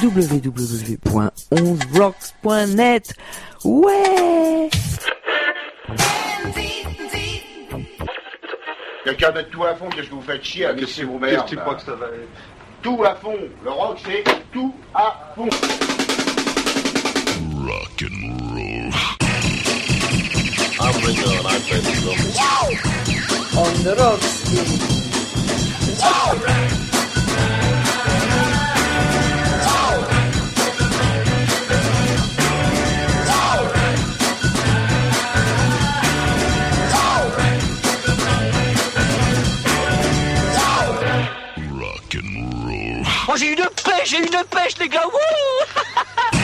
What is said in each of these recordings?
www.11rocks.net. Ouais! Quelqu'un met tout à fond, qu'est-ce que vous faites chier à laisser vos mères Qu'est-ce que tu crois que ça va être Tout à fond Le rock, c'est tout à fond On the Rocks. Oh, j'ai une pêche, j'ai une pêche, les gars. Wouh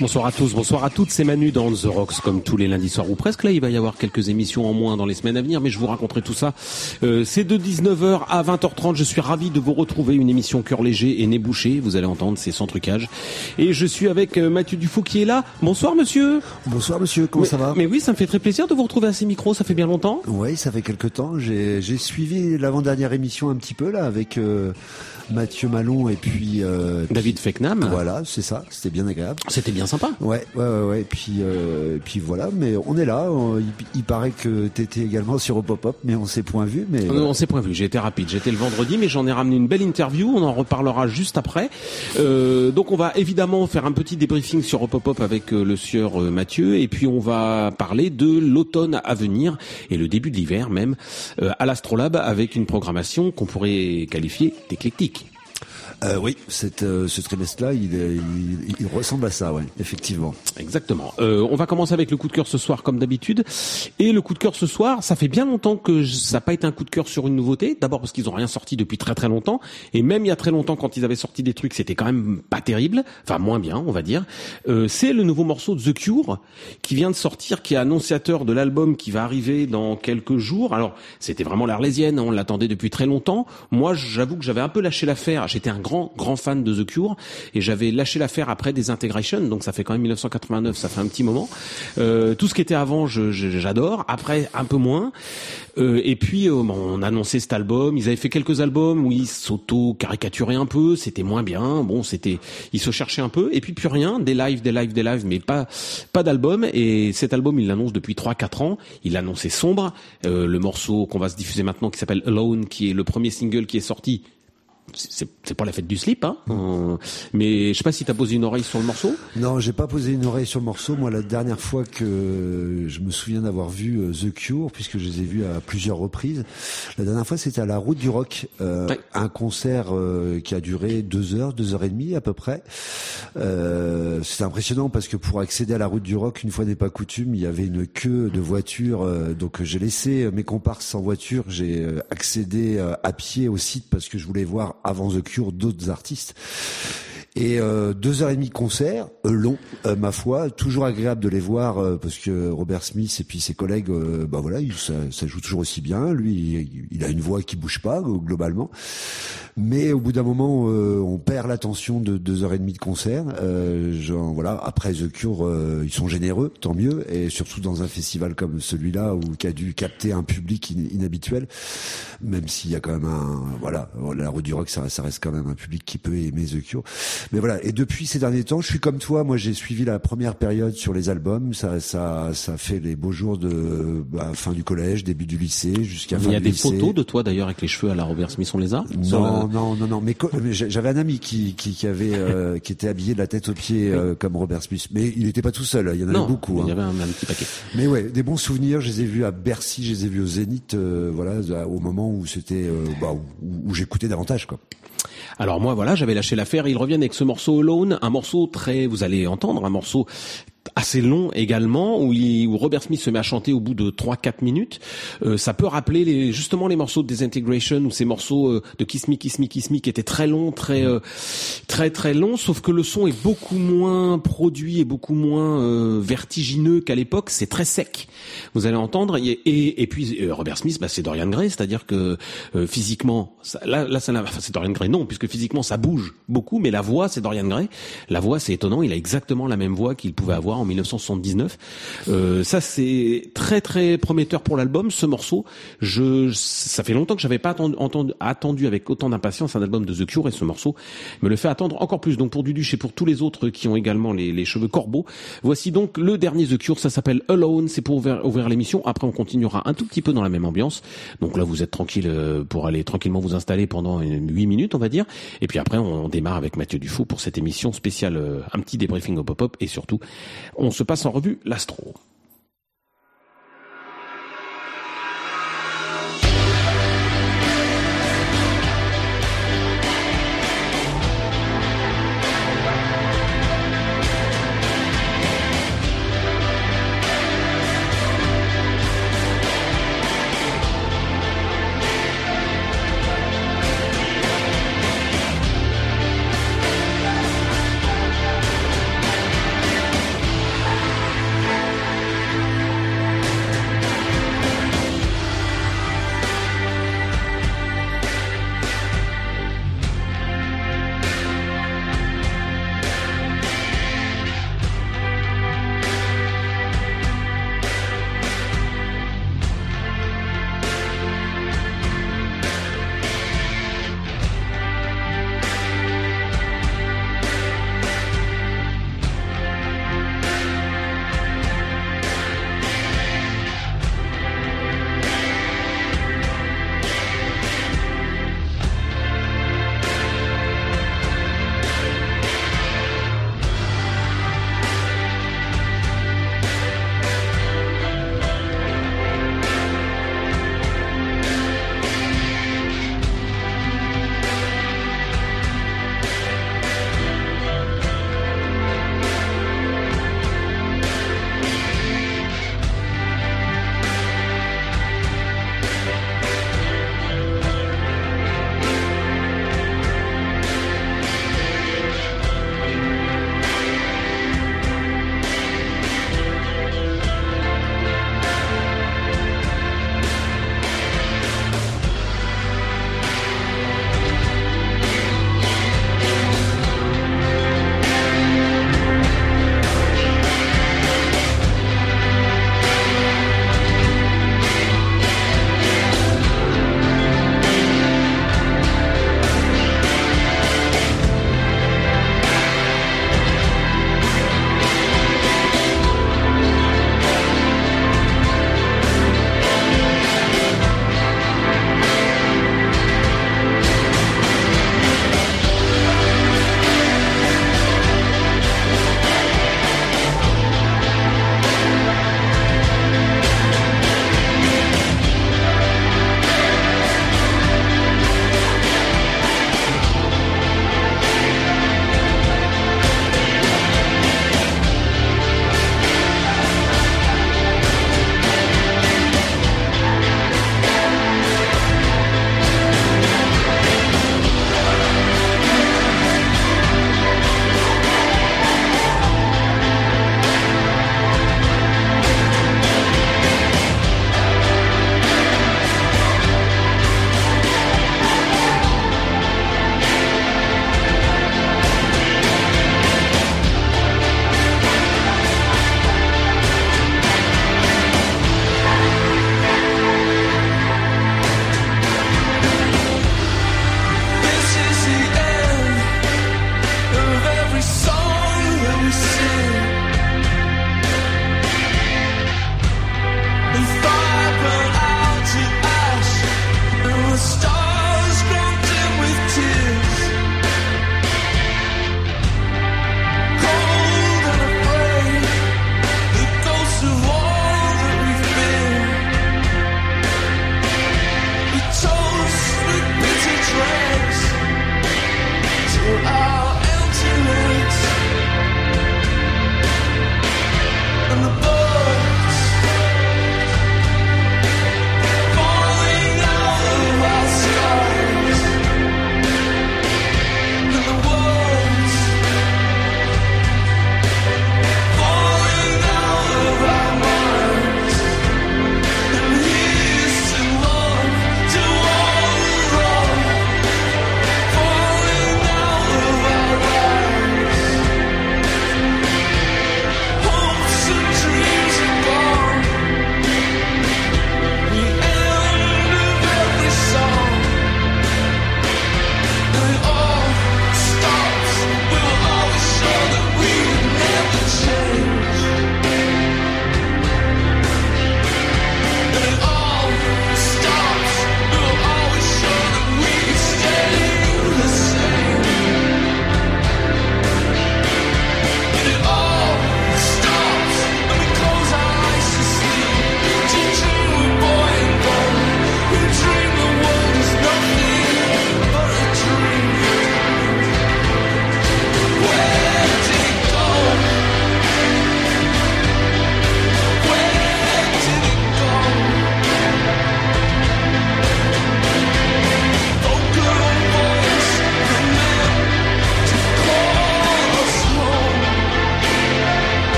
Bonsoir à tous, bonsoir à toutes, c'est Manu dans The Rocks comme tous les lundis soirs ou presque. Là, il va y avoir quelques émissions en moins dans les semaines à venir, mais je vous raconterai tout ça. Euh, c'est de 19h à 20h30. Je suis ravi de vous retrouver une émission cœur léger et nez bouché. Vous allez entendre, c'est sans trucage. Et je suis avec euh, Mathieu Dufaux qui est là. Bonsoir monsieur. Bonsoir monsieur, comment Mais- ça va? Mais oui, ça me fait très plaisir de vous retrouver à ces micros, ça fait bien longtemps. Oui, ça fait quelque temps. J'ai j'ai suivi l'avant-dernière émission un petit peu là avec euh, Mathieu Malon et puis euh, David Feknam. voilà, c'est ça. C'était bien agréable. C'était bien sympa. Ouais, ouais, ouais, ouais. Et puis, euh, et puis voilà. Mais on est là. On- il, il paraît que t'étais également sur Opopop, mais on s'est point vu. Mais Euh, On s'est point vu, j'ai été rapide, j'étais le vendredi, mais j'en ai ramené une belle interview, on en reparlera juste après. Euh, donc on va évidemment faire un petit débriefing sur Opopop avec euh, le sieur euh, Mathieu, et puis on va parler de l'automne à venir, et le début de l'hiver même, euh, à l'Astrolabe, avec une programmation qu'on pourrait qualifier d'éclectique. Euh, oui, cette, euh, ce trimestre-là, il, il, il ressemble à ça, ouais, effectivement. Exactement. Euh, on va commencer avec le coup de cœur ce soir comme d'habitude. Et le coup de cœur ce soir, ça fait bien longtemps que je- ça n'a pas été un coup de cœur sur une nouveauté. D'abord parce qu'ils ont rien sorti depuis très très longtemps. Et même il y a très longtemps, quand ils avaient sorti des trucs, c'était quand même pas terrible. Enfin moins bien, on va dire. Euh, c'est le nouveau morceau de The Cure qui vient de sortir, qui est annonciateur de l'album qui va arriver dans quelques jours. Alors c'était vraiment l'Arlésienne, hein, on l'attendait depuis très longtemps. Moi, j'avoue que j'avais un peu lâché l'affaire. J'étais un grand grand fan de The Cure et j'avais lâché l'affaire après Desintegration. Donc ça fait quand même 1989, ça fait un petit moment. Euh, tout ce qui était avant, j'adore. Après, un peu moins. Euh, et puis euh, on a annoncé cet album. Ils avaient fait quelques albums où ils s'auto-caricaturaient un peu. C'était moins bien. Bon, c'était, ils se cherchaient un peu. Et puis plus rien. Des lives, des lives, des lives, mais pas pas d'album. Et cet album, il l'annonce depuis 3-4 ans. Il l'a annoncé sombre. Euh, le morceau qu'on va se diffuser maintenant, qui s'appelle Alone, qui est le premier single qui est sorti. C'est c'est pas la fête du slip, hein. Euh, mais je sais pas si t'as posé une oreille sur le morceau. Non, j'ai pas posé une oreille sur le morceau. Moi, la dernière fois que je me souviens d'avoir vu euh, The Cure, puisque je les ai vus à plusieurs reprises, la dernière fois c'était à la Route du Rock, euh, Ouais. un concert euh, qui a duré deux heures, deux heures et demie à peu près. Euh, c'était impressionnant parce que pour accéder à la Route du Rock, une fois n'est pas coutume, il y avait une queue de voitures. euh, donc j'ai laissé mes comparses en voiture, j'ai euh, accédé euh, à pied au site parce que je voulais voir avant The Cure d'autres artistes. Et euh, deux heures et demie de concert, euh, long, euh, ma foi, toujours agréable de les voir euh, parce que Robert Smith et puis ses collègues, euh, bah voilà, il- ça, ça joue toujours aussi bien. Lui, il, a une voix qui bouge pas euh, globalement, mais au bout d'un moment, on perd l'attention de deux heures et demie de concert. Genre, voilà, après The Cure, ils sont généreux, tant mieux, et surtout dans un festival comme celui-là où qui a dû capter un public in- inhabituel, même s'il y a quand même un, voilà, la rue du rock, ça, ça reste quand même un public qui peut aimer The Cure. Mais voilà. Et depuis ces derniers temps, je suis comme toi. Moi, j'ai suivi la première période sur les albums. Ça, ça, ça fait les beaux jours de bah, fin du collège, début du lycée, jusqu'à fin Il y a du des lycée. photos de toi d'ailleurs avec les cheveux à la Robert Smith, on les a Non, non, non, non. Mais, j'avais un ami qui, qui, qui avait, euh, qui était habillé de la tête aux pieds euh, comme Robert Smith. Mais il n'était pas tout seul. Il y en avait Non, beaucoup. il y hein. avait un, un petit paquet. Mais ouais, des bons souvenirs. Je les ai vus à Bercy, je les ai vus au Zénith. euh, voilà, au moment où c'était, euh, bah, où, où j'écoutais davantage, quoi. Alors moi voilà, j'avais lâché l'affaire. Ils reviennent avec ce morceau Alone, un morceau très, vous allez entendre, un morceau assez long également, où, il, où Robert Smith se met à chanter au bout de 3-4 minutes. Euh, ça peut rappeler les, justement les morceaux de Disintegration ou ces morceaux euh, de Kiss Me, Kiss Me, Kiss Me qui étaient très longs, très euh, très très longs, sauf que le son est beaucoup moins produit et beaucoup moins vertigineux qu'à l'époque. C'est très sec. Vous allez entendre. Et, et, et puis Robert Smith, bah, c'est Dorian Gray, c'est-à-dire que physiquement, ça, là, là, ça enfin, c'est Dorian Gray, non, puisque physiquement ça bouge beaucoup, mais la voix, c'est Dorian Gray. La voix, c'est étonnant. Il a exactement la même voix qu'il pouvait avoir en 1979. Euh, ça, c'est très très prometteur pour l'album. Ce morceau, je, ça fait longtemps que j'avais pas attendu, attendu avec autant d'impatience un album de The Cure et ce morceau me le fait attendre encore plus. Donc pour Duduche et pour tous les autres qui ont également les, les cheveux corbeaux, voici donc le dernier The Cure. Ça s'appelle Alone. C'est pour ouvrir, ouvrir l'émission. Après, on continuera un tout petit peu dans la même ambiance. Donc là, vous êtes tranquille euh, pour aller tranquillement vous installer pendant 8 minutes, on va dire. Et puis après, on démarre avec Mathieu Dufaux pour cette émission spéciale, euh, un petit débriefing au pop-up et surtout, on se passe en revue l'astro.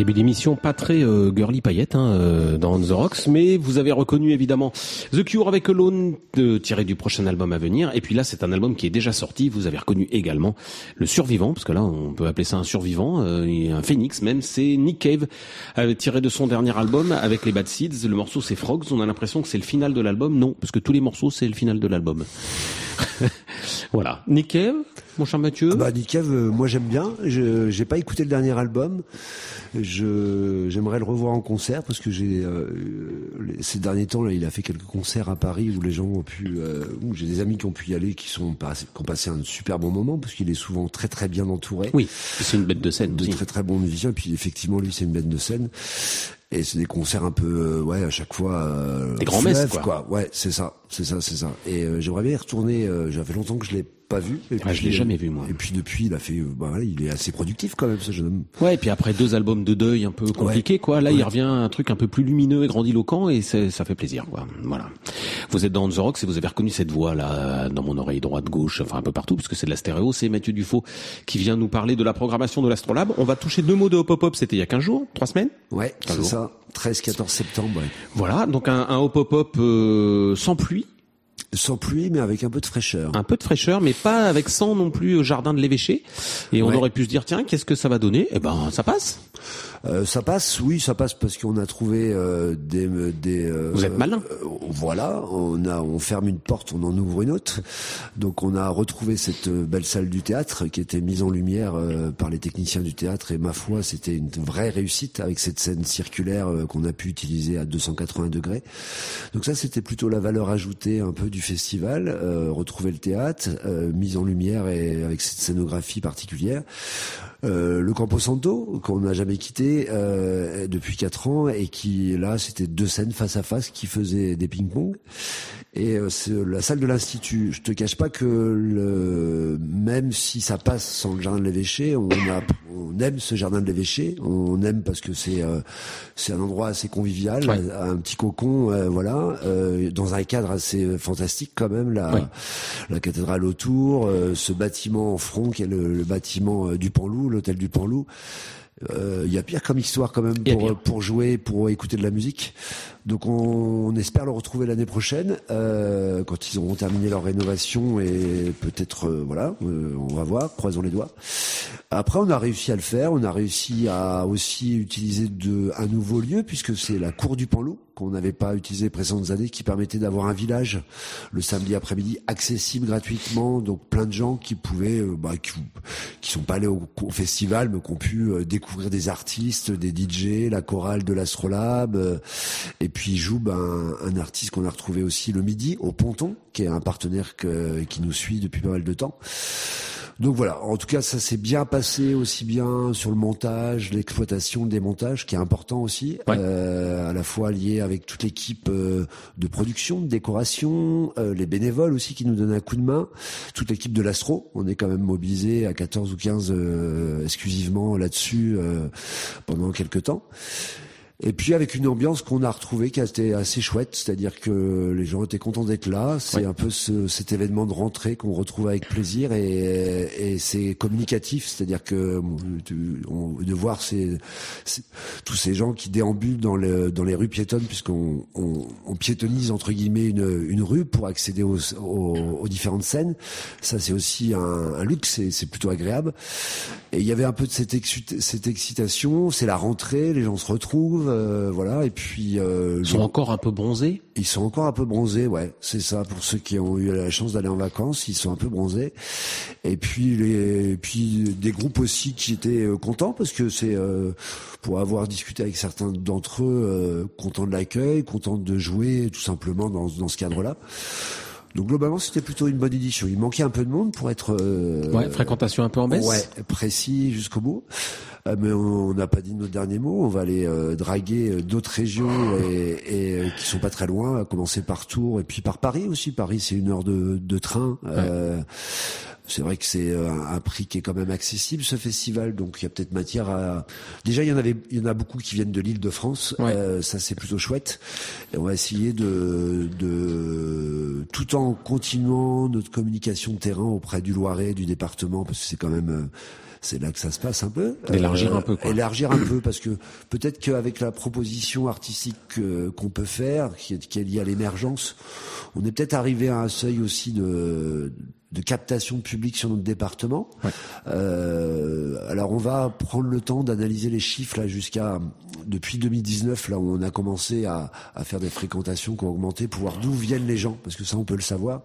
Début d'émission pas très euh, girly paillette hein, euh, dans The Rocks, mais vous avez reconnu évidemment The Cure avec Alone, euh, tiré du prochain album à venir. Et puis là, c'est un album qui est déjà sorti. Vous avez reconnu également le survivant, parce que là, on peut appeler ça un survivant, euh, et un phénix même. C'est Nick Cave, euh, tiré de son dernier album avec les Bad Seeds. Le morceau c'est Frogs. On a l'impression que c'est le final de l'album. Non, parce que tous les morceaux c'est le final de l'album. voilà. Nick Cave, mon cher Mathieu? Bah, Nick Cave, moi j'aime bien. Je j'ai pas écouté le dernier album. Je j'aimerais le revoir en concert parce que j'ai euh, ces derniers temps là, il a fait quelques concerts à Paris où les gens ont pu, euh, où j'ai des amis qui ont pu y aller, qui sont qui ont passé un super bon moment parce qu'il est souvent très très bien entouré. Oui, c'est une bête de scène de aussi. très très bons musiciens. Et puis effectivement, lui, c'est une bête de scène. Et c'est des concerts un peu, euh, ouais, à chaque fois. Euh, Des grands messes, quoi. Ouais, c'est ça, c'est ça, c'est ça. Et euh, j'aimerais bien y retourner. Euh, J'avais longtemps que je l'ai pas vu. Et Ah, je l'ai jamais vu, moi. Et puis depuis, il a fait, euh, bah, voilà, il est assez productif quand même, ce jeune homme. Ouais, et puis après deux albums de deuil un peu compliqués, quoi, là il revient à un truc un peu plus lumineux et grandiloquent et ça fait plaisir, quoi. Voilà. Vous êtes dans The Rocks et vous avez reconnu cette voix là dans mon oreille droite, gauche, enfin un peu partout parce que c'est de la stéréo. C'est Mathieu Dufaux qui vient nous parler de la programmation de l'Astrolabe. On va toucher deux mots de Hop Hop Hop. C'était il y a 15 jours, trois semaines. Ouais, c'est ça. 13-14 septembre. Ouais. Voilà, donc un, un Hop Hop Hop euh, sans pluie. Sans pluie, mais avec un peu de fraîcheur. Un peu de fraîcheur, mais pas avec sang non plus au jardin de l'évêché. Et on Ouais. aurait pu se dire, tiens, qu'est-ce que ça va donner? Eh ben, ça passe. Euh, ça passe, oui, ça passe parce qu'on a trouvé euh, des des. euh, Vous êtes malin. euh, voilà, on a on ferme une porte, on en ouvre une autre. Donc on a retrouvé cette euh, belle salle du théâtre qui était mise en lumière euh, par les techniciens du théâtre et ma foi, c'était une vraie réussite avec cette scène circulaire euh, qu'on a pu utiliser à 280 degrés. Donc ça, c'était plutôt la valeur ajoutée un peu du festival, euh, retrouver le théâtre, euh, mise en lumière et avec cette scénographie particulière. Euh, le Campo Santo qu'on n'a jamais quitté euh, depuis quatre ans et qui là c'était deux scènes face à face qui faisaient des ping-pong et euh, c'est la salle de l'institut. Je te cache pas que le, même si ça passe sans le jardin de l'évêché, on a on aime ce jardin de l'évêché, on aime parce que c'est euh, c'est un endroit assez convivial, Ouais. un petit cocon, euh, voilà, euh, dans un cadre assez fantastique quand même la Ouais. la cathédrale autour, euh, ce bâtiment en front qui est le, le bâtiment du Panlou, l'hôtel du Panlou. Euh, Il y a pire comme histoire quand même pour, pire. pour jouer, pour écouter de la musique. Donc on, on espère le retrouver l'année prochaine euh, quand ils auront terminé leur rénovation et peut-être euh, voilà, euh, on va voir, croisons les doigts. Après on a réussi à le faire, on a réussi à aussi utiliser de, un nouveau lieu puisque c'est la cour du Panlou qu'on n'avait pas utilisé les précédentes années qui permettait d'avoir un village le samedi après-midi accessible gratuitement donc plein de gens qui pouvaient euh, bah, qui, qui sont pas allés au, festival mais qui ont pu euh, découvrir des artistes des DJ la chorale de l'Astrolabe et puis Joub un, un artiste qu'on a retrouvé aussi le midi au Ponton qui est un partenaire que- qui nous suit depuis pas mal de temps donc voilà, en tout cas ça s'est bien passé aussi bien sur le montage, l'exploitation, le démontage, qui est important aussi, Ouais. euh, à la fois lié avec toute l'équipe euh, de production, de décoration, euh, les bénévoles aussi qui nous donnent un coup de main, toute l'équipe de l'Astro, on est quand même mobilisé à 14 ou 15 euh, exclusivement là-dessus euh, pendant quelques temps. Et puis avec une ambiance qu'on a retrouvée qui a été assez chouette, c'est-à-dire que les gens étaient contents d'être là. C'est Ouais. un peu ce, cet événement de rentrée qu'on retrouve avec plaisir et, et c'est communicatif, c'est-à-dire que on- de voir ces, ces- tous ces gens qui déambulent dans, le, dans les rues piétonnes, puisqu'on on, on piétonise entre guillemets une, une rue pour accéder aux, aux, aux différentes scènes. Ça c'est aussi un, un luxe, et c'est plutôt agréable. Et il y avait un peu de cette, exu- cette excitation. C'est la rentrée, les gens se retrouvent, euh, voilà. Et puis euh, Ils sont encore un peu bronzés? ils sont encore un peu bronzés, ouais. C'est ça pour ceux qui ont eu la chance d'aller en vacances, ils sont un peu bronzés. Et puis les, et puis des groupes aussi qui étaient euh, contents parce que c'est euh, pour avoir discuté avec certains d'entre eux, euh, contents de l'accueil, contents de jouer tout simplement dans, dans ce cadre-là. Donc globalement, c'était plutôt une bonne édition. Il manquait un peu de monde pour être euh, Ouais, fréquentation un peu en baisse. Ouais, précis jusqu'au bout. Euh, mais on n'a pas dit notre dernier mot. On va aller euh, draguer euh, d'autres régions et, et euh, qui sont pas très loin, à commencer par Tours et puis par Paris aussi. Paris, c'est une heure de, de train. Euh, c'est vrai que c'est euh, un, un prix qui est quand même accessible ce festival, donc il y a peut-être matière à. Déjà, il y en avait, il y en a beaucoup qui viennent de l'Île-de-France. Ouais. Euh, ça, c'est plutôt chouette. Et on va essayer de, de, tout en continuant notre communication de terrain auprès du Loiret, du département, parce que c'est quand même. euh, c'est là que ça se passe un peu. D'élargir un peu, quoi. Élargir un peu, parce que peut-être qu'avec la proposition artistique euh, qu'on peut faire, qui est, qui est liée à l'émergence, on est peut-être arrivé à un seuil aussi de, de captation de public sur notre département. Ouais. Euh, alors on va prendre le temps d'analyser les chiffres là jusqu'à depuis 2019 là où on a commencé à, à faire des fréquentations qui ont augmenté pour voir d'où viennent les gens parce que ça on peut le savoir.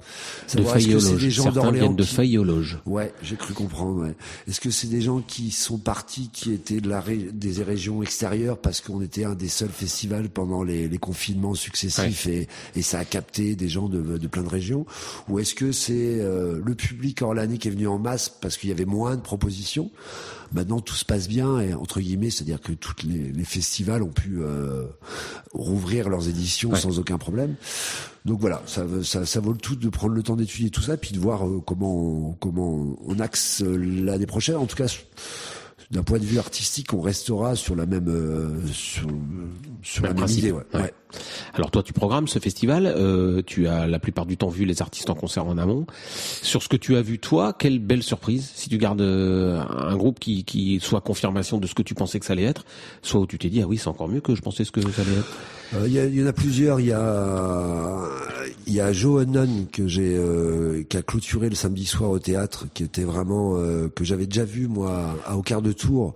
Savoir est-ce que c'est des gens Certains viennent de qui- Fayologe. Ouais, j'ai cru comprendre. Ouais. Est-ce que c'est des gens qui sont partis, qui étaient de la ré- des régions extérieures parce qu'on était un des seuls festivals pendant les, les confinements successifs et, et ça a capté des gens de, de plein de régions? Ou est-ce que c'est euh, le public orlanais qui est venu en masse parce qu'il y avait moins de propositions Maintenant tout se passe bien et entre guillemets, c'est-à-dire que tous les, les festivals ont pu euh, rouvrir leurs éditions Ouais. sans aucun problème. Donc voilà, ça, ça, ça vaut le tout de prendre le temps d'étudier tout ça, puis de voir euh, comment on, comment on axe euh, l'année prochaine. En tout cas, d'un point de vue artistique, on restera sur la même euh, sur, sur Même la même idée. Ouais. Ouais. Ouais. Alors toi, tu programmes ce festival. euh, tu as la plupart du temps vu les artistes en concert en amont. Sur ce que tu as vu toi, quelle belle surprise si tu gardes euh, un groupe qui, qui soit confirmation de ce que tu pensais que ça allait être, soit où tu t'es dit ah oui c'est encore mieux que je pensais ce que ça allait être. Euh, Il y, a- il y en a plusieurs. Il y a Il y a Joe Hunnan que j'ai euh, qui a clôturé le samedi soir au théâtre, qui était vraiment euh, que j'avais déjà vu moi à, au quart de tour.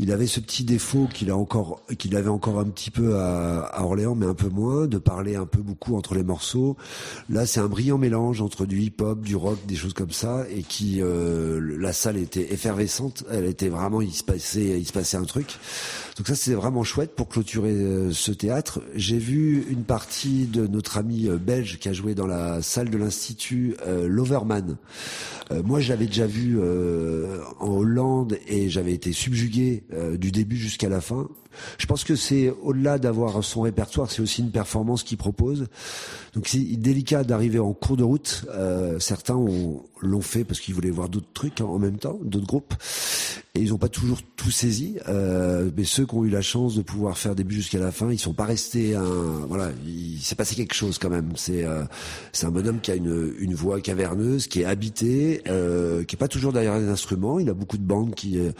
Il avait ce petit défaut qu'il a encore qu'il avait encore un petit peu à, à Orléans, mais un peu moins, de parler un peu beaucoup entre les morceaux. Là, c'est un brillant mélange entre du hip-hop, du rock, des choses comme ça, et qui euh, la salle était effervescente. Elle était vraiment il se passait il se passait un truc. Donc ça c'est vraiment chouette pour clôturer euh, ce théâtre. J'ai vu une partie de notre ami euh, belge qui a joué dans la salle de l'institut euh, Loverman. Euh, moi je l'avais déjà vu euh, en Hollande et j'avais été subjugué euh, du début jusqu'à la fin. Je pense que c'est au-delà d'avoir son répertoire, c'est aussi une performance qu'il propose. Donc c'est délicat d'arriver en cours de route. Euh, certains ont- l'ont fait parce qu'ils voulaient voir d'autres trucs en même temps, d'autres groupes, et ils n'ont pas toujours tout saisi. Euh, mais ceux qui ont eu la chance de pouvoir faire début jusqu'à la fin, ils sont pas restés. Un, voilà, il s'est passé quelque chose quand même. C'est euh, c'est un bonhomme qui a une, une voix caverneuse, qui est habité, euh, qui est pas toujours derrière les instruments. Il a beaucoup de bandes qui euh,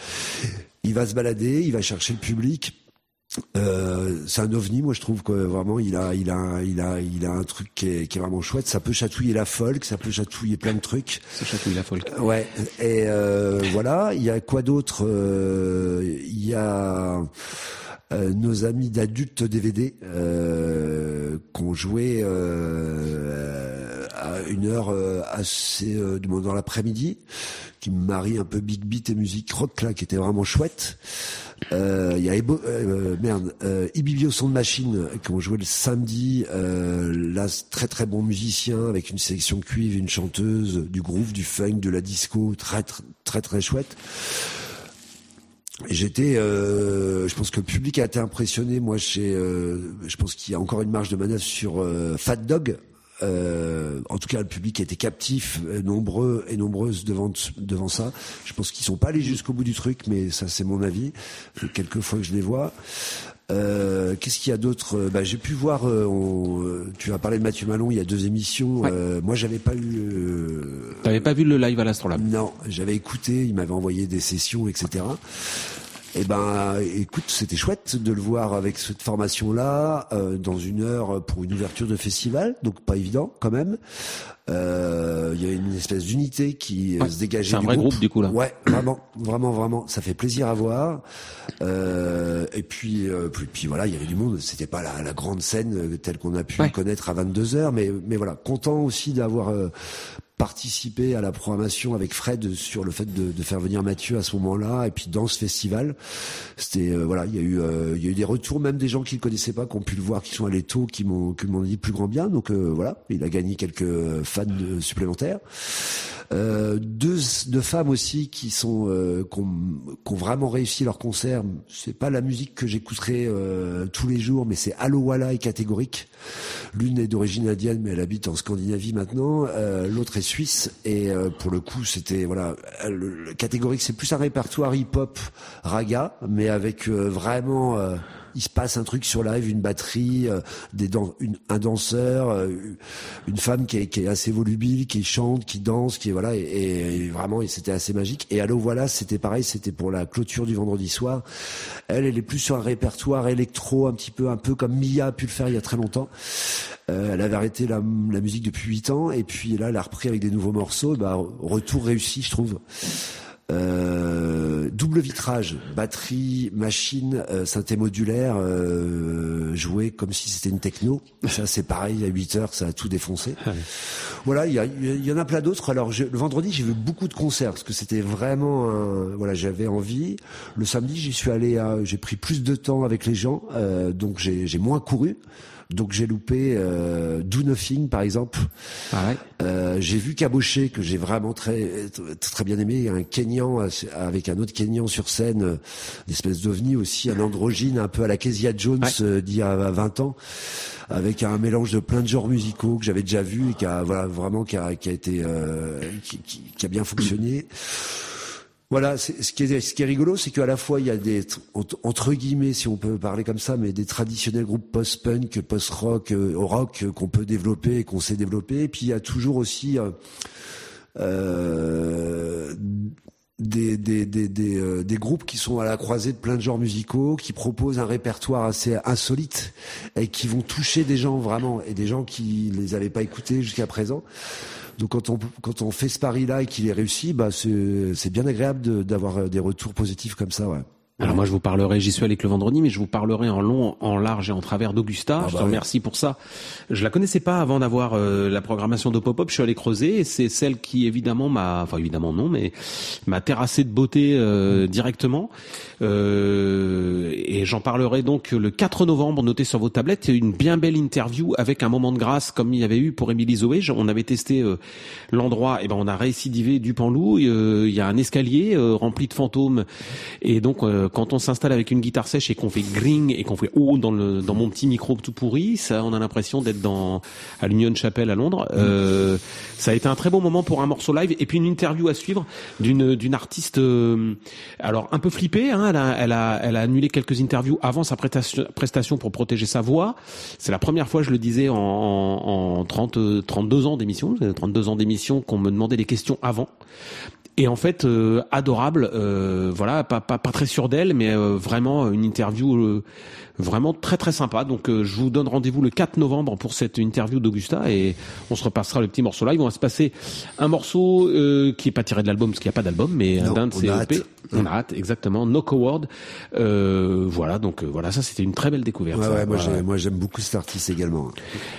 il va se balader, il va chercher le public. Euh, c'est un ovni, moi je trouve que vraiment il a, il a, il a, il a un truc qui est, qui est vraiment chouette. Ça peut chatouiller la folk, ça peut chatouiller plein de trucs. Ça chatouille la folk. Ouais. Et euh, voilà. Il y a quoi d'autre Euh, Il y a euh, nos amis d'adultes DVD euh, qu'on jouait euh, à une heure euh, assez euh, dans l'après-midi, qui me marie un peu big beat et musique rock là, qui était vraiment chouette. Euh, Il y a Ebo- euh, merde, euh, Ibibio Sound Machine qui ont joué le samedi. Euh, là, très très bon musicien avec une sélection cuivre, une chanteuse, du groove, du funk, de la disco, très très très, très chouette. Et J'étais, euh, je pense que le public a été impressionné. Moi, chez, euh, je pense qu'il y a encore une marge de manœuvre sur euh, Fat Dog. Euh, en tout cas, le public était captif, euh, nombreux et nombreuses devant devant ça. Je pense qu'ils sont pas allés jusqu'au bout du truc, mais ça c'est mon avis. Fait Quelques fois que je les vois. Euh, Qu'est-ce qu'il y a d'autre? Euh, bah, J'ai pu voir. euh, on- euh, tu as parlé de Mathieu Malon. Il y a deux émissions. Ouais. Euh, moi, j'avais pas eu. euh, T'avais pas vu le live à l'Astrolabe non, j'avais écouté, il m'avait envoyé des sessions, etc. Et ben, écoute, c'était chouette de le voir avec cette formation-là, euh, dans une heure pour une ouverture de festival, donc pas évident quand même. Euh, Il y a une espèce d'unité qui euh, Ouais, se dégageait c'est un du vrai groupe, du coup, là. Ouais, vraiment, vraiment, vraiment, ça fait plaisir à voir. Euh, et puis, euh, puis, puis voilà, il y avait du monde. C'était pas la, la grande scène telle qu'on a pu Ouais. connaître à 22 heures, mais mais voilà, content aussi d'avoir euh, participé à la programmation avec Fred sur le fait de, faire venir Mathieu à ce moment-là et puis dans ce festival. C'était euh, voilà, il y a eu euh, il y a eu des retours même des gens qui le connaissaient pas, qui ont pu le voir, qui sont allés tôt, qui m'ont qui m'ont dit plus grand bien. Donc euh, voilà, il a gagné quelques fans supplémentaires. Euh, deux, deux femmes aussi qui sont euh, qui ont, vraiment réussi leur concert. C'est pas la musique que j'écouterai euh, tous les jours, mais c'est Allo Walla et catégorique. L'une est d'origine indienne, mais elle habite en Scandinavie maintenant. Euh, L'autre est suisse et euh, pour le coup, c'était voilà, le, le catégorique, c'est plus un répertoire hip-hop raga, mais avec euh, vraiment. Il se passe un truc sur live, une batterie, euh, des une- un danseur, euh, une femme qui est, qui est assez volubile, qui chante, qui danse, qui voilà, et, et vraiment, et c'était assez magique. Et Allo voilà, c'était pareil, c'était pour la clôture du vendredi soir. Elle, elle est plus sur un répertoire électro, un petit peu, un peu comme Mia a pu le faire il y a très longtemps. Euh, elle avait arrêté la, la musique depuis 8 ans, et puis là, elle a repris avec des nouveaux morceaux. Bah, retour réussi, je trouve. Euh, double vitrage, batterie, machine, euh, synthé modulaire, euh, joué comme si c'était une techno. Ça c'est pareil, à 8 heures, ça a tout défoncé. Voilà, il y, en a plein d'autres. Alors je- le vendredi, j'ai vu beaucoup de concerts parce que c'était vraiment, un- voilà, j'avais envie. Le samedi, j'y suis allé, à- j'ai pris plus de temps avec les gens, euh, donc j'ai moins couru. Donc j'ai loupé euh, Do Nothing par exemple. Ah ouais. Euh, j'ai vu Caboché que j'ai vraiment très très bien aimé, un Kenyan avec un autre Kenyan sur scène, une espèce d'ovni aussi, un androgyne un peu à la Kezia Jones Ouais. euh, d'il y a 20 ans, avec un mélange de plein de genres musicaux que j'avais déjà vu et qui a voilà vraiment qui a, qui a été euh, qui, qui- qui a bien fonctionné. Voilà, ce qui est ce qui est rigolo, c'est qu'à la fois il y a des entre guillemets, si on peut parler comme ça, mais des traditionnels groupes post-punk, post-rock, euh, au rock euh, qu'on peut développer et qu'on sait développer. Et puis il y a toujours aussi euh, des des des des, groupes qui sont à la croisée de plein de genres musicaux, qui proposent un répertoire assez insolite et qui vont toucher des gens vraiment et des gens qui les avaient pas écoutés jusqu'à présent. Donc quand on quand on fait ce pari-là et qu'il est réussi, bah c'est bien agréable d'avoir euh, des retours positifs comme ça, ouais. Alors moi je vous parlerai, j'y suis allé que le vendredi, mais je vous parlerai en long, en large et en travers d'Augusta. Ah je bah te oui. remercie pour ça. Je la connaissais pas avant d'avoir euh, la programmation de Pop-Up. Je suis allé creuser et c'est celle qui évidemment m'a, enfin évidemment non, mais m'a terrassé de beauté euh, directement. Euh, et j'en parlerai donc le 4 novembre. Notez sur vos tablettes une bien belle interview avec un moment de grâce comme il y avait eu pour Émilie Zoé. On avait testé euh, l'endroit, et ben on a récidivé du Panlou. Euh, Il y a un escalier euh, rempli de fantômes et donc, euh, quand on s'installe avec une guitare sèche et qu'on fait gring et qu'on fait oh dans le dans mon petit micro tout pourri, ça, on a l'impression d'être dans à l'Union Chapel à Londres. Euh, ça a été un très beau moment pour un morceau live et puis une interview à suivre d'une d'une artiste, euh, alors un peu flippée. Hein, elle a elle a elle a annulé quelques interviews avant sa prestation prestation pour protéger sa voix. C'est la première fois, je le disais, en, en, en 30 euh, 32 ans d'émission, 32 ans d'émission, qu'on me demandait des questions avant. Et en fait, euh, adorable, euh, voilà, pas, pas, pas très sûr d'elle, mais euh, vraiment une interview vraiment très très sympa. Donc euh, je vous donne rendez-vous le 4 novembre pour cette interview d'Augusta et on se repassera le petit morceau live. On va se passer un morceau euh, qui est pas tiré de l'album parce qu'il n'y a pas d'album, mais Non, d'un de ses EP. On a hâte, exactement. Knock Award. Euh, voilà, donc euh, voilà, ça c'était une très belle découverte. Ouais, ça. ouais, moi, Ouais. j'ai- moi j'aime beaucoup cet artiste également.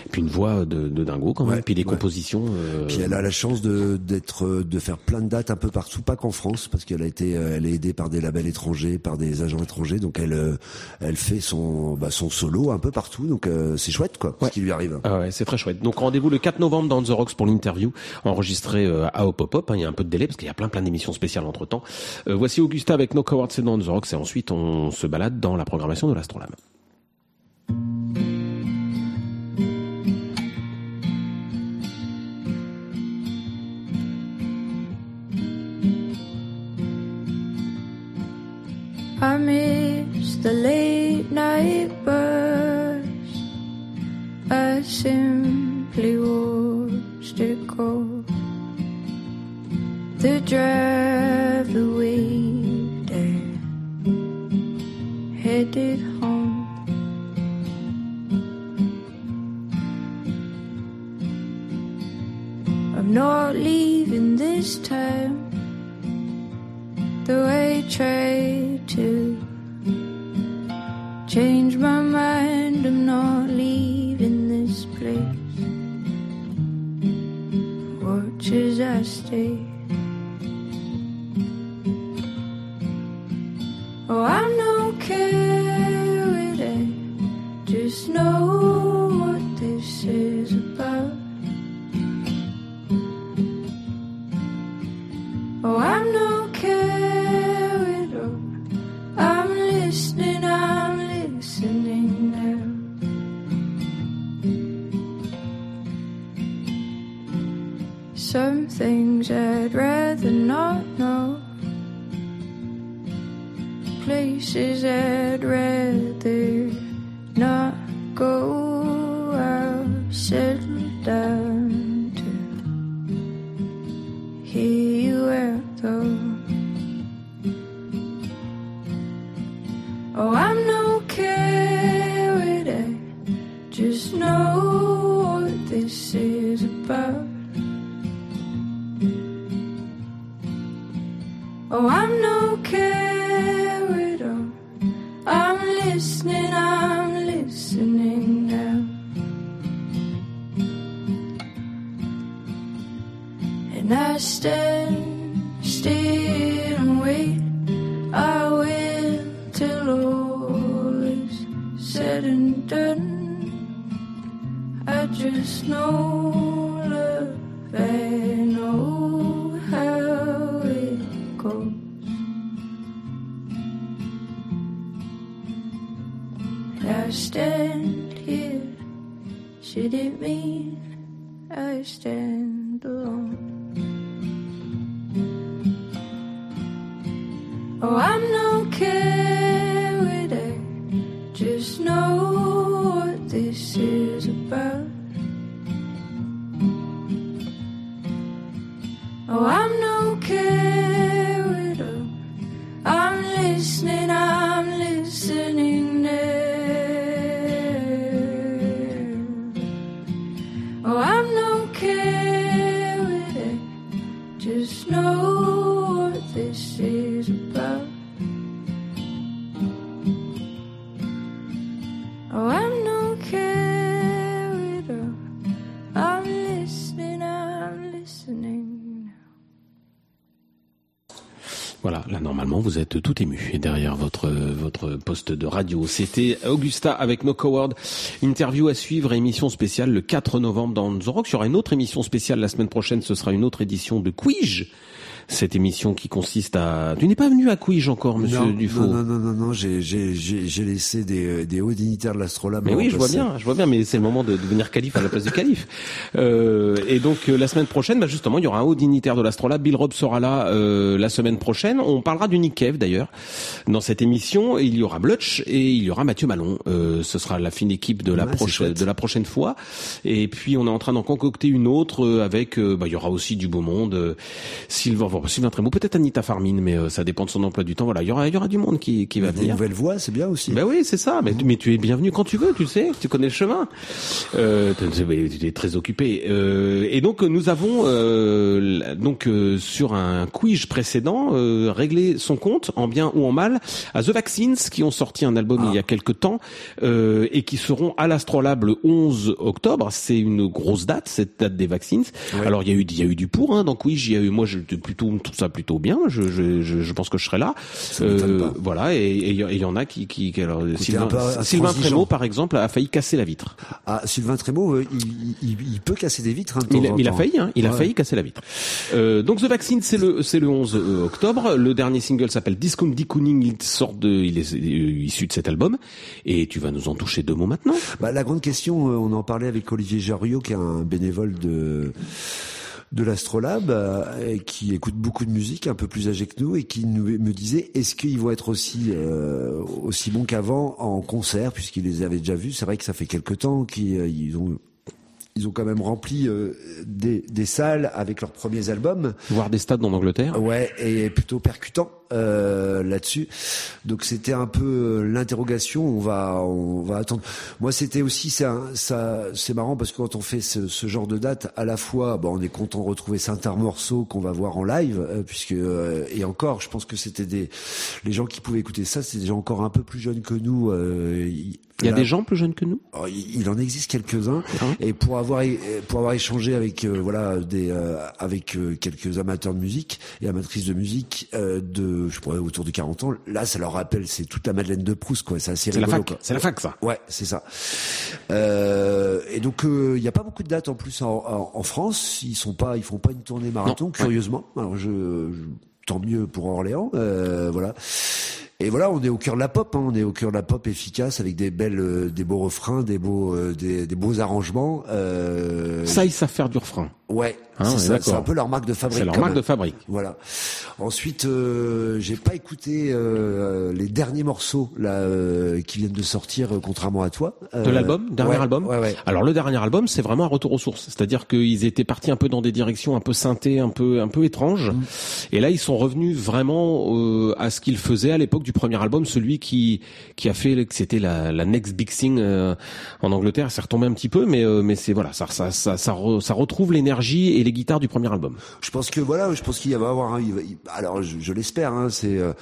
Et puis une voix de, de dingo quand même. Ouais, puis des compositions. euh, Puis elle a la chance de d'être euh, de faire plein de dates un peu partout, pas qu'en France, parce qu'elle a été elle est aidée par des labels étrangers, par des agents étrangers, donc elle elle fait son bah, son solo un peu partout, donc euh, c'est chouette quoi, Ouais. ce qui lui arrive. Ah ouais, c'est très chouette. Donc rendez-vous le 4 novembre dans The Rocks pour l'interview enregistrée euh, à Hop Hop Hop. hein. Il y a un peu de délai parce qu'il y a plein plein d'émissions spéciales entre temps. voici Augusta avec No Cowards c'est dans The Rocks et ensuite on se balade dans la programmation de l'Astrolam. I miss the late night bus. I simply watched it go. The driver and headed home. I'm not leaving this time though I tried to change my mind, I'm not leaving this place. Watch as I stay. Oh, I'm no coward, I just know what this is about. Oh, I'm no I'm listening, I'm listening now. Some things I'd rather not know. Places I'd rather not go. I'll settle down to hear you out though. Oh, I'm no coward. I just know what this is about. Oh, I'm no coward. I'm listening. I'm listening now. And I stand still and wait. Done. I just know love. I know how it goes. I stand here. Should it mean I stand alone? Oh, I'm no coward just know what this is about. Oh, I'm no carousel. I'm listening, I'm listening now. Oh, I'm no carousel. Just know. Voilà, là normalement vous êtes tout ému et derrière votre poste de radio. C'était Augusta avec No Coward. Interview à suivre, émission spéciale le 4 novembre dans The Rock. Il y aura une autre émission spéciale la semaine prochaine. Ce sera une autre édition de Quij. Cette émission qui consiste à. Tu n'es pas venu à Quij encore, Monsieur non, Dufaux. non, non, non, non, non, j'ai, j'ai, j'ai, j'ai laissé des, des hauts dignitaires de l'astrolabe. Mais oui, je vois bien, je vois bien, mais c'est le moment de devenir calife à la place du calife. Euh, et donc euh, la semaine prochaine, bah, justement, il y aura un haut dignitaire de l'Astrolabe. Bill Robb sera là euh, la semaine prochaine. On parlera du Nick Cave d'ailleurs dans cette émission. Il y aura Blutch et il y aura Mathieu Malon. Euh, ce sera la fine équipe de la Ouais, prochaine de la prochaine fois. Et puis on est en train d'en concocter une autre euh, avec. euh, bah, il y aura aussi du beau monde. Euh, Sylvain, bon, Sylvain Trémaux, peut-être Anita Farmine, mais euh, ça dépend de son emploi du temps. Voilà, il y aura il y aura du monde qui qui va venir. nouvelles voix, c'est bien aussi. Ben oui, c'est ça. Mais, mais tu es bienvenu quand tu veux, tu sais, tu connais le chemin. Euh, tu tu es très occupé. Euh, et donc nous avons euh, donc euh, sur un quiz précédent euh, réglé son compte en bien ou en mal à The Vaccines qui ont sorti un album il y a quelque temps euh, et qui seront à l'Astrolabe le 11 octobre. C'est une grosse date, cette date des Vaccines. Alors il y a eu il y a eu du pour hein, dans quiz. Il y a eu moi je plutôt trouve ça plutôt bien. Je, je, je, je pense que je serai là. pas. voilà et il y, et il y en a qui qui, qui- alors Sylvain, Sylvain par exemple a failli casser la vitre. Ah, Sylvain Trémaux, euh, il, il, il peut casser des vitres. Hein, de Il, il a failli, hein, il a failli casser la vitre. Euh, donc The Vaccine, c'est le c'est le 11 euh, octobre. Le dernier single s'appelle Disco Dicooning. Il sort de, il est, euh, issu de cet album. Et tu vas nous en toucher deux mots maintenant. Bah, la grande question, euh, on en parlait avec Olivier Jariot, qui est un bénévole de de l'Astrolabe, euh, qui écoute beaucoup de musique, un peu plus âgé que nous, et qui me disait est-ce qu'ils vont être aussi euh, aussi bons qu'avant en concert, puisqu'ils les avaient déjà vus? C'est vrai que ça fait quelque temps qu'ils euh, ont ils ont quand même rempli euh, des, des salles avec leurs premiers albums. Voir des stades en Angleterre. Ouais, et plutôt percutant euh, là-dessus. Donc c'était un peu euh, l'interrogation. On va, on va attendre. Moi, c'était aussi ça, ça, c'est marrant parce que quand on fait ce, ce genre de date, à la fois, bon, on est content de retrouver certains morceaux qu'on va voir en live, euh, puisque euh, et encore, je pense que c'était des les gens qui pouvaient écouter ça, c'était des gens encore un peu plus jeunes que nous. Il y a là- des gens plus jeunes que nous? Oh, il il en existe quelques-uns Ah. et pour avoir pour avoir échangé avec euh, voilà des euh, avec euh, quelques amateurs de musique et amatrices de musique euh, de je pourrais autour de 40 ans là ça leur rappelle c'est toute la Madeleine de Proust quoi c'est assez C'est la rigolo, fac. quoi. C'est la fac ça. Ouais, c'est ça. Euh, et donc il n'y a pas beaucoup de dates en plus en, en- en France. Ils sont pas, ils font pas une tournée marathon, Non, curieusement. Alors je, je- tant mieux pour Orléans, euh, voilà. Et voilà, on est au cœur de la pop, hein, on est au cœur de la pop efficace avec des belles, euh, des beaux refrains, des beaux, euh, des, beaux arrangements. Euh, Ça, ils savent faire du refrain. Ouais, Hein, c'est un peu leur marque de fabrique. C'est leur marque même. de fabrique. Voilà. Ensuite, euh, j'ai pas écouté euh, les derniers morceaux là euh, qui viennent de sortir, euh, contrairement à toi. De Euh, l'album, dernier ouais, album. Ouais, ouais. Alors le dernier album, c'est vraiment un retour aux sources. C'est-à-dire qu'ils étaient partis un peu dans des directions un peu synthé, un peu un peu étranges. Mm. Et là, ils sont revenus vraiment euh, à ce qu'ils faisaient à l'époque du premier album, celui qui qui a fait que c'était la, la next big thing euh, en Angleterre. C'est retombé un petit peu, mais euh, mais c'est voilà, ça ça ça ça, re- ça retrouve l'énergie et les guitares du premier album. Je pense que voilà, je pense qu'il va y avoir. il va- il- alors, je, je l'espère. Hein, c'est euh,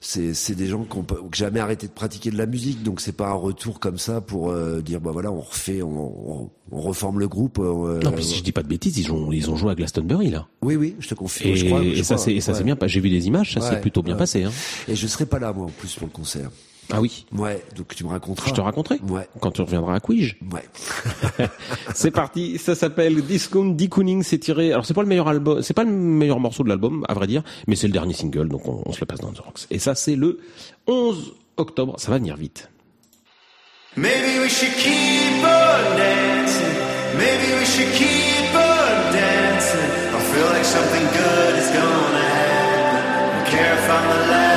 c'est c'est des gens qui ont, pas- qui ont jamais arrêté de pratiquer de la musique, donc c'est pas un retour comme ça pour euh, dire bah voilà, on refait, on, on, on reforme le groupe. euh, Non, mais si je dis pas de bêtises, ils ont ils ont joué à Glastonbury là. Oui, oui, je te confirme. Et, je crois, et je ça c'est et ça ouais. c'est bien. J'ai vu les images, ça s'est Ouais, plutôt bien ouais. passé. Hein. Et je serai pas là moi en plus pour le concert. Ah oui, Ouais, donc tu me raconteras. je te raconterai Ouais, quand tu reviendras à Quij. ouais. C'est parti, ça s'appelle Disco Decooning, c'est tiré. Alors c'est pas le meilleur album, c'est pas le meilleur morceau de l'album, à vrai dire, mais c'est le dernier single, donc on, on se le passe dans The Rocks. Et ça c'est le 11 octobre, ça va venir vite. Maybe we should keep on dancing. Maybe we should keep on dancing. I feel like something good is gonna happen. Don't care if I'm the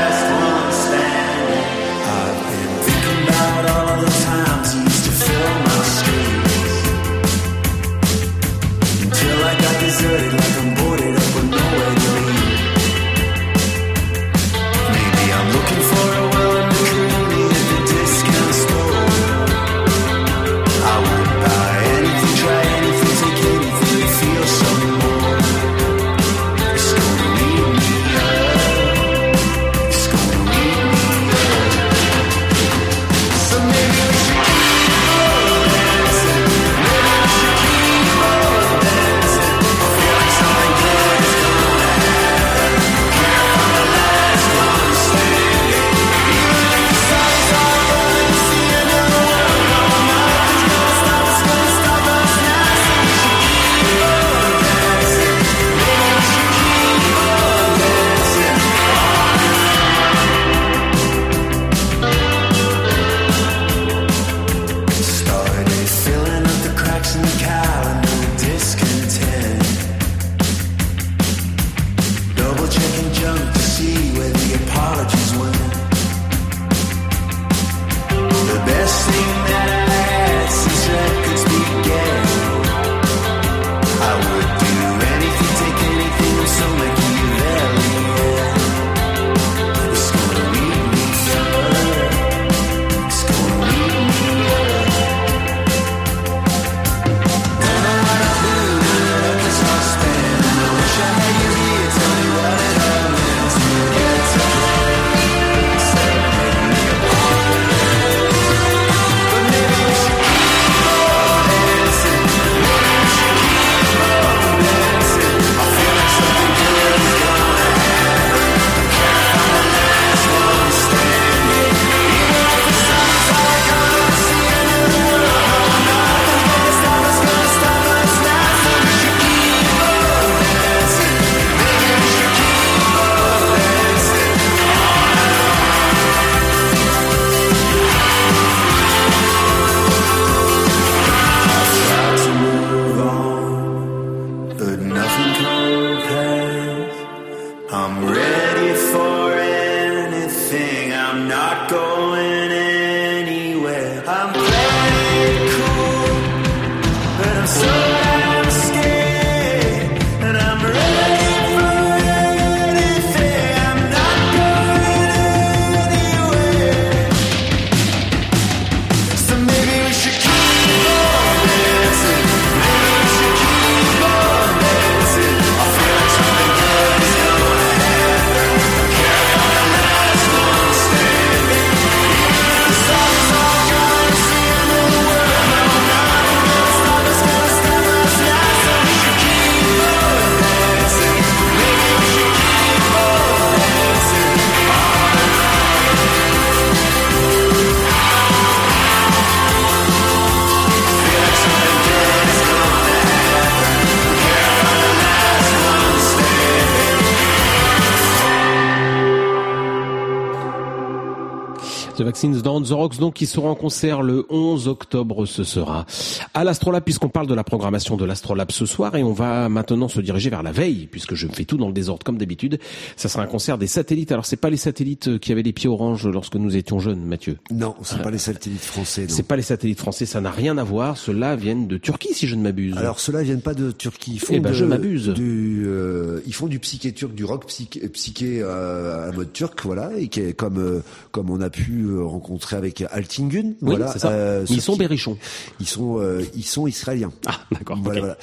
The Dans The Rocks, donc, qui sera en concert le 11 octobre, ce sera à l'Astrolabe, puisqu'on parle de la programmation de l'Astrolabe ce soir, et on va maintenant se diriger vers la veille, puisque je fais tout dans le désordre comme d'habitude. Ça sera un concert des satellites. Alors, c'est pas les satellites qui avaient les pieds orange lorsque nous étions jeunes, Mathieu. Non, c'est pas les satellites français. C'est pas les satellites français, ça n'a rien à voir. Ceux-là viennent de Turquie, si je ne m'abuse. Alors ceux-là viennent pas de Turquie. Ils font Eh ben, de- je m'abuse. Du, euh, ils font du psyché turc, du rock psyché, psyché euh, à mode turc, voilà, et qui est comme euh, comme on a pu euh, rencontrer avec Altingun. oui, voilà, ça. euh, ils sont berrichons. Ils sont euh, ils sont israéliens. Ah, d'accord. Voilà, ok. voilà.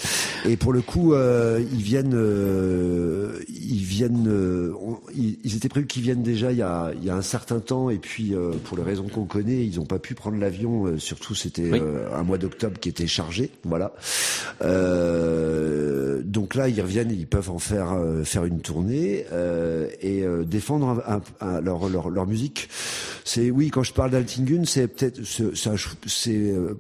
Et pour le coup, euh, ils viennent, euh, ils viennent, euh, on- ils, ils étaient prévus qu'ils viennent déjà il y a, il y a un certain temps, et puis euh, pour les raisons qu'on connaît, ils n'ont pas pu prendre l'avion. euh, surtout, c'était Oui. euh, un mois d'octobre qui était chargé, voilà. Euh, donc là, ils reviennent, ils peuvent en faire euh, faire une tournée euh, et euh, défendre un- un- un- leur, leur leur musique. C'est oui, quand je parle d'Altingun, c'est peut-être euh,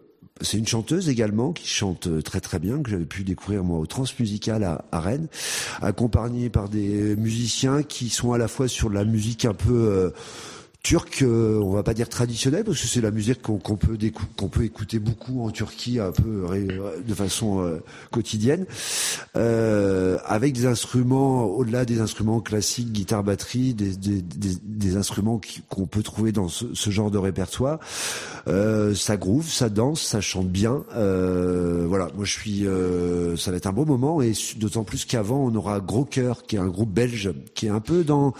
une chanteuse également qui chante euh, très très bien que j'avais pu découvrir moi au Transmusical à, à Rennes, accompagnée par des musiciens qui sont à la fois sur de la musique un peu euh, turque, euh, on va pas dire traditionnelle parce que c'est la musique qu'on peut peut écouter beaucoup en Turquie un peu de façon euh, quotidienne, euh, avec des instruments au-delà des instruments classiques, guitare, batterie, des, des, instruments qu'on peut trouver dans ce, genre de répertoire. Ça groove, ça danse, ça chante bien. Voilà, moi je suis, ça va être un beau moment et d'autant plus qu'avant on aura Gros qui est un groupe belge, qui est un peu dans,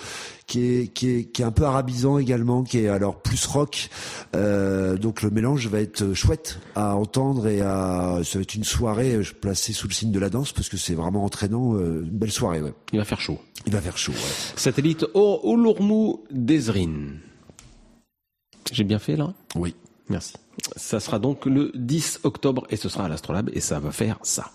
qui est qui est qui est un peu arabisant également, qui est alors plus rock. Euh, donc le mélange va être chouette à entendre et à, ça va être une soirée euh, placée sous le signe de la danse parce que c'est vraiment entraînant, euh, une belle soirée. Ouais. Il va faire chaud. Il va faire chaud. Ouais. Satellite Olurmu Desrin. J'ai bien fait là? Oui. Merci. Ça sera donc le 10 octobre et ce sera à l'Astrolabe et ça va faire ça.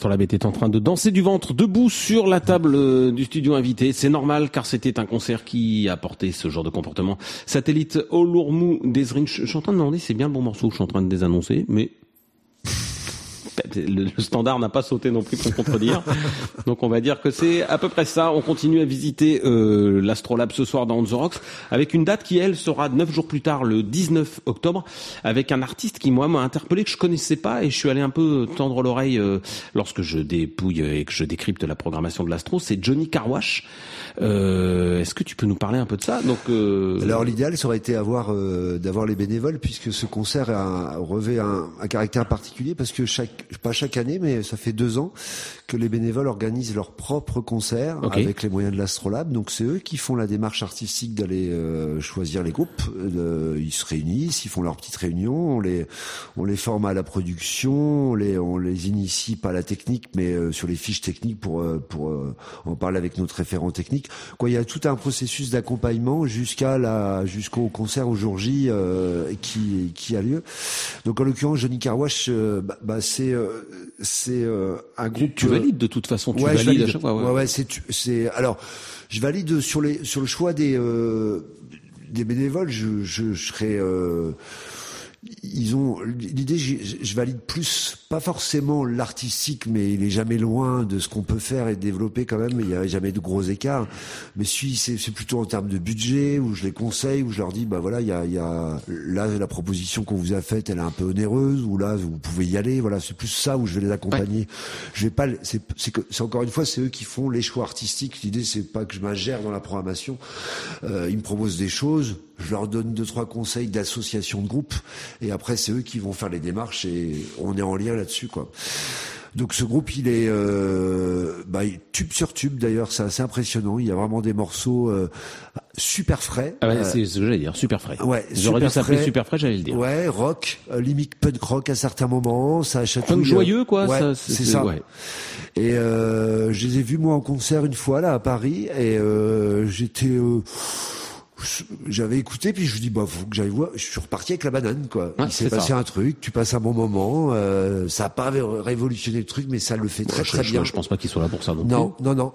De l'Astrolabe était en train de danser du ventre debout sur la table euh, du studio invité. C'est normal car c'était un concert qui a porté ce genre de comportement. Satellite Olourmou Desrin. Je je suis en train de demander, c'est bien le bon morceau que je suis en train de désannoncer, mais le, le standard n'a pas sauté non plus pour contredire. Donc on va dire que c'est à peu près ça. On continue à visiter euh, l'Astrolabe ce soir dans On The Rocks avec une date qui elle sera neuf jours plus tard, le 19 octobre, avec un artiste qui moi m'a interpellé que je connaissais pas et je suis allé un peu tendre l'oreille euh, lorsque je dépouille et que je décrypte la programmation de l'Astro. C'est Johnny Carwash. Euh, Est-ce que tu peux nous parler un peu de ça? Donc euh, Alors l'idéal, ça aurait été avoir, euh, d'avoir les bénévoles, puisque ce concert a, revêt un, un caractère particulier, parce que chaque, pas chaque année, mais ça fait deux ans que les bénévoles organisent leur propre concert Ok. avec les moyens de l'Astrolabe. Donc c'est eux qui font la démarche artistique d'aller euh, choisir les groupes. Euh, ils se réunissent, ils font leur petite réunion, on les, on les forme à la production, on les, on les initie pas à la technique, mais euh, sur les fiches techniques pour, pour en parler avec notre référent technique. Quoi, il y a tout un processus d'accompagnement jusqu'à la, jusqu'au concert au jour J qui, qui a lieu. Donc en l'occurrence, Johnny Carwash, bah, bah, c'est, c'est euh, un groupe. tu euh, valides de toute façon, tu ouais, valides à valide. chaque fois. ouais. Ouais, ouais, c'est, tu- c'est, alors, je valide sur les, sur le choix des, euh, des bénévoles. Je, je, je serais, euh, ils ont l'idée. Je, je valide plus, pas forcément l'artistique, mais il est jamais loin de ce qu'on peut faire et développer quand même. Il y a jamais de gros écarts. Mais si c'est, c'est plutôt en termes de budget où je les conseille, où je leur dis, bah voilà, il y a, y a là la proposition qu'on vous a faite, elle est un peu onéreuse, ou là vous pouvez y aller. Voilà, c'est plus ça où je vais les accompagner. Je vais pas, le- c'est, c'est, que- c'est encore une fois, c'est eux qui font les choix artistiques. L'idée, c'est pas que je m'ingère dans la programmation. Euh, ils me proposent des choses, je leur donne deux trois conseils d'association de groupe, et après c'est eux qui vont faire les démarches et on est en lien là-dessus, quoi. Donc ce groupe, il est euh, bah, tube sur tube d'ailleurs, c'est assez impressionnant. Il y a vraiment des morceaux euh, super frais. Ah ouais, Euh, c'est ce que j'allais dire, super frais. Ouais, J'aurais dû super s'appeler frais. super frais, j'allais le dire. Ouais, rock, euh, limite punk rock à certains moments, ça chatouille. Punk joyeux, quoi, Ouais, c'est ça. ouais. Et euh, je les ai vus moi en concert une fois là à Paris et euh, j'étais euh, j'avais écouté puis je me dis bah faut que j'aille voir je suis reparti avec la banane quoi Ouais, il s'est passé ça. un truc tu passes un bon moment euh, ça a pas ré- révolutionné le truc mais ça le fait très je, très je- bien je pense pas qu'il soit là pour ça non, non, non, non.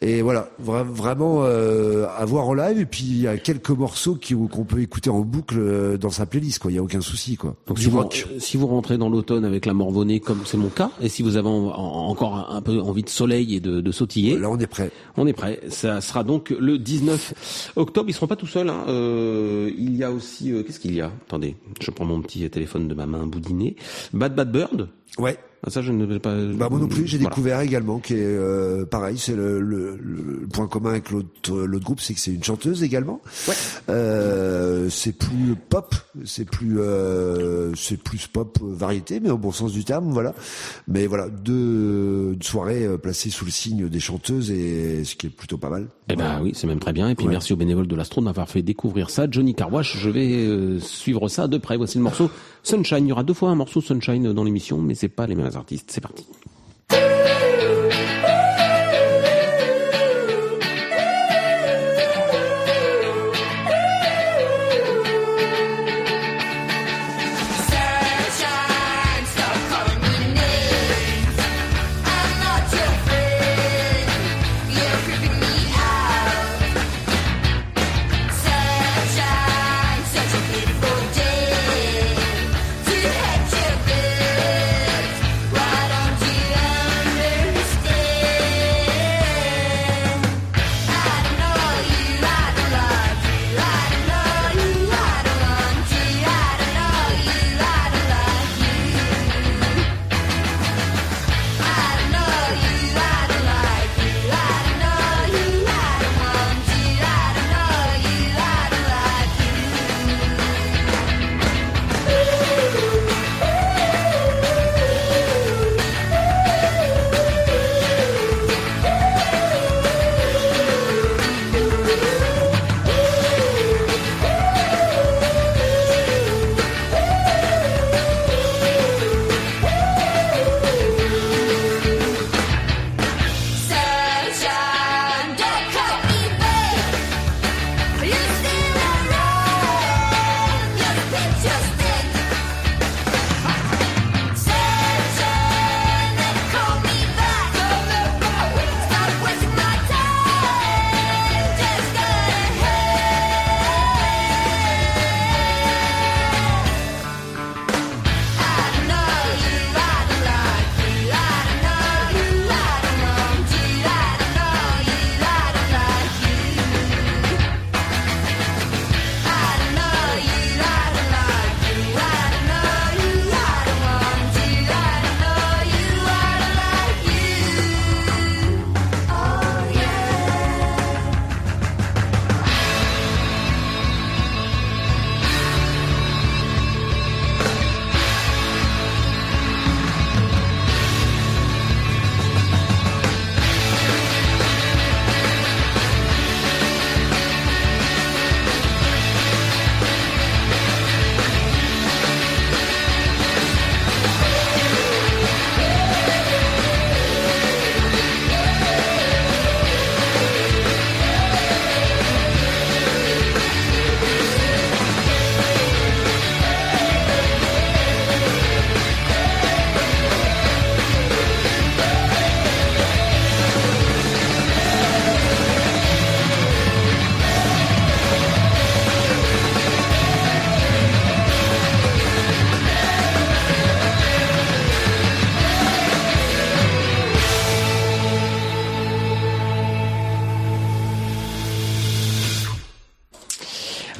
Et voilà, vra- vraiment euh, à voir en live. Et puis il y a quelques morceaux qui- qu'on peut écouter en boucle euh, dans sa playlist. Quoi, il y a aucun souci. Quoi. Donc si vous, si vous rentrez dans l'automne avec la morvonnée comme c'est mon cas, et si vous avez en- en- encore un, peu envie de soleil et de, de sautiller, Là, on est prêt. on est prêt. Ça sera donc le 19 octobre. Ils seront pas tout seuls. Hein. Euh, il y a aussi euh, qu'est-ce qu'il y a? Attendez, je prends mon petit téléphone de ma main boudinée. Bad Bad Bird? Ouais. Ah, ça je ne vais pas. Bah moi non plus, j'ai Voilà. découvert également qui est euh, pareil. C'est le, le, le point commun avec l'autre l'autre groupe, c'est que c'est une chanteuse également. Ouais. Euh, c'est plus pop, c'est plus euh, c'est plus pop variété, mais au bon sens du terme, voilà. Mais voilà, deux, deux soirées placées sous le signe des chanteuses et ce qui est plutôt pas mal. Eh ben oui, c'est même très bien. Et puis Ouais. merci aux bénévoles de l'Astro de m'avoir fait découvrir ça. Johnny Carwash, je vais euh, suivre ça de près. Voici le morceau Sunshine. Il y aura deux fois un morceau Sunshine dans l'émission, mais c'est pas les mêmes artistes. C'est parti.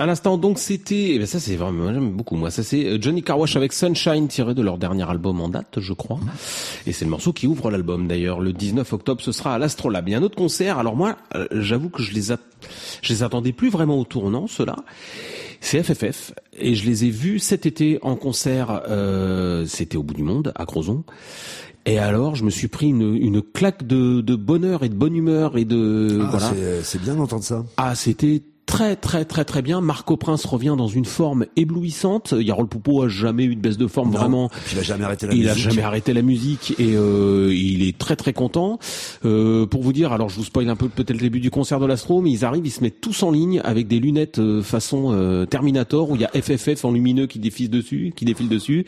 L'instant, donc, c'était, eh ben, ça c'est vraiment, j'aime beaucoup, moi. Ça c'est euh, Johnny Carwash avec Sunshine tiré de leur dernier album en date, je crois. Et c'est le morceau qui ouvre l'album d'ailleurs. Le 19 octobre, ce sera à l'Astrolabe. Il y a un autre concert. Alors moi, euh, j'avoue que je les, a- je les attendais plus vraiment au tournant, ceux-là. C'est FFF. Et je les ai vus cet été en concert, euh, c'était au bout du monde, à Crozon. Et alors, je me suis pris une, une claque de, de bonheur et de bonne humeur et de, Ah, voilà. c'est- C'est bien d'entendre ça. Ah, c'était très très très très bien. Marco Prince revient dans une forme éblouissante. Yarol Poupeau a jamais eu de baisse de forme Non. vraiment. Il a jamais arrêté la il a musique. jamais arrêté la musique et euh, il est très très content. Euh, pour vous dire, alors je vous spoil un peu peut-être le début du concert de l'Astro, mais ils arrivent, ils se mettent tous en ligne avec des lunettes euh, façon euh, Terminator où il y a FFF en lumineux qui défile dessus, qui défile dessus,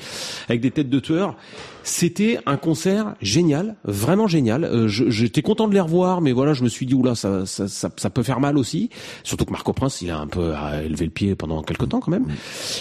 avec des têtes de tueurs. C'était un concert génial, vraiment génial. Euh, J'étais content de les revoir, mais voilà, je me suis dit oula, ça, ça, ça, ça peut faire mal aussi. Surtout que Marco Prince, il a un peu élevé le pied pendant quelques temps quand même.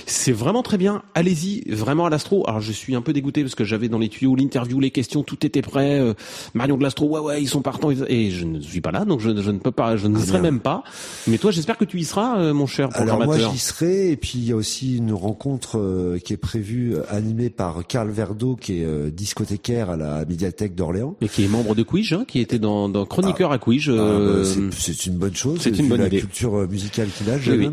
C'est vraiment très bien. Allez-y, vraiment à l'astro. Alors je suis un peu dégoûté parce que j'avais dans les tuyaux l'interview, les questions, tout était prêt. Euh, Marion de l'astro, ouais ouais, ils sont partants. Et je ne suis pas là, donc je, je ne peux pas, je n'y Ah, serai bien. même pas. Mais toi, j'espère que tu y seras, euh, mon cher Alors moi j'y serai et puis il y a aussi une rencontre euh, qui est prévue euh, animée par Karl Verdo qui est euh, discothécaire à la médiathèque d'Orléans. Mais qui est membre de Quij, hein, qui était dans, dans chroniqueur à Quij. Ah, bah, euh, c'est- c'est une bonne chose. c'est une bonne la idée. culture euh, musicale qu'il a, Oui,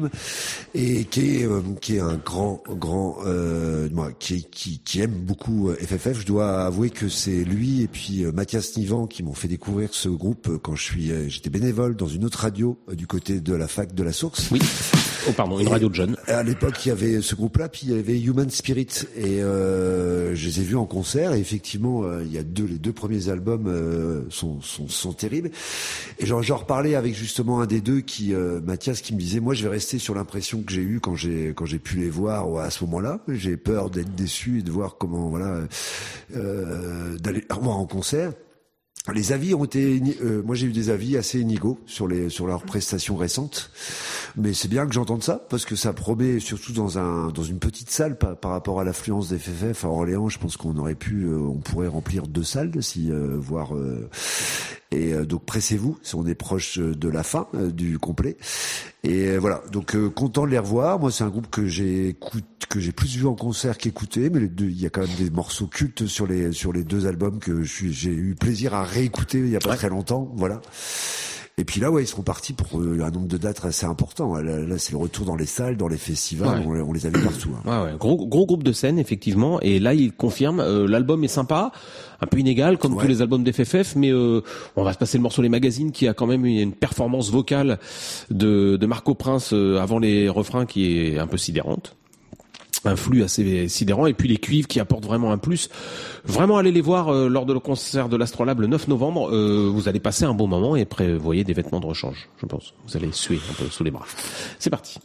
et qui est euh, qui est un grand grand euh, moi, qui, qui qui aime beaucoup FFF. Je dois avouer que c'est lui et puis Mathias Nivan qui m'ont fait découvrir ce groupe quand je suis j'étais bénévole dans une autre radio du côté de la fac de la Source. Oui. Oh pardon, une Et radio de jeunes. À l'époque, il y avait ce groupe-là, puis il y avait Human Spirit, et euh, je les ai vus en concert. Et effectivement, euh, il y a deux, les deux premiers albums euh, sont, sont sont terribles. Et j'en reparlais avec justement un des deux, qui euh, Mathias, qui me disait, moi, je vais rester sur l'impression que j'ai eue quand j'ai quand j'ai pu les voir à ce moment-là. J'ai peur d'être déçu et de voir comment voilà euh, d'aller revoir en concert. Les avis ont été, euh, moi j'ai eu des avis assez inégaux sur les sur leurs prestations récentes, mais c'est bien que j'entende ça parce que ça promet surtout dans un dans une petite salle par, par rapport à l'affluence des FFF à Orléans. Je pense qu'on aurait pu, euh, on pourrait remplir deux salles si euh, voire euh, et euh, donc pressez-vous, si on est proche euh, de la fin euh, du complet. Et euh, voilà, donc euh, content de les revoir. Moi, c'est un groupe que j'ai que j'ai plus vu en concert qu'écouté, mais les deux, il y a quand même des morceaux cultes sur les sur les deux albums que j'ai eu plaisir à réécouter il y a pas très longtemps. Voilà. Et puis là, ouais, ils seront partis pour euh, un nombre de dates assez important. Là, là, c'est le retour dans les salles, dans les festivals. Ouais. On, on les a vus partout. hein. Ouais, ouais. Gros, gros groupe de scène, effectivement. Et là, il confirme, euh, l'album est sympa, un peu inégal, comme tous les albums d'FFF, mais euh, on va se passer le morceau Les Magazines, qui a quand même une, une performance vocale de, de Marco Prince euh, avant les refrains qui est un peu sidérante un flux assez sidérant et puis les cuivres qui apportent vraiment un plus. Vraiment allez les voir euh, lors de le concert de l'Astrolabe le 9 novembre, euh, vous allez passer un bon moment et prévoyez des vêtements de rechange, je pense. Vous allez suer un peu sous les bras. C'est parti.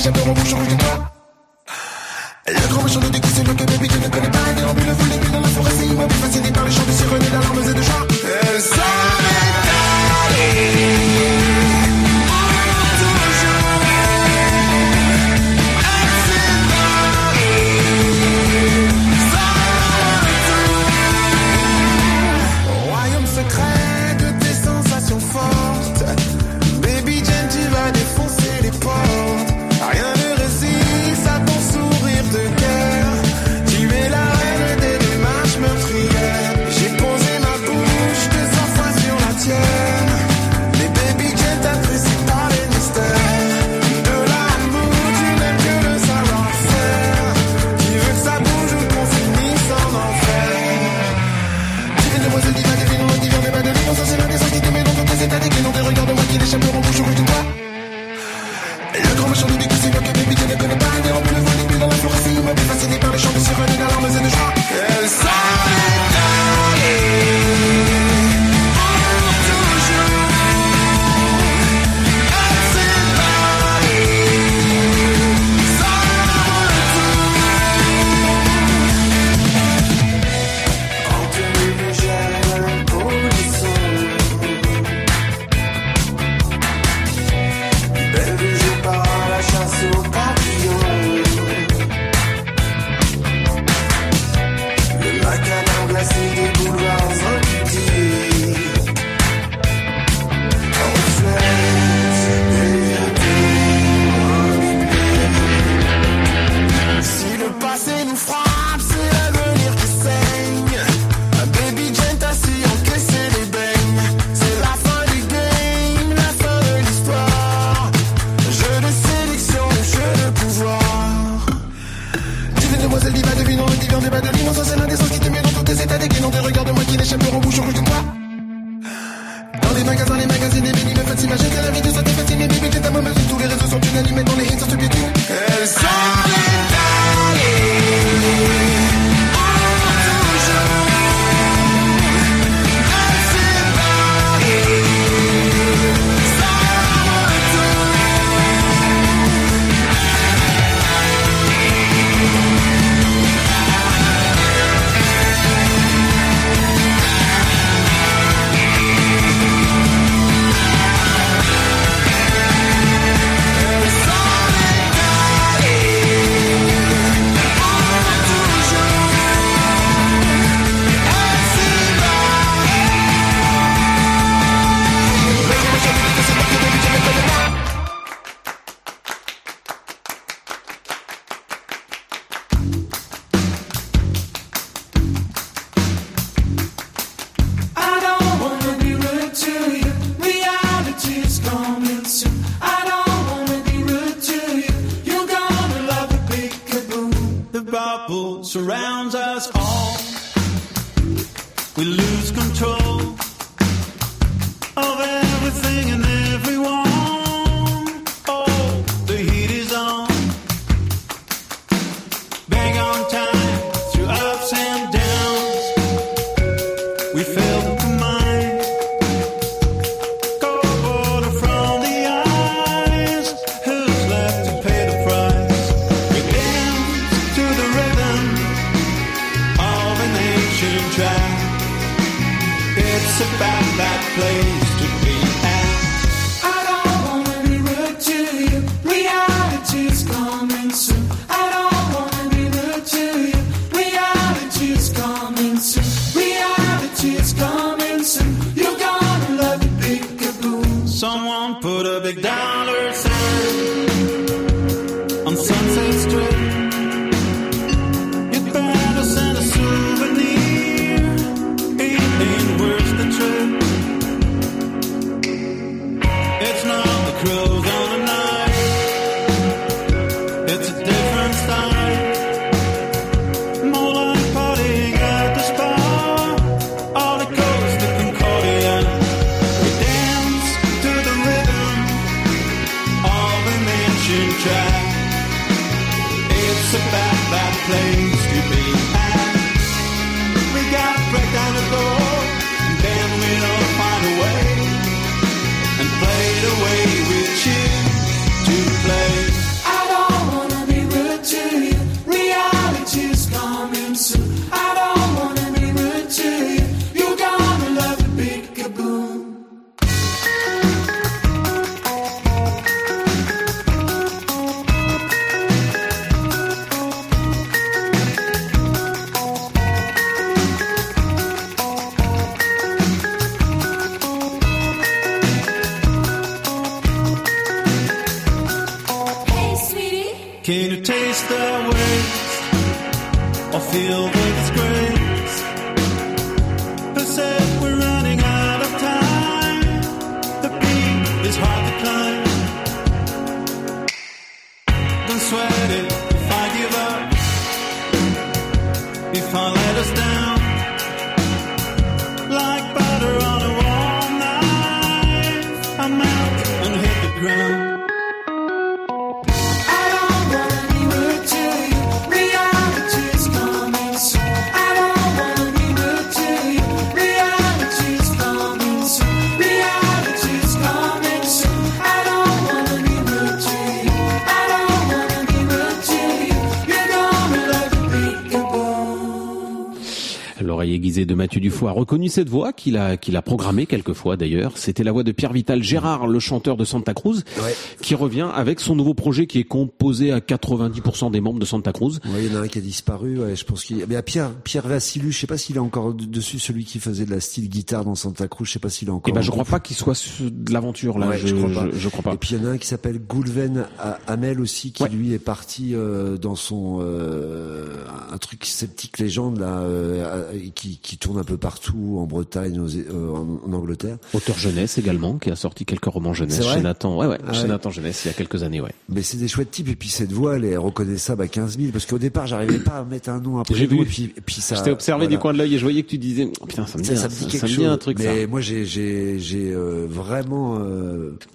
Qui n'échapperont bouche rouge de toi. Le grand méchant de déguise, c'est le que baby, tu ne connais pas. Déambule, le volet, dans la forêt, c'est immobile, fasciné par les chants de Mathieu Dufoy a reconnu cette voix qu'il a qu'il a programmée quelquefois d'ailleurs. C'était la voix de Pierre Vital, Gérard, le chanteur de Santa Cruz, ouais. qui revient avec son nouveau projet qui est composé à 90% des membres de Santa Cruz. Ouais, il y en a un qui a disparu. Ouais, je pense qu'il. Mais Pierre Pierre Vassilou, je sais pas s'il est encore dessus, celui qui faisait de la style guitare dans Santa Cruz. Je sais pas s'il est encore. Eh ben, je crois pas qu'il soit de l'aventure là. Je, je, crois pas. Je, crois pas. Et puis il y en a un qui s'appelle Goulven Hamel aussi, qui lui est parti euh, dans son euh, ces petites légendes là euh, qui, qui tournent un peu partout en Bretagne, euh, en, Angleterre. Auteur jeunesse également qui a sorti quelques romans jeunesse chez Nathan. Ouais, ah chez. Nathan jeunesse il y a quelques années, ouais. Mais c'est des chouettes types et puis cette voix elle est reconnaissable à 15 000 parce qu'au départ j'arrivais pas à mettre un nom après J'ai vu. Et puis, et. Je t'ai observé du coin de l'œil et je voyais que tu disais oh, putain ça me dit, ça, ça, ça, me dit quelque chose. un truc. Mais moi j'ai euh, vraiment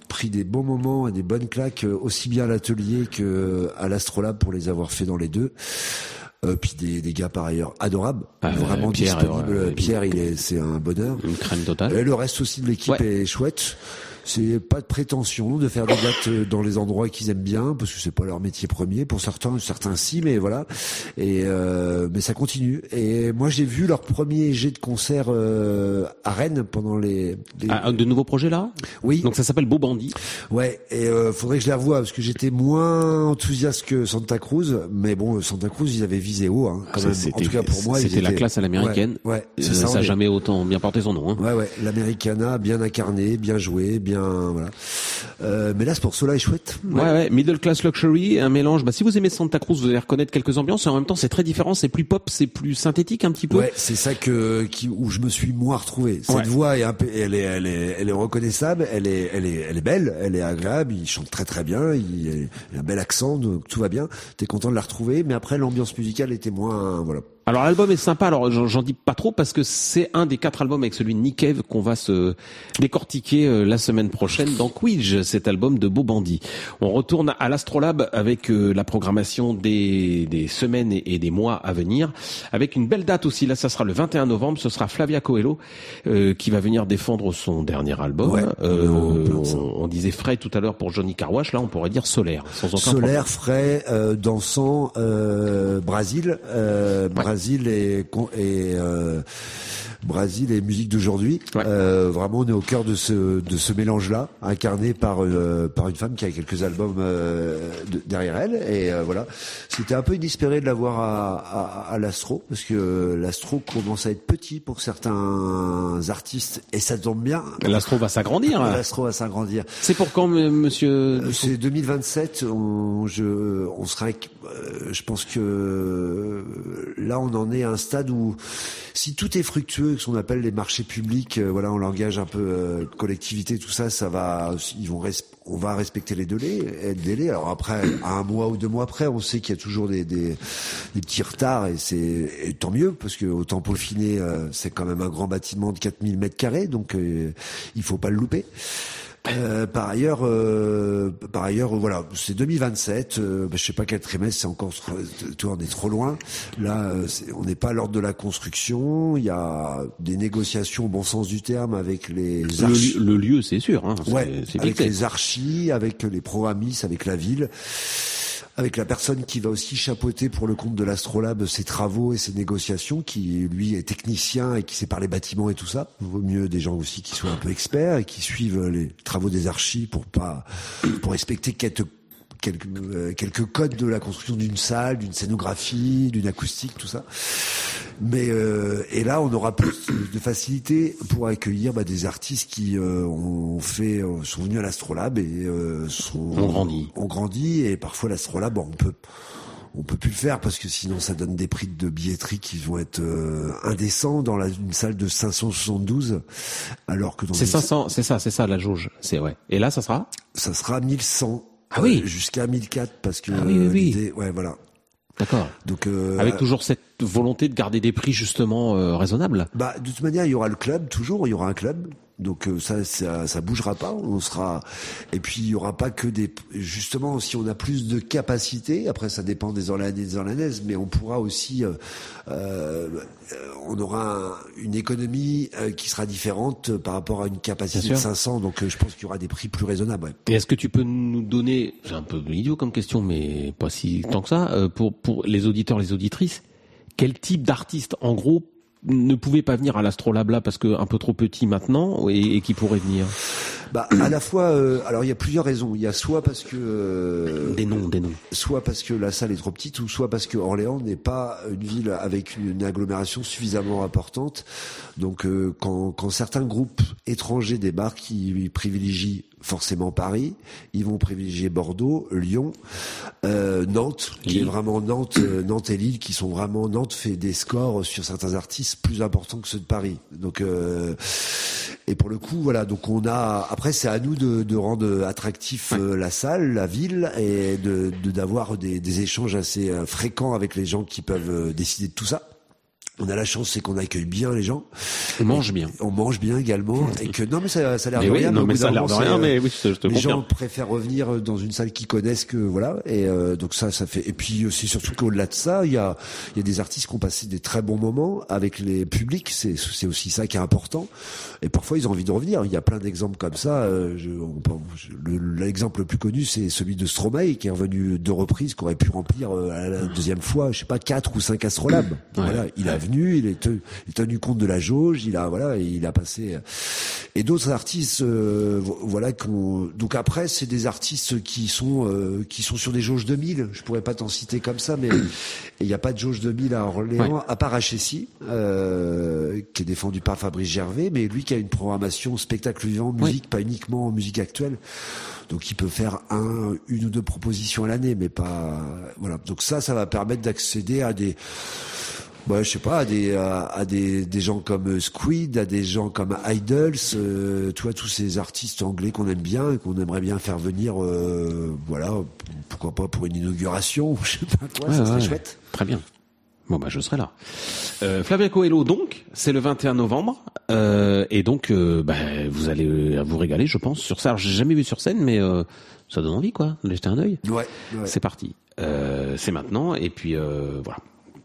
pris des bons moments et des bonnes claques aussi bien à l'atelier qu'à l'astrolabe pour les avoir fait dans les deux. Euh, puis des, des gars par ailleurs adorables, Ah, vraiment Pierre, disponibles. ouais, ouais, Pierre, il est, c'est un bonheur. Une crème totale. Et le reste aussi de l'équipe Ouais. est chouette. C'est pas de prétention de faire des dates euh, dans les endroits qu'ils aiment bien, parce que c'est pas leur métier premier. Pour certains, certains si, mais voilà. Et euh, mais ça continue. Et moi, j'ai vu leur premier jet de concert euh, à Rennes pendant les. les- Ah, de nouveaux projets là? Oui. Donc ça s'appelle Beau Bandit. Ouais. Et euh, faudrait que je les revoie parce que j'étais moins enthousiaste que Santa Cruz. Mais bon, Santa Cruz, ils avaient visé haut, hein, quand Ça, même. En tout cas pour moi, c'était la étaient- classe à l'américaine. Ouais. ouais, Euh, ça est- jamais autant bien porté son nom. Hein. Ouais, ouais, l'Americana, bien incarné, bien joué, bien voilà. Euh, mais là, ce morceau-là est chouette. Ouais, ouais, Middle Class Luxury, un mélange. Bah, si vous aimez Santa Cruz, vous allez reconnaître quelques ambiances. Et en même temps, c'est très différent. C'est plus pop, c'est plus synthétique un petit peu. Ouais, c'est ça que qui, où je me suis moi retrouvé. Cette Ouais. voix est un peu, elle est, elle est, elle est reconnaissable, elle est, elle est, elle est belle, elle est agréable. Il chante très très bien, il, il a un bel accent, donc tout va bien. T'es content de la retrouver, mais après l'ambiance musicale était moins, voilà. Alors l'album est sympa. Alors j'en dis pas trop parce que c'est un des quatre albums avec celui de Nick Cave qu'on va se décortiquer euh, la semaine prochaine dans Quidge, cet album de Beau Bandit. On retourne à l'Astrolabe avec euh, la programmation des, des semaines et, des mois à venir, avec une belle date aussi. Là, ça sera le 21 novembre. Ce sera Flavia Coelho euh, qui va venir défendre son dernier album. Ouais, Euh, on ça. on, disait frais tout à l'heure pour Johnny Carwash. Là, on pourrait dire solaire, sans aucun problème. Solaire, frais, euh, dansant, euh, Brésil, euh, Brésil et, et euh, Brésil et musique d'aujourd'hui. Euh, vraiment, on est au cœur de ce de ce mélange-là, incarné par euh, par une femme qui a quelques albums euh, de- derrière elle. Et euh, voilà, c'était un peu inespéré de l'avoir à, à, à l'astro parce que l'astro commence à être petit pour certains artistes et ça tombe bien. L'astro va s'agrandir. L'astro va s'agrandir. C'est pour quand, monsieur? C'est 2027. On, je, on sera. Euh, je pense que euh, là, on en est à un stade où, si tout est fructueux, ce qu'on appelle les marchés publics, euh, voilà, en langage un peu collectivité, tout ça, ça va. Ils vont. on va respecter les délais, les délais. Alors après, à un mois ou deux mois après, on sait qu'il y a toujours des, des, des petits retards et c'est tant mieux parce que autant peaufiner, c'est quand même un grand bâtiment de 4000 mètres carrés, donc il faut pas le louper. Euh, par ailleurs, euh, par ailleurs, voilà, c'est 2027. Euh, bah, je sais pas quel trimestre, c'est encore, vois, on est trop loin. Là, euh, on n'est pas à l'ordre de la construction. Il y a des négociations au bon sens du terme avec les Le, archi- lieu- le lieu, c'est sûr. Hein, Ouais, avec les archis, avec les programmis, avec la ville, avec la personne qui va aussi chapeauter pour le compte de l'Astrolabe ses travaux et ses négociations, qui lui est technicien et qui sait parler bâtiments et tout ça. Vaut mieux des gens aussi qui soient un peu experts et qui suivent les travaux des archis pour pas pour respecter quelques quelques, euh, quelques codes de la construction d'une salle, d'une scénographie, d'une acoustique, tout ça. Mais euh, et là, on aura plus de facilité pour accueillir bah, des artistes qui euh, ont fait, euh, sont venus à l'Astrolabe et euh, sont Ont grandi. ont grandi et parfois l'Astrolabe, bon, on peut on peut plus le faire parce que sinon ça donne des prix de billetterie qui vont être euh, indécents dans la, une salle de 572 alors que dans C'est une 500, c'est ça, c'est ça la jauge. C'est ouais. Et là, ça sera? Ça sera 1100 Ah oui. euh, jusqu'à 1004 parce que Ah oui, oui, oui. l'idée- ouais voilà D'accord. donc euh, Avec toujours cette volonté de garder des prix justement euh, raisonnables. Bah, de toute manière, il y aura le club, toujours, il y aura un club. Donc euh, ça, ça, ça bougera pas. On sera. Et puis il y aura pas que des. Justement, si on a plus de capacité, après ça dépend des Orlanais des Orlanaises, mais on pourra aussi. euh, euh, on aura un- une économie euh, qui sera différente par rapport à une capacité de sûr. 500. Donc euh, je pense qu'il y aura des prix plus raisonnables. ouais. Et est-ce que tu peux nous donner, c'est un peu idiot comme question, mais pas si tant que ça, euh, pour pour les auditeurs, les auditrices, quel type d'artiste, en gros, ne pouvait pas venir à l'Astrolabe là parce que un peu trop petit maintenant et, et qui pourrait venir Bah, à la fois, euh, alors il y a plusieurs raisons. Il y a soit parce que euh, Des noms, des noms. soit parce que la salle est trop petite, ou soit parce que Orléans n'est pas une ville avec une, une agglomération suffisamment importante. Donc, euh, quand, quand certains groupes étrangers débarquent, ils privilégient forcément Paris. Ils vont privilégier Bordeaux, Lyon, euh, Nantes, qui est vraiment Nantes, euh, Nantes et Lille, qui sont vraiment Nantes fait des scores sur certains artistes plus importants que ceux de Paris. Donc euh, et pour le coup, voilà. Donc on a après c'est à nous de, de rendre attractif la salle, la ville et de de- d'avoir des, des échanges assez fréquents avec les gens qui peuvent décider de tout ça. On a la chance, c'est qu'on accueille bien les gens. On mange bien. On mange bien également. Et que non mais ça, ça a l'air de oui, rien. non, mais ça a l'air de rien, mais euh, oui, je te les gens préfèrent revenir dans une salle qu'ils connaissent que voilà. Et euh, donc ça ça fait et puis aussi surtout qu'au-delà de ça il y a il y a des artistes qui ont passé des très bons moments avec les publics. C'est c'est aussi ça qui est important. Et parfois ils ont envie de revenir. Il y a plein d'exemples comme ça euh, je, on peut- je- le- l'exemple le plus connu c'est celui de Stromae qui est revenu deux reprises qui aurait pu remplir euh, à la deuxième fois je sais pas quatre ou cinq astrolabes voilà il il est te- il a tenu compte de la jauge il a voilà il a passé et d'autres artistes euh, vo- voilà qu'on donc après c'est des artistes qui sont euh, qui sont sur des jauges 2000 je pourrais pas t'en citer comme ça mais il n'y a pas de jauge 2000 à Orléans à part euh, qui est défendu par Fabrice Gervais mais lui qui a une programmation spectacle vivant musique pas uniquement musique actuelle. Donc il peut faire un, une ou deux propositions à l'année, mais pas voilà. Donc ça, ça va permettre d'accéder à des Ouais, je sais pas, à des, à, à des, des gens comme Squid, à des gens comme Idols, euh, tu vois, tous ces artistes anglais qu'on aime bien et qu'on aimerait bien faire venir, euh, voilà, pourquoi pas pour une inauguration, je sais pas quoi, ça Ouais, serait ouais. chouette. Très bien. Bon bah je serai là. Euh, Flavia Coelho donc, c'est le 21 novembre euh, et donc euh, bah, vous allez euh, vous régaler je pense sur ça. Alors j'ai jamais vu sur scène mais euh, ça donne envie quoi, de jeter un œil. Ouais, ouais. C'est parti. Euh, c'est maintenant et puis euh, voilà.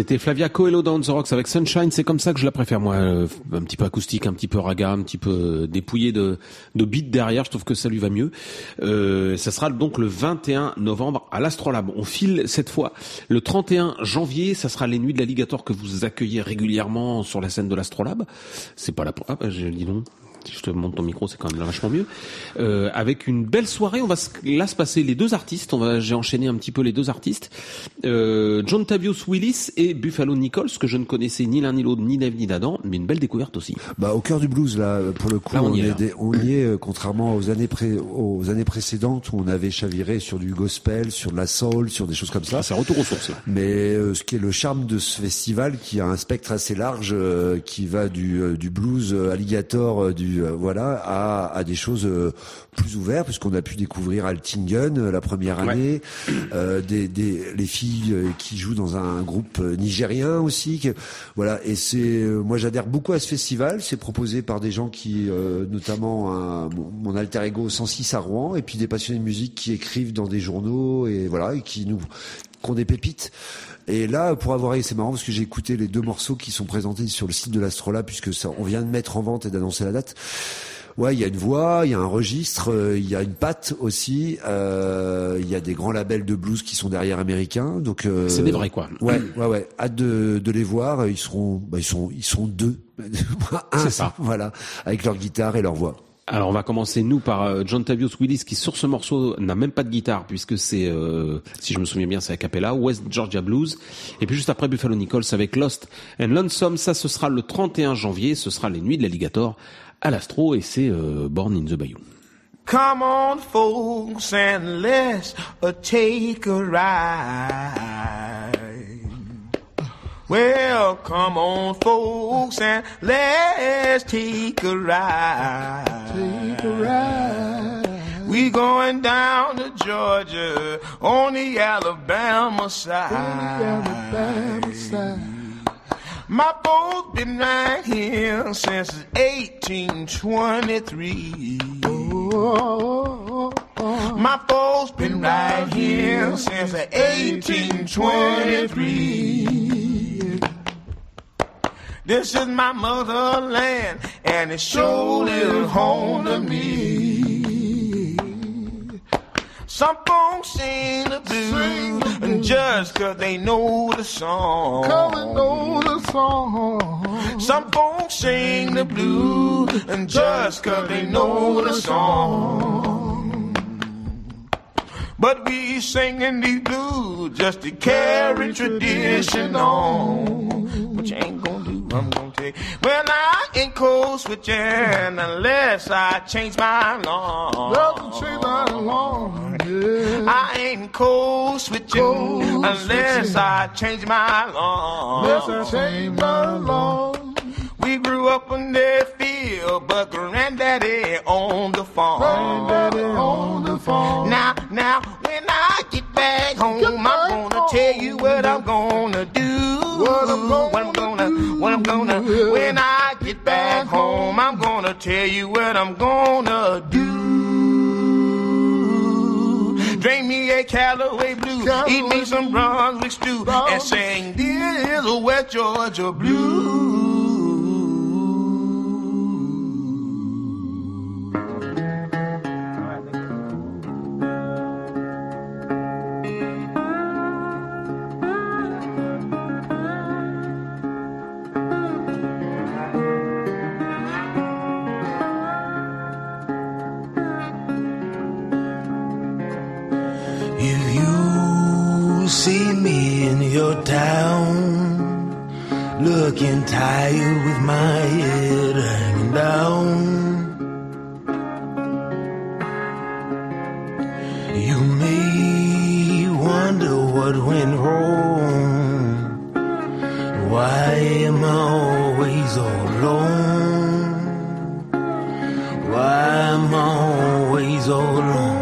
C'était Flavia Coelho dans The Rocks avec Sunshine. C'est comme ça que je la préfère, moi. Euh, Un petit peu acoustique, un petit peu raga, un petit peu dépouillé de, de beat derrière. Je trouve que ça lui va mieux. Euh, ça sera donc le 21 novembre à l'Astrolabe. On file cette fois le 31 janvier. Ça sera les nuits de l'alligator que vous accueillez régulièrement sur la scène de l'Astrolabe. C'est pas la... Ah, bah, je dis non. Si je te monte ton micro, c'est quand même vachement mieux. Euh, avec une belle soirée, on va se- là se passer les deux artistes. On va, j'ai enchaîné un petit peu les deux artistes. Euh, John Tavius Willis et Buffalo Nichols, que je ne connaissais ni l'un ni l'autre, ni Dave ni d'Adam, mais une belle découverte aussi. Bah, au cœur du blues, là, pour le coup, Là, on on, y est, des- on y est, euh, contrairement aux années, pré- aux années précédentes où on avait chaviré sur du gospel, sur de la soul, sur des choses comme ça. C'est un retour aux sources. là. Mais euh, ce qui est le charme de ce festival, qui a un spectre assez large, euh, qui va du, euh, du blues euh, alligator, euh, du euh, voilà, à, à des choses euh, plus ouvertes, puisqu'on a pu découvrir Altingen euh, la première Ouais. année, euh, des, des les filles euh, qui jouent dans un groupe euh, nigérien aussi, voilà. Et c'est euh, moi j'adhère beaucoup à ce festival. C'est proposé par des gens qui, notamment mon, alter ego 106 à Rouen, et puis des passionnés de musique qui écrivent dans des journaux et voilà, et qui nous qui ont des pépites. Et là, pour avoir, et c'est marrant parce que j'ai écouté les deux morceaux qui sont présentés sur le site de l'Astrolabe puisque ça, on vient de mettre en vente et d'annoncer la date. Ouais, il y a une voix, il y a un registre, euh, il y a une patte aussi. euh, Il y a des grands labels de blues qui sont derrière américains, donc euh, C'est des vrais, quoi. Ouais, ouais, ouais. Hâte de, de les voir. Ils seront, bah, ils sont, ils sont deux. Un, C'est ça. Voilà, avec leur guitare et leur voix. Alors on va commencer nous par John Tavius Willis qui sur ce morceau n'a même pas de guitare puisque c'est euh, si je me souviens bien c'est a cappella West Georgia Blues et puis juste après Buffalo Nichols avec Lost and Lonesome ça ce sera le 31 janvier ce sera les nuits de l'alligator à l'Astro et c'est euh, Born in the Bayou. Come on, folks, and let's uh, take a ride. Well, come on, folks, and let's take a ride. Take a ride. We going down to Georgia on the Alabama side. Alabama side. My boat's been right here since 1823. My boat's been right here since 1823. This is my motherland, and it sure is home to me. Some folks sing the blues and just cause they know the song. Cause they know the song. Some folks sing the blues and just cause they know the song. But we singing these blues just to carry tradition on. What you ain't gonna do, I'm gonna take. Well, I ain't cold switching unless I change my alarm. change my alarm. I ain't cold switching unless I change my alarm. Unless I change my alarm. We grew up in the field, but granddaddy on the farm. Granddaddy on the farm. Now, now, when I get back home, I'm gonna tell you what I'm gonna do. What I'm gonna, what I'm gonna, what I'm gonna. When I get back home, I'm gonna tell you what I'm gonna do. Drink me a Callaway blue, eat me some Brunswick stew, and sing this is a West Georgia blue. See me in your town, looking tired with my head hanging down, you may wonder what went wrong. Why am I always alone? Why am I always alone?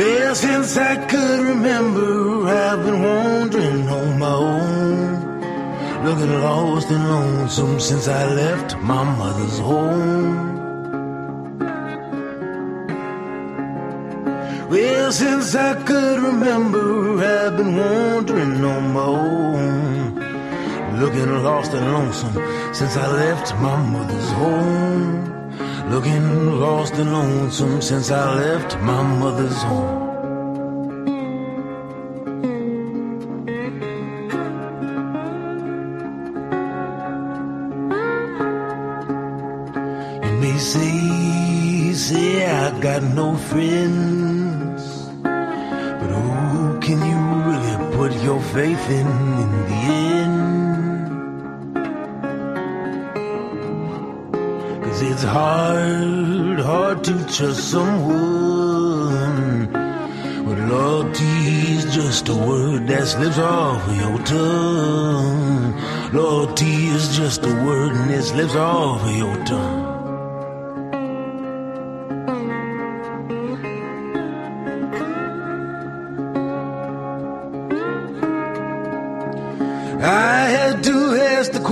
Well, since I could remember, I've been wandering on my own. Looking lost and lonesome since I left my mother's home. Well, since I could remember, I've been wandering on my own. Looking lost and lonesome since I left my mother's home. Looking lost and lonesome since I left my mother's home. You may say, say I got no friends, but who can you really put your faith in in the end? It's hard, hard to trust someone. But loyalty is just a word that slips off of your tongue. Loyalty is just a word and it slips off of your tongue.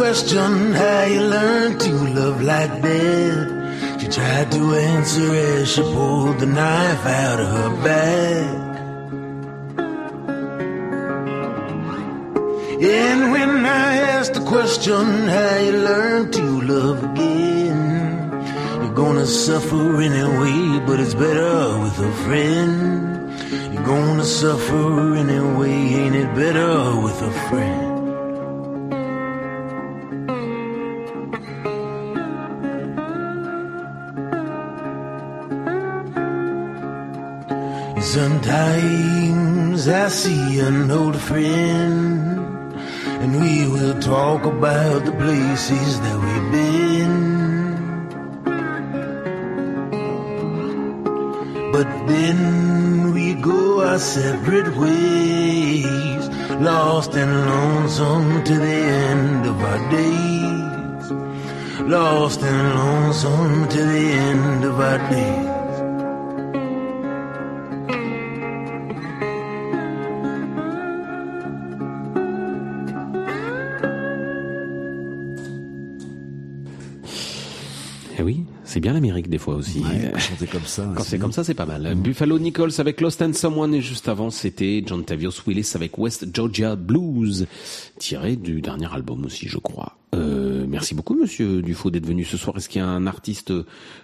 Question how you learned to love like that. She tried to answer as she pulled the knife out of her bag. And when I asked the question how you learned to love again, you're gonna suffer anyway, but it's better with a friend. You're gonna suffer anyway, ain't it better with a friend? Sometimes I see an old friend, and we will talk about the places that we've been. But then we go our separate ways, lost and lonesome to the end of our days. Lost and lonesome to the end of our days. Aussi. Ouais, chanter comme ça. Quand c'est comme ça, c'est pas mal. Buffalo Nichols avec Lost and Someone et juste avant, c'était John Tavios Willis avec West Georgia Blues, tiré du dernier album aussi, je crois. Euh, merci beaucoup, Monsieur Dufaux, d'être venu ce soir. Est-ce qu'il y a un artiste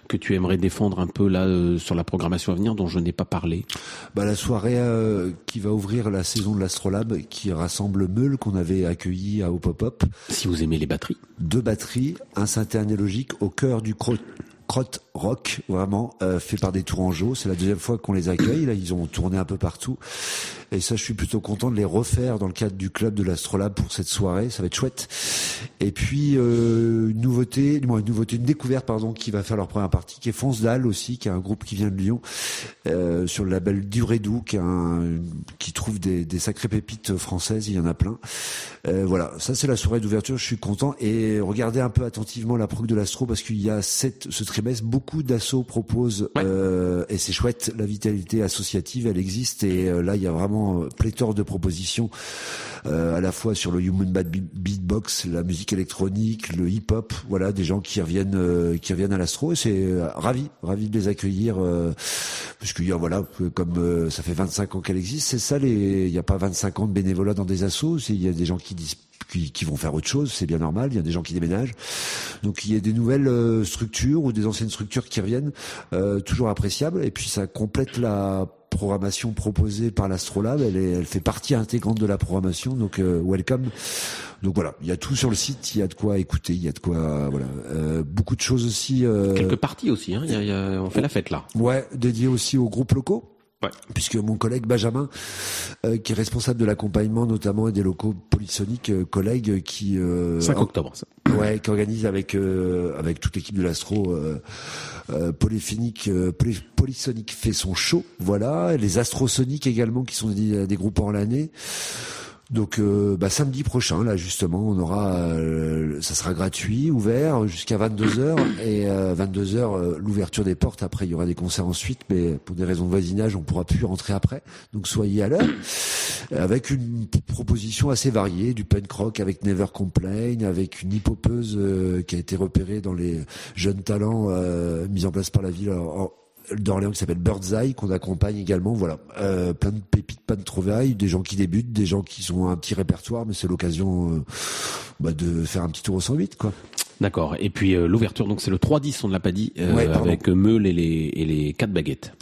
que tu aimerais défendre un peu là euh, sur la programmation à venir dont je n'ai pas parlé? Bah, la soirée euh, qui va ouvrir la saison de l'Astrolabe, qui rassemble Meul qu'on avait accueilli à Au Pop-Up. Si vous aimez les batteries. Deux batteries, un synthé analogique au cœur du cro crotte rock, vraiment, euh, fait par des Tourangeaux. C'est la deuxième fois qu'on les accueille. Là, ils ont tourné un peu partout. Et ça, je suis plutôt content de les refaire dans le cadre du club de l'Astrolabe pour cette soirée. Ça va être chouette. Et puis, euh, une nouveauté, une nouveauté, une découverte, pardon, qui va faire leur première partie, qui est Fonce Dalle aussi, qui est un groupe qui vient de Lyon, euh, sur le label Durédou, qui, est un- qui trouve des, des sacrées pépites françaises. Il y en a plein. Euh, voilà, ça c'est la soirée d'ouverture. Je suis content. Et regardez un peu attentivement la prog de l'Astro parce qu'il y a cette, ce trimestre beaucoup d'assauts proposent et c'est chouette. La vitalité associative, elle existe et là il y a vraiment euh, pléthore de propositions euh, à la fois sur le human beatbox, la musique électronique, le hip-hop. Voilà, des gens qui reviennent, euh, qui reviennent à l'Astro et c'est ravi, ravi de les accueillir parce qu'il y a voilà, comme ça fait 25 ans qu'elle existe, c'est ça. Les, il n'y a pas 25 ans de bénévolat dans des assos. Il y a des gens qui disent qui, qui vont faire autre chose, c'est bien normal. Il y a des gens qui déménagent, donc il y a des nouvelles euh, structures ou des anciennes structures qui reviennent, euh, toujours appréciables. Et puis ça complète la programmation proposée par l'Astrolabe. Elle, est, elle fait partie intégrante de la programmation, donc euh, welcome. Donc voilà, il y a tout sur le site, il y a de quoi écouter, il y a de quoi voilà, Euh, beaucoup de choses aussi. euh, Quelques parties aussi. Hein. Y a- y a- on fait la fête là. Ouais, dédié aussi aux groupes locaux. Puisque mon collègue Benjamin, euh, qui est responsable de l'accompagnement notamment et des locaux polysoniques, euh, collègue euh, qui 5 octobre, ça. ouais, qui organise avec euh, avec toute l'équipe de l'Astro euh, euh, polyphonique euh, poly- polysonique fait son show, voilà, et les Astrosoniques également qui sont des, des groupes en l'année. Donc euh, bah, samedi prochain, là justement, on aura, euh, ça sera gratuit, ouvert jusqu'à 22 h et euh, 22 h l'ouverture des portes. Après, il y aura des concerts ensuite, mais pour des raisons de voisinage, on pourra plus rentrer après. Donc soyez à l'heure, avec une proposition assez variée, du punk rock avec Never Complain, avec une hip-hopeuse euh, qui a été repérée dans les jeunes talents euh, mis en place par la ville. d'Orléans qui s'appelle Birdseye qu'on accompagne également. Voilà, euh, plein de pépites, pas de trouvailles, des gens qui débutent, des gens qui ont un petit répertoire, mais c'est l'occasion euh, bah, de faire un petit tour au 108 quoi. D'accord. Et puis euh, l'ouverture, donc c'est le 3-10, on ne l'a pas dit, euh, Ouais, avec Meul et les, et les quatre baguettes.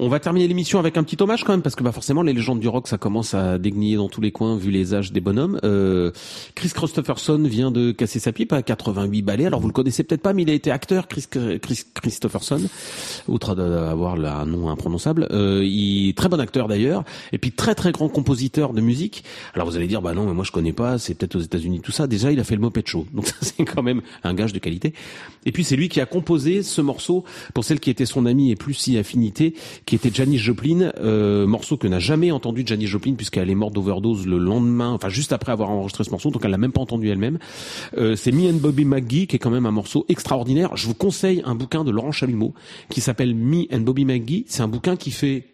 On va terminer l'émission avec un petit hommage quand même, parce que bah forcément les légendes du rock, ça commence à dégniller dans tous les coins vu les âges des bonhommes. Euh, Chris Christopherson vient de casser sa pipe à 88 balais. Alors vous le connaissez peut-être pas, mais il a été acteur, Chris, Chris Christopherson, outre d'avoir un nom imprononçable. Euh, il très bon acteur d'ailleurs, et puis très très grand compositeur de musique. Alors vous allez dire bah non, mais moi je connais pas, c'est peut-être aux États-Unis tout ça. Déjà il a fait le Moped Show, donc ça c'est quand même un gage de qualité. Et puis c'est lui qui a composé ce morceau pour celle qui était son amie et plus si affinité, qui était Janis Joplin, euh, morceau que n'a jamais entendu Janis Joplin puisqu'elle est morte d'overdose le lendemain, enfin juste après avoir enregistré ce morceau, donc elle l'a même pas entendu elle-même. Euh, c'est Me and Bobby McGee qui est quand même un morceau extraordinaire. Je vous conseille un bouquin de Laurent Chalumeau qui s'appelle Me and Bobby McGee. C'est un bouquin qui fait,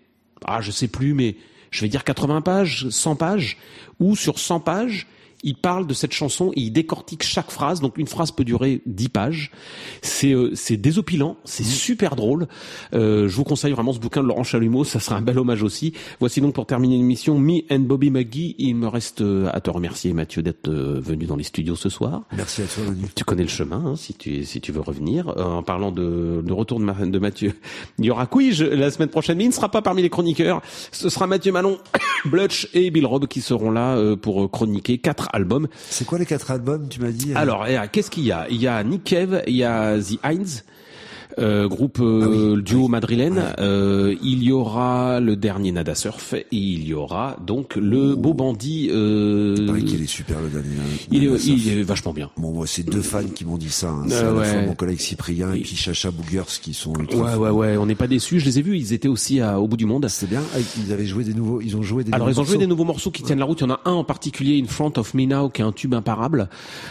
ah je sais plus, mais je vais dire 80 pages, 100 pages, ou sur 100 pages, il parle de cette chanson et il décortique chaque phrase. Donc une phrase peut durer 10 pages. C'est euh, c'est désopilant, c'est super drôle. Euh, je vous conseille vraiment ce bouquin de Laurent Chalumeau, ça sera un bel hommage aussi. Voici donc pour terminer l'émission Me and Bobby McGee. Il me reste euh, à te remercier Mathieu d'être euh, venu dans les studios ce soir. Merci à toi, Manu. Tu connais le chemin hein, si tu si tu veux revenir. Euh, en parlant de, de retour de, Ma- de Mathieu, il y aura Quiz la semaine prochaine, mais il ne sera pas parmi les chroniqueurs. Ce sera Mathieu Malon, Blutch et Bill Robb qui seront là euh, pour chroniquer quatre albums. C'est quoi les quatre albums, tu m'as dit euh? Alors, eh, qu'est-ce qu'il y a? Il y a Nick Cave, il y a The Heinz. Euh, groupe euh, duo madrilène, euh, il y aura le dernier Nada Surf et il y aura donc le beau bandit. Euh, Il qu'il est super le dernier. il, est, il est vachement bien. Bon, moi, c'est deux fans qui m'ont dit ça. Hein. C'est Euh, à la ouais. fois mon collègue Cyprien et puis Chacha Boogers qui sont. Ouais, ouais, ouais, on n'est pas déçus. Je les ai vus, ils étaient aussi à, au bout du monde. C'est bien. Ah, Ils avaient joué des nouveaux. Ils ont joué des. Alors ils ont joué des morceaux. nouveaux morceaux qui tiennent la route. Il y en a un en particulier, In Front of Me Now, qui est un tube imparable,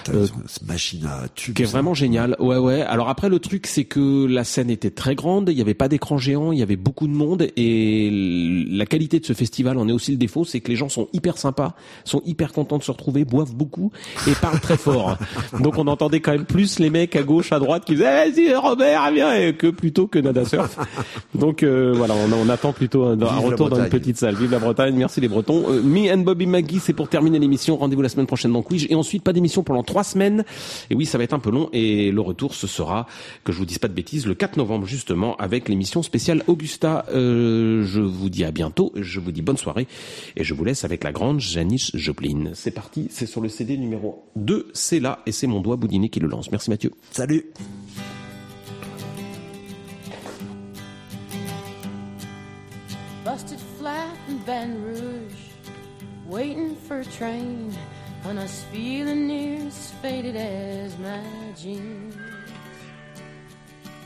euh, machine à tube. qui est vraiment génial. Ouais, ouais. Alors après le truc, c'est que la scène était très grande. Il y avait pas d'écran géant, il y avait beaucoup de monde et la qualité de ce festival en est aussi le défaut, c'est que les gens sont hyper sympas, sont hyper contents de se retrouver, boivent beaucoup et parlent très fort. Donc on entendait quand même plus les mecs à gauche, à droite qui disaient Eh, vas-y Robert, viens et que plutôt que Nada Surf. Donc euh, voilà, on, on attend plutôt un, retour dans une petite salle. Vive la Bretagne, merci les Bretons. Euh, Me and Bobby McGee, c'est pour terminer l'émission. Rendez-vous la semaine prochaine dans Quiz et ensuite pas d'émission pendant trois semaines. Et oui, ça va être un peu long et le retour ce sera, que je vous dise pas de bêtises, le 4 novembre justement avec l'émission spéciale Augusta. Euh, je vous dis à bientôt, je vous dis bonne soirée et je vous laisse avec la grande Janice Joplin. C'est parti, c'est sur le CD numéro 2, c'est là et c'est mon doigt boudiné qui le lance. Merci Mathieu. Salut. Busted flat in Baton Rouge, waiting for a train, and I was feeling near as faded as my jeans.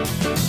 Freedom is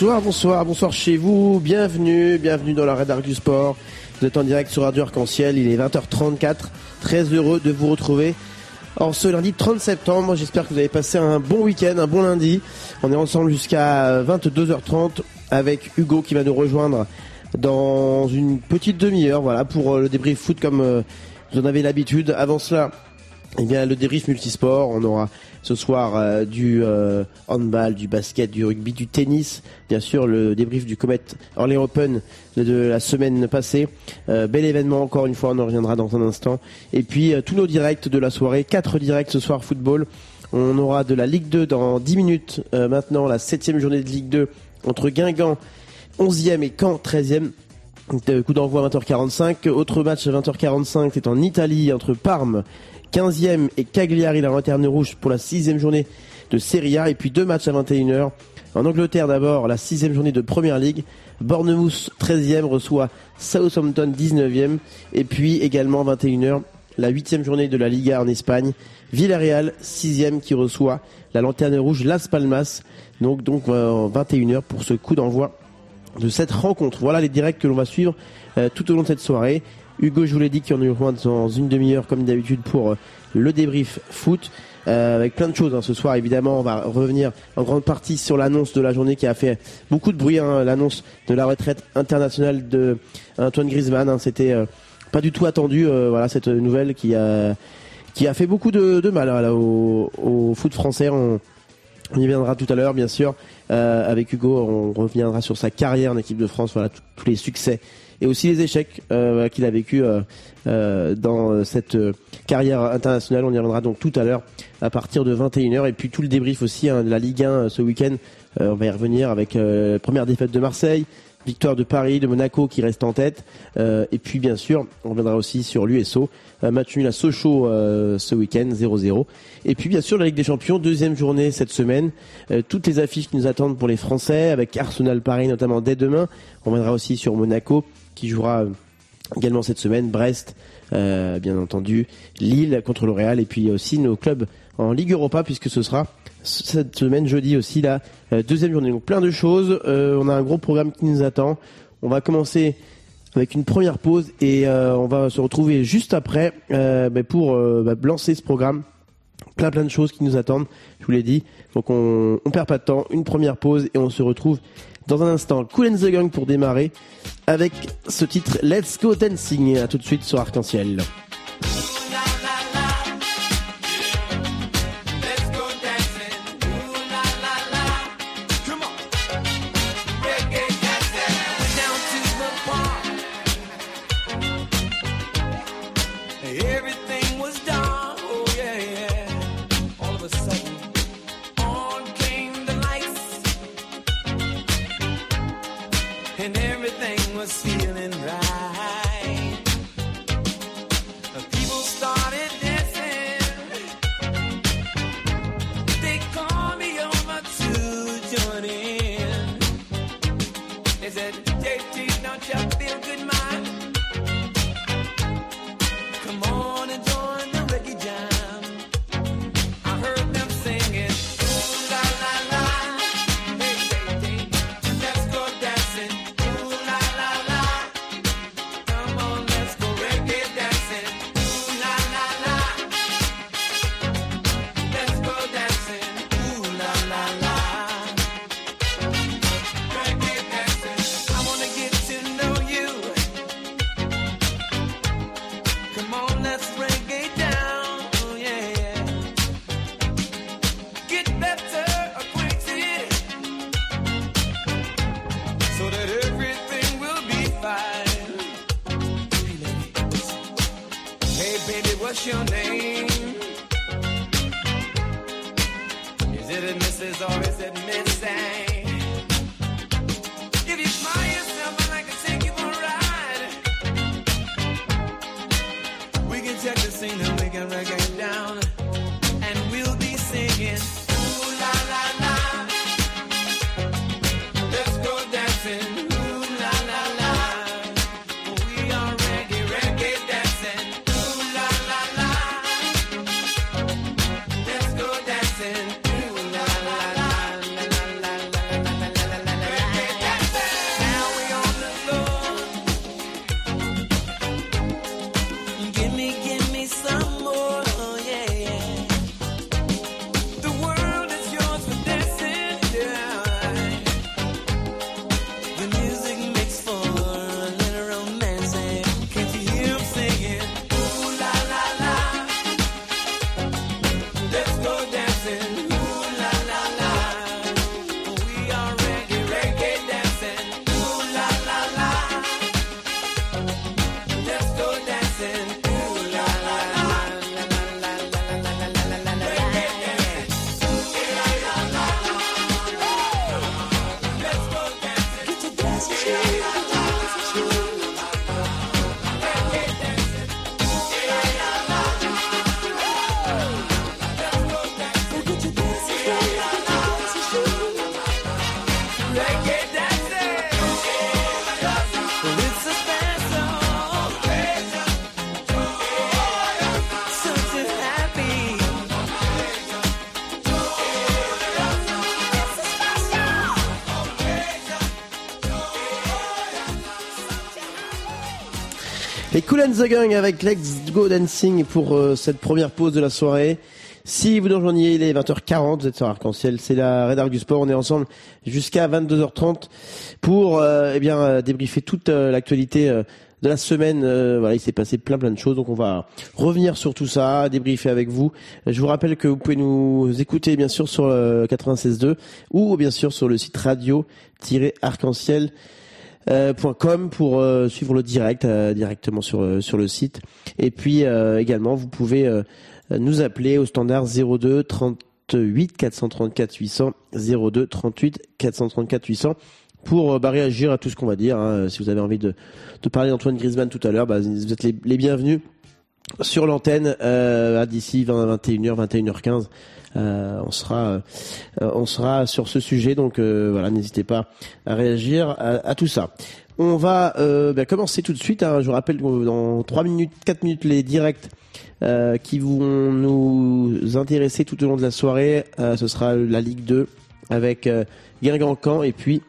Bonsoir, bonsoir, bonsoir chez vous. Bienvenue, bienvenue dans la rédac du sport. Vous êtes en direct sur Radio Arc-en-Ciel. Il est 20h34. Très heureux de vous retrouver. En ce lundi 30 septembre, j'espère que vous avez passé un bon week-end, un bon lundi. On est ensemble jusqu'à 22h30 avec Hugo qui va nous rejoindre dans une petite demi-heure, voilà, pour euh, le débrief foot comme euh, vous en avez l'habitude. Avant cela, eh bien, le débrief multisport, on aura ce soir euh, du euh, handball, du basket, du rugby, du tennis, bien sûr le débrief du Comet Orléans Open de, la semaine passée. Euh, bel événement encore une fois, on en reviendra dans un instant. Et puis tous nos directs de la soirée, quatre directs ce soir football. On aura de la Ligue 2 dans 10 minutes maintenant, la septième journée de Ligue 2 entre Guingamp 11e et Caen 13e. Euh, Coup d'envoi à 20h45. Autre match à 20h45, c'est en Italie entre Parme 15e et Cagliari la lanterne rouge pour la sixième journée de Serie A et puis deux matchs à 21h. En Angleterre d'abord, la sixième journée de Première Ligue. Bournemouth 13e reçoit Southampton 19e et puis également 21h la huitième journée de la Liga en Espagne. Villarreal 6e qui reçoit la lanterne rouge Las Palmas. Donc donc euh, 21h pour ce coup d'envoi de cette rencontre. Voilà les directs que l'on va suivre euh, tout au long de cette soirée. Hugo, je vous l'ai dit, qui en nous rejoint dans une demi-heure comme d'habitude pour euh, le débrief foot. Euh, avec plein de choses hein. ce soir évidemment on va revenir en grande partie sur l'annonce de la journée qui a fait beaucoup de bruit hein, l'annonce de la retraite internationale de Antoine Griezmann hein. c'était euh, pas du tout attendu voilà cette nouvelle qui a qui a fait beaucoup de, de mal voilà, au, au foot français on, on y viendra tout à l'heure, bien sûr. Avec Hugo, on reviendra sur sa carrière en équipe de France, voilà, tous les succès et aussi les échecs euh, qu'il a vécu euh, euh, dans cette carrière internationale. On y reviendra donc tout à l'heure à partir de 21h. Et puis tout le débrief aussi hein, de la Ligue 1 euh, ce week-end. On va y revenir avec première défaite de Marseille. Victoire de Paris, de Monaco qui reste en tête. Euh, et puis bien sûr, on reviendra aussi sur l'USO. Euh, match nul à Sochaux euh, ce week-end, 0-0. Et puis bien sûr la Ligue des Champions, deuxième journée cette semaine. Toutes les affiches qui nous attendent pour les Français, avec Arsenal Paris notamment dès demain. On reviendra aussi sur Monaco qui jouera également cette semaine, Brest, euh, bien entendu, Lille contre le Real et puis aussi nos clubs en Ligue Europa puisque ce sera cette semaine jeudi aussi la euh, deuxième journée. Donc plein de choses. Euh, on a un gros programme qui nous attend. On va commencer avec une première pause et on va se retrouver juste après bah, pour bah, lancer ce programme. Plein plein de choses qui nous attendent, je vous l'ai dit. Donc on, on perd pas de temps, une première pause et on se retrouve dans un instant. Cool and the Gang pour démarrer avec ce titre Let's Go Dancing. À tout de suite sur Arc-en-Ciel. And the Gang avec Let's Go Dancing pour euh, cette première pause de la soirée. Si vous nous rejoignez, il est 20h40, vous êtes sur Arc-en-Ciel, c'est la rédac du sport, on est ensemble jusqu'à 22h30 pour euh, eh bien euh, débriefer toute euh, l'actualité de la semaine. Voilà, il s'est passé plein plein de choses, donc on va revenir sur tout ça, débriefer avec vous. Je vous rappelle que vous pouvez nous écouter bien sûr sur le 96.2 ou bien sûr sur le site radio-arc-en-ciel euh, .com pour euh, suivre le direct euh, directement sur euh, sur le site. Et puis euh, également vous pouvez euh, nous appeler au standard 02 38 434 800 02 38 434 800 pour bah, réagir à tout ce qu'on va dire hein. si vous avez envie de, de parler d'Antoine Griezmann tout à l'heure bah, vous êtes les, les bienvenus sur l'antenne euh, d'ici 20, 21h 21h15 euh, on sera euh, on sera sur ce sujet donc euh, voilà n'hésitez pas à réagir à, tout ça on va euh, bah, commencer tout de suite hein. je vous rappelle que dans 3 minutes 4 minutes les directs euh, qui vont nous intéresser tout au long de la soirée Euh, ce sera la Ligue 2 avec euh, Guingamp et puis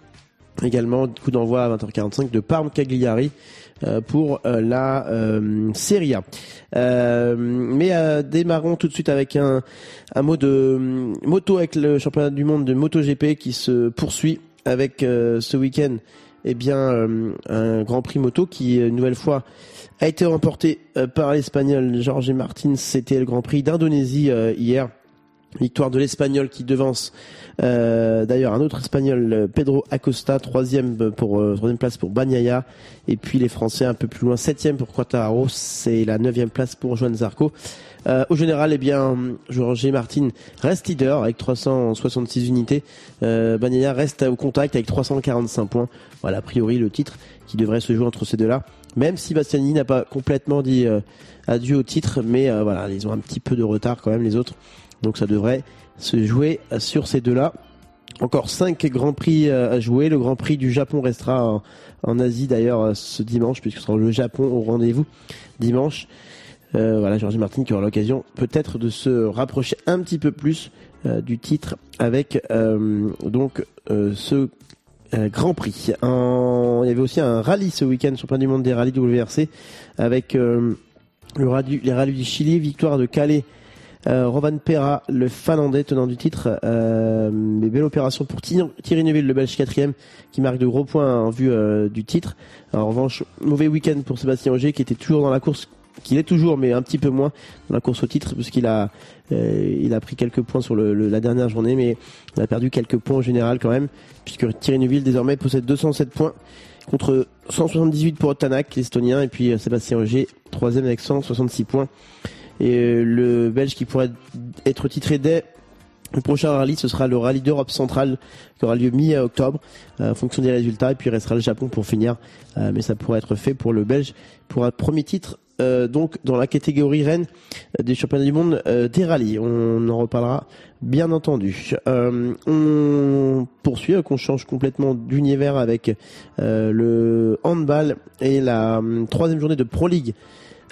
également coup d'envoi à 20h45 de Parme Cagliari euh, pour euh, la euh, Serie A. Euh, mais euh, démarrons tout de suite avec un, un mot de euh, moto avec le championnat du monde de MotoGP qui se poursuit avec euh, ce week-end eh bien euh, un Grand Prix moto qui euh, une nouvelle fois a été remporté euh, par l'Espagnol Jorge Martins. C'était le Grand Prix d'Indonésie euh, hier. Victoire de l'Espagnol qui devance euh, d'ailleurs un autre Espagnol, euh, Pedro Acosta, troisième pour euh, troisième place pour Bagnaia, et puis les Français un peu plus loin, septième pour Quartararo, c'est la neuvième place pour Joan Zarco. Euh, au général, eh bien, Jorge Martin reste leader avec 366 unités. Euh, reste au contact avec 345 points. Voilà, a priori le titre qui devrait se jouer entre ces deux-là. Même si Bastianini n'a pas complètement dit euh, adieu au titre, mais euh, voilà, ils ont un petit peu de retard quand même les autres. Donc ça devrait se jouer sur ces deux-là. Encore cinq grands prix euh, à jouer. Le Grand Prix du Japon restera en, Asie d'ailleurs euh, ce dimanche, puisque ce sera le Japon au rendez-vous dimanche. Euh, voilà, Georges Martin qui aura l'occasion peut-être de se rapprocher un petit peu plus du titre avec donc ce Grand Prix. Il y avait aussi un rallye ce week-end, champion du monde des rallyes WRC, avec le rallye, les rallyes du Chili, victoire de Calais. Euh, Rovan Pera, le Finlandais tenant du titre, euh, mais belle opération pour Thierry Neuville, le Belge quatrième, qui marque de gros points en vue euh, du titre. En revanche, mauvais week-end pour Sébastien Auger, qui était toujours dans la course, qu'il est toujours, mais un petit peu moins dans la course au titre, puisqu'il a, il a pris quelques points sur le, le- la dernière journée, mais il a perdu quelques points en général quand même, puisque Thierry Neuville désormais possède 207 points contre 178 pour Tanak, l'Estonien, et puis Sébastien Auger, troisième avec 166 points. Et euh, le Belge qui pourrait être titré dès le prochain rallye, ce sera le rallye d'Europe centrale qui aura lieu mi-octobre, euh, en fonction des résultats. Et puis il restera le Japon pour finir. Euh, mais ça pourrait être fait pour le Belge pour un premier titre. euh, donc dans la catégorie reine des championnats du monde euh, des rallyes. On en reparlera bien entendu. Euh, on poursuit, qu'on change complètement d'univers avec le handball et la troisième journée de Pro League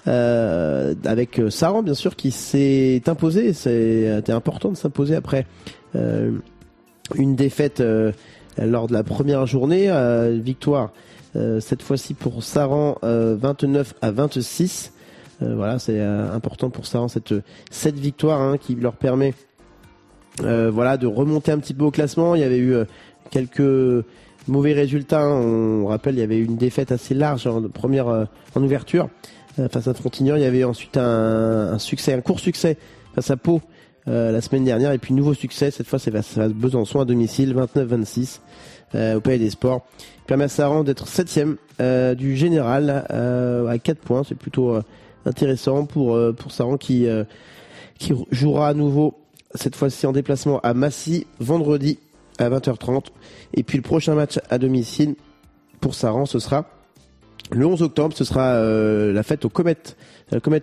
euh, avec euh, Saran bien sûr qui s'est imposé. C'était important de s'imposer après euh, une défaite euh, lors de la première journée. euh, victoire euh, cette fois-ci pour Saran euh, 29 à 26. Euh, voilà, c'est euh, important pour Saran cette cette victoire hein, qui leur permet euh, voilà de remonter un petit peu au classement. Il y avait eu euh, quelques mauvais résultats. On rappelle, il y avait une défaite assez large en première euh, en ouverture euh, face à Frontignan. Il y avait ensuite un, succès, un court succès face à Pau euh, la semaine dernière et puis nouveau succès. Cette fois, c'est face à Besançon à domicile, 29-26 euh, au Palais des Sports. Permet à Saran d'être septième euh, du général à 4 points. C'est plutôt intéressant pour pour Saran qui qui jouera à nouveau cette fois-ci en déplacement à Massy vendredi à 20h30 et puis le prochain match à domicile pour Saran ce sera le 11 octobre ce sera euh, la fête au Comet euh, Comet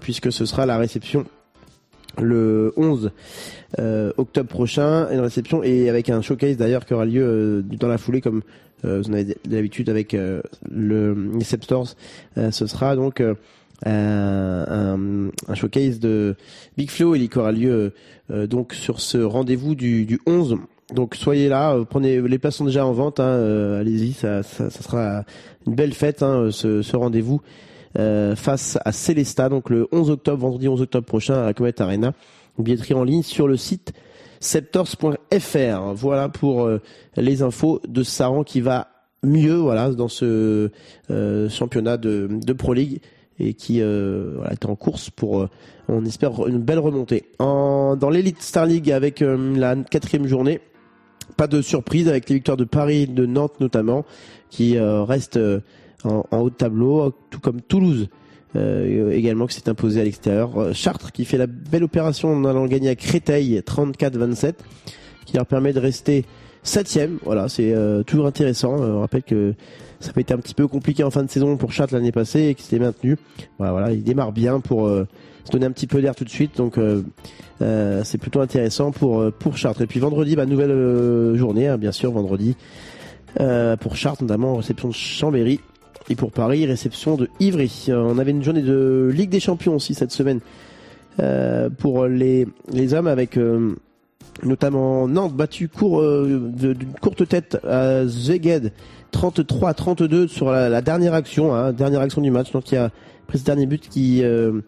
puisque ce sera la réception le 11 euh, octobre prochain. Une réception et avec un showcase d'ailleurs qui aura lieu euh, dans la foulée comme vous en avez l'habitude avec le Sep Stores. Ce sera donc un, un showcase de Big Flow et qui aura lieu donc sur ce rendez-vous du, du 11 donc soyez là, euh, prenez les places sont déjà en vente, hein, euh, allez-y, ça, sera une belle fête, hein, ce, ce rendez-vous euh, face à Célesta, donc le 11 octobre, vendredi 11 octobre prochain à la Comet Arena. Billetterie en ligne sur le site septors.fr. Voilà pour euh, les infos de Saran qui va mieux voilà dans ce euh, championnat de, Pro League et qui euh, voilà, est en course pour, euh, on espère, une belle remontée. Dans l'Elite Star League avec euh, la quatrième journée, pas de surprise avec les victoires de Paris, de Nantes notamment, qui euh, restent euh, en, en haut de tableau, tout comme Toulouse. euh, également qui s'est imposé à l'extérieur. Euh, Chartres qui fait la belle opération en allant gagner à Créteil 34-27, qui leur permet de rester septième. Voilà, c'est euh, toujours intéressant. Euh, on rappelle que ça peut être un petit peu compliqué en fin de saison pour Chartres l'année passée et qui s'était maintenu. Voilà, voilà, il démarre bien pour se donner un petit peu d'air tout de suite. Donc euh, euh, c'est plutôt intéressant pour euh, pour Chartres. Et puis vendredi, bah, nouvelle journée, hein, bien sûr, vendredi pour Chartres notamment réception de Chambéry. Et pour Paris, réception de Ivry. On avait une journée de Ligue des Champions aussi cette semaine pour les, les hommes avec notamment Nantes battu court, d'une courte tête à Zeged 33 à 32 sur la, la dernière action, hein, dernière action du match. Donc il y a pris ce dernier but qui euh,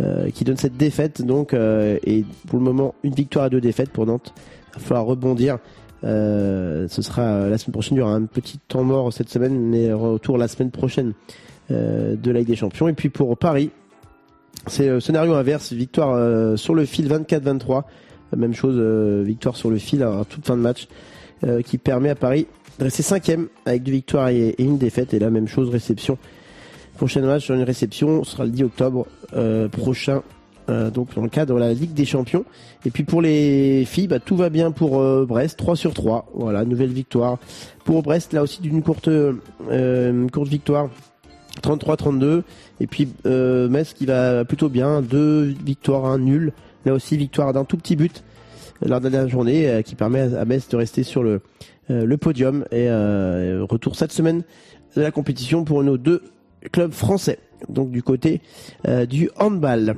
euh, qui donne cette défaite. Donc euh, et pour le moment une victoire et deux défaites pour Nantes. Il va falloir rebondir. Ce sera la semaine prochaine. Il y aura un petit temps mort cette semaine, mais retour la semaine prochaine de la Ligue des Champions. Et puis pour Paris, c'est le scénario inverse, victoire sur le fil 24-23. Même chose, victoire sur le fil à toute fin de match, qui permet à Paris de rester cinquième avec deux victoires et, une défaite. Et là, même chose, réception. Prochain match sur une réception ce sera le 10 octobre euh, prochain, euh, donc dans le cadre de la Ligue des Champions. Et puis pour les filles, bah, tout va bien pour euh, Brest, 3 sur 3. Voilà, nouvelle victoire pour Brest, là aussi d'une courte, euh, une courte victoire. 33-32 et puis euh, Metz qui va plutôt bien deux victoires un nul là aussi victoire d'un tout petit but lors de la dernière journée euh, qui permet à Metz de rester sur le euh, le podium et euh, retour cette semaine de la compétition pour nos deux clubs français donc du côté euh, du handball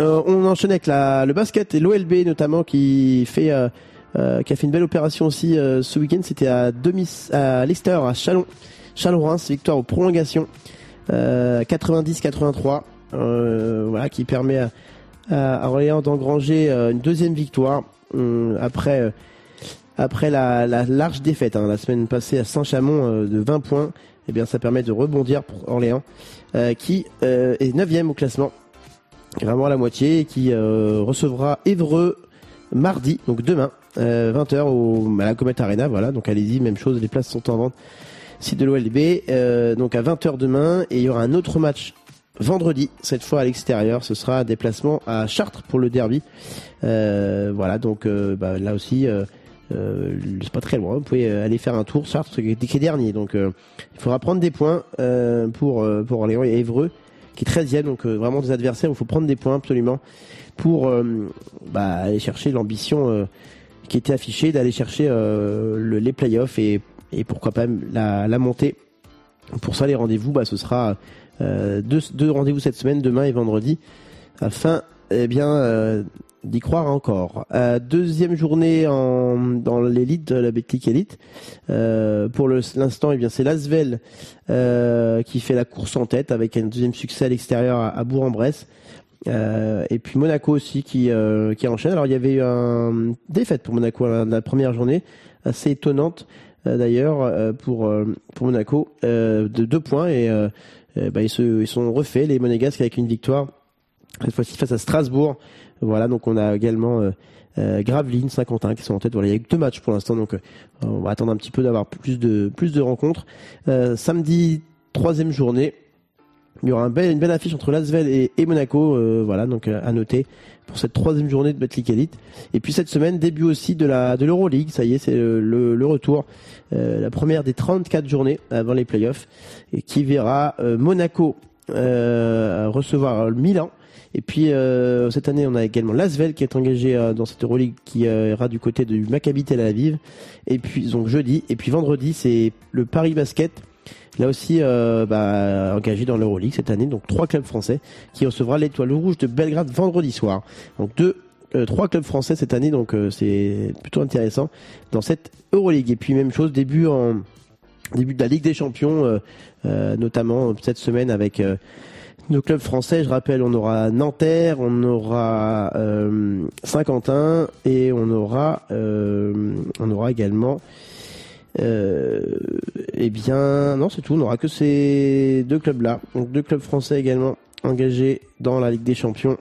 euh, on enchaîne avec la, le basket et l'OLB notamment qui fait euh, qui a fait une belle opération aussi ce week-end. C'était à demi à l'extérieur à Chalon, Chalon-Reims, victoire aux prolongations euh, 90-83. euh, voilà qui permet à, à, Orléans d'engranger une deuxième victoire hum, après après la, la large défaite hein, la semaine passée à Saint-Chamond de 20 points. Et bien ça permet de rebondir pour Orléans euh, qui euh, est 9 au classement vraiment à la moitié, et qui euh, recevra Évreux mardi, donc demain, euh, 20h au, à la Comet Arena. Voilà, donc allez-y, même chose, les places sont en vente. Site de l'OLB, euh, donc à 20h demain, et il y aura un autre match vendredi, cette fois à l'extérieur. Ce sera un déplacement à Chartres pour le derby. Euh, voilà, donc euh, bah, là aussi. Euh, euh, c'est pas très loin, vous pouvez aller faire un tour, Chartres qui est dernier, donc euh, il faudra prendre des points euh, pour, pour Orléans et Évreux qui est 13e, donc vraiment des adversaires où il faut prendre des points absolument pour bah, aller chercher l'ambition qui était affichée d'aller chercher le- les playoffs et, et pourquoi pas la, la montée. Pour ça, les rendez-vous, bah, ce sera deux, deux rendez-vous cette semaine, demain et vendredi, afin eh bien d'y croire encore. Euh, deuxième journée en, dans l'élite, la Betclic Elite. Euh, pour l'instant, eh bien c'est Lasvel euh, qui fait la course en tête avec un deuxième succès à l'extérieur à, à Bourg-en-Bresse. Euh, et puis Monaco aussi qui, euh, qui enchaîne. Alors il y avait eu un défaite pour Monaco la, la première journée, assez étonnante euh, d'ailleurs pour pour Monaco de deux points et bah, ils se ils sont refaits les Monégasques avec une victoire cette fois-ci face à Strasbourg. Voilà donc on a également euh, euh, Gravelines, Saint-Quentin qui sont en tête. Voilà, il y a deux matchs pour l'instant, donc euh, on va attendre un petit peu d'avoir plus de plus de rencontres. Euh, samedi, troisième journée, il y aura une belle affiche entre Lasvel et, et Monaco. voilà, donc à noter pour cette troisième journée de Betclic Elite. Et puis cette semaine, début aussi de la de l'Euroleague. Ça y est, c'est le, le, retour. La première des 34 journées avant les playoffs et qui verra Monaco recevoir Milan. Et puis euh, cette année, on a également Lasvel qui est engagé euh, dans cette Euroleague qui euh, ira du côté du Maccabi Tel Aviv. Et puis donc jeudi et puis vendredi, c'est le Paris Basket. Là aussi, euh, bah, engagé dans l'Euroleague cette année, donc trois clubs français qui recevra l'étoile rouge de Belgrade vendredi soir. Donc deux, euh, trois clubs français cette année, donc euh, c'est plutôt intéressant dans cette Euroleague. Et puis même chose, début en début de la Ligue des Champions, euh, euh, notamment cette semaine avec nos clubs français. Je rappelle, on aura Nanterre, on aura euh, Saint-Quentin et on aura, euh, on aura également. Euh, eh bien, non, c'est tout. On n'aura que ces deux clubs-là. Donc deux clubs français également engagés dans la Ligue des Champions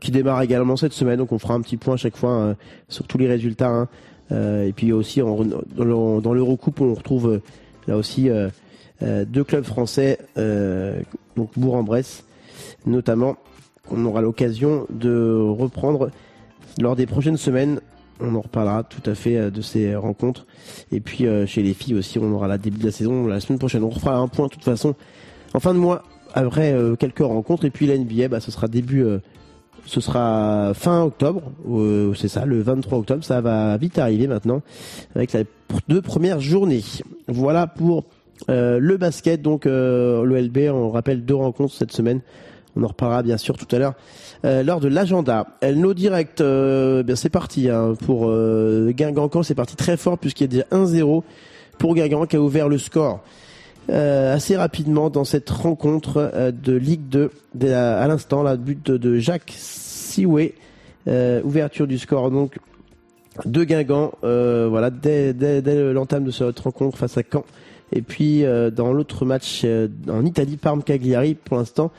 qui démarre également cette semaine. Donc on fera un petit point à chaque fois euh, sur tous les résultats. hein. Euh, et puis aussi en- dans le- dans l'Eurocoupe, on retrouve euh, là aussi deux clubs français, donc Bourg-en-Bresse notamment. On aura l'occasion de reprendre lors des prochaines semaines. On en reparlera tout à fait euh, de ces rencontres. Et puis euh, chez les filles aussi, on aura la début de la saison la semaine prochaine. On refera un point de toute façon en fin de mois après euh, quelques rencontres. Et puis la NBA, ce sera début, ce sera fin octobre. C'est ça, le 23 octobre. Ça va vite arriver maintenant avec les deux premières journées. Voilà pour euh, le basket. Donc euh, le LB, on rappelle deux rencontres cette semaine. On en reparlera bien sûr tout à l'heure euh, lors de l'agenda. Elno direct, bien c'est parti hein, pour Guingamp. C'est parti très fort puisqu'il y a déjà 1-0 pour Guingamp qui a ouvert le score assez rapidement dans cette rencontre de Ligue 2 dès la- à l'instant. La but de, Jacques Sioué, ouverture du score donc de Guingamp. voilà dès, dès, dès l'entame de cette rencontre face à Caen. Et puis euh, dans l'autre match euh, en Italie, Parme Cagliari, pour l'instant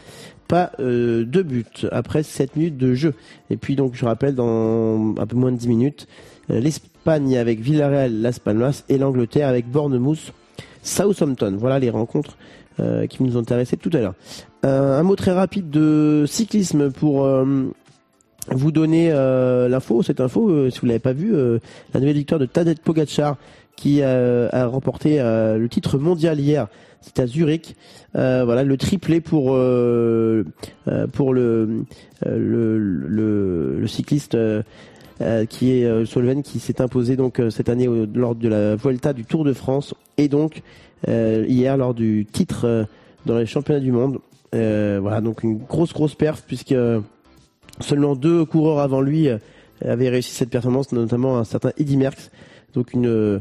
pas euh, de but après 7 minutes de jeu. Et puis donc je rappelle dans un peu moins de 10 minutes, euh, l'Espagne avec Villarreal, Las Palmas et l'Angleterre avec Bournemouth, Southampton. Voilà les rencontres euh, qui nous intéressés tout à l'heure. Euh, un mot très rapide de cyclisme pour vous donner l'info, cette info, si vous l'avez pas vu, la nouvelle victoire de Tadej Pogacar qui euh, a remporté euh, le titre mondial hier. C'était à Zurich. Euh, voilà le triplé pour euh, euh, pour le, euh, le, le le cycliste qui est slovène qui s'est imposé donc cette année lors de la Vuelta du Tour de France et donc hier lors du titre dans les championnats du monde. Voilà donc une grosse grosse perf puisque seulement deux coureurs avant lui avaient réussi cette performance, notamment un certain Eddy Merckx. Donc une, euh,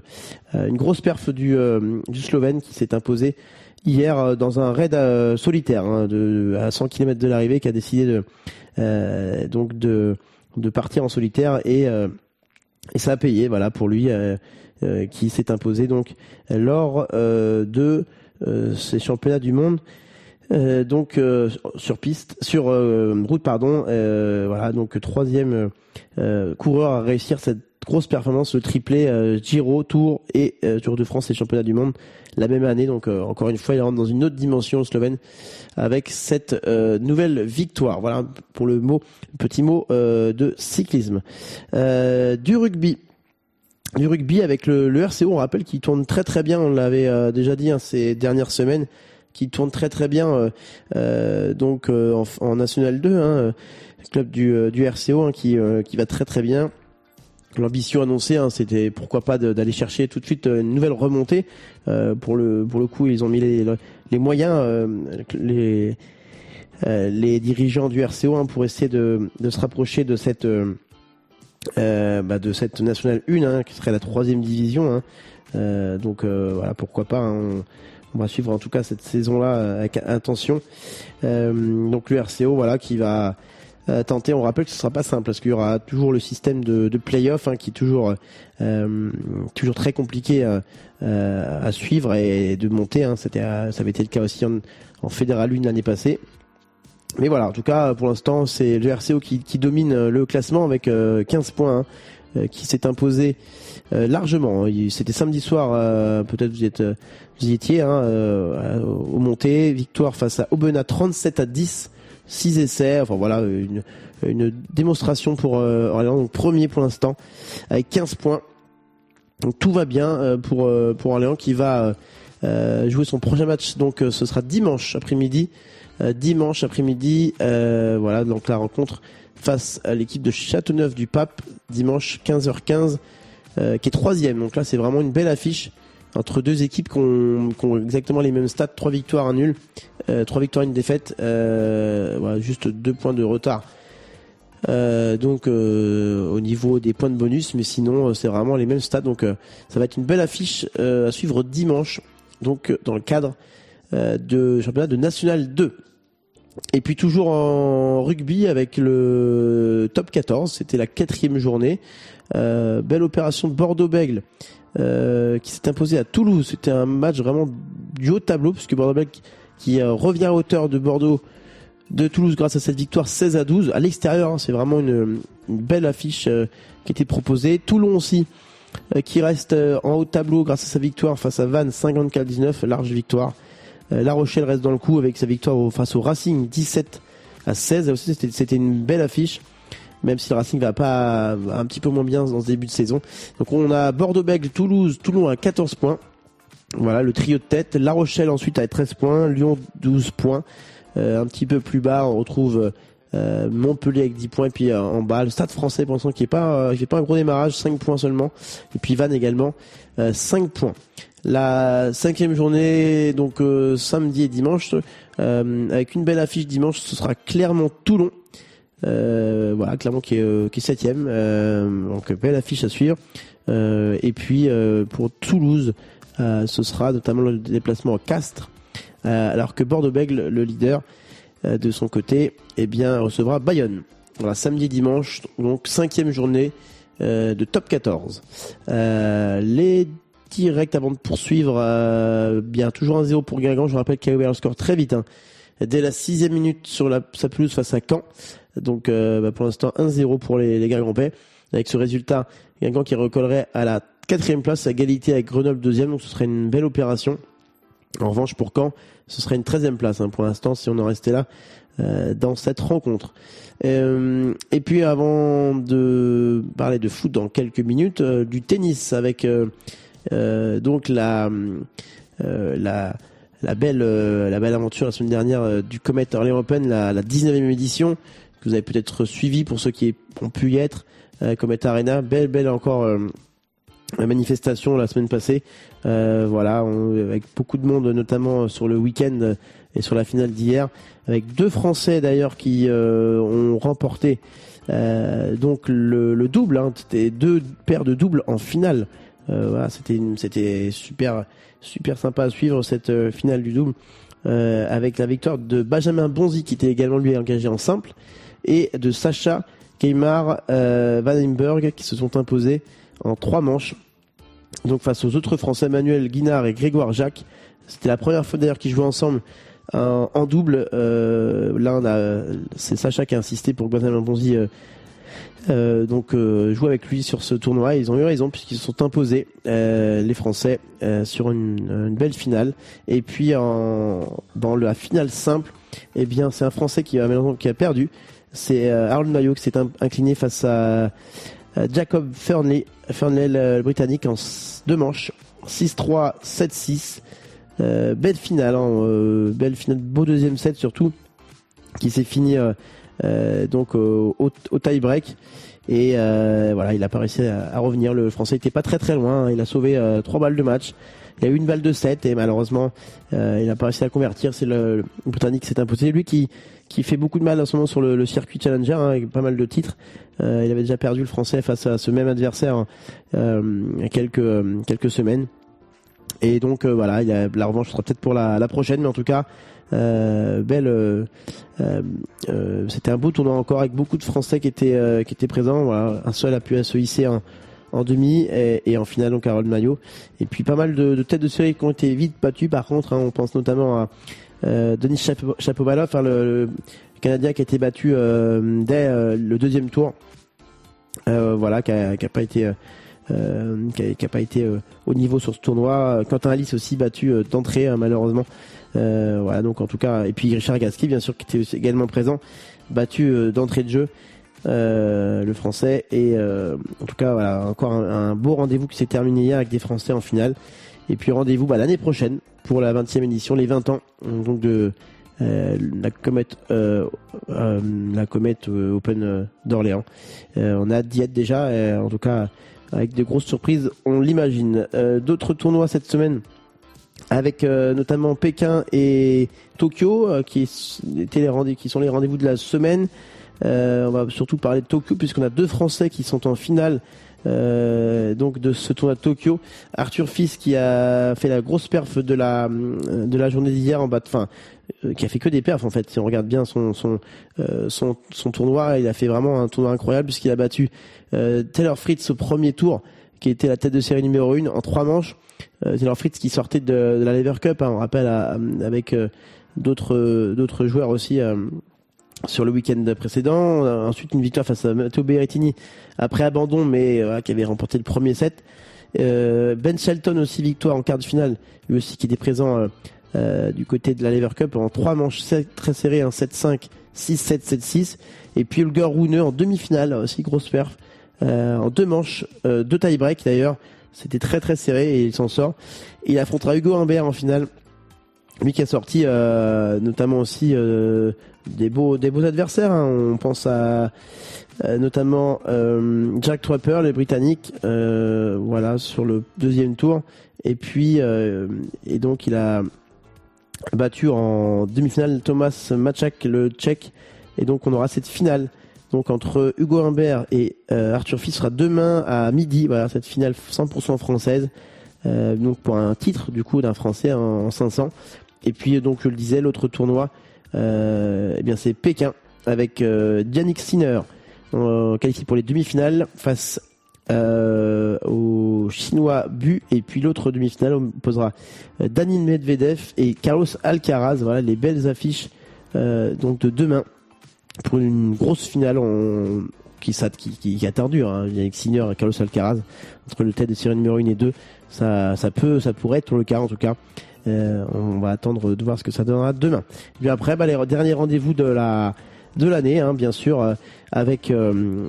une grosse perf du, euh, du Slovène qui s'est imposé hier euh, dans un raid solitaire hein, de, à 100 km de l'arrivée qui a décidé de, donc de, de partir en solitaire et, et ça a payé voilà pour lui qui s'est imposé donc lors de ces championnats du monde donc sur piste, sur route pardon, voilà donc troisième coureur à réussir cette grosse performance, le triplé euh, Giro, Tour et euh, Tour de France et Championnat du Monde la même année. Donc euh, encore une fois, il rentre dans une autre dimension slovène avec cette nouvelle victoire. Voilà pour le mot, petit mot de cyclisme, du rugby du rugby avec le, le RCO, on rappelle qu'il tourne très très bien, on l'avait déjà dit hein, ces dernières semaines, qui tourne très très bien donc en, National 2, hein, club du, du RCO hein, qui, qui va très très bien. L'ambition annoncée, hein, c'était pourquoi pas d'aller chercher tout de suite euh, une nouvelle remontée. Euh, pour le coup, ils ont mis les, moyens, euh, les dirigeants du RCO hein, pour essayer de, se rapprocher de cette bah, nationale 1 hein, qui serait la troisième division. donc voilà, pourquoi pas. on, on va suivre en tout cas cette saison-là avec attention. Donc le RCO, voilà, qui va euh, tenter. On rappelle que ce sera pas simple parce qu'il y aura toujours le système de, de play-off hein, qui est toujours euh, toujours très compliqué euh, euh, à suivre et de monter. Hein. Ça avait été le cas aussi en, en Fédéral 1 l'année passée. Mais voilà, en tout cas, pour l'instant, c'est le RCO qui, qui domine le classement avec euh, 15 points, hein, qui s'est imposé euh, largement. C'était samedi soir, euh, peut-être vous êtes, vous y étiez, hein, euh, au montées, victoire face à Aubenas 37 à 10, 6 essais. Enfin voilà, une, une démonstration pour euh, Orléans, donc premier pour l'instant, avec 15 points. Donc tout va bien euh, pour euh, pour Orléans qui va jouer son prochain match. Donc ce sera dimanche après-midi. Dimanche après-midi, voilà donc la rencontre face à l'équipe de Châteauneuf du Pape dimanche 15h15 euh, qui est troisième. Donc là c'est vraiment une belle affiche entre deux équipes qui ont, exactement les mêmes stats, trois victoires, un nul, euh, trois victoires, une défaite, euh, juste deux points de retard Euh, donc au niveau des points de bonus, mais sinon c'est vraiment les mêmes stats. Donc ça va être une belle affiche à suivre dimanche, donc dans le cadre de championnat de National 2. Et puis toujours en rugby avec le top 14, c'était la quatrième journée. Belle opération de Bordeaux-Bègle euh, qui s'est imposé à Toulouse. C'était un match vraiment du haut tableau puisque Bordeaux-Bègle qui, euh, revient à hauteur de Bordeaux de Toulouse grâce à cette victoire 16 à 12 à l'extérieur. hein, c'est vraiment une, belle affiche euh, qui était proposée. Toulon aussi euh, qui reste en haut de tableau grâce à sa victoire face à Vannes 54-19, large victoire. La Rochelle reste dans le coup avec sa victoire face au Racing 17 à 16. Là aussi, c'était- c'était une belle affiche, même si le Racing va pas un petit peu moins bien dans ce début de saison. Donc on a Bordeaux-Bègles, Toulouse, Toulon à 14 points. Voilà le trio de tête. La Rochelle ensuite à 13 points, Lyon 12 points. Euh, un petit peu plus bas, on retrouve euh, Montpellier avec 10 points puis euh, en bas le Stade Français pour l'instant qui est pas qui est pas un gros démarrage, 5 points seulement. Et puis Vannes également euh, 5 points. La cinquième journée, donc samedi et dimanche, avec une belle affiche dimanche, ce sera clairement Toulon. Euh, voilà, clairement qui est, euh, qui est septième. Euh, donc belle affiche à suivre. Euh, et puis euh, pour Toulouse, ce sera notamment le déplacement à Castres, alors que Bordeaux-Bègles, le leader de son côté, eh bien recevra Bayonne. Voilà, samedi dimanche, donc cinquième journée de top 14. Euh, les directs avant de poursuivre, bien toujours un 0 pour Guingamp. Je rappelle qu'il a ouvert score très vite. hein. Dès la sixième minute sur la, sa pelouse face à Caen. Donc euh, bah, pour l'instant 1-0 pour les, les Guingampais. Avec ce résultat, Guingamp qui recollerait à la quatrième place à égalité avec Grenoble deuxième. Donc ce serait une belle opération. En revanche pour Caen, ce serait une treizième place hein, pour l'instant si on en restait là euh, dans cette rencontre. Euh, et puis avant de parler de foot dans quelques minutes, euh, du tennis avec euh, euh, donc la la la belle la belle aventure la semaine dernière du Comet Orléans Open, la, la 19e édition vous avez peut-être suivi pour ceux qui ont pu y être. Euh, Comet Arena, belle belle encore euh, manifestation la semaine passée. Euh, voilà, on- avec beaucoup de monde, notamment sur le week-end euh, et sur la finale d'hier, avec deux Français d'ailleurs qui euh, ont remporté euh, donc le, le double. Hein, c'était deux paires de doubles en finale. Euh, voilà, c'était c'était super super sympa à suivre cette euh, finale du double euh, avec la victoire de Benjamin Bonzi qui était également lui engagé en simple et de Sacha Keimar euh, Vandenberg qui se sont imposés en trois manches. Donc face aux autres Français, Manuel Guinard et Grégoire Jacques. C'était la première fois d'ailleurs qu'ils jouaient ensemble en, double. Euh, là, c'est Sacha qui a insisté pour que Benjamin Bonzi euh, euh, donc euh, joue avec lui sur ce tournoi. Ils ont eu raison puisqu'ils se sont imposés les Français sur une, belle finale. Et puis en, dans la finale simple, eh bien c'est un Français qui a perdu. C'est euh, Harold Mayo qui s'est in- incliné face à Jacob Fernley, Fernley le, britannique en deux manches, 6-3, 7-6. Euh, belle finale, hein, euh, belle finale, beau deuxième set surtout, qui s'est fini donc au, tie-break. Et voilà, il a pas réussi à, revenir. Le Français était pas très très loin. hein. Il a sauvé trois balles de match. Il a eu une balle de 7 et malheureusement, euh, il n'a pas réussi à convertir. C'est le, le Britannique s'est imposé. Lui qui qui fait beaucoup de mal en ce moment sur le, le circuit Challenger hein, avec pas mal de titres. Euh, il avait déjà perdu le Français face à ce même adversaire euh, il y a quelques euh, quelques semaines. Et donc euh, voilà, il a, la revanche sera peut-être pour la, la prochaine, mais en tout cas, euh, belle. euh, euh, euh, C'était un beau tournoi encore avec beaucoup de Français qui étaient qui étaient présents. Voilà, un seul a pu se hisser en demi et, et en finale donc Harold Maillot. Et puis pas mal de, de têtes de série qui ont été vite battues. Par contre, hein, on pense notamment à euh, Denis Chapo- Chapovalov, hein, le, le Canadien qui a été battu euh, dès euh, le deuxième tour. Euh, voilà, qui a, qui a pas été euh, euh, qui a, pas été euh, au niveau sur ce tournoi. Quentin Alice aussi battu euh, d'entrée hein, malheureusement. Voilà donc en tout cas et puis Richard Gasquet bien sûr qui était également présent, battu d'entrée de jeu. Euh, le français et euh, en tout cas voilà encore un, beau rendez-vous qui s'est terminé hier avec des Français en finale. Et puis rendez-vous bah, l'année prochaine pour la 20e édition les 20 ans donc de euh, la comète euh, euh, la comète euh, Open euh, d'Orléans. Euh, on a hâte déjà euh, en tout cas avec de grosses surprises on l'imagine. Euh, d'autres tournois cette semaine avec euh, notamment Pékin et Tokyo euh, qui, étaient les qui sont les rendez-vous de la semaine. Euh, on va surtout parler de Tokyo puisqu'on a deux Français qui sont en finale euh, donc de ce tournoi de Tokyo. Arthur Fils qui a fait la grosse perf de la de la journée d'hier en bas de fin, euh, qui a fait que des perfs en fait. Si on regarde bien son son euh, son, son tournoi, il a fait vraiment un tournoi incroyable puisqu'il a battu euh, Taylor Fritz au premier tour, qui était la tête de série numéro 1 en trois manches. Euh, Taylor Fritz qui sortait de, de la Lever Cup, hein, on rappelle avec euh, d'autres d'autres joueurs aussi. Sur le week-end précédent. Euh, Ensuite, une victoire face à Matteo Berrettini après abandon, mais euh, qui avait remporté le premier set. Euh, ben Shelton aussi victoire en quart de finale, lui aussi qui était présent euh, du côté de la Lever Cup en trois manches très serrées, un 7-5, 6-7, 7-6. Et puis Holger Rune en demi-finale, aussi grosse perf, en deux manches, deux tie-break d'ailleurs. C'était très très serré et il s'en sort. Il affrontera Hugo Humbert en finale lui qui a sorti euh, notamment aussi euh, des beaux des beaux adversaires. hein. On pense à euh, notamment euh, Jack Trapper, le Britannique, euh, voilà sur le deuxième tour. Et puis euh, et donc il a battu en demi-finale Thomas Machak, le Tchèque. Et donc on aura cette finale donc entre Hugo Humbert et Arthur Fils sera demain à midi. Voilà cette finale 100% française. Donc pour un titre du coup d'un Français en 500. Et puis donc je le disais, l'autre tournoi, euh, eh bien c'est Pékin avec euh, Yannick Sinner qualifié pour les demi-finales face euh, au Chinois Bu et puis l'autre demi-finale on posera euh, Danil Medvedev et Carlos Alcaraz. Voilà les belles affiches donc de demain pour une grosse finale qui, qui, qui, qui. Hein. Sinner et Carlos Alcaraz entre le tête de série numéro 1 et 2. Ça, ça peut, ça pourrait être le cas en tout cas. Euh, on va attendre de voir ce que ça donnera demain. Et puis après, bah, les derniers rendez-vous de la de l'année, hein, bien sûr, euh, avec euh,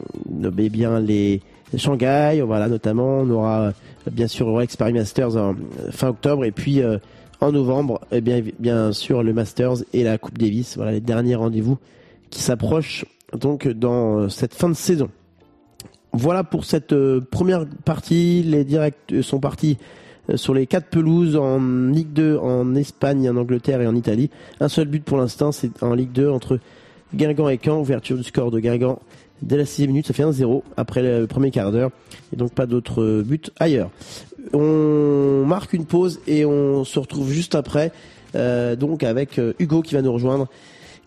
eh bien les Shanghai, voilà notamment, on aura bien sûr le Rolex Paris Masters en fin octobre et puis euh, en novembre, eh bien bien sûr le Masters et la Coupe Davis, voilà les derniers rendez-vous qui s'approchent donc dans cette fin de saison. Voilà pour cette première partie. Les directs sont partis sur les quatre pelouses en Ligue 2 en Espagne, en Angleterre et en Italie. Un seul but pour l'instant, c'est en Ligue 2 entre Guingamp et Caen. Ouverture du score de Guingamp dès la sixième minute, ça fait 1-0 après le premier quart d'heure. Et donc pas d'autres euh, buts ailleurs. On marque une pause et on se retrouve juste après, euh, donc avec euh, Hugo qui va nous rejoindre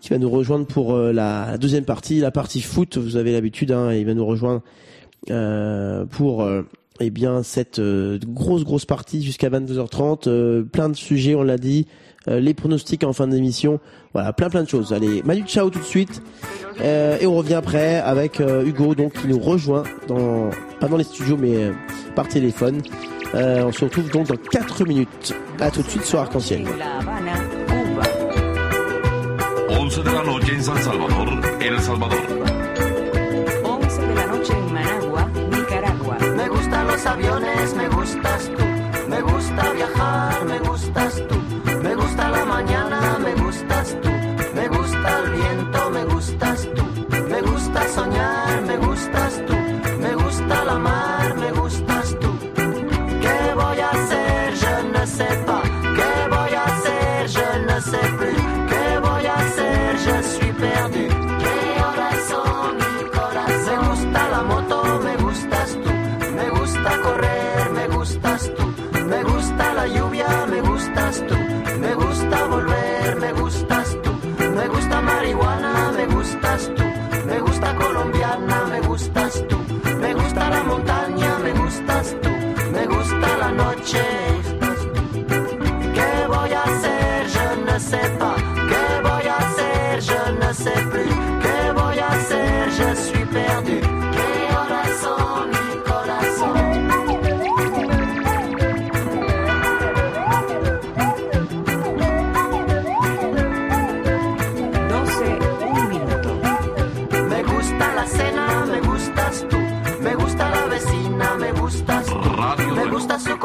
qui va nous rejoindre pour euh, la deuxième partie, la partie foot. Vous avez l'habitude, hein, il va nous rejoindre euh, pour euh, eh bien cette euh, grosse grosse partie jusqu'à 22h30. euh, plein de sujets, on l'a dit, euh, les pronostics en fin d'émission, voilà, plein plein de choses. Allez, Manu ciao tout de suite, et on revient après avec Hugo, donc qui nous rejoint dans pas dans les studios mais par téléphone. On se retrouve donc dans 4 minutes. À tout de suite sur Arc-en-Ciel. La Habana, Cuba. 11 de la en San Salvador, El Salvador. Aviones, me gustas tú. Me gusta viajar, me gustas tú. Me gusta la mañana, me gustas tú. Me gusta el viento, me gustas tú. Me gusta soñar, me gustas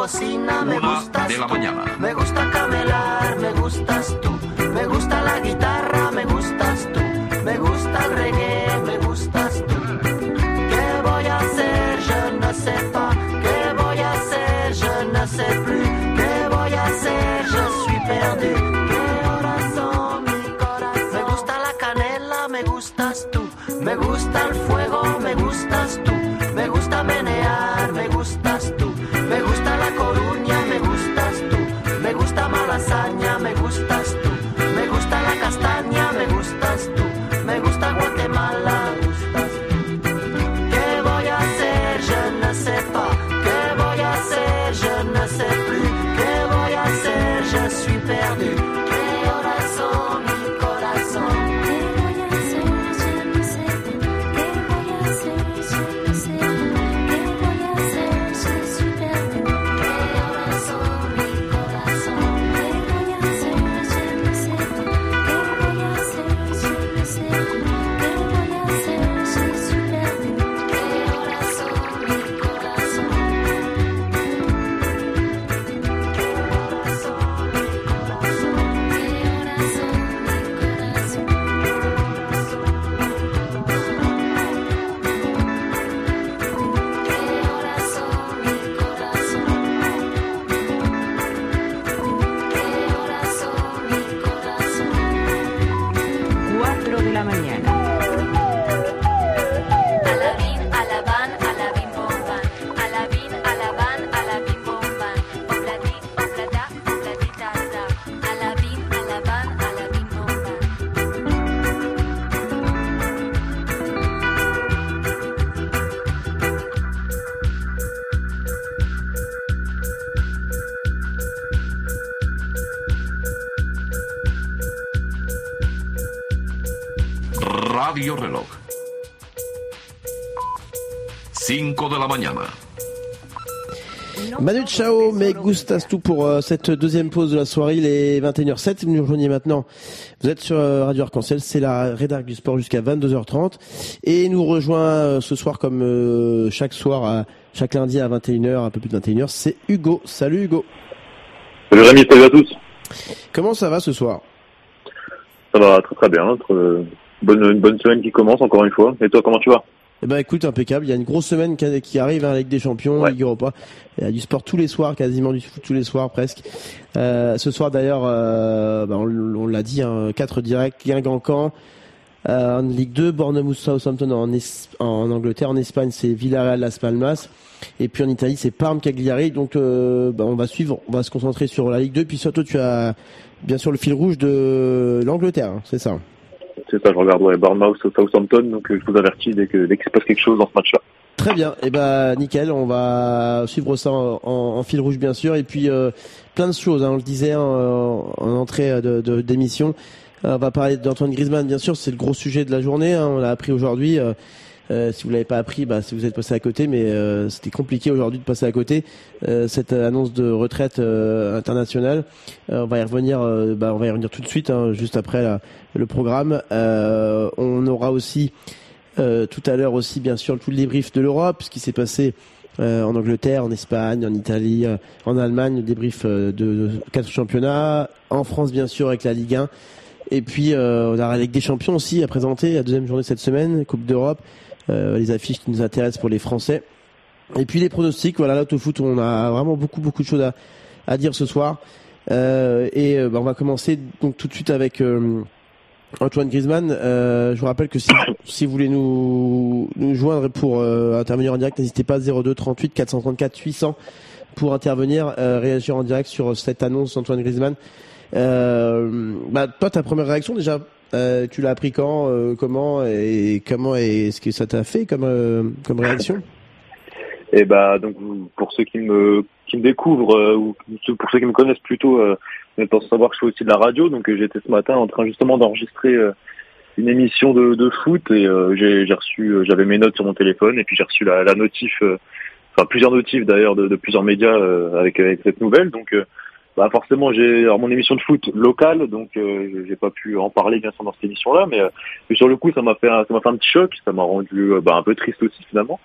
cocina, me Una gustas de la mañana. Me gusta Chao, mais gustas tout pour euh, cette deuxième pause de la soirée. Il est 21h07. Vous nous rejoignez maintenant. Vous êtes sur euh, Radio Arc-en-Ciel. C'est la rédac du sport jusqu'à 22h30. Et nous rejoint euh, ce soir, comme chaque soir, à- chaque lundi à 21h, un peu plus de 21h, c'est Hugo. Salut Hugo. Salut Rémi, salut à tous. Comment ça va ce soir? Ça va très très bien. Très- Bonne, une bonne semaine qui commence encore une fois. Et toi, comment tu vas? Eh ben écoute, impeccable. Il y a une grosse semaine qui arrive, hein, Ligue des Champions, Ligue Europa. Il y a du sport tous les soirs, quasiment du foot tous les soirs presque. Euh, ce soir d'ailleurs, euh, ben, on, on l'a dit, hein, 4 directs, Guingamp-Caen. Euh, en Ligue 2, Bournemouth Southampton en, Es- en Angleterre, en Espagne c'est Villarreal Las Palmas, et puis en Italie c'est Parme Cagliari. Donc euh, ben, on va suivre, on va se concentrer sur la Ligue 2. Puis surtout tu as bien sûr le fil rouge de l'Angleterre, hein, c'est ça. C'est ça, je regarde ouais, Bournemouth, Southampton, donc euh, je vous avertis dès que dès qu'il se passe quelque chose dans ce match-là. Très bien, et ben nickel, on va suivre ça en, en- en fil rouge bien sûr, et puis euh, plein de choses, hein, on le disait en, en entrée de- d'émission, Euh, on va parler d'Antoine Griezmann bien sûr, c'est le gros sujet de la journée, hein, on l'a appris aujourd'hui, euh, euh, si vous l'avez pas appris, bah, si vous êtes passé à côté, mais euh, c'était compliqué aujourd'hui de passer à côté, euh, cette annonce de retraite euh, internationale, Euh, on va y revenir, bah, on va y revenir tout de suite, hein, juste après la- le programme, on aura aussi tout à l'heure aussi, bien sûr, tout le débrief de l'Europe, ce qui s'est passé en Angleterre, en Espagne, en Italie, en Allemagne, le débrief de, quatre championnats, en France, bien sûr, avec la Ligue 1. Et puis, on aura la Ligue des Champions aussi à présenter, la deuxième journée cette semaine, Coupe d'Europe, les affiches qui nous intéressent pour les Français. Et puis les pronostics, voilà, l'autofoot, on a vraiment beaucoup, beaucoup de choses à, à dire ce soir. Euh, et euh, bah, on va commencer donc tout de suite avec... euh, Antoine Griezmann, euh, je vous rappelle que si, si vous voulez nous, nous joindre pour euh, intervenir en direct, n'hésitez pas 02 38 434 800 pour intervenir, euh, réagir en direct sur cette annonce d'Antoine Griezmann. Euh, bah, toi, ta première réaction déjà, euh, tu l'as appris quand, euh, comment et comment est-ce que ça t'a fait comme euh, comme réaction? Et bah donc vous- pour ceux qui me qui me découvrent ou pour ceux qui me connaissent plutôt, euh, savoir que je fais aussi de la radio. Donc j'étais ce matin en train justement d'enregistrer une émission de, de foot et j'ai reçu, j'avais mes notes sur mon téléphone et puis j'ai reçu la, la notif, enfin plusieurs notifs d'ailleurs de, plusieurs médias avec, avec cette nouvelle. Donc bah forcément j'ai mon émission de foot locale, donc euh, j'ai pas pu en parler bien sûr dans cette émission-là, mais, euh, mais sur le coup ça m'a fait un, ça m'a fait un petit choc, ça m'a rendu euh, bah, un peu triste aussi finalement.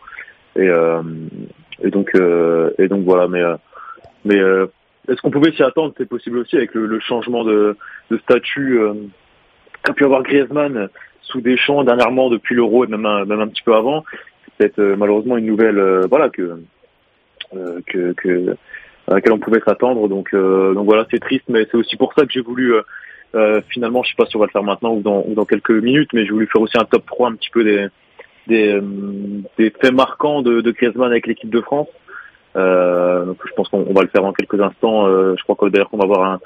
Et, euh, et donc euh, et donc voilà, mais mais est-ce qu'on pouvait s'y attendre? C'est possible aussi avec le, le changement de, de statut qu'a pu avoir Griezmann sous Deschamps dernièrement depuis l'Euro et même un, même un petit peu avant. C'est peut-être malheureusement une nouvelle voilà que que, que à laquelle on pouvait s'attendre. Donc euh, donc voilà, c'est triste, mais c'est aussi pour ça que j'ai voulu euh, euh, finalement, je sais pas si on va le faire maintenant ou dans, ou dans quelques minutes, mais j'ai voulu faire aussi un top 3 un petit peu des des, des faits marquants de, de Griezmann avec l'équipe de France. Euh, donc je pense qu'on on va le faire en quelques instants. Euh, je crois que d'ailleurs qu'on va avoir un,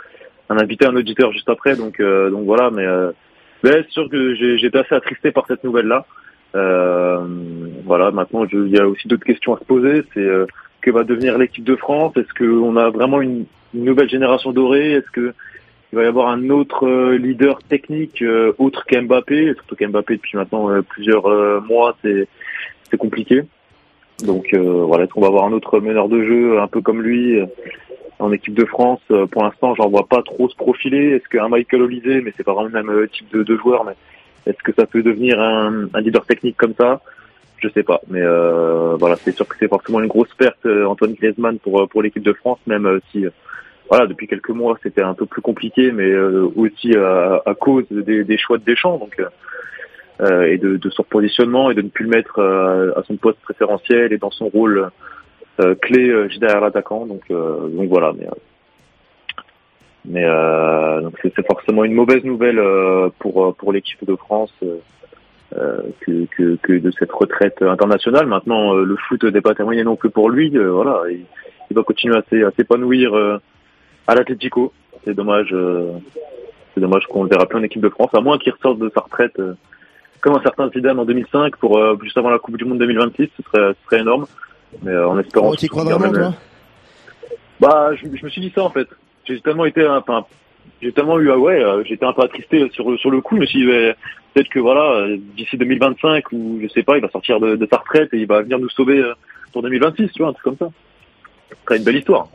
un invité, un auditeur juste après. Donc euh, donc voilà, mais, mais c'est sûr que j'ai été assez attristé par cette nouvelle là. voilà, maintenant il y a aussi d'autres questions à se poser. C'est que va devenir l'équipe de France? Est-ce qu'on a vraiment une, nouvelle génération dorée? Est-ce que il va y avoir un autre euh, leader technique euh, autre qu'Mbappé? Surtout qu'Mbappé depuis maintenant euh, plusieurs mois, c'est compliqué. Donc voilà, est-ce qu'on va avoir un autre meneur de jeu un peu comme lui en équipe de France? Pour l'instant, j'en vois pas trop se profiler. Est-ce qu'un Michael Olysée, mais c'est pas vraiment le même type de, joueur, mais est-ce que ça peut devenir un leader technique comme ça? Je sais pas, mais euh, voilà, c'est sûr que c'est forcément une grosse perte euh, Antoine Griezmann pour euh, pour l'équipe de France, même euh, si voilà depuis quelques mois c'était un peu plus compliqué, mais aussi à, à cause des, des choix de Deschamps, donc. et de, de son positionnement et de ne plus le mettre à son poste préférentiel et dans son rôle clé derrière l'attaquant. Donc, donc voilà. Mais, mais donc c'est forcément une mauvaise nouvelle pour pour l'équipe de France que, que que de cette retraite internationale. Maintenant, euh, le foot n'est pas terminé non plus pour lui. euh, voilà, il, il va continuer à s'é- à s'épanouir euh, à l'Atlético. C'est dommage. euh, c'est dommage qu'on le verra plus en équipe de France, à moins qu'il ressorte de sa retraite euh, comme un certain Zidane en 2005 pour euh, juste avant la Coupe du Monde 2026, ce serait, ce serait énorme. Mais euh, en espérant. Oh, t'y crois vraiment, ramène- toi? Bah, je, je me suis dit ça en fait. J'ai tellement été, enfin, j'ai tellement eu, ah ouais, euh, j'étais un peu attristé sur le sur le coup. Je me suis dit, ouais, peut-être que voilà, euh, d'ici 2025 ou je sais pas, il va sortir de, de sa retraite et il va venir nous sauver euh, pour 2026, tu vois, un truc comme ça. Ce serait une belle histoire.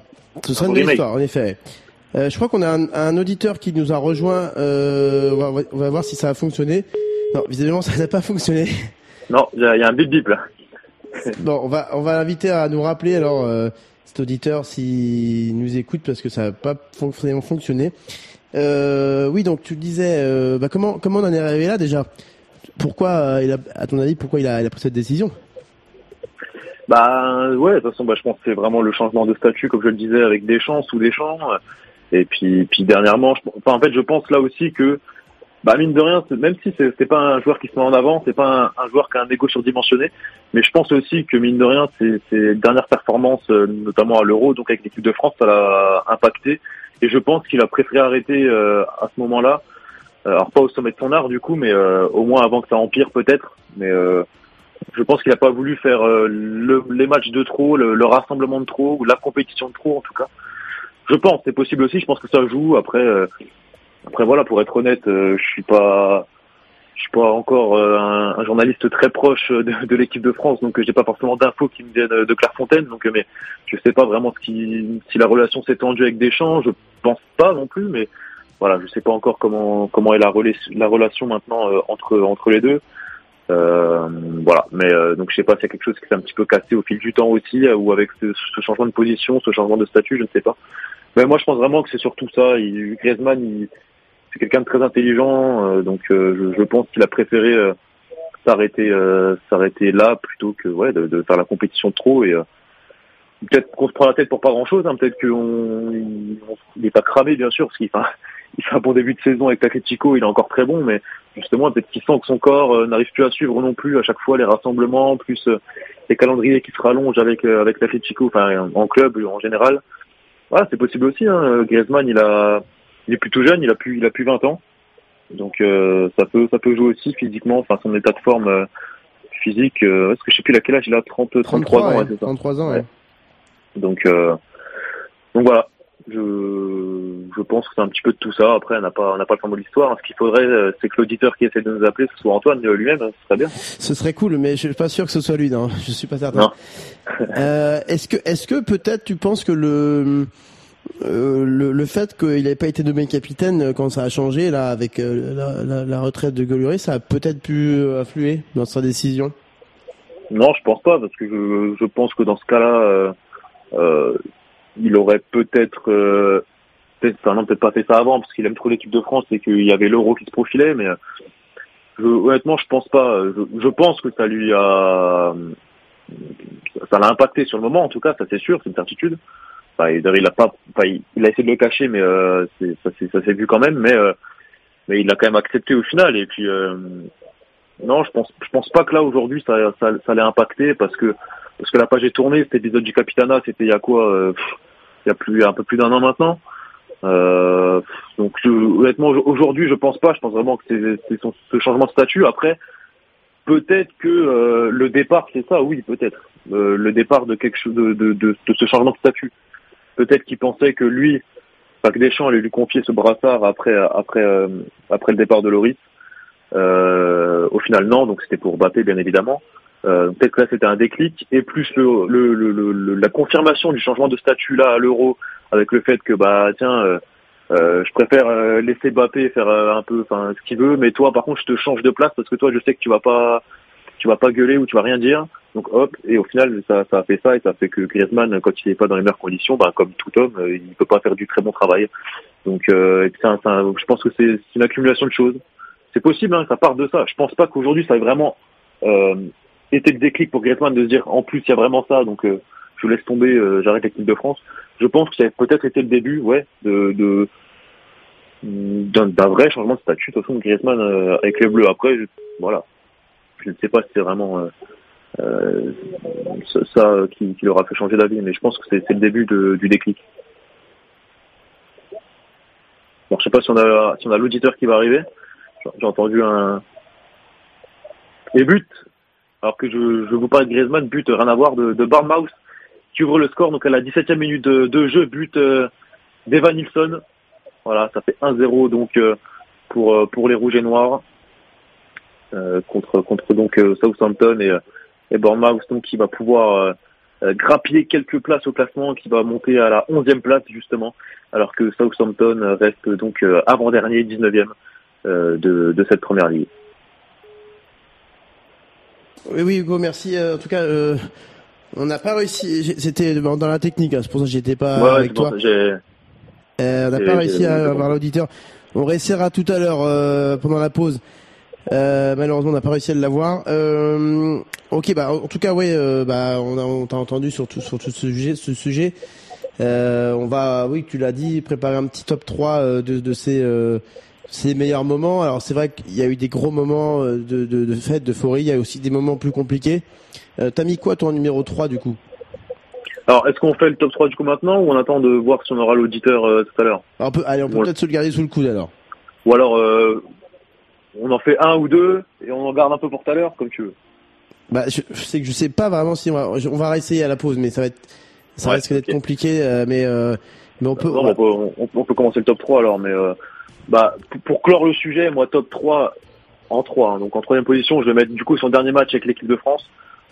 Ce serait Un une belle histoire, en effet. Euh, je crois qu'on a un, un auditeur qui nous a rejoint. Euh, on, va, on va voir si ça a fonctionné. Non, visiblement, ça n'a pas fonctionné. Non, il y, a il y a un bip bip là. Bon, on va on va l'inviter à nous rappeler alors euh, cet auditeur s'il nous écoute parce que ça n'a pas forcément fonctionné. Euh, oui, donc tu disais euh, bah, comment comment on en est arrivé là déjà? Pourquoi euh, à ton avis pourquoi il a, pris cette décision? Bah ouais, de toute façon, bah, je pense que c'est vraiment le changement de statut, comme je le disais, avec Deschamps, sous Deschamps. Et puis, puis dernièrement, en fait, je pense là aussi que, bah mine de rien, même si c'est pas un joueur qui se met en avant, c'est pas un, joueur qui a un ego surdimensionné, mais je pense aussi que mine de rien, ses, dernières performances, euh, notamment à l'Euro, donc avec l'équipe de France, ça l'a impacté. Et je pense qu'il a préféré arrêter euh, à ce moment-là. Alors pas au sommet de son art du coup, mais euh, au moins avant que ça empire peut-être. Mais euh, je pense qu'il n'a pas voulu faire euh, le- les matchs de trop, le, le rassemblement de trop ou la compétition de trop en tout cas. Je pense, c'est possible aussi. Je pense que ça joue. Après, euh, après voilà, pour être honnête, euh, je suis pas, je suis pas encore euh, un, un journaliste très proche de, de l'équipe de France, donc euh, j'ai pas forcément d'infos qui me viennent de Clairefontaine. Donc, mais je sais pas vraiment qui, si la relation s'est tendue avec Deschamps. Je pense pas non plus, mais voilà, je sais pas encore comment comment est la, rela- la relation maintenant euh, entre entre les deux. Euh, voilà, mais euh, donc je sais pas a quelque chose qui s'est un petit peu cassé au fil du temps aussi, ou avec ce, ce changement de position, ce changement de statut, je ne sais pas. Mais moi je pense vraiment que c'est surtout ça. Il, Griezmann, il, c'est quelqu'un de très intelligent, euh, donc euh, je, je pense qu'il a préféré euh, s'arrêter s'arrêter là plutôt que ouais de, de faire la compétition trop et peut-être qu'on se prend la tête pour pas grand chose, hein, peut-être qu'on il, on- il est pas cramé bien sûr parce qu'il fait, il fait un bon début de saison avec l'Atletico, il est encore très bon, mais justement peut-être qu'il sent que son corps euh, n'arrive plus à suivre non plus à chaque fois les rassemblements, plus euh, les calendriers qui se rallongent avec euh, avec l'Atletico, enfin en club en général. Voilà, c'est possible aussi. Hein. Griezmann, il a, il est plutôt jeune, il a plus, il a plus 20 ans, donc euh, ça peut, ça peut jouer aussi physiquement. Enfin, son état de forme euh, physique. Euh, est-ce que je sais plus à quel âge il a 30, 33 ans, ouais, ça. 33 ans, ouais. Donc, euh, donc voilà. Je, je pense que c'est un petit peu de tout ça. Après, on n'a pas, on n'a pas le mot de l'histoire. Ce qu'il faudrait, c'est que l'auditeur qui essaie de nous appeler, ce soit Antoine lui-même. hein, Ce serait bien. Ce serait cool, mais je suis pas sûr que ce soit lui, non. Je suis pas certain. Est-ce que, est-ce que peut-être tu penses que le euh, le, fait qu'il n'ait pas été nommé capitaine euh, quand ça a changé là avec euh, la, la, la retraite de Goluri, ça a peut-être pu influer dans sa décision. Non, je pense pas, parce que je, pense que dans ce cas-là, il aurait peut-être, euh, peut-être, enfin peut-être pas fait ça avant, parce qu'il aime trop l'équipe de France et qu'il y avait l'Euro qui se profilait, mais je, honnêtement, je pense pas. Je pense que ça lui a, ça l'a impacté sur le moment, en tout cas, ça c'est sûr, c'est une certitude. Il, a pas, il, a essayé de le cacher, mais euh, ça s'est vu quand même, mais euh, mais il a quand même accepté au final, et puis. Euh, non, je pense, pense pas que là aujourd'hui ça, l'ait impacté parce que parce que la page est tournée. Cet épisode du Capitana, c'était il y a quoi Il y a plus un peu plus d'un an maintenant. Donc je- honnêtement, aujourd'hui, je pense pas. Je pense vraiment que c'est ce changement de statut. Après, peut-être que le départ, c'est ça. Oui, peut-être le départ de quelque chose de ce changement de statut. Peut-être qu'il pensait que lui, enfin que Deschamps allait lui confier ce brassard après après euh, après le départ de Loris. Euh, au final, non. Donc c'était pour Mbappé, bien évidemment. Euh, Peut-être que là c'était un déclic et plus la confirmation du changement de statut là à l'euro avec le fait que bah tiens je préfère laisser Mbappé faire un peu enfin ce qu'il veut mais toi par contre je te change de place parce que toi je sais que tu vas pas tu vas pas gueuler ou tu vas rien dire donc hop et au final ça, ça a fait ça et ça fait que Griezmann quand il est pas dans les meilleures conditions bah comme tout homme euh, il peut pas faire du très bon travail. Donc euh, et c'est un- je pense que c'est une accumulation de choses. C'est possible hein, ça part de ça. Je pense pas qu'aujourd'hui ça ait vraiment euh, été le déclic pour Griezmann de se dire en plus il y a vraiment ça donc euh, je laisse tomber euh, j'arrête l'équipe de France. Je pense que ça a peut-être été le début ouais de de d'un d'un vrai changement de statut de toute façon de Griezmann euh, avec les Bleus. Après je- voilà. Je ne sais pas si c'est vraiment euh, euh, ça, euh, qui, qui leur a fait changer d'avis mais je pense que c'est le début de- du déclic. Bon je sais pas si on a si on a l'auditeur qui va arriver. J'ai- entendu un et but. Alors que je, je vous parle de Griezmann, but rien à voir de, de Barnhouse qui ouvre le score donc à la 17e minute de, de jeu, but euh, d'Evan Nilsson. Voilà, ça fait 1-0 donc euh, pour euh, pour les rouges et noirs euh, contre contre donc euh, Southampton et, euh, et Bournemouth donc qui va pouvoir euh, euh, grappiller quelques places au classement, qui va monter à la 11e place justement, alors que Southampton reste donc euh, avant-dernier, 19e euh, de, de cette première ligue. Oui, oui, Hugo, merci. En tout cas, euh, on n'a pas réussi. C'était dans la technique, hein, c'est pour ça que j'étais pas Ouais, avec toi. Euh, on n'a pas réussi à avoir l'auditeur. On réessayera tout à l'heure euh, pendant la pause. Euh, malheureusement, on n'a pas réussi à l'avoir. Euh, ok, bah en tout cas, ouais, euh, bah on a- on t'a entendu sur tout sur tout ce sujet. Ce sujet. Euh, on va, oui, tu l'as dit, préparer un petit top 3 euh, de, de ces euh, ces meilleurs moments. Alors c'est vrai qu'il y a eu des gros moments de, de, de fête, d'euphorie. Il y a aussi des moments plus compliqués. Euh, T'as mis quoi ton numéro 3 du coup? Alors, est-ce qu'on fait le top 3 du coup maintenant ou on attend de voir si on aura l'auditeur euh, tout à l'heure? Alors, on peut, Allez, on peut peut-être se le garder sous le coude alors. Ou alors, euh, on en fait un ou deux et on en garde un peu pour tout à l'heure, comme tu veux. Bah, je, je sais que je sais pas vraiment si on va, on va réessayer à la pause, mais ça va être, ça Ouais, risque d'être compliqué, euh, mais euh, mais on peut. Non, on, peut on, on peut commencer le top 3 alors, mais euh, bah, pour, pour clore le sujet, moi, top 3 en 3. hein. donc en troisième position, je vais mettre du coup son dernier match avec l'équipe de France.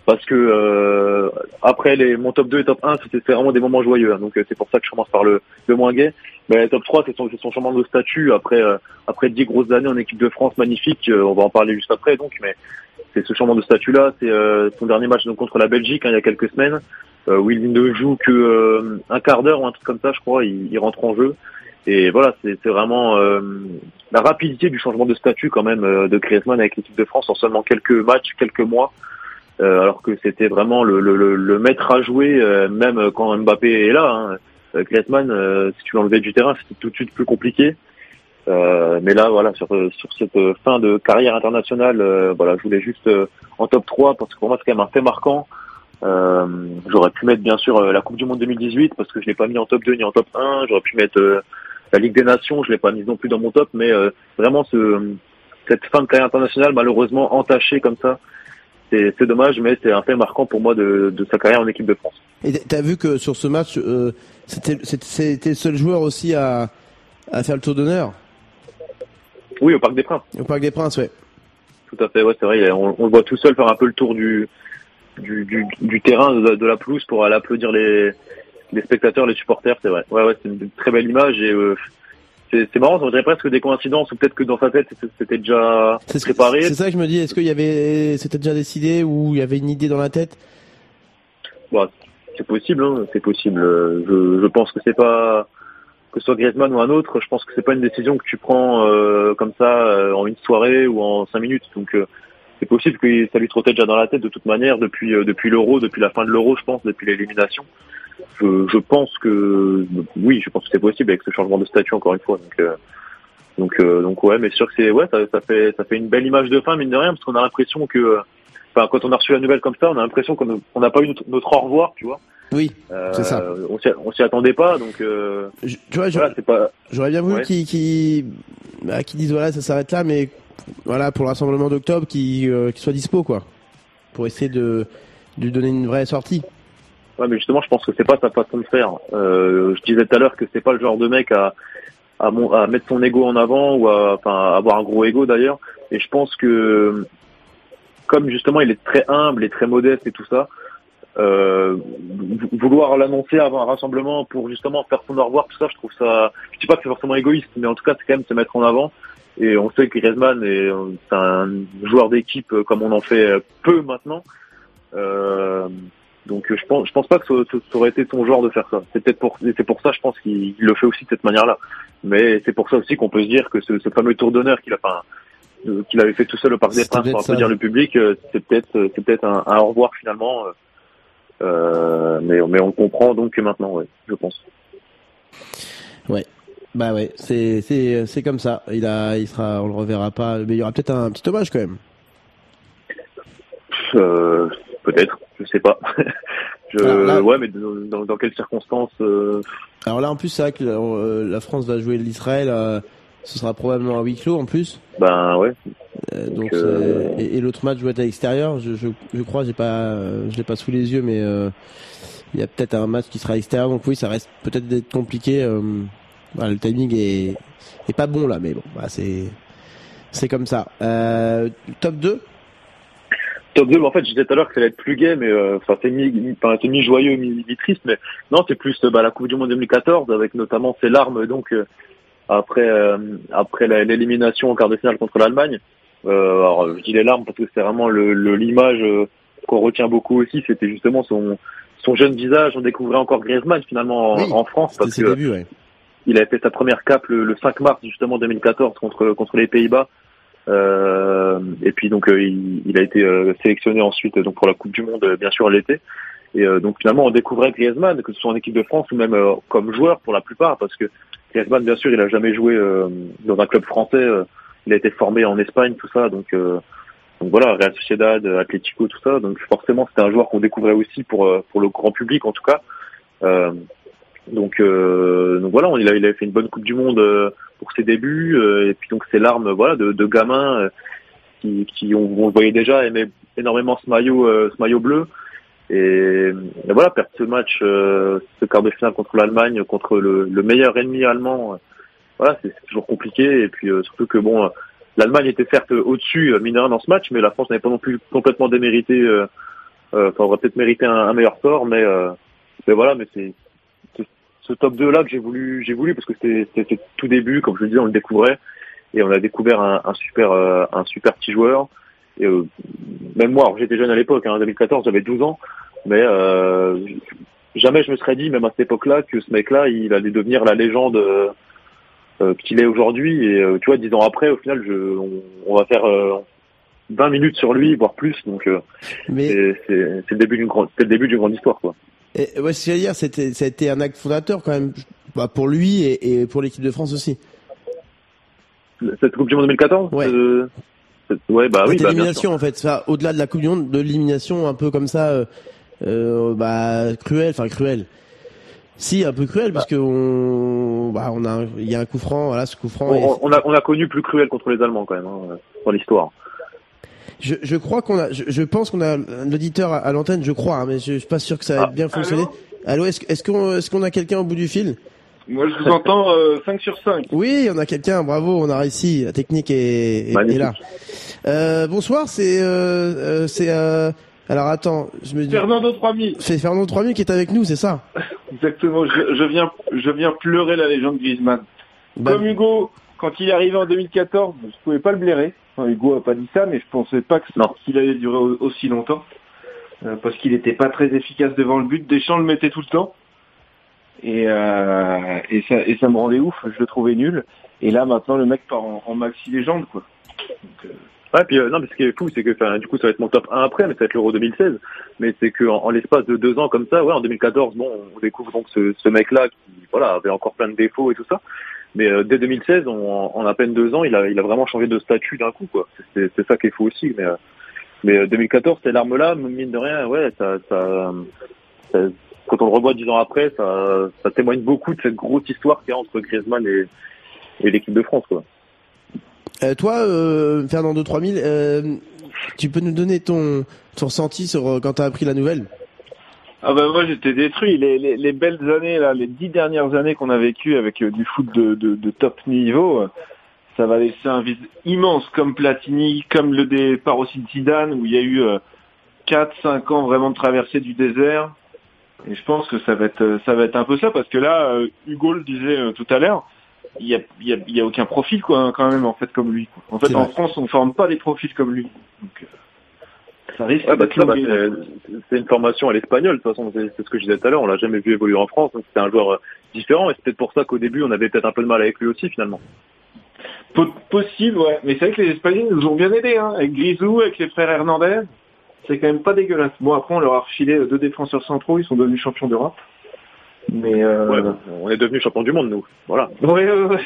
Parce que euh, après les, mon top 2 et top 1, c'était vraiment des moments joyeux. hein. donc euh, c'est pour ça que je commence par le, le moins gay. Mais top 3, c'est son, son changement de statut après euh, après 10 grosses années en équipe de France magnifique. euh, on va en parler juste après. Donc, mais c'est ce changement de statut là. C'est euh, son dernier match donc, contre la Belgique hein, il y a quelques semaines où il ne joue que euh, un quart d'heure ou un truc comme ça, je crois. Il, il rentre en jeu. Et voilà, c'est c'est vraiment euh, la rapidité du changement de statut quand même euh, de Griezmann avec l'équipe de France en seulement quelques matchs, quelques mois. Euh, alors que c'était vraiment le, le, le, maître à jouer, euh, même quand Mbappé est là. Hein. Euh, si tu l'enlevais du terrain, c'était tout de suite plus compliqué. Euh, mais là, voilà, sur, sur cette fin de carrière internationale, euh, voilà, je voulais juste en top 3 parce que pour moi c'est quand même un fait marquant. J'aurais pu mettre bien sûr la Coupe du Monde 2018 parce que je l'ai pas mis en top 2 ni en top 1. J'aurais pu mettre la Ligue des Nations, je l'ai pas mise non plus dans mon top, mais vraiment ce, cette fin de carrière internationale malheureusement entachée comme ça, c'est dommage, mais c'est un fait marquant pour moi de, de sa carrière en équipe de France. Et t'as vu que sur ce match, euh, c'était le seul joueur aussi à à faire le tour d'honneur? Oui, au Parc des Princes. au Parc des Princes, ouais. Tout à fait, ouais, c'est vrai. On, on le voit tout seul faire un peu le tour du du, du, du terrain, de, de la pelouse pour aller applaudir les les spectateurs, les supporters. C'est vrai. Ouais, ouais, c'est une très belle image et euh, c'est marrant. On dirait presque des coïncidences ou peut-être que dans sa tête c'était- déjà préparé. C'est ça que je me dis. Est-ce qu'il y avait, c'était déjà décidé ou il y avait une idée dans la tête? Bon, c'est possible, hein, c'est possible. Je, je pense que c'est pas que ce soit Griezmann ou un autre. Je pense que c'est pas une décision que tu prends euh, comme ça euh, en une soirée ou en cinq minutes. Donc euh, c'est possible que ça lui trottait déjà dans la tête de toute manière depuis euh, depuis l'Euro, depuis la fin de l'Euro, je pense, depuis l'élimination. Je, je pense que oui, je pense que c'est possible avec ce changement de statut encore une fois. Donc euh, donc euh, donc ouais, mais sûr que c'est ouais, ça, ça fait ça fait une belle image de fin mine de rien parce qu'on a l'impression que enfin, quand on a reçu la nouvelle comme ça, on a l'impression qu'on n'a pas eu notre, notre au revoir, tu vois. Oui, Euh, c'est ça. On s'y attendait pas, donc. Euh, tu vois, voilà, c'est pas. J'aurais bien voulu Ouais. qu'ils qu'ils bah, qu'ils disent voilà ça s'arrête là, mais voilà pour le rassemblement d'octobre qu'ils euh, soient dispo quoi, pour essayer de lui donner une vraie sortie. Ouais, mais justement, je pense que c'est pas sa façon de faire. Euh, je disais tout à l'heure que c'est pas le genre de mec à à, à mettre son ego en avant ou à, enfin, avoir un gros ego d'ailleurs. Et je pense que comme justement il est très humble et très modeste et tout ça, euh, vou- vouloir l'annoncer avant un rassemblement pour justement faire son au revoir, tout ça, je trouve ça. Je dis pas que c'est forcément égoïste, mais en tout cas, c'est quand même se mettre en avant. Et on sait que Griezmann est euh, c'est un joueur d'équipe euh, comme on en fait euh, peu maintenant. Euh, donc euh, je pense, je pense pas que ça, aurait été son genre de faire ça. C'est peut-être pour, c'est pour ça, je pense qu'il il le fait aussi de cette manière-là. Mais c'est pour ça aussi qu'on peut se dire que ce, ce fameux tour d'honneur qu'il a, enfin, euh, qu'il avait fait tout seul au Parc des Princes pour applaudir le public, euh, c'est peut-être, c'est peut-être un, un au revoir finalement. euh, mais, mais on comprend donc maintenant, ouais, je pense. Ouais. Bah ouais, c'est c'est c'est comme ça. Il a il sera on le reverra pas, mais il y aura peut-être un petit hommage quand même. Euh, peut-être, je sais pas. je, là- ouais, mais dans, dans quelles circonstances euh, Alors là en plus c'est vrai que euh, la France va jouer l'Israël, euh, ce sera probablement à huis clos en plus. Ben ouais. Donc et, et l'autre match doit être à l'extérieur. Je, je, je crois, j'ai pas, je l'ai pas sous les yeux, mais il y a peut-être un match qui sera à l'extérieur. Donc oui, ça reste peut-être d'être compliqué. voilà, le timing est, est pas bon là, mais bon, bah, c'est c'est comme ça. Top 2 Top 2, mais en fait, je disais tout à l'heure que ça allait être plus gay, mais euh, enfin, c'est mi, mi- enfin, c'est mi-joyeux, mi- mi-triste, mais non, c'est plus euh, bah, la Coupe du Monde 2014, avec notamment ses larmes, donc, euh, après, euh, après l'élimination en quart de finale contre l'Allemagne. Euh, alors, je dis les larmes parce que c'est vraiment le le- l'image euh, qu'on retient beaucoup aussi, c'était justement son, son jeune visage. On découvrait encore Griezmann, finalement, en, Oui, en France, parce que ouais. il a fait sa première cape le, le 5 mars justement 2014 contre contre les Pays-Bas. Euh, et puis donc euh, il, il a été euh, sélectionné ensuite donc pour la Coupe du Monde bien sûr l'été. Et donc finalement on découvrait Griezmann que ce soit en équipe de France ou même comme joueur pour la plupart parce que Griezmann bien sûr il a jamais joué dans un club français. il a été formé en Espagne tout ça donc donc voilà Real Sociedad, Atlético tout ça donc forcément c'était un joueur qu'on découvrait aussi pour pour le grand public en tout cas. Euh, donc, euh, donc voilà, on- il, a, fait une bonne Coupe du Monde euh, pour ses débuts, euh, et puis donc ses larmes, voilà, de, de gamins euh, qui, qui on, on le voyait déjà aimer énormément ce maillot, ce maillot bleu. Et, et voilà, perdre ce match, ce quart de finale contre l'Allemagne, contre le, le meilleur ennemi allemand, voilà, c'est toujours compliqué. Et puis surtout que bon, l'Allemagne était certes au-dessus, mine de rien, dans ce match, mais la France n'avait pas non plus complètement démérité. Enfin, aurait peut-être mérité un, un meilleur score, mais, mais voilà, mais c'est ce top 2 là que j'ai voulu j'ai voulu parce que c'était tout début comme je le disais on le découvrait et on a découvert un, un super euh, un super petit joueur. Et euh, même moi j'étais jeune à l'époque hein, en 2014 j'avais 12 ans mais euh, jamais je me serais dit même à cette époque là que ce mec là il allait devenir la légende euh, euh, qu'il est aujourd'hui. Et euh, tu vois dix ans après au final je on, on va faire euh, 20 minutes sur lui voire plus. Donc euh, Mais- c'est le début d'une grande c'est le début d'une grande histoire quoi Et, ouais, ce que dire, c'était, ça a été un acte fondateur quand même, bah, pour lui et, et pour l'équipe de France aussi. cette Coupe du Monde 2014 Ouais. euh, cette- ouais bah oui bah, bien sûr. élimination en fait, ça, au-delà de la Coupe du Monde, de l'élimination un peu comme ça, euh, euh, bah cruel, enfin cruel. Si un peu cruel parce que on, bah on a, il y a un coup franc, voilà, ce coup franc. est- on, on a, on a connu plus cruel contre les Allemands quand même hein, dans l'histoire. Je, je crois qu'on a, je, je pense qu'on a un auditeur à, à l'antenne, je crois, hein, mais je, je suis pas sûr que ça a Ah. bien fonctionné. Allô, est-ce, est-ce qu'on, qu'on a quelqu'un au bout du fil? Moi, je vous entends euh, 5 sur 5. Oui, on a quelqu'un, bravo, on a réussi, la technique est, est- est, là. Euh, bonsoir, c'est, euh, euh, c'est, euh, alors attends, je me dis. Fernando 3000. C'est Fernando 3000 qui est avec nous, c'est ça? Exactement, je, je viens, je viens pleurer la légende Griezmann. Bah, Comme Hugo, quand il est arrivé en 2014, je pouvais pas le blairer. Hugo a pas dit ça, mais je pensais pas que- qu'il allait durer au- aussi longtemps. Euh, parce qu'il était pas très efficace devant le but. Deschamps le mettait tout le temps. Et, euh, et, ça, et ça me rendait ouf, je le trouvais nul. Et là, maintenant, le mec part en, en maxi légende, quoi. Ouais, puis euh, non, mais ce qui est fou, c'est que enfin, du coup, ça va être mon top 1 après, mais ça va être l'Euro 2016. Mais c'est que en, en l'espace de deux ans comme ça, ouais, en 2014, bon, on découvre donc ce, ce mec-là qui, voilà, avait encore plein de défauts et tout ça. Mais euh, dès 2016, on- en, à peine deux ans, il a, il a vraiment changé de statut d'un coup, quoi. C'est ça qui est fou aussi. Mais, euh, Mais euh, 2014, cette arme-là, mine de rien, ouais, ça, ça, quand on le revoit dix ans après, ça, ça témoigne beaucoup de cette grosse histoire qu'il y a entre Griezmann et, et l'équipe de France, quoi. Euh, toi, euh, Fernando 3000, euh, tu peux nous donner ton, ton ressenti sur euh, quand t'as appris la nouvelle? Ah bah moi j'étais détruit. Les, les, les belles années là, les dix dernières années qu'on a vécues avec euh, du foot de, de, de top niveau, euh, ça va laisser un vide immense comme Platini, comme le départ aussi de Zidane où il y a eu euh, 4-5 ans vraiment de traversée du désert. Et je pense que ça va être euh, ça va être un peu ça parce que là euh, Hugo le disait euh, tout à l'heure, il y a, il y, a, y a aucun profil quoi hein, quand même en fait comme lui. En fait en vrai. France on forme pas des profils comme lui. Donc, euh, ça risque Ouais, bah, ça, bah, longué. c'est c'est une formation à l'espagnol, de toute façon, c'est c'est ce que je disais tout à l'heure, on l'a jamais vu évoluer en France, donc c'était un joueur euh, différent, et c'est peut-être pour ça qu'au début, on avait peut-être un peu de mal avec lui aussi, finalement. Po- Possible, ouais. Mais c'est vrai que les Espagnols nous ont bien aidés, hein. Avec Grisou, avec les frères Hernandez. C'est quand même pas dégueulasse. Bon, après, on leur a refilé euh, deux défenseurs centraux, ils sont devenus champions d'Europe. Mais, euh... Ouais, bah, on est devenu champion du monde, nous. Voilà. Ouais, ouais, ouais.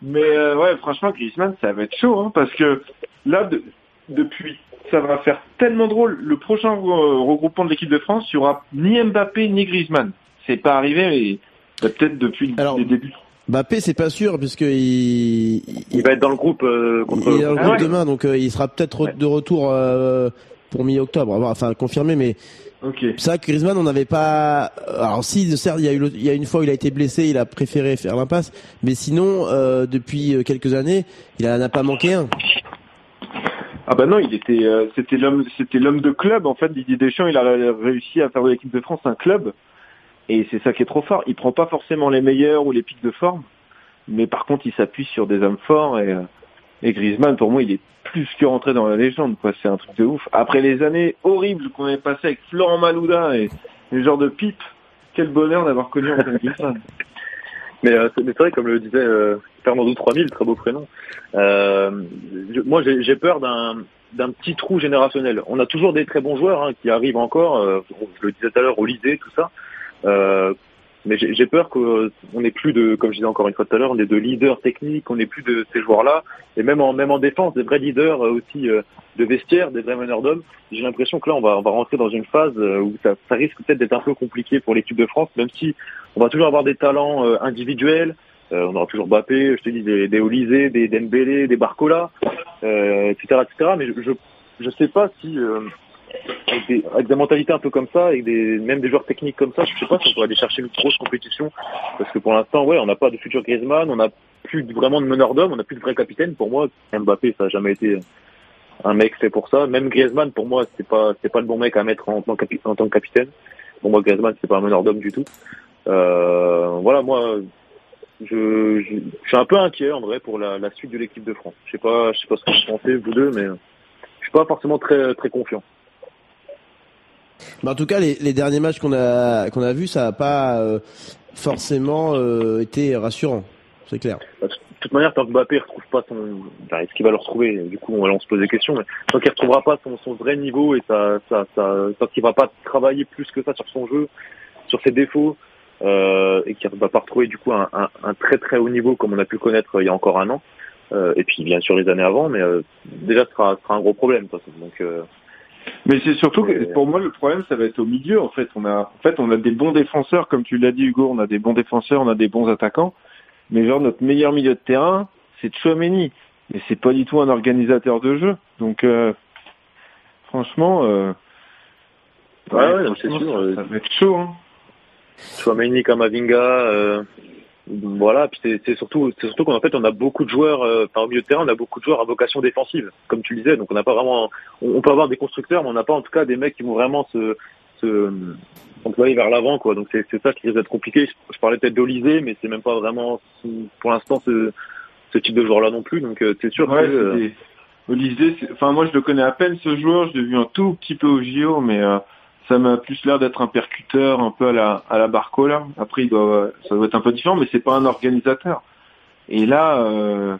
Mais, euh, ouais, franchement, Griezmann, ça va être chaud, hein, parce que là, de- depuis, ça va faire tellement drôle. Le prochain euh, regroupement de l'équipe de France, il y aura ni Mbappé, ni Griezmann. C'est pas arrivé, mais bah, peut-être depuis les débuts. Mbappé, c'est pas sûr puisque il, Il va être dans le groupe euh, contre il est dans le Ah groupe ouais. demain, donc euh, il sera peut-être re- de retour euh, pour mi-octobre. Enfin, confirmé, mais ça, Griezmann, on n'avait pas. Alors si, certes, il y a eu, le- il y a une fois, où il a été blessé, il a préféré faire l'impasse, mais sinon, euh, depuis quelques années, il en a pas manqué un. Ah bah non, il était, euh, c'était l'homme, c'était l'homme de club en fait. Didier Deschamps, il a réussi à faire de l'équipe de France un club, et c'est ça qui est trop fort. Il prend pas forcément les meilleurs ou les pics de forme, mais par contre, il s'appuie sur des hommes forts et, euh, et Griezmann, pour moi, il est plus que rentré dans la légende. Quoi, c'est un truc de ouf. Après les années horribles qu'on avait passées avec Florent Malouda et les genres de pipe, quel bonheur d'avoir connu Antoine Griezmann. Mais euh, c'est vrai, comme le disait euh, Fernando 3000, très beau prénom. Euh, moi, j'ai peur d'un d'un petit trou générationnel. On a toujours des très bons joueurs hein, qui arrivent encore. euh, je le disais tout à l'heure, Olysée, tout ça. Mais j'ai peur qu'on n'ait plus de, comme je disais encore une fois tout à l'heure, on est de leaders techniques, on n'ait plus de ces joueurs-là. Et même en même en défense, des vrais leaders euh, aussi euh, de vestiaire, des vrais meneurs d'hommes. J'ai l'impression que là, on va on va rentrer dans une phase euh, où ça, ça risque peut-être d'être un peu compliqué pour l'équipe de France, même si on va toujours avoir des talents individuels. Euh, on aura toujours Mbappé, je te dis des, des des Dembélé, des Barcola, euh, etc., etc. Mais je je je sais pas si euh, avec, des, mentalités un peu comme ça, avec des même des joueurs techniques comme ça, je sais pas si on pourrait aller chercher une grosse compétition parce que pour l'instant, ouais, on n'a pas de futur Griezmann, on n'a plus vraiment de meneur d'homme, on n'a plus de vrai capitaine. Pour moi, Mbappé, ça a jamais été un mec fait pour ça. Même Griezmann, pour moi, c'est pas pas le bon mec à mettre en, tant que capitaine. Pour moi, Griezmann, c'est pas un meneur d'homme du tout. Euh, voilà, moi, je, je, suis un peu inquiet en vrai pour la, suite de l'équipe de France. Je sais pas, je sais pas ce que vous pensez vous deux, mais je suis pas forcément très très confiant. Mais en tout cas, les, derniers matchs qu'on a qu'on a vus, ça n'a pas euh, forcément euh, été rassurant. C'est clair. De toute manière, tant que Mbappé retrouve pas son, est-ce qu'il va le retrouver? Du coup, on on se pose des questions. Mais tant qu'il retrouvera pas son, vrai niveau et ça, ça, tant qu'il va pas travailler plus que ça sur son jeu, sur ses défauts, euh, et qu'il va pas retrouver du coup un, un, très très haut niveau comme on a pu connaître il y a encore un an, euh, et puis bien sûr les années avant, mais euh, déjà ce sera, un gros problème. euh, Mais c'est surtout que pour moi le problème ça va être au milieu en fait. On a en fait on a des bons défenseurs comme tu l'as dit Hugo, on a des bons défenseurs, on a des bons attaquants. Mais genre notre meilleur milieu de terrain, c'est Chouameni. Mais c'est pas du tout un organisateur de jeu. Donc euh, franchement euh, Ouais, ouais, c'est sûr, euh, ça, ça va être chaud hein. Chouameni, Kamavinga, euh, voilà. Puis c'est c'est surtout, c'est surtout qu'en fait on a beaucoup de joueurs, euh, enfin, au milieu de terrain, on a beaucoup de joueurs à vocation défensive, comme tu le disais. Donc on n'a pas vraiment, on, on peut avoir des constructeurs, mais on n'a pas en tout cas des mecs qui vont vraiment se, se employer vers l'avant, quoi. Donc c'est c'est ça qui risque d'être compliqué. Je, je parlais peut-être d'Olysée, mais c'est même pas vraiment, pour l'instant, ce, ce type de joueur-là non plus. Donc euh, c'est sûr Ouais, que euh, Olysée, enfin moi je le connais à peine ce joueur, je l'ai vu un tout petit peu au JO, mais euh, ça m'a plus l'air d'être un percuteur, un peu à la à la Barcola. Après il doit, ça doit être un peu différent, mais c'est pas un organisateur. Et là, euh,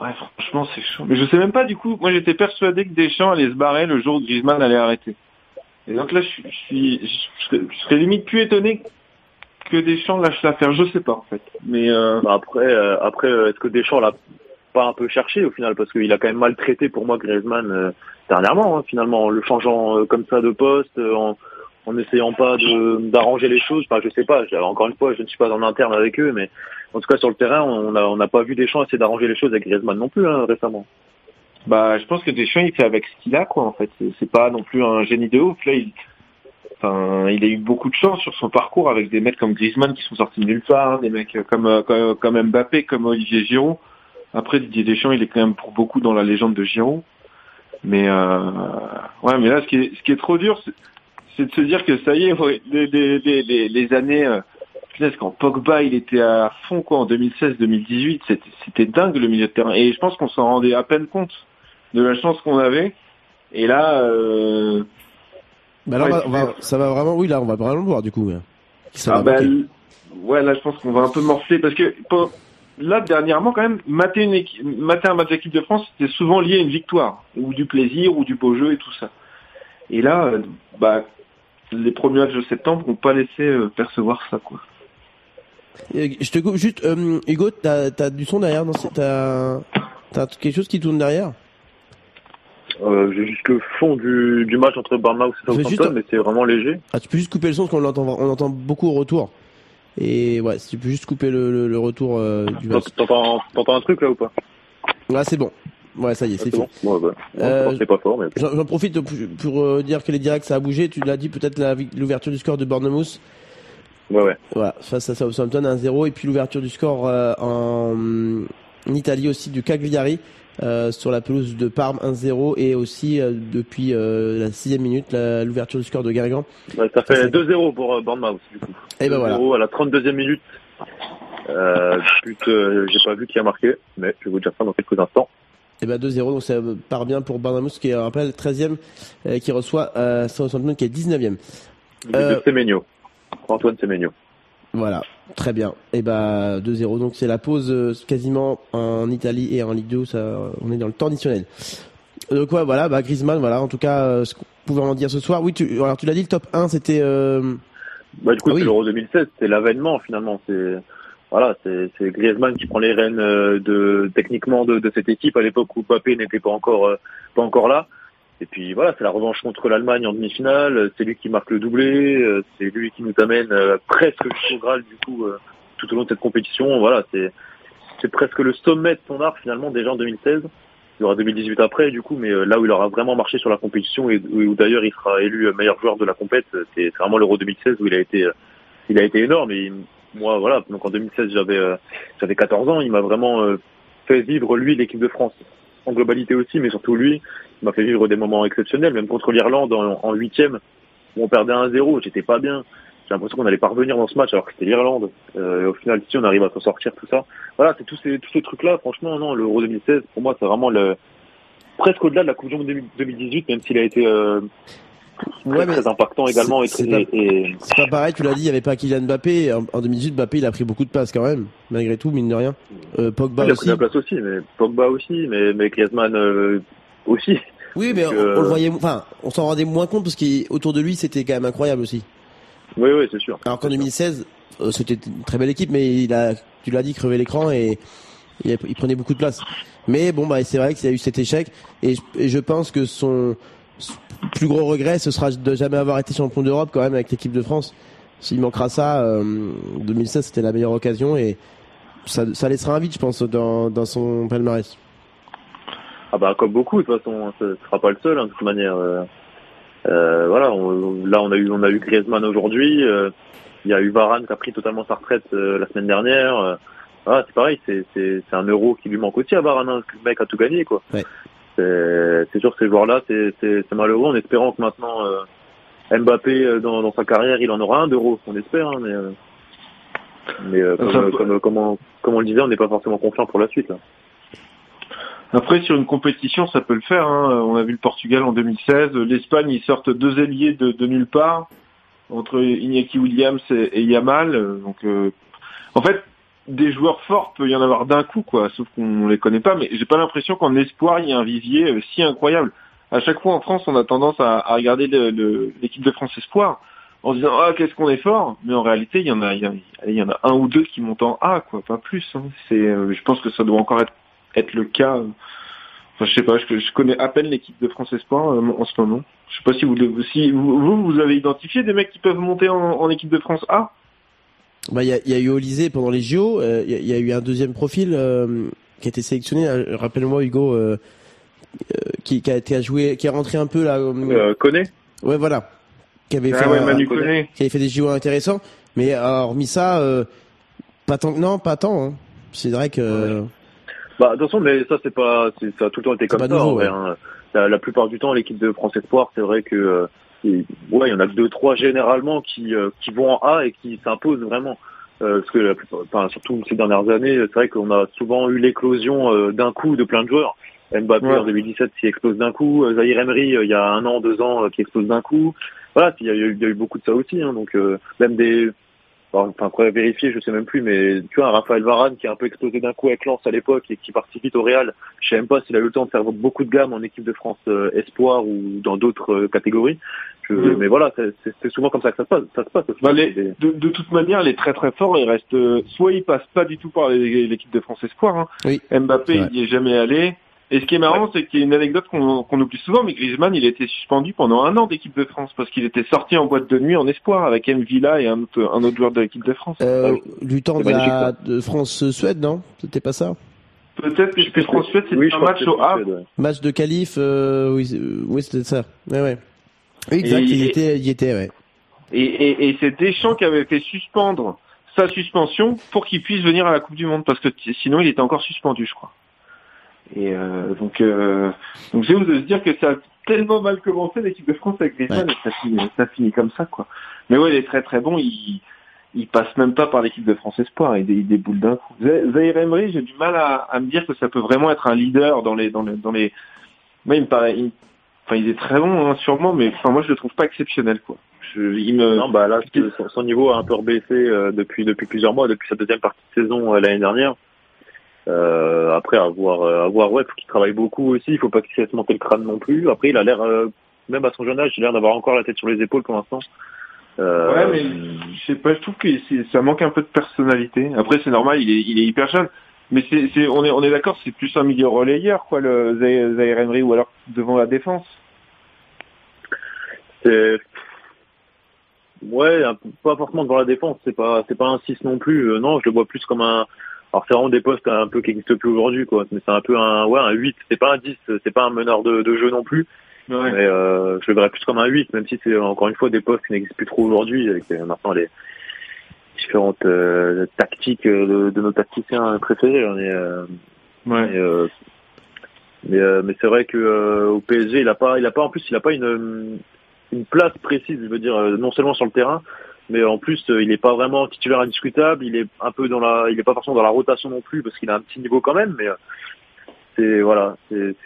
ouais franchement c'est chaud. Mais je sais même pas du coup. Moi j'étais persuadé que Deschamps allait se barrer le jour où Griezmann allait arrêter. Et donc là je suis, je, suis- je serais limite plus étonné que Deschamps lâche l'affaire. Je sais pas en fait. Mais euh... Bah, après, euh, après, euh, est-ce que Deschamps l'a pas un peu cherché au final parce qu'il a quand même maltraité pour moi Griezmann euh, dernièrement hein, finalement en le changeant euh, comme ça de poste euh, en en n'essayant pas d'arranger les choses enfin je sais pas encore une fois je ne suis pas en interne avec eux mais en tout cas sur le terrain on a on n'a pas vu Deschamps essayer d'arranger les choses avec Griezmann non plus hein, récemment Bah, je pense que Deschamps, il fait avec ce qu'il a, quoi, en fait. C'est- pas non plus un génie de ouf. Là, il, enfin, il a eu beaucoup de chance sur son parcours avec des mecs comme Griezmann qui sont sortis de nulle part, des mecs comme, euh, comme, comme Mbappé, comme Olivier Giroud. Après, Didier Deschamps, il est quand même pour beaucoup dans la légende de Giroud. Mais, euh, ouais, mais là, ce qui est, ce qui est trop dur, c'est- de se dire que ça y est, ouais, les, les, les, les, années, euh, punaise, quand Pogba, il était à fond, quoi, en 2016-2018, c'était, c'était dingue, le milieu de terrain. Et je pense qu'on s'en rendait à peine compte de la chance qu'on avait. Et là, euh... Bah là, on ouais, va- on va- ça va vraiment, oui, là, on va vraiment le voir du coup. hein. Ça ah va bah, ouais, là, je pense qu'on va un peu morfler parce que là, dernièrement, quand même, mater, une équipe, mater un match d'équipe de France, c'était souvent lié à une victoire ou du plaisir ou du beau jeu et tout ça. Et là, euh, bah, les premiers matchs de septembre n'ont pas laissé euh, percevoir ça, quoi. Je te coupe juste, euh, Hugo, t'as as du son derrière, non c'est- T'as t'as quelque chose qui tourne derrière? Euh, j'ai juste le fond du, du match entre Bournemouth et Southampton juste- mais c'est vraiment léger Ah, tu peux juste couper le son parce qu'on l'entend, on entend beaucoup au retour. Et ouais, si tu peux juste couper le, le, le retour euh, du match. t'entends t'entends un truc là ou pas? Là, c'est bon. Ouais, ça y est, Ah, c'est fini. bon Ouais, bah, bon, Euh, c'est pas fort mais J'en profite pour, pour, euh, dire que les directs ça a bougé. Tu l'as dit peut-être l'ouverture du score de Bournemouth. ouais ouais Voilà, face à Southampton 1-0 et puis l'ouverture du score euh, en, en Italie aussi du Cagliari euh, sur la pelouse de Parme 1-0 et aussi euh, depuis euh, la sixième minute l'ouverture du score de Guingamp. Ouais, ça fait 2-0 pour euh, Bournemouth du coup. Et ben 2-0 voilà. à la 32e minute. Euh, but, euh, j'ai pas vu qui a marqué, mais je vais vous dire ça dans quelques instants. Et ben 2-0 donc ça part bien pour Bournemouth qui est on rappelle 13e euh, qui reçoit euh, Southampton qui est 19e. But Euh, de Semenyo. Antoine Semenyo. Voilà, très bien. Et bah 2-0 donc c'est la pause euh, quasiment en Italie et en Ligue 2 ça on est dans le temps additionnel. Donc ouais, voilà, bah Griezmann voilà, en tout cas euh, ce qu'on pouvait en dire ce soir. Oui, tu alors tu l'as dit le top 1 c'était euh, Bah, du coup, Ah oui. c'est l'Euro 2016, c'est l'avènement finalement. C'est voilà, c'est Griezmann qui prend les rênes euh, de techniquement de, de cette équipe à l'époque où Mbappé n'était pas encore euh, pas encore là. Et puis voilà, c'est la revanche contre l'Allemagne en demi-finale. C'est lui qui marque le doublé. euh, C'est lui qui nous amène euh, presque jusqu'au Graal du coup euh, tout au long de cette compétition. Voilà, c'est c'est presque le sommet de son art finalement déjà en 2016. Il y aura 2018 après du coup, mais là où il aura vraiment marché sur la compétition et où, d'ailleurs il sera élu meilleur joueur de la compète, c'est vraiment l'Euro 2016 où il a été il a été énorme. Et moi voilà, donc en 2016 j'avais j'avais 14 ans, il m'a vraiment fait vivre lui l'équipe de France en globalité aussi, mais surtout lui, m'a fait vivre des moments exceptionnels, même contre l'Irlande en huitième où on perdait 1-0, j'étais pas bien. J'ai l'impression qu'on allait pas revenir dans ce match alors que c'était l'Irlande. Euh, et au final, si on arrive à s'en sortir, tout ça. Voilà, c'est tous ces tous ces trucs-là. Franchement, non, l'Euro 2016, pour moi, c'est vraiment le presque au-delà de la Coupe du Monde 2018, même s'il a été euh, très, Ouais, très impactant également et, c'est très- pas- et- pas pareil, tu l'as dit, il y avait pas Kylian Mbappé en, en 2018 Mbappé il a pris beaucoup de places quand même, malgré tout mine de rien. Euh, Pogba il a aussi. pris la place aussi, mais Pogba aussi, mais mais Griezmann euh, aussi. Oui, mais Donc, on, euh, on le voyait enfin, on s'en rendait moins compte parce qu'autour de lui c'était quand même incroyable aussi. Oui, oui, c'est sûr. Alors qu'en 2016, euh, c'était une très belle équipe, mais il a, tu l'as dit, crevé l'écran et il, a- il prenait beaucoup de place. Mais bon, bah, c'est vrai qu'il y a eu cet échec et je, et je pense que son, son plus gros regret, ce sera de jamais avoir été champion d'Europe quand même avec l'équipe de France. S'il manquera ça, euh, 2016 c'était la meilleure occasion et ça, ça laissera un vide, je pense, dans, dans son palmarès. Ah bah comme beaucoup de toute façon, ce sera pas le seul hein, de toute manière. Euh, euh, voilà, on- là on a eu on a eu Griezmann aujourd'hui, euh, il y a eu Varane qui a pris totalement sa retraite euh, la semaine dernière. euh, voilà, c'est pareil, c'est c'est c'est un euro qui lui manque aussi à Varane, hein, le mec a tout gagné quoi. Ouais. C'est c'est sûr que ces joueurs-là, c'est c'est c'est malheureux en espérant que maintenant euh, Mbappé euh, dans dans sa carrière, il en aura un d'euro, on espère, hein, mais euh, mais euh, comme, euh, comme, comme on, comme on le disait, on n'est pas forcément confiant pour la suite. Là. Après, sur une compétition, ça peut le faire. hein. On a vu le Portugal en 2016. L'Espagne, ils sortent deux ailiers de, de nulle part entre Iñaki Williams et, Yamal. Donc, euh, en fait, des joueurs forts peut y en avoir d'un coup, quoi. Sauf qu'on les connaît pas. Mais j'ai pas l'impression qu'en espoir, il y a un vivier euh, si incroyable. À chaque fois en France, on a tendance à, à regarder l'équipe de France espoir en se disant ah qu'est-ce qu'on est fort. Mais en réalité, il y en a, il y, a- il y en a un ou deux qui montent en A, quoi, pas plus. hein. C'est, euh, je pense que ça doit encore être être le cas. Enfin, je sais pas, je, je connais à peine l'équipe de France Espoir euh, en ce moment. Je sais pas si vous, si vous, vous, avez identifié des mecs qui peuvent monter en, en équipe de France A? Bah, il y a, il y a eu Olysée pendant les JO. euh, Il y, a- il y a eu un deuxième profil euh, qui a été sélectionné. Rappelle-moi, Hugo, euh, qui, qui a été à jouer, qui est rentré un peu là. Euh, Koné Ouais, voilà. Qui avait Ah fait, ouais, Manu Koné. qui avait fait des JO intéressants. Mais hormis ça, pas tant. Non, pas tant. Hein. C'est vrai que. Bah, de toute façon, mais ça, c'est pas, ça a tout le temps été comme ça. nouveau, en vrai, ouais. hein. la, la plupart du temps, l'équipe de France Espoir, c'est vrai que, euh, et- ouais, il y en a que deux, trois généralement qui, euh, qui vont en A et qui s'imposent vraiment. Euh, parce que la plupart, enfin, surtout ces dernières années, c'est vrai qu'on a souvent eu l'éclosion euh, d'un coup de plein de joueurs. Mbappé Ouais. en 2017 qui explose d'un coup, euh, Zahir Emery euh, il y a un an, deux ans qui explose d'un coup. Voilà, il y, a eu, il y a eu beaucoup de ça aussi. Hein, donc euh, même des, enfin, faudrait vérifier, je sais même plus, mais tu vois, un Raphaël Varane qui a un peu explosé d'un coup avec Lens à l'époque et qui participe au Real. Je sais même pas s'il a eu le temps de faire beaucoup de gammes en équipe de France euh, espoir ou dans d'autres euh, catégories. Je- Mm. Mais voilà, c'est- souvent comme ça que ça se passe. Ça se passe. Bah, les- de, de toute manière, les très très forts, ils restent. euh, soit ils passent pas du tout par l'équipe de France Espoir. Hein. Oui. Mbappé, il n'y est jamais allé. Et ce qui est marrant, c'est qu'il y a une anecdote qu'on qu'on oublie souvent, mais Griezmann, il a été suspendu pendant un an d'équipe de France parce qu'il était sorti en boîte de nuit en espoir avec M. Villa et un autre, un autre joueur de l'équipe de France. Euh, du temps de, magnifique, la, de France-Suède, non? C'était pas ça? Peut-être que France-Suède, c'était Oui, un match au Havre. Ouais. Match de qualif, euh, oui, euh, oui c'était ça. Ouais, ouais. Oui, exact, Et- il, était, il était, ouais. Et, et, et c'est Deschamps qui avait fait suspendre sa suspension pour qu'il puisse venir à la Coupe du Monde parce que sinon il était encore suspendu, je crois. Et euh, donc, euh, donc de se dire que ça a tellement mal commencé l'équipe de France avec Griezmann et ça finit, ça finit comme ça, quoi. Mais ouais, il est très très bon. Il, il passe même pas par l'équipe de France Espoir. Il, dé- il déboule d'un coup. Zah- Zahir Emery, j'ai du mal à, à me dire que ça peut vraiment être un leader dans les dans les dans les. Moi, il me paraît. il- Enfin, il est très bon, hein, sûrement, mais enfin, moi, je le trouve pas exceptionnel, quoi. Je, il me. Non, bah là, son niveau a un peu rebaissé euh, depuis depuis plusieurs mois, depuis sa deuxième partie de saison euh, l'année dernière. Euh, après, à voir, euh, ouais, faut qu'il travaille beaucoup aussi. Il faut pas qu'il se laisse monter le crâne non plus. Après, il a l'air, euh, même à son jeune âge, il a l'air d'avoir encore la tête sur les épaules pour l'instant. Euh, Ouais, mais je sais pas, je trouve que ça manque un peu de personnalité. Après, c'est normal, il est, il est hyper jeune. Mais c'est, c'est, on est, on est d'accord, c'est plus un milieu relayeur, quoi, le Zahir Emery, ou alors devant la défense. c'est ouais pas forcément devant la défense c'est pas c'est pas un 6 non plus non je le vois plus comme un alors c'est vraiment des postes un peu qui n'existent plus aujourd'hui quoi mais c'est un peu un ouais un 8 c'est pas un 10 c'est pas un meneur de, de jeu non plus Ouais. mais euh, je le verrais plus comme un 8 même si c'est encore une fois des postes qui n'existent plus trop aujourd'hui avec euh, maintenant les différentes euh, tactiques euh, de, de nos tacticiens préférés est euh, Ouais. mais euh, mais c'est vrai que euh, au PSG, il a pas, il a pas en plus, il a pas une une place précise. Je veux dire, non seulement sur le terrain, mais en plus, euh, il est pas vraiment titulaire indiscutable. Il est un peu dans la, il est pas forcément dans la rotation non plus parce qu'il a un petit niveau quand même. Mais euh, c'est voilà, c'est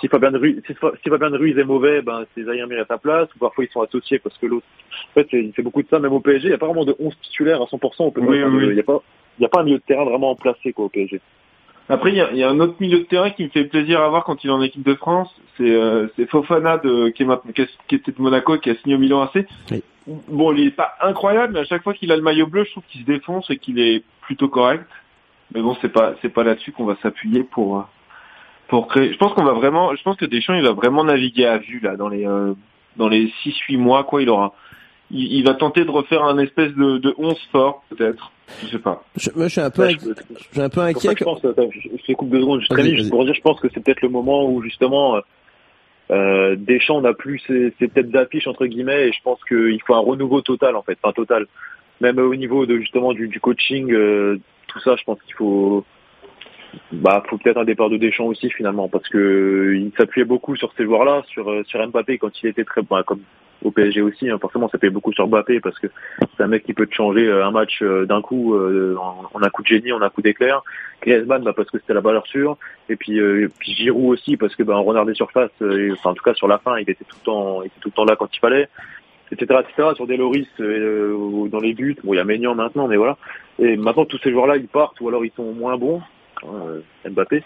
si Fabien Ruiz, si, si Fabien Ruiz est mauvais, ben c'est Zahir Mir à sa place. Ou parfois ils sont associés parce que l'autre. En fait, il fait beaucoup de ça même au PSG. Il y a pas vraiment de 11 titulaires à 100%. Au PSG. Oui, oui, oui. Il y a pas, il y a pas un milieu de terrain vraiment placé quoi au PSG. Après, il y a, y a un autre milieu de terrain qui me fait plaisir à voir quand il est en équipe de France. C'est, euh, Fofana de, qui, est maintenant- qui, était de Monaco et qui a signé au Milan AC. Oui. Bon, il est pas incroyable, mais à chaque fois qu'il a le maillot bleu, je trouve qu'il se défonce et qu'il est plutôt correct. Mais bon, c'est pas, c'est pas là-dessus qu'on va s'appuyer pour, euh, pour créer. Je pense qu'on va vraiment, je pense que Deschamps, il va vraiment naviguer à vue, là, dans les, euh, dans les 6-8 mois, quoi, il aura. Il, il va tenter de refaire un espèce de, de 11 fort, peut-être. Je sais pas. Je, moi, je suis un peu, Ouais, inqui- je- je suis un peu inquiet. que je pense, attends, je coupe deux secondes, juste, très vite, pour dire, je pense que c'est peut-être le moment où justement euh, euh, Deschamps n'a plus ses, ses têtes d'affiche entre guillemets, et je pense qu'il faut un renouveau total en fait, enfin total. Même au niveau de justement du, du coaching, euh, tout ça, je pense qu'il faut, bah, faut peut-être un départ de Deschamps aussi finalement, parce que euh, il s'appuyait beaucoup sur ces joueurs-là, sur euh, sur Mbappé quand il était très, bah, comme au PSG aussi, hein, forcément, ça s'appuyait beaucoup sur Mbappé parce que c'est un mec qui peut te changer euh, un match euh, d'un coup, euh, en, un coup de génie, en un coup d'éclair. Griezmann, bah, parce que c'était la valeur sûre, et puis, euh, puis Giroud aussi parce que bah, en renard des surfaces, enfin en tout cas sur la fin, il était tout le temps, il était tout le temps là quand il fallait, etc., etc. Sur des Loris euh, dans les buts, bon il y a Maignan maintenant, mais voilà. Et maintenant tous ces joueurs-là ils partent ou alors ils sont moins bons, euh, Mbappé.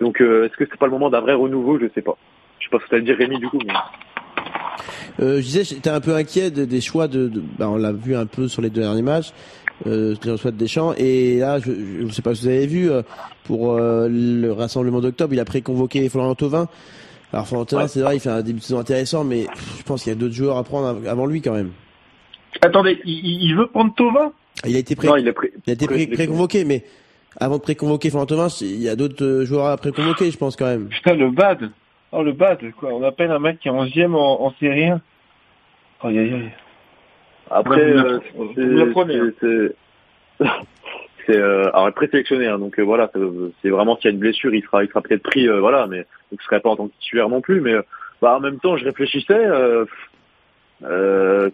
Donc euh, est-ce que c'est pas le moment d'un vrai renouveau? Je sais pas. Je sais pas ce que t'as dire Rémi du coup. Mais... Euh, je disais, j'étais un peu inquiet des, des choix de, de- bah, on l'a vu un peu sur les deux derniers matchs, euh, je souhaite Deschamps. Et là, je ne sais pas si vous avez vu, euh, pour euh, le rassemblement d'octobre, il a pré-convoqué Florent Thauvin. Alors Florent Thauvin, c'est vrai, il fait un début de saison intéressant, mais pff, je pense qu'il y a d'autres joueurs à prendre av- avant lui quand même. Attendez, il, il veut prendre Tovin Il a été pré, Non, il est pré- il a été pré- pré- pré-convoqué, mais avant de pré-convoquer Florent Thauvin, il y a d'autres joueurs à pré-convoquer, je pense quand même. Putain, le bad. Oh, le bad, quoi. On appelle un mec qui est 11ème en, en série 1. Aïe, aïe, aïe. Après, euh, hein. c'est- c'est euh, alors présélectionné, hein, donc euh, voilà, c'est- vraiment s'il y a une blessure, il sera, il sera peut-être pris, euh, voilà, mais il ne serait pas en tant que titulaire non plus. Mais bah, en même temps, je réfléchissais, euh, euh,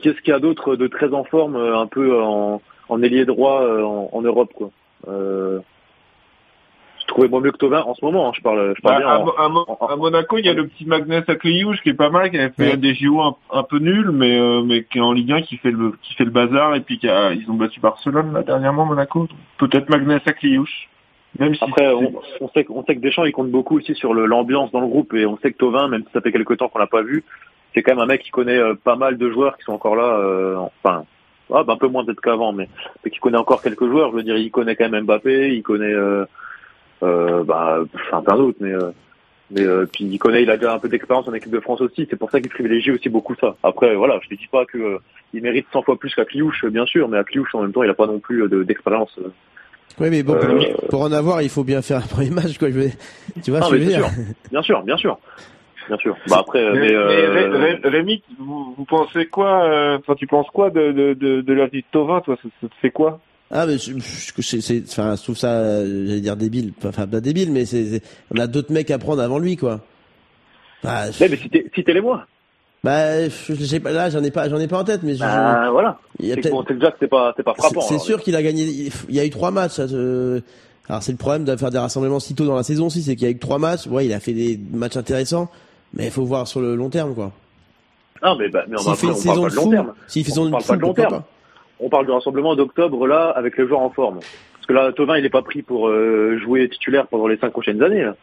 qu'est-ce qu'il y a d'autre de très en forme, un peu en, en ailier droit en, en Europe, quoi. Euh, je trouvais moi mieux que Tovin en ce moment. hein, je parle, je parle Bah, bien à, en- Mo- à Mo- à Monaco, il y a le petit Magnus Akliouche qui est pas mal, qui avait fait Ouais. des JO un, un peu nuls, mais, euh, mais qui est en Ligue 1, qui fait le, qui fait le bazar, et puis qui a, ils ont battu Barcelone, là, dernièrement, Monaco. Peut-être Magnus Akliouche. Même si Après, on, on sait, que- on sait que Deschamps, il compte beaucoup aussi sur l'ambiance dans le groupe, et on sait que Tovin, même si ça fait quelques temps qu'on l'a pas vu, c'est quand même un mec qui connaît euh, pas mal de joueurs qui sont encore là, euh, enfin, ah, bah, un peu moins peut-être qu'avant, mais, mais qui connaît encore quelques joueurs. Je veux dire, il connaît quand même Mbappé, il connaît, euh, euh, bah, enfin, plein d'autres, mais, euh, mais euh, puis il connaît, il a déjà un peu d'expérience en équipe de France aussi. C'est pour ça qu'il privilégie aussi beaucoup ça. Après, voilà, je ne dis pas que euh, il mérite 100 fois plus qu'Akliouche, bien sûr, mais Akliouche en même temps, il a pas non plus euh, de- d'expérience. euh. Oui, mais bon, pour, Euh, pour en avoir, il faut bien faire un premier match, quoi. Je veux... Tu vois Non, ce que mais je veux dire? sûr, bien sûr, bien sûr, bien sûr. Bah après, euh, Mais, mais, mais euh, Ré- Ré- Rémi, vous, vous pensez quoi euh, Enfin, tu penses quoi de de de, de l'avis de Tovin Toi, ça, ça te fait quoi? Ah, mais je, je- c'est- enfin, je trouve ça, euh, j'allais dire débile, enfin pas débile, mais c'est, c'est- on a d'autres mecs à prendre avant lui, quoi. Bah, Ouais, mais citez- citez-les-moi. bah, je sais pas, là, j'en ai pas, j'en ai pas en tête, mais je, Bah, voilà. C'est sait déjà que c'est pas, c'est pas frappant. c'est sûr qu'il a gagné. Il il y a eu trois matchs. ça, euh, alors c'est le problème de faire des rassemblements si tôt dans la saison aussi, c'est qu'il y a eu trois matchs. Ouais, il a fait des matchs intéressants, mais il faut voir sur le long terme, quoi. Ah, mais, bah, mais on, S'il va- fait une on saison parle pas de long terme. s'il fait On parle pas de long terme. On parle du rassemblement d'octobre là, avec les joueurs en forme. Parce que là, Tovin, il est pas pris pour euh, jouer titulaire pendant les cinq prochaines années. Là.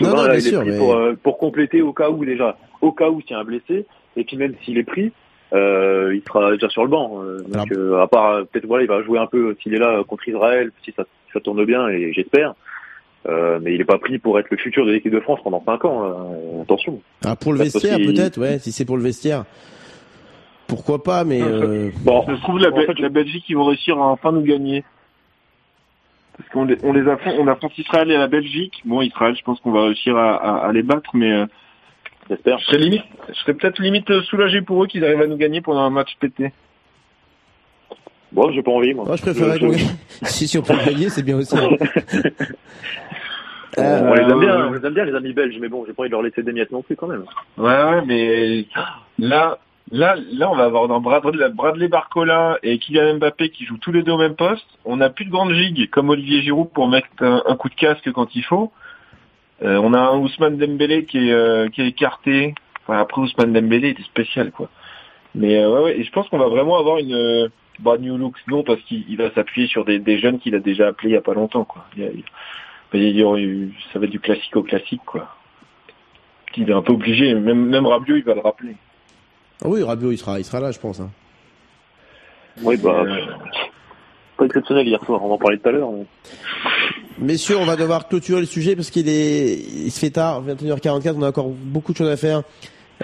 Non, Tovin, non, là, il sûr, est pris mais- pour, euh, pour compléter au cas où déjà, au cas où s'il y a un blessé, et puis même s'il est pris, euh, il sera déjà sur le banc. Donc, à part peut-être voilà, il va jouer un peu s'il est là contre Israël, si ça, tourne bien, et j'espère. Euh, mais il est pas pris pour être le futur de l'équipe de France pendant cinq ans. là. Attention. Ah, pour le vestiaire, peut-être, ouais, si c'est pour le vestiaire. Pourquoi pas, mais euh, Bon, Ça se trouve, la, la Belgique, ils vont réussir à enfin nous gagner. Parce qu'on les, on les affronte, on affronte Israël et la Belgique. Bon, Israël, je pense qu'on va réussir à, à, à les battre, mais euh, j'espère. Je serais limite, je serais peut-être limite euh, soulagé pour eux qu'ils arrivent à nous gagner pendant un match pété. Bon, j'ai pas envie, moi. moi je préférerais Je- si, si on peut gagner, c'est bien aussi. on Euh, les aime bien, on les aime bien les amis belges, mais bon, j'ai pas envie de leur laisser des miettes non plus quand même. Ouais, ouais, mais là, là, là, on va avoir dans Bradley, Barcola et Kylian Mbappé qui jouent tous les deux au même poste. On n'a plus de grande gigue comme Olivier Giroud pour mettre un, coup de casque quand il faut. Euh, on a un Ousmane Dembélé qui est, euh, qui est écarté. Après Ousmane Dembélé était spécial, quoi. Mais euh, ouais, et je pense qu'on va vraiment avoir une euh, bah, New Looks non parce qu'il il va s'appuyer sur des, jeunes qu'il a déjà appelés il y a pas longtemps, quoi. Il y a- il- ça va être du classico classique, quoi. Il est un peu obligé, même, même Rabiot, il va le rappeler. Ah oui, Rabiot, il sera, il sera là, je pense. hein. Oui, bah, pas exceptionnel hier soir, on va en parler tout à l'heure. mais- Messieurs, on va devoir clôturer le sujet parce qu'il est, il se fait tard, 21h44, on a encore beaucoup de choses à faire.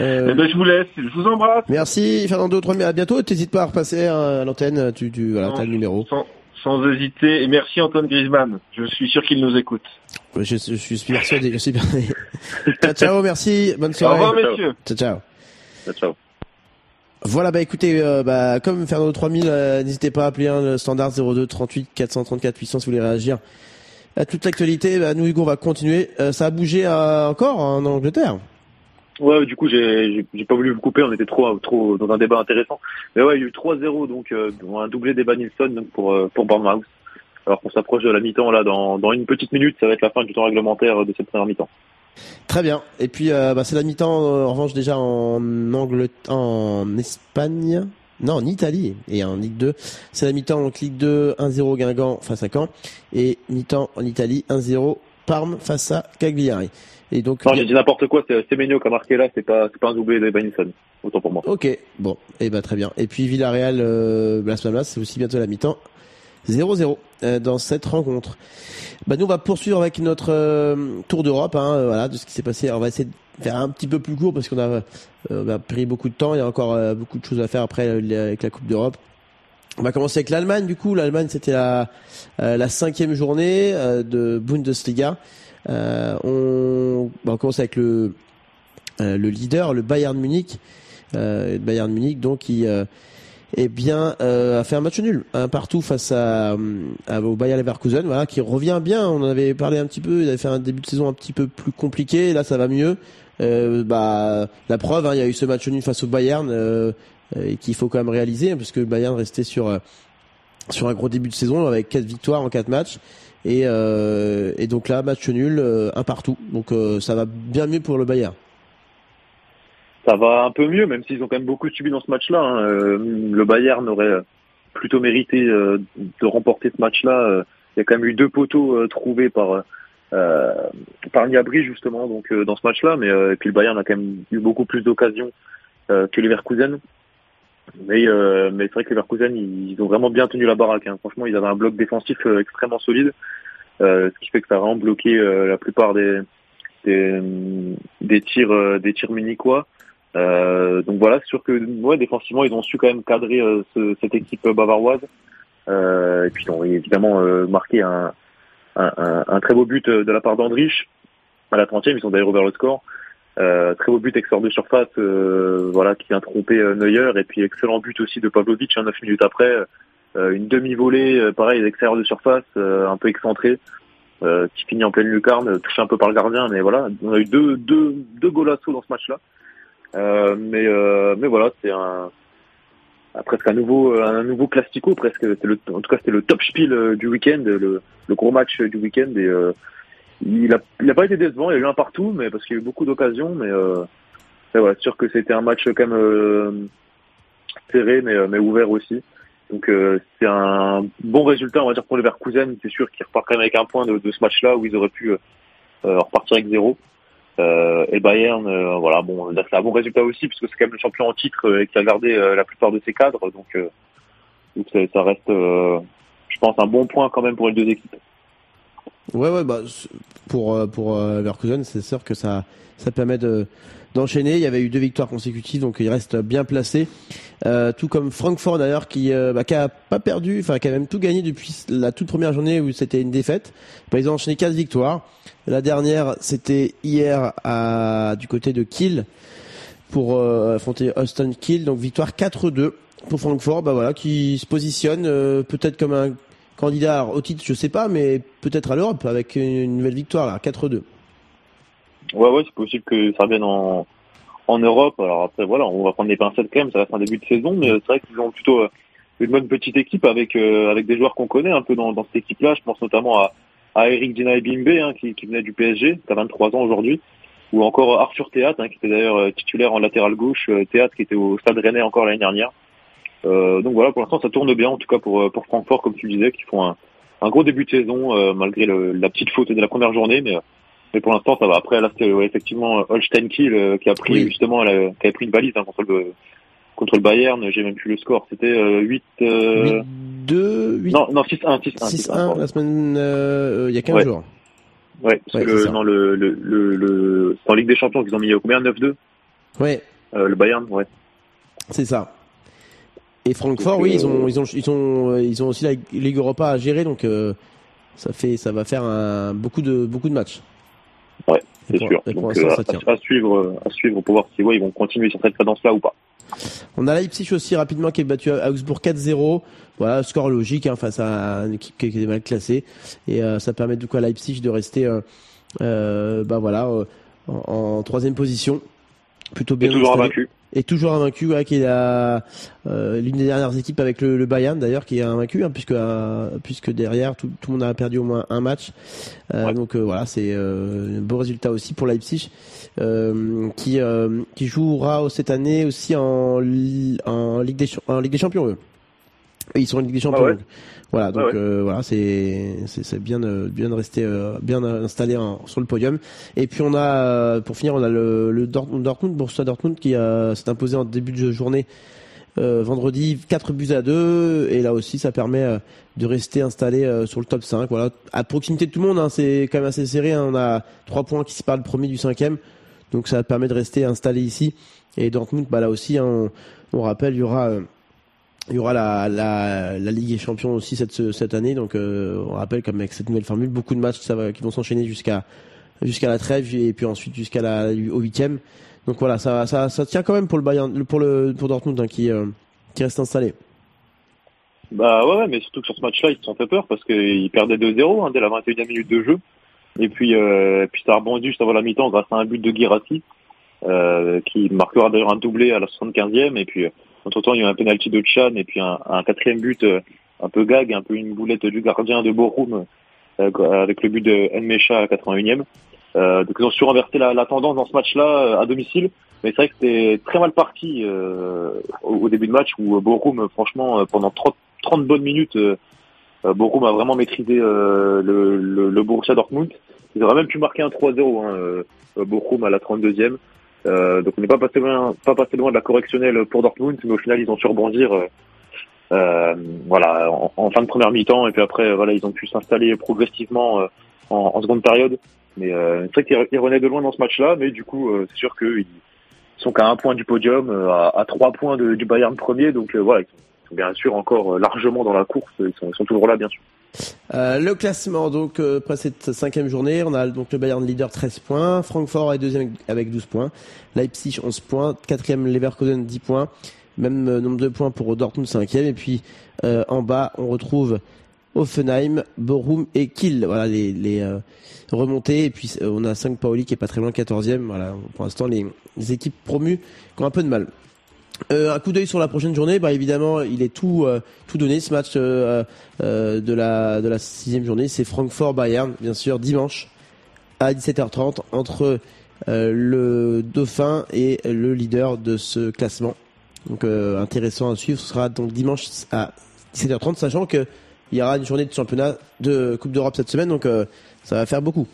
Euh, Eh ben, je vous laisse, je vous embrasse. Merci Fernando, à bientôt. T'hésites pas à repasser à l'antenne, tu, tu, voilà, le numéro. Sans, sans hésiter. Et merci Antoine Griezmann. Je suis sûr qu'il nous écoute. Je, je suis persuadé, je suis persuadé. ciao, ciao, merci, bonne Au soirée. revoir, messieurs. Ciao, ciao. Ciao, ciao. Voilà, bah écoutez, euh, bah, comme Fernando 3000, euh, n'hésitez pas à appeler hein, le standard 02 38 434 800 si vous voulez réagir à toute l'actualité. Bah, nous, Hugo, on va continuer. Euh, ça a bougé euh, encore en Angleterre? Ouais, du coup, j'ai pas voulu vous couper, on était trop trop dans un débat intéressant. Mais ouais, il y a eu 3-0, donc un doublé des Nilsson donc pour pour Bournemouth. Alors qu'on s'approche de la mi-temps là, dans dans une petite minute, ça va être la fin du temps réglementaire de cette première mi-temps. Très bien. Et puis, euh, bah, c'est la mi-temps, euh, en revanche, déjà en Angleterre, en Espagne. Non, en Italie et en Ligue 2. C'est la mi-temps en Ligue 2, 1-0 Guingamp face à Caen. Et mi-temps en Italie, 1-0 Parme face à Cagliari. Et donc, Non, j'ai dit n'importe quoi, c'est Semenyo qui a marqué là, c'est pas, c'est pas un doublé de Benison. Autant pour moi. Ok, bon, et ben très bien. Et puis Villarreal, euh, Las Palmas, c'est aussi bientôt la mi-temps. 0-0 euh, dans cette rencontre. Bah nous on va poursuivre avec notre euh, tour d'Europe, hein, euh, voilà, de ce qui s'est passé. On va essayer de faire un petit peu plus court parce qu'on a, euh, a pris beaucoup de temps. Il y a encore euh, beaucoup de choses à faire après euh, avec la Coupe d'Europe. On va commencer avec l'Allemagne. Du coup, l'Allemagne c'était la la cinquième journée de Bundesliga. On, bah, on commence avec le le leader, le Bayern Munich. Bayern Munich donc qui eh bien, euh, a fait un match nul, un partout face à, à- au Bayer Leverkusen, voilà, qui revient bien. On en avait parlé un petit peu, il avait fait un début de saison un petit peu plus compliqué. Là, ça va mieux. Euh, bah, la preuve, hein, il y a eu ce match nul face au Bayern euh, euh, et qu'il faut quand même réaliser, hein, parce que Bayern restait sur euh, sur un gros début de saison avec quatre victoires en quatre matchs. Et, euh, et donc là, match nul, euh, un partout. Donc euh, ça va bien mieux pour le Bayern. Ça va un peu mieux, même s'ils ont quand même beaucoup subi dans ce match-là. hein. Euh, le Bayern aurait plutôt mérité euh, de remporter ce match-là. Euh, Il y a quand même eu deux poteaux euh, trouvés par euh, par Niabri justement donc euh, dans ce match-là, mais euh, et puis le Bayern a quand même eu beaucoup plus d'occasions euh, que les Leverkusen. Mais euh, mais c'est vrai que les Leverkusen ils, ont vraiment bien tenu la baraque. hein. Franchement, ils avaient un bloc défensif euh, extrêmement solide, euh, ce qui fait que ça a vraiment bloqué euh, la plupart des des, des tirs euh, des tirs munichois. Euh, donc voilà, sûr que ouais, défensivement, ils ont su quand même cadrer euh, ce- cette équipe bavaroise. Euh, et puis ils ont évidemment euh, marqué un, un, un- très beau but euh, de la part d'Andrich à la 30e, ils ont d'ailleurs ouvert le score. Euh, très beau but extérieur de surface, voilà, qui vient tromper Neuer, et puis excellent but aussi de Pavlovic, hein, 9 minutes après, une demi-volée, pareil, extérieur de surface, un peu excentré, qui finit en pleine lucarne, touché un peu par le gardien, mais voilà, on a eu deux, deux, deux golassos dans ce match-là. Euh, mais, euh, mais voilà, c'est un, presque un nouveau, un nouveau classico, presque. C'est le, en tout cas, c'était le top spiel euh, du week-end, le, le gros match du week-end. Et euh, il a, il a pas été décevant. Il y a eu un partout, mais parce qu'il y a eu beaucoup d'occasions. Mais euh, voilà, sûr que c'était un match quand même serré, mais, mais ouvert aussi. Donc c'est un bon résultat, on va dire pour les Leverkusen. C'est sûr qu'ils repartent quand même avec un point de, de ce match-là où ils auraient pu repartir avec zéro. Euh, et Bayern, euh, voilà, bon, c'est un bon résultat aussi puisque c'est quand même le champion en titre euh, et qui a gardé euh, la plupart de ses cadres. Donc, ça, reste, je pense, un bon point quand même pour les deux équipes. Ouais, ouais, bah, pour, euh, pour euh, Leverkusen, c'est sûr que ça, ça permet de, d'enchaîner. Il y avait eu deux victoires consécutives, donc il reste bien placé. Euh, tout comme Francfort d'ailleurs, qui, euh, bah, qui a pas perdu, enfin, qui a même tout gagné depuis la toute première journée où c'était une défaite. Bah, ils ont enchaîné quatre victoires. La dernière, c'était hier à, du côté de Kiel pour euh, affronter Austin Kiel. Donc victoire 4-2 pour Francfort, bah voilà, qui se positionne euh, peut-être comme un candidat au titre, je sais pas, mais peut-être à l'Europe avec une nouvelle victoire là, 4-2. Ouais, ouais, c'est possible que ça revienne en, en Europe. Alors après, voilà, on va prendre des pincettes quand même. Ça reste un début de saison, mais c'est vrai qu'ils ont plutôt euh, une bonne petite équipe avec euh, avec des joueurs qu'on connaît un peu dans, cette équipe-là. Je pense notamment à, à Eric Dina Bimbe, hein, qui, venait du PSG, qui a 23 ans aujourd'hui, ou encore Arthur Théâtre, hein, qui était d'ailleurs euh, titulaire en latéral gauche. Théâtre qui était au Stade Rennais encore l'année dernière. Euh, donc voilà, pour l'instant, ça tourne bien, en tout cas pour euh, pour Francfort, comme tu le disais, qui font un, un gros début de saison euh, malgré le, la petite faute de la première journée, mais mais pour l'instant, ça va. Après, là, c'était ouais, effectivement Holstein Kiel euh, qui a pris Oui. justement, la- qui avait pris une balise hein, contre le contre le Bayern. J'ai même plus le score. C'était euh, 8. Euh... 2, 8, Non, non, 6-1, 6-1. 6-1 la semaine, euh, il y a 15 Ouais. jours. Ouais, parce Ouais, que c'est non, le, le, le, le, c'est en Ligue des Champions qu'ils ont mis combien 9-2 Ouais, euh, Le Bayern, ouais. c'est ça. Et Francfort, Donc, oui, euh, ils ont, ils ont, ils ont, euh, ils ont aussi la Ligue Europa à gérer, donc euh, ça fait, ça va faire un, beaucoup de, beaucoup de matchs. Ouais, c'est sûr. Donc, euh, ça à, à suivre, à suivre pour voir si ouais, ils vont continuer sur cette cadence-là ou pas. On a Leipzig aussi rapidement qui est battu à Augsbourg 4-0. Voilà, score logique hein, face à une équipe qui est mal classée. Et euh, ça permet du coup à Leipzig de rester euh, euh, bah voilà, euh, en, en troisième position. Plutôt bien Et toujours invaincu. Et toujours invaincu, ouais, qui est la, euh, l'une des dernières équipes avec le, le Bayern d'ailleurs qui est invaincu, hein, puisque euh, puisque derrière tout, tout le monde a perdu au moins un match. Euh, Donc euh, voilà, c'est euh, un beau résultat aussi pour Leipzig, euh, qui euh, qui jouera cette année aussi en en Ligue des en Ligue des Champions. Eux. Ils sont en Ligue des Champions. Ah ouais donc. Voilà, donc ouais. euh, voilà, c'est c'est c'est bien de, bien de rester euh, bien installé en- sur le podium. Et puis on a euh, pour finir, on a le, le Dortmund, Dortmund, Borussia Dortmund qui euh, s'est imposé en début de journée euh, vendredi 4 buts à 2 et là aussi ça permet euh, de rester installé euh, sur le top 5 voilà à proximité de tout le monde hein, c'est quand même assez serré hein. on a trois points qui séparent le premier du cinquième donc ça permet de rester installé ici et Dortmund bah là aussi hein, on, on rappelle il y aura euh, il y aura la, la, Ligue des Champions aussi cette, cette année, donc euh, on rappelle comme avec cette nouvelle formule, beaucoup de matchs qui vont s'enchaîner jusqu'à jusqu'à la trêve et puis ensuite jusqu'à la au huitième. Donc voilà, ça, ça, ça tient quand même pour le Bayern, pour le pour Dortmund hein, qui euh, qui reste installé. Bah ouais, mais surtout que sur ce match-là, ils se sont fait peur parce qu'ils perdaient 2-0 hein, dès la 21e minute de jeu. Et puis, euh, puis ça a rebondi juste avant la mi-temps grâce à un but de Guirassi, euh, qui marquera d'ailleurs un doublé à la 75e. Et puis, entre-temps, il y a eu un penalty de Chan et puis un, un quatrième but euh, un peu gag, un peu une boulette du gardien de Borum euh, avec le but de Nmecha à la 81e. Euh, donc ils ont su renverser la, la tendance dans ce match-là euh, à domicile. Mais c'est vrai que c'était très mal parti euh, au, au début de match où Borum, franchement, pendant 30, 30 bonnes minutes, euh, Borum a vraiment maîtrisé le, le, le Borussia Dortmund. Ils auraient même pu marquer un 3-0, hein, Bochum à la 32e. Euh, donc on n'est pas passé loin, pas passé loin de la correctionnelle pour Dortmund, mais au final ils ont su rebondir. euh, euh, voilà, en, fin de première mi-temps et puis après euh, voilà ils ont pu s'installer progressivement euh, en, en seconde période. Mais c'est vrai qu'ils ils revenaient de loin dans ce match-là, mais du coup c'est sûr qu'ils sont qu'à un point du podium, à, à trois points de, du Bayern premier, donc voilà bien sûr encore euh, largement dans la course, ils sont, toujours là bien sûr. Euh, le classement, donc, euh, après cette cinquième journée, on a donc le Bayern leader 13 points, Francfort est deuxième avec 12 points, Leipzig 11 points, quatrième Leverkusen 10 points, même nombre de points pour Dortmund cinquième, et puis en bas, on retrouve Offenheim, Bochum et Kiel, voilà les, remontées, et puis on a 5 Paoli qui est pas très loin, 14e, voilà, pour l'instant les, les équipes promues qui ont un peu de mal. Euh, un coup d'œil sur la prochaine journée, bah évidemment, il est tout euh, tout donné ce match euh, euh, de la de la sixième journée, c'est Francfort Bayern, bien sûr, dimanche à 17h30 entre euh, le Dauphin et le leader de ce classement. Donc euh, intéressant à suivre, ce sera donc dimanche à 17h30, sachant que il y aura une journée de championnat de Coupe d'Europe cette semaine, donc ça va faire beaucoup.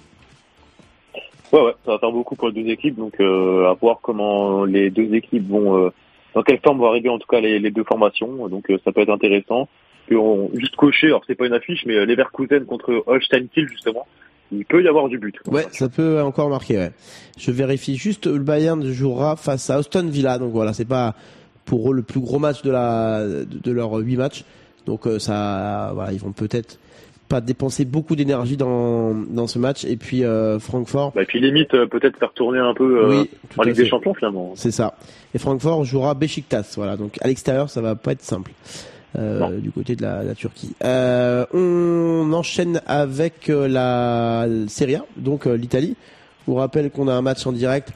Ouais, ouais, ça va faire beaucoup pour les deux équipes, donc à voir comment les deux équipes vont, dans quelle forme vont arriver en tout cas les, les deux formations, donc euh, ça peut être intéressant. Puis on, juste cocher, alors c'est pas une affiche, mais euh, Leverkusen contre Holstein Kiel justement, il peut y avoir du but. Ouais, ça peut encore marquer. Ouais. Je vérifie juste le Bayern jouera face à Aston Villa, donc voilà, c'est pas pour eux le plus gros match de la de leurs huit matchs, donc euh, ça, voilà, ils vont peut-être pas dépenser beaucoup d'énergie dans dans ce match. Et puis euh, Francfort, Bah, et puis limite euh, peut-être faire tourner un peu euh, Oui, en Ligue des Champions finalement. c'est ça. Et Francfort jouera Besiktas, voilà. Donc à l'extérieur, ça va pas être simple. euh, du côté de la, la Turquie. Euh, on enchaîne avec la Serie A, donc l'Italie. Je vous rappelle qu'on a un match en direct.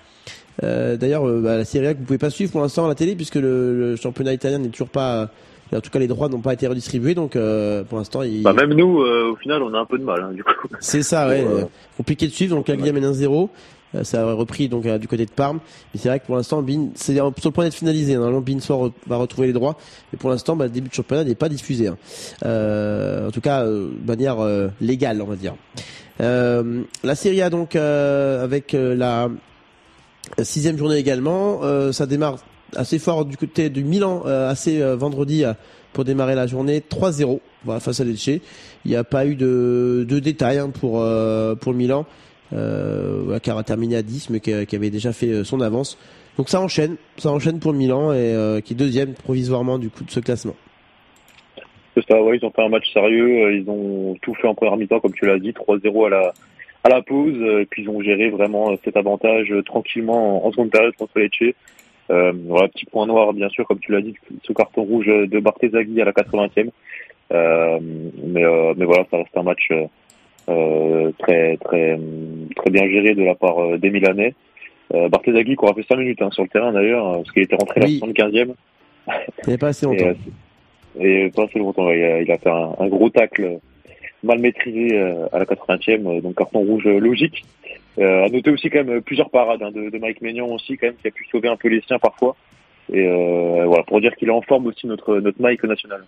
Euh, D'ailleurs, bah, la Serie A que vous pouvez pas suivre pour l'instant à la télé puisque le, le championnat italien n'est toujours pas. En tout cas, les droits n'ont pas été redistribués, donc euh, pour l'instant, il... Bah, même nous, euh, au final, on a un peu de mal hein, du coup. C'est ça, ouais. Euh, euh, compliqué de suivre. Donc, Cagliari mène 1-0. Euh, Ça a repris donc euh, du côté de Parme. Mais c'est vrai que pour l'instant, Bin, c'est sur le point d'être finalisé. Normalement, Bin soit re- va retrouver les droits. Mais pour l'instant, bah, le début de championnat n'est pas diffusé. hein. Euh, en tout cas, euh, de manière euh, légale, on va dire. Euh, la Serie A donc euh, avec euh, la sixième journée également. Euh, ça démarre assez fort du côté du Milan, euh, assez euh, vendredi euh, pour démarrer la journée 3-0 voilà, face à Lecce. Il n'y a pas eu de, de détails hein, pour pour le Milan, euh, qui a terminé à 10, mais qui, avait déjà fait son avance. Donc ça enchaîne, ça enchaîne pour le Milan et qui est deuxième provisoirement du coup de ce classement. C'est ça, ouais, ils ont fait un match sérieux, ils ont tout fait en première mi-temps, comme tu l'as dit, 3-0 à la, à la pause, puis ils ont géré vraiment cet avantage tranquillement en, en seconde période contre Lecce. Euh, voilà, petit point noir, bien sûr, comme tu l'as dit, ce carton rouge de Barthézaghi à la 80e. Euh, mais, euh, mais voilà, ça reste un match euh, très, très, très bien géré de la part des Milanais. Euh, Barthézaghi qui aura fait 5 minutes hein, sur le terrain d'ailleurs, parce qu'il était rentré Oui. à la 75e. Il pas assez Et, longtemps. euh, et pas assez longtemps, il a, il a fait un, un gros tacle mal maîtrisé à la 80e, euh, donc carton rouge logique. Euh, à noter aussi quand même plusieurs parades hein, de, de Mike Maignan aussi quand même qui a pu sauver un peu les siens parfois. Et euh, voilà pour dire qu'il est en forme aussi notre notre Mike national.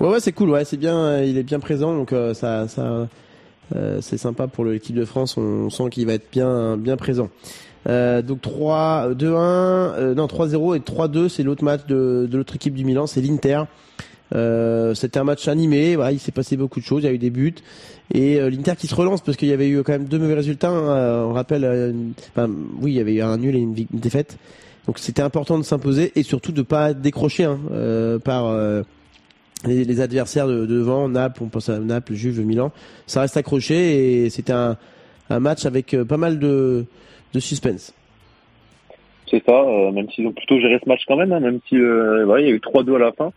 Ouais, ouais, c'est cool. Ouais, c'est bien. euh, Il est bien présent, donc euh, ça, ça, euh, c'est sympa pour l'équipe de France. On sent qu'il va être bien, bien présent. Euh, donc 3, 2-1, euh, non 3-0 et 3-2, c'est l'autre match de, de l'autre équipe du Milan, c'est l'Inter. Euh, C'était un match animé. Il s'est passé beaucoup de choses. Il y a eu des buts et euh, l'Inter qui se relance parce qu'il y avait eu quand même deux mauvais résultats. hein. Euh, on rappelle, oui, il y avait eu un nul et une, défaite. Donc c'était important de s'imposer et surtout de pas être décroché hein, par les, adversaires de, devant, Naples, on pense à Naples, Juve, Milan. Ça reste accroché et c'était un, match avec pas mal de, suspense. C'est ça, même s'ils ont plutôt géré ce match quand même, hein, même si il y a eu 3-2 à la fin.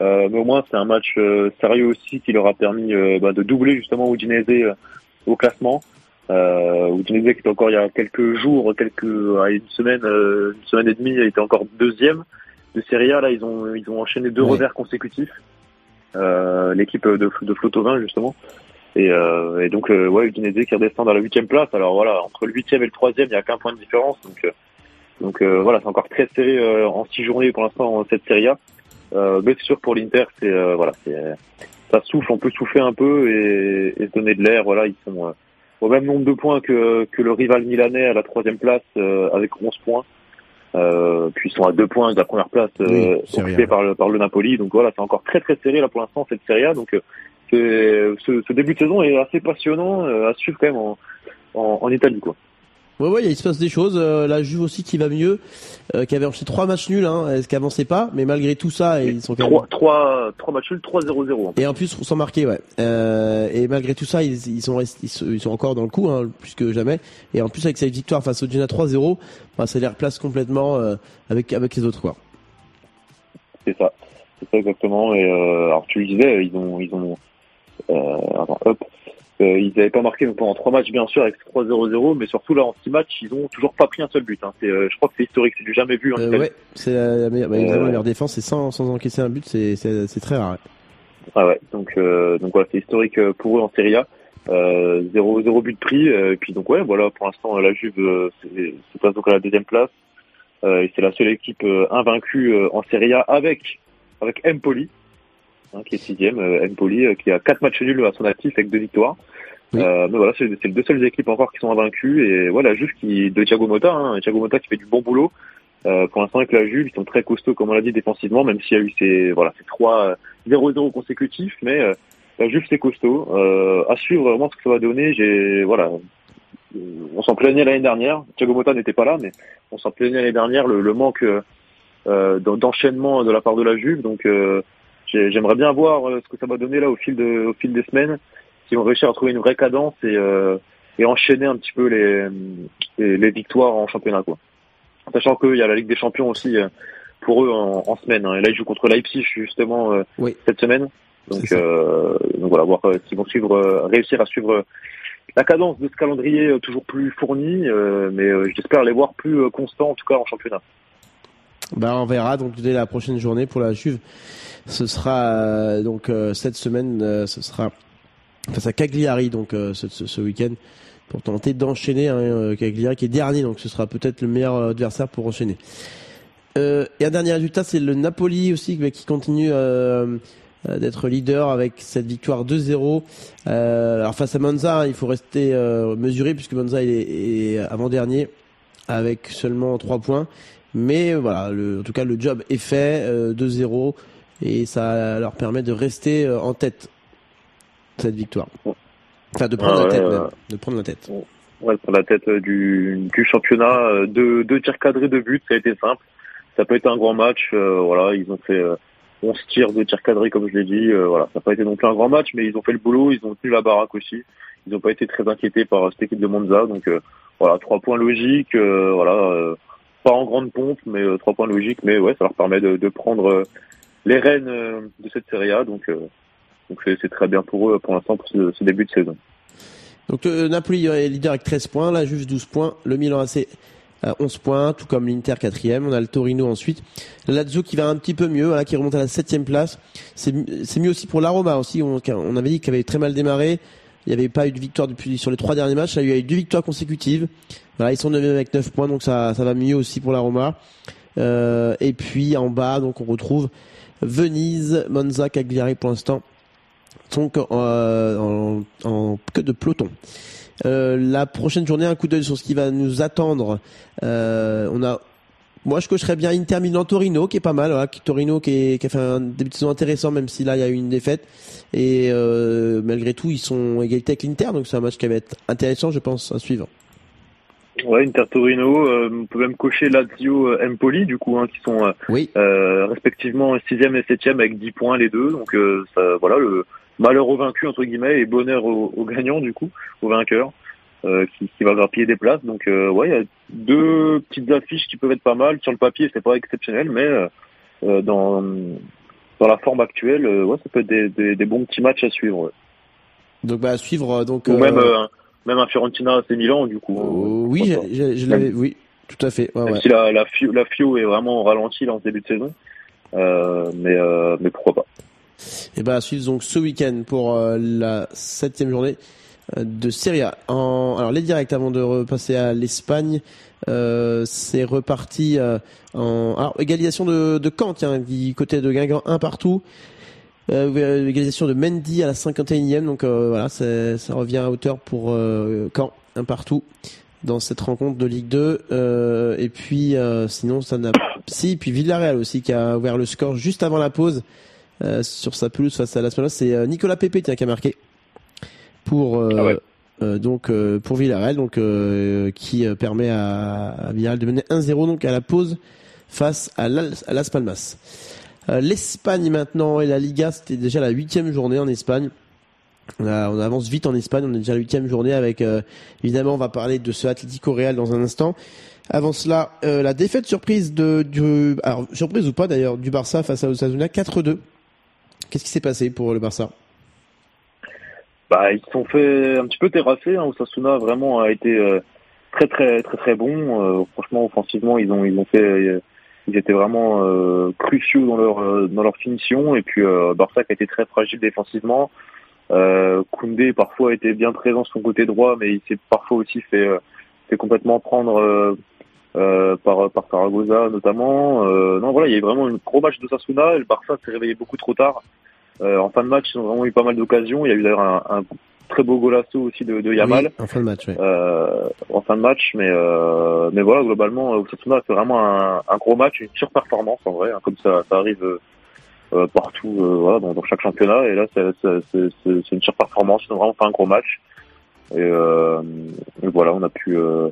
Euh, mais au moins, c'est un match euh, sérieux aussi qui leur a permis euh, bah, de doubler justement Udinese euh, au classement. Euh, Udinese qui était encore il y a quelques jours, quelques ah, une semaine, euh, une semaine et demie, était encore deuxième de Serie A. Là, ils ont ils ont enchaîné deux revers consécutifs. Euh, L'équipe de, de Flotovin justement. Et, euh, et donc euh, ouais, Udinese qui redescend dans la huitième place. Alors voilà, entre le huitième et le troisième, il y a qu'un point de différence. Donc euh, donc euh, voilà, c'est encore très serré euh, en six journées pour l'instant en cette Serie A. Euh, mais c'est sûr pour l'Inter, c'est euh, voilà, c'est ça souffle, on peut souffler un peu et, et se donner de l'air. Voilà, ils sont euh, au même nombre de points que, que le rival milanais à la troisième place euh, avec 11 points. Euh, puis ils sont à deux points de la première place euh, Oui, occupée par le, par le Napoli. Donc voilà, c'est encore très très serré là pour l'instant cette Serie A. Donc euh, ce, ce début de saison est assez passionnant euh, à suivre quand même en, en, en Italie quoi. Ouais, ouais, il se passe des choses. Euh, la Juve aussi qui va mieux, euh, qui avait enchaîné trois matchs nuls, hein, ce qui avançait pas, mais malgré tout ça, ils sont quand même... Trois, trois, trois matchs nuls, 3-0-0. Et en plus, sans marquer, ouais. Euh, et malgré tout ça, ils, ils sont restés- ils sont, ils sont encore dans le coup, hein, plus que jamais. Et en plus, avec cette victoire face au Genoa 3-0, bah, ça les replace complètement euh, avec avec les autres, quoi. C'est ça, c'est ça exactement. Et euh, alors tu le disais, ils ont, ils ont, euh, attends, hop, euh, ils n'avaient pas marqué donc, pendant trois matchs bien sûr avec 3-0-0, mais surtout là en six matchs, ils ont toujours pas pris un seul but. Hein. C'est, euh, je crois que c'est historique, c'est du jamais vu en Euh, ouais, c'est la, la meilleure, bah, Euh, leur défense, c'est sans, sans encaisser un but, c'est c'est c'est très rare. ouais. Ah ouais, donc euh, donc voilà, c'est historique pour eux en Serie A. Euh, zéro, zéro but pris. euh, et puis donc ouais, voilà, pour l'instant la Juve c'est se passe donc à la deuxième place. Euh, et c'est la seule équipe euh, invaincue euh, en Serie A avec avec Empoli, hein, qui est sixième. Euh, Empoli euh, qui a quatre matchs nuls à son actif avec deux victoires. Euh, mais voilà, c'est les deux seules équipes encore qui sont invaincues. Et voilà, Juve qui de Thiago Motta, hein, Thiago Motta qui fait du bon boulot. Euh, pour l'instant avec la Juve, ils sont très costauds comme on l'a dit défensivement, même s'il y a eu ces voilà ces trois euh, 0-0 consécutifs, mais euh, la Juve c'est costaud. À suivre vraiment ce que ça va donner. J'ai voilà, on s'en plaignait l'année dernière. Thiago Motta n'était pas là, mais on s'en plaignait l'année dernière le, le manque d'en- d'enchaînement de la part de la Juve. Donc j'aimerais bien voir euh, ce que ça va donner là au fil de au fil des semaines, si on réussit à trouver une vraie cadence et euh, et enchaîner un petit peu les les, les victoires en championnat quoi. Sachant qu'il y a la Ligue des Champions aussi euh, pour eux en, en semaine. hein. Et là, ils jouent contre Leipzig justement euh, cette semaine. Donc, euh, donc voilà, voir s'ils vont suivre, réussir à suivre la cadence de ce calendrier toujours plus fourni. euh, mais j'espère les voir plus constants, en tout cas en championnat. Bah, on verra donc dès la prochaine journée pour la Juve. Ce sera euh, donc euh, cette semaine, euh, ce sera face à Cagliari donc ce, ce- ce week-end pour tenter d'enchaîner hein, Cagliari qui est dernier donc ce sera peut-être le meilleur adversaire pour enchaîner. Euh, et un dernier résultat c'est le Napoli aussi mais qui continue euh, d'être leader avec cette victoire 2-0. Euh, alors face à Monza, hein, il faut rester mesuré puisque Monza est, est avant-dernier avec seulement 3 points. Mais euh, voilà, le- en tout cas le job est fait, euh, 2-0 et ça leur permet de rester euh, en tête cette victoire. Enfin de prendre Ah la tête euh, même, de prendre la tête. Ouais, pour la tête euh, du, du championnat, euh, deux, deux tirs cadrés de but, ça a été simple. Ça peut être un grand match. euh, voilà, ils ont fait euh, 11 tirs, deux tirs cadrés, comme je l'ai dit. euh, voilà, ça n'a pas été non plus un grand match, mais ils ont fait le boulot, ils ont tenu la baraque aussi. Ils n'ont pas été très inquiétés par euh, cette équipe de Monza. Donc euh, voilà, trois points logiques. euh, voilà, euh, pas en grande pompe, mais euh, trois points logiques. Mais ouais, ça leur permet de, de prendre euh, les rênes euh, de cette Serie A. Donc donc c'est très bien pour eux pour l'instant pour ce, ce début de saison. Donc le Napoli est leader avec 13 points, la Juve 12 points, le Milan AC à 11 points, tout comme l'Inter quatrième. On a le Torino ensuite. La Lazio qui va un petit peu mieux, voilà, qui remonte à la septième place. C'est mieux aussi pour la Roma aussi. On, on avait dit qu'il avait très mal démarré. Il n'y avait pas eu de victoire depuis sur les trois derniers matchs. Il y a eu deux victoires consécutives. Voilà, ils sont 9 avec 9 points, donc ça, ça va mieux aussi pour la Roma. Euh, et puis en bas, donc on retrouve Venise, Monza, Cagliari pour l'instant sont euh, en, en queue de peloton. Euh, la prochaine journée, un coup d'œil sur ce qui va nous attendre. Euh, on a, moi, je cocherais bien Inter Milan Torino, qui est pas mal. Voilà, qui- Torino qui, est- qui a fait un début de saison intéressant, même si là il y a eu une défaite. Et euh, malgré tout, ils sont égalité avec l'Inter, donc c'est un match qui va être intéressant, je pense, à suivre. Ouais, Inter Torino, euh, on peut même cocher Lazio euh, Empoli, du coup, hein, qui sont euh, euh, respectivement 6e et 7e avec 10 points les deux. Donc euh, ça, voilà, le malheur au vaincu, entre guillemets, et bonheur au, au gagnant, du coup, au vainqueur, euh, qui, qui va grappiller des places. Donc euh, ouais, il y a deux petites affiches qui peuvent être pas mal. Sur le papier, c'est pas exceptionnel, mais euh, euh, dans, dans la forme actuelle, ouais, ça peut être des, des, des bons petits matchs à suivre. ouais. Donc bah à suivre. Donc Ou même, même un Fiorentina AC Milan, du coup. oui, je l'avais, oui, tout à fait. Ouais, Même si la, la, Fio, la Fio est vraiment au ralenti là, en ce début de saison. Mais, mais pourquoi pas. Et bah à suivre donc ce week-end pour la septième journée de Serie A. En, alors les directs avant de repasser à l'Espagne, euh, c'est reparti euh, en alors, égalisation de, de Caen, tiens, du côté de Guingamp, un partout. Euh, égalisation de Mendy à la 51e, donc euh, voilà, ça revient à hauteur pour euh, Caen, un partout dans cette rencontre de Ligue 2. Euh, et puis euh, sinon ça n'a si, puis Villarreal aussi qui a ouvert le score juste avant la pause euh, sur sa pelouse face à Las Palmas. C'est euh, Nicolas Pepe tiens, qui a marqué pour euh, euh, donc euh, pour Villarreal, donc euh, qui euh, permet à, à Villarreal de mener 1-0 donc à la pause face à, à Las Palmas. Euh, L'Espagne maintenant et la Liga, c'était déjà la huitième journée en Espagne. On, a- on avance vite en Espagne, on est déjà à la huitième journée avec euh, évidemment on va parler de ce Atlético Real dans un instant. Avant cela, euh, la défaite surprise de du alors surprise ou pas d'ailleurs du Barça face à Osasuna 4-2. Qu'est-ce qui s'est passé pour le Barça? Bah, ils se sont fait un petit peu terrasser. Hein. Osasuna vraiment a été euh, très très très très bon. Euh, franchement, offensivement, ils ont ils ont fait, euh, ils étaient vraiment euh, cruciaux dans leur euh, dans leur finition. Et puis euh, Barça qui a été très fragile défensivement. Koundé parfois était bien présent sur son côté droit, mais il s'est parfois aussi fait fait complètement prendre par par Zaragoza notamment. Non voilà, il y a eu vraiment un gros match d'Osasuna. Et le Barça s'est réveillé beaucoup trop tard. Euh, en fin de match, ils ont vraiment eu pas mal d'occasions. Il y a eu d'ailleurs un, un très beau golasso aussi de, de Yamal Oui, en fin de match, ouais. euh, en fin de match, mais euh, mais voilà globalement, Osasuna a fait vraiment un, un gros match, une surperformance en vrai, hein, comme ça, ça arrive euh, euh, partout, euh, voilà, dans, dans chaque championnat. Et là, c'est une surperformance. Ils ont vraiment fait un gros match. Et, euh, et voilà, on a pu. Euh,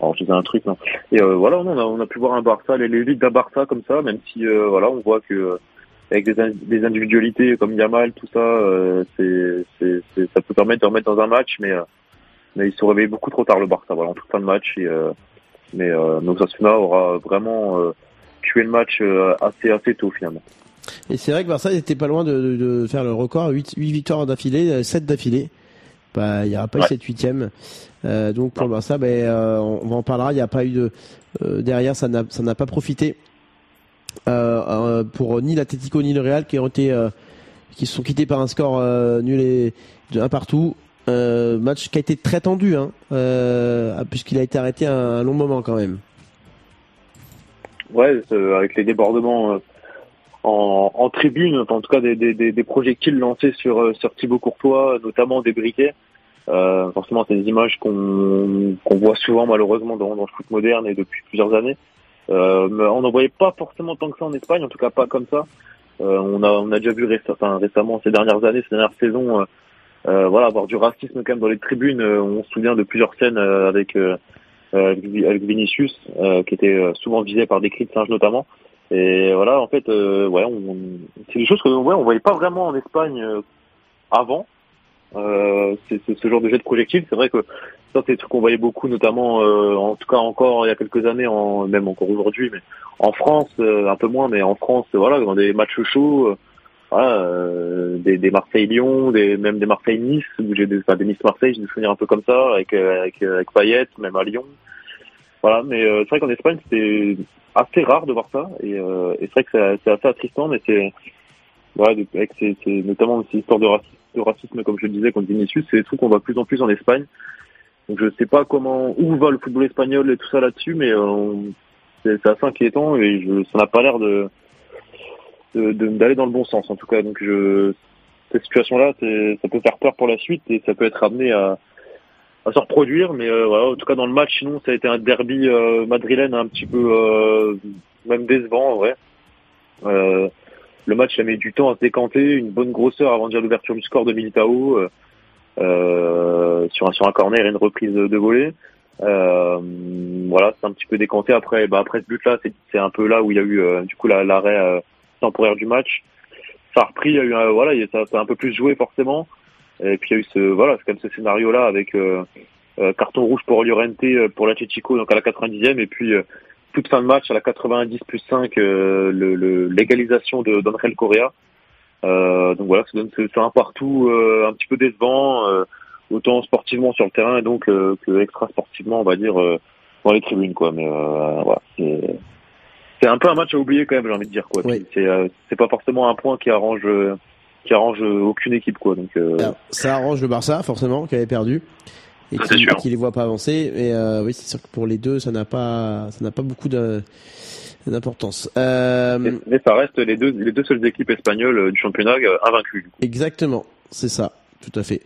alors, je disais un truc, non. Et euh, voilà, on a, on a pu voir un Barça, les l'élite d'un Barça comme ça, même si euh, voilà, on voit que euh, avec des, in- des individualités comme Yamal, tout ça, euh, c'est, c'est, c'est- ça peut permettre de remettre dans un match, mais euh, mais ils se sont réveillés beaucoup trop tard le Barça, voilà, en toute fin de match. Et, euh, mais mais Osasuna aura vraiment tué le match assez assez tôt finalement. Et c'est vrai que Barça était pas loin de, de- de faire le record, 8, victoires d'affilée, 7 d'affilée. Bah, il n'y aura pas eu Ouais. cette huitième. Euh, donc pour le Barça, ben, euh, on, on en parlera. Il n'y a pas eu de euh, derrière, ça n'a ça n'a pas profité pour ni l'Atlético ni le Real qui ont été euh, qui sont quittés par un score euh, nul et de un partout. Euh, match qui a été très tendu, hein, euh, puisqu'il a été arrêté un, long moment quand même. Ouais, avec les débordements euh, en, tribune, en tout cas des, projectiles lancés sur, euh, sur Thibaut Courtois, notamment des briquets. Euh, forcément, c'est des images qu'on voit souvent malheureusement dans le foot moderne et depuis plusieurs années. Euh, on n'en voyait pas forcément tant que ça en Espagne, en tout cas pas comme ça. Euh, on a on a déjà vu réc- enfin, récemment ces dernières années, ces dernières saisons, euh, euh, voilà, avoir du racisme quand même dans les tribunes. Euh, on se souvient de plusieurs scènes euh, avec avec Vi- avec Vinicius, qui était souvent visé par des cris de singe notamment. Et voilà, en fait, ouais, c'est des choses que ouais, on voyait pas vraiment en Espagne avant. Euh, c'est c'est ce genre de jet de projectiles. C'est vrai que ça, c'est des trucs qu'on voyait beaucoup, notamment, euh, en tout cas encore il y a quelques années, en, même encore aujourd'hui, mais en France, euh, un peu moins, mais en France, voilà, dans des matchs chauds, euh, voilà, euh, des, des Marseille-Lyon, des, même des Marseille-Nice, où j'ai des, enfin, des Nice-Marseille, j'ai des souvenirs un peu comme ça, avec, euh, avec, euh, avec Payet, même à Lyon. Voilà, mais c'est vrai qu'en Espagne, c'était assez rare de voir ça, et, et c'est vrai que c'est c'est assez attristant, mais c'est, voilà, avec ces, ces- notamment ces histoires de racisme, de racisme, comme je le disais, contre Vinicius, c'est des trucs qu'on voit de plus en plus en Espagne. Donc je sais pas comment, où va le football espagnol et tout ça là-dessus, mais euh, c'est assez inquiétant et je, ça n'a pas l'air de, de- de- d'aller dans le bon sens en tout cas. Donc je cette situation-là, ça peut faire peur pour la suite et ça peut être amené à, à se reproduire. Mais euh, voilà, en tout cas dans le match, sinon ça a été un derby euh, madrilène un petit peu euh, même décevant, ouais. Euh, le match a mis du temps à se décanter, une bonne grosseur avant déjà l'ouverture du score de Militao euh, sur un sur un corner et une reprise de, volée. Euh, voilà, c'est un petit peu décanté. Après, bah, après ce but-là, c'est c'est un peu là où il y a eu euh, du coup la- l'arrêt euh, temporaire du match. Ça a repris, il y a eu un, voilà, ça, ça a un peu plus joué forcément. Et puis il y a eu ce voilà, c'est comme ce scénario-là avec euh, euh, carton rouge pour Llorente pour l'Atletico donc à la 90e et puis toute fin de match à la 90 plus 5 euh, le- l'égalisation d'Angel Correa. Euh, donc voilà, ça donne ce, ce un partout euh, un petit peu décevant, euh, autant sportivement sur le terrain et donc euh, que extra sportivement on va dire euh, dans les tribunes quoi. Mais euh, voilà, c'est c'est un peu un match à oublier quand même, j'ai envie de dire quoi. Puis C'est euh, c'est pas forcément un point qui arrange euh, qui arrange aucune équipe quoi. Donc euh, Ça arrange le Barça, forcément, qui avait perdu. Et qui, qui les voit pas avancer. Mais euh, oui, c'est sûr que pour les deux, ça n'a pas, ça n'a pas beaucoup d'importance. Euh, mais, mais ça reste les deux les deux seules équipes espagnoles euh, du championnat euh, invaincues. du coup. Exactement, c'est ça, tout à fait.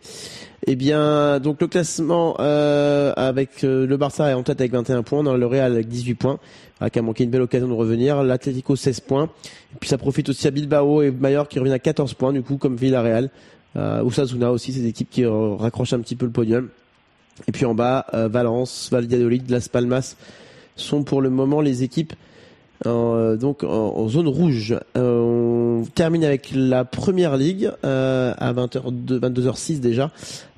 Eh bien, donc le classement euh, avec euh, le Barça est en tête avec 21 points, dans le Real avec 18 points, ah, qui a manqué une belle occasion de revenir. L'Atlético 16 points. Et puis ça profite aussi à Bilbao et Mallorca qui revient à 14 points, du coup comme Villarreal. Euh, Osasuna aussi, ces équipes qui raccrochent un petit peu le podium. Et puis en bas, euh, Valence, Valladolid, Las Palmas sont pour le moment les équipes en, euh, donc en, zone rouge. Euh, on termine avec la première ligue euh, à 20h, 22h06 déjà.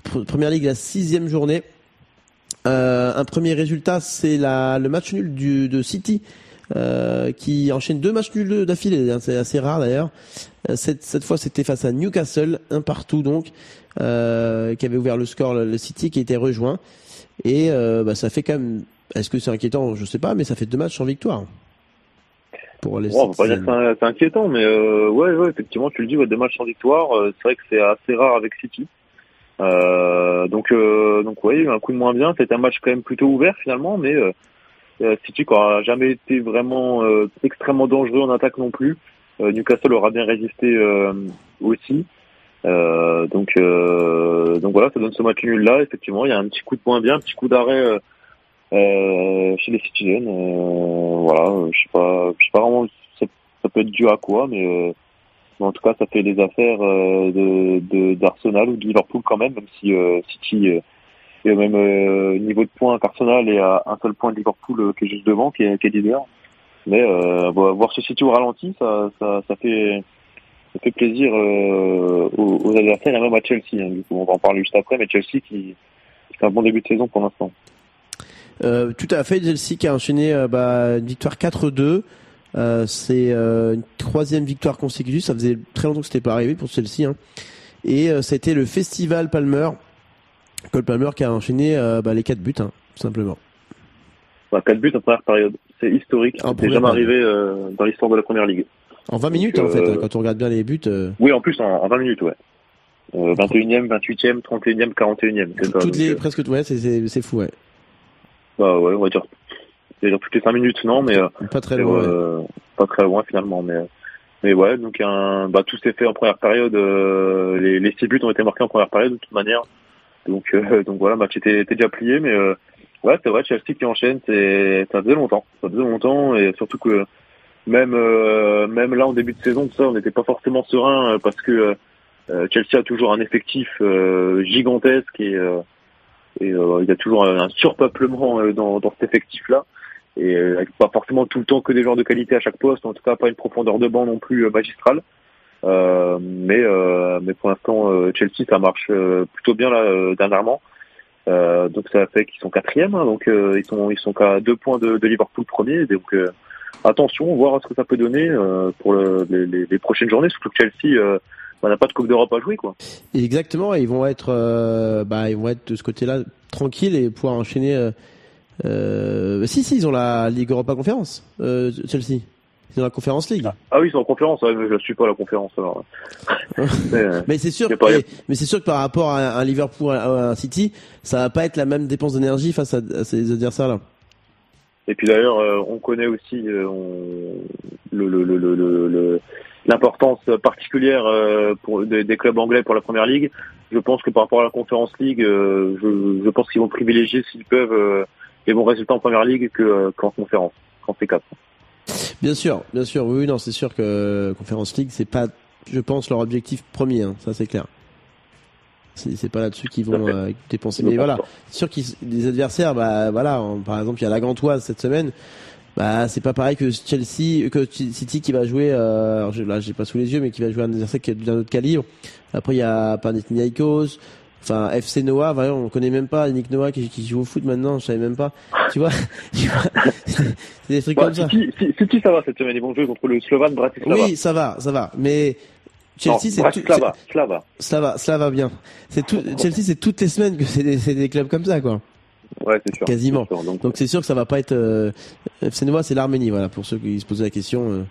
Pr- Première ligue, la sixième journée. Euh, un premier résultat, c'est la, le match nul du, de City euh, qui enchaîne deux matchs nuls d'affilée. hein, c'est assez rare d'ailleurs. Cette, cette fois, c'était face à Newcastle, un partout donc, euh, qui avait ouvert le score, le, City qui était rejoint. Et euh, bah, ça fait quand même. Est-ce que c'est inquiétant? Je sais pas, mais ça fait deux matchs sans victoire. Pour les Bon, on va pas dire que c'est inquiétant, mais euh, ouais, ouais, effectivement, tu le dis, ouais, deux matchs sans victoire, c'est vrai que c'est assez rare avec City. Donc, donc ouais, un coup de moins bien. C'était un match quand même plutôt ouvert finalement, mais City qui a jamais été vraiment extrêmement dangereux en attaque non plus. Newcastle aura bien résisté aussi. Euh, donc, euh, donc voilà, ça donne ce match nul là. Effectivement, il y a un petit coup de moins bien, un petit coup d'arrêt euh, euh, chez les Citizens. Euh, voilà, euh, je sais pas, je sais pas vraiment ça, ça peut être dû à quoi, mais, mais en tout cas, ça fait les affaires de d'Arsenal ou de Liverpool quand même, même si City est au même niveau de points qu'Arsenal et à un seul point de Liverpool qui est juste devant, qui est, qui est leader. Mais vo- voir ce City au ralenti, ça, ça, ça fait fait plaisir euh, aux, aux adversaires et même à Chelsea. hein. du coup, on va en parler juste après, mais Chelsea qui, qui fait un bon début de saison pour l'instant. Euh, tout à fait, Chelsea qui a enchaîné euh, bah, une victoire 4-2. Euh, c'est une troisième victoire consécutive. Ça faisait très longtemps que c'était pas arrivé pour Chelsea. Hein. Et c'était le Festival Palmer. Cole Palmer qui a enchaîné bah, les quatre buts, hein, tout simplement. Bah, 4 buts en première période, c'est historique. C'est jamais période. arrivé dans l'histoire de la première ligue. En 20 minutes, Donc, en fait, euh, hein, quand on regarde bien les buts. euh, Oui, en plus en, en 20 minutes, ouais. Euh, 21e, 28e, 31e, 41e. C'est ça. toutes les, euh, presque, ouais, c'est- fou, ouais. bah ouais, on va dire, on va dire toutes les 5 minutes, non, mais Pas très loin. euh, pas très loin finalement, mais mais ouais, donc un, bah tout s'est fait en première période. euh, les, les 6 buts ont été marqués en première période de toute manière. Donc euh, donc voilà, match était, était déjà plié, mais euh, ouais, c'est vrai, Chelsea qui enchaîne, c'est ça faisait longtemps, ça faisait longtemps, et surtout que même euh, même là en début de saison, ça, on n'était pas forcément serein euh, parce que euh, Chelsea a toujours un effectif gigantesque et et il y a toujours un, surpeuplement dans, dans cet effectif-là. Et avec pas forcément tout le temps que des joueurs de qualité à chaque poste, en tout cas pas une profondeur de banc non plus magistrale. Euh, mais euh, mais pour l'instant euh, Chelsea ça marche plutôt bien là dernièrement. Donc ça fait qu'ils sont quatrième, hein, donc ils sont ils sont qu'à deux points de, de Liverpool premier. Donc attention, voir ce que ça peut donner euh, pour le- les, les- les prochaines journées, surtout que Chelsea euh, bah, n'a pas de Coupe d'Europe à jouer quoi. Exactement, et ils vont être, euh, bah, ils vont être de ce côté-là tranquilles et pouvoir enchaîner. Euh, euh, si, si, ils ont la Ligue Europa Conférence, euh, Chelsea. Ils ont la Conférence League. Ah oui, ils sont en conférence, ouais, mais je ne suis pas à la conférence alors. mais, Mais c'est sûr, mais c'est sûr que par rapport à un Liverpool, à un City, ça va pas être la même dépense d'énergie face à, à ces adversaires-là. Et puis d'ailleurs, euh, on connaît aussi euh, l'importance particulière euh, pour des, clubs anglais pour la première ligue. Je pense que par rapport à la Conference League, je, pense qu'ils vont privilégier s'ils peuvent les bons résultats en première ligue que qu'en conférence, qu'en C4. Bien sûr, bien sûr, oui, non, c'est sûr que Conference League, c'est pas, je pense, leur objectif premier, hein, ça c'est clair. C'est pas là-dessus qu'ils vont euh, dépenser. Mais voilà, c'est sûr qu'ils, les adversaires, bah voilà, par exemple, il y a la Gantoise cette semaine. Bah, c'est pas pareil que Chelsea, que City qui va jouer. Euh, alors je- là, j'ai pas sous les yeux, mais qui va jouer un adversaire qui est d'un autre calibre. Après, il y a Panathinaikos. Enfin, FC Noah, on connaît même pas Nick Noah qui, qui joue au foot maintenant, je savais même pas. Tu vois, c'est des trucs Bah, comme ça. City, City- City, ça va cette semaine, ils vont jouer contre le Slovan Bratislava. Oui, ça va, ça va. Mais Chelsea, c'est tout. C'est- Slava. Slava, Slava bien. C'est tout. Chelsea, c'est toutes les semaines que c'est des, clubs comme ça, quoi. Ouais, c'est sûr. Quasiment. sûr. Donc, Donc c'est sûr que ça va pas être. Euh, FC Noah, c'est l'Arménie, voilà, pour ceux qui se posaient la question. euh.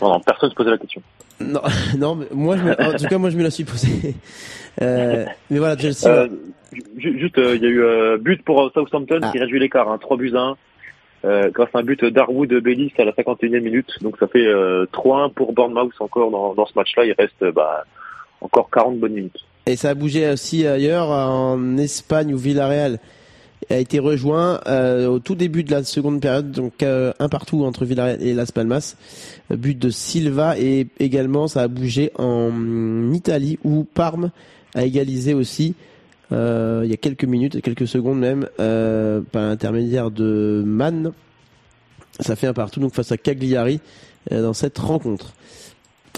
non, non, personne se posait la question. Non, non, mais moi, je me- en tout cas, moi, je me la suis posée. Euh, mais voilà, Chelsea. Euh, ju- juste, euh, il y a eu but pour Southampton Ah. qui réduit l'écart, hein, 3 buts à 1. Euh, grâce à un but d'Arwood Bellis à la 51e minute. Donc ça fait euh, 3-1 pour Bournemouth encore dans, dans ce match-là. Il reste euh, bah, encore 40 bonnes minutes. Et ça a bougé aussi ailleurs, en Espagne où Villarreal a été rejoint euh, au tout début de la seconde période, donc euh, un partout entre Villarreal et Las Palmas. But de Silva et également ça a bougé en Italie où Parme a égalisé aussi il y a quelques minutes, quelques secondes même, euh, par l'intermédiaire de Mann. Ça fait un partout donc face à Cagliari euh, dans cette rencontre.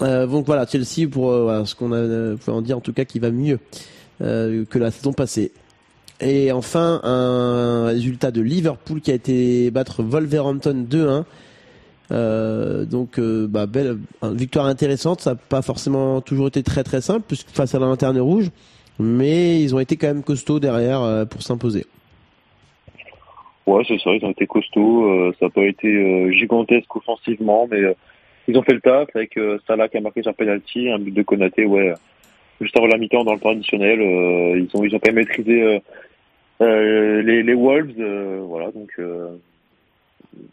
Euh, donc voilà, Chelsea pour euh, voilà, ce qu'on euh, peut en dire en tout cas qui va mieux euh, que la saison passée. Et enfin un résultat de Liverpool qui a été battre Wolverhampton 2-1. Euh, donc euh, bah, belle victoire intéressante, ça n'a pas forcément toujours été très très simple puisque face à la lanterne rouge, mais ils ont été quand même costauds derrière euh, pour s'imposer. Ouais, c'est ça, ils ont été costauds. euh, ça n'a pas été euh, gigantesque offensivement, mais ils ont fait le taf avec Salah qui a marqué sur penalty, un but de Konaté, ouais. Juste avant la mi-temps dans le temps additionnel, ils ont ils ont même maîtrisé les, Wolves, voilà. Donc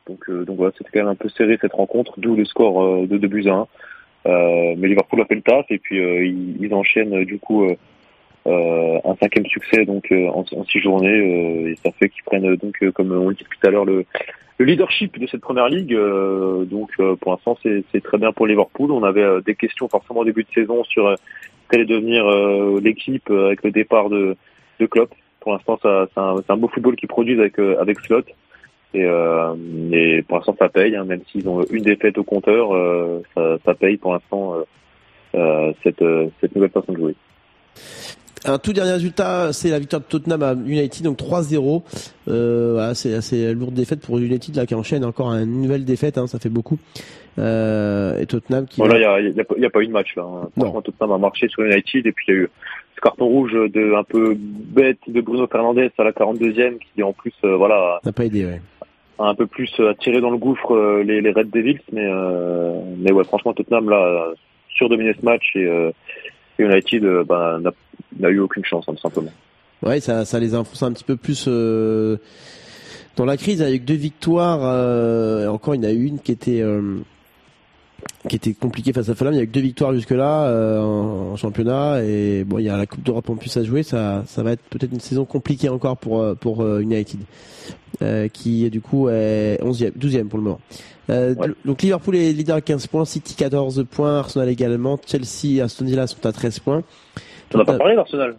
donc voilà, c'était quand même un peu serré cette rencontre, d'où le score de 2 buts à 1. Euh, mais Liverpool a fait le taf et puis ils, enchaînent du coup un cinquième succès donc euh, en, six journées euh, et ça fait qu'ils prennent euh, donc euh, comme on le dit tout à l'heure le, le leadership de cette première ligue euh, donc euh, pour l'instant c'est très bien pour Liverpool. On avait euh, des questions forcément au début de saison sur euh, quelle allait devenir euh, l'équipe euh, avec le départ de, Klopp. Pour l'instant c'est un, un beau football qu'ils produisent avec euh, avec Slot. Et, euh, pour l'instant ça paye hein, même s'ils ont une défaite au compteur euh, ça, paye pour l'instant euh, euh, euh, cette nouvelle façon de jouer Un tout dernier résultat, c'est la victoire de Tottenham à United, donc 3-0. Euh, voilà, c'est assez lourde défaite pour United là qui enchaîne encore une nouvelle défaite, hein, ça fait beaucoup. Euh, et Tottenham qui. Voilà, il y a, y a pas- il y a pas eu de match là. hein. Franchement, Tottenham a marché sur United et puis il y a eu ce carton rouge de un peu bête de Bruno Fernandez à la 42e qui en plus euh, voilà n'a pas aidé. Ouais. a un peu plus euh, attiré dans le gouffre euh, les, les Red Devils, mais euh, mais ouais franchement Tottenham là surdominé ce match et, euh, United euh, bah, n'a eu aucune chance hein, tout simplement. Ouais, ça, ça les a enfoncés un petit peu plus euh, dans la crise avec deux victoires. Euh, et encore, il y en a une qui était euh, était compliquée face à Fulham. Il y a eu deux victoires jusque là euh, en, en championnat et bon, il y a la Coupe d'Europe en plus à jouer. Ça, ça va être peut-être une saison compliquée encore pour euh, pour United, qui du coup est 11e, 12e pour le moment. Euh, Donc Liverpool est leader à 15 points, City 14 points, Arsenal également, Chelsea, Aston Villa sont à 13 points. On n'a pas parlé d'Arsenal.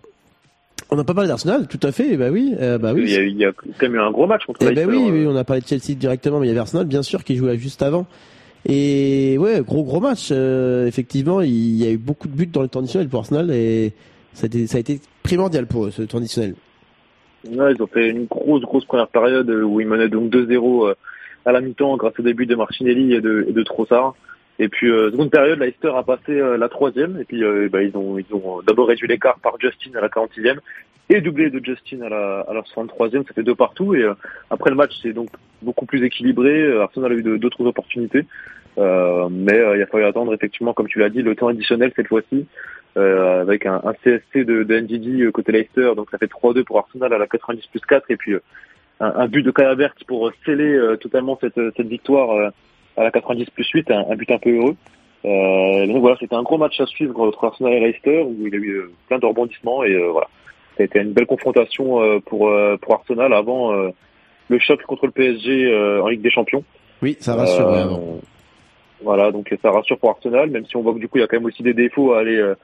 On n'a pas parlé d'Arsenal, tout à fait. Bah oui, euh, bah oui. Il y, a, il y a quand même eu un gros match contre Eh ben Leicester, oui, euh, oui, on a parlé de Chelsea directement, mais il y avait Arsenal, bien sûr, qui jouait juste avant. Et ouais, gros gros match. euh, effectivement, il y a eu beaucoup de buts dans le temps additionnel pour Arsenal et ça a été, ça a été primordial pour eux, ce temps additionnel. Ouais, ils ont fait une grosse, grosse première période euh, où ils menaient donc 2-0 euh, à la mi-temps grâce au début de Martinelli et de, et Trossard. Et puis, euh, seconde période, Leicester a passé euh, la troisième. Et puis, euh, bah, ils ont, ils ont d'abord réduit l'écart par Justin à la 46e et doublé de Justin à la, à la 63e. Ça fait deux partout. Et euh, après le match, c'est donc beaucoup plus équilibré. Euh, Arsenal a eu d'autres opportunités. Euh, mais euh, il a fallu attendre, effectivement, comme tu l'as dit, le temps additionnel cette fois-ci. euh, avec un, un CSC de, de NDD euh, côté Leicester, donc ça fait 3-2 pour Arsenal à la 90 plus 4, et puis euh, un, un but de Calabert pour euh, sceller euh, totalement cette, cette victoire euh, à la 90 plus 8, un, un but un peu heureux. Euh, donc voilà, c'était un gros match à suivre entre Arsenal et Leicester où il y a eu euh, plein de rebondissements et euh, voilà, ça a été une belle confrontation euh, pour euh, pour Arsenal avant euh, le choc contre le PSG euh, en Ligue des Champions. Oui, ça rassure. Euh, avant. Voilà, donc ça rassure pour Arsenal, même si on voit que du coup il y a quand même aussi des défauts à aller euh,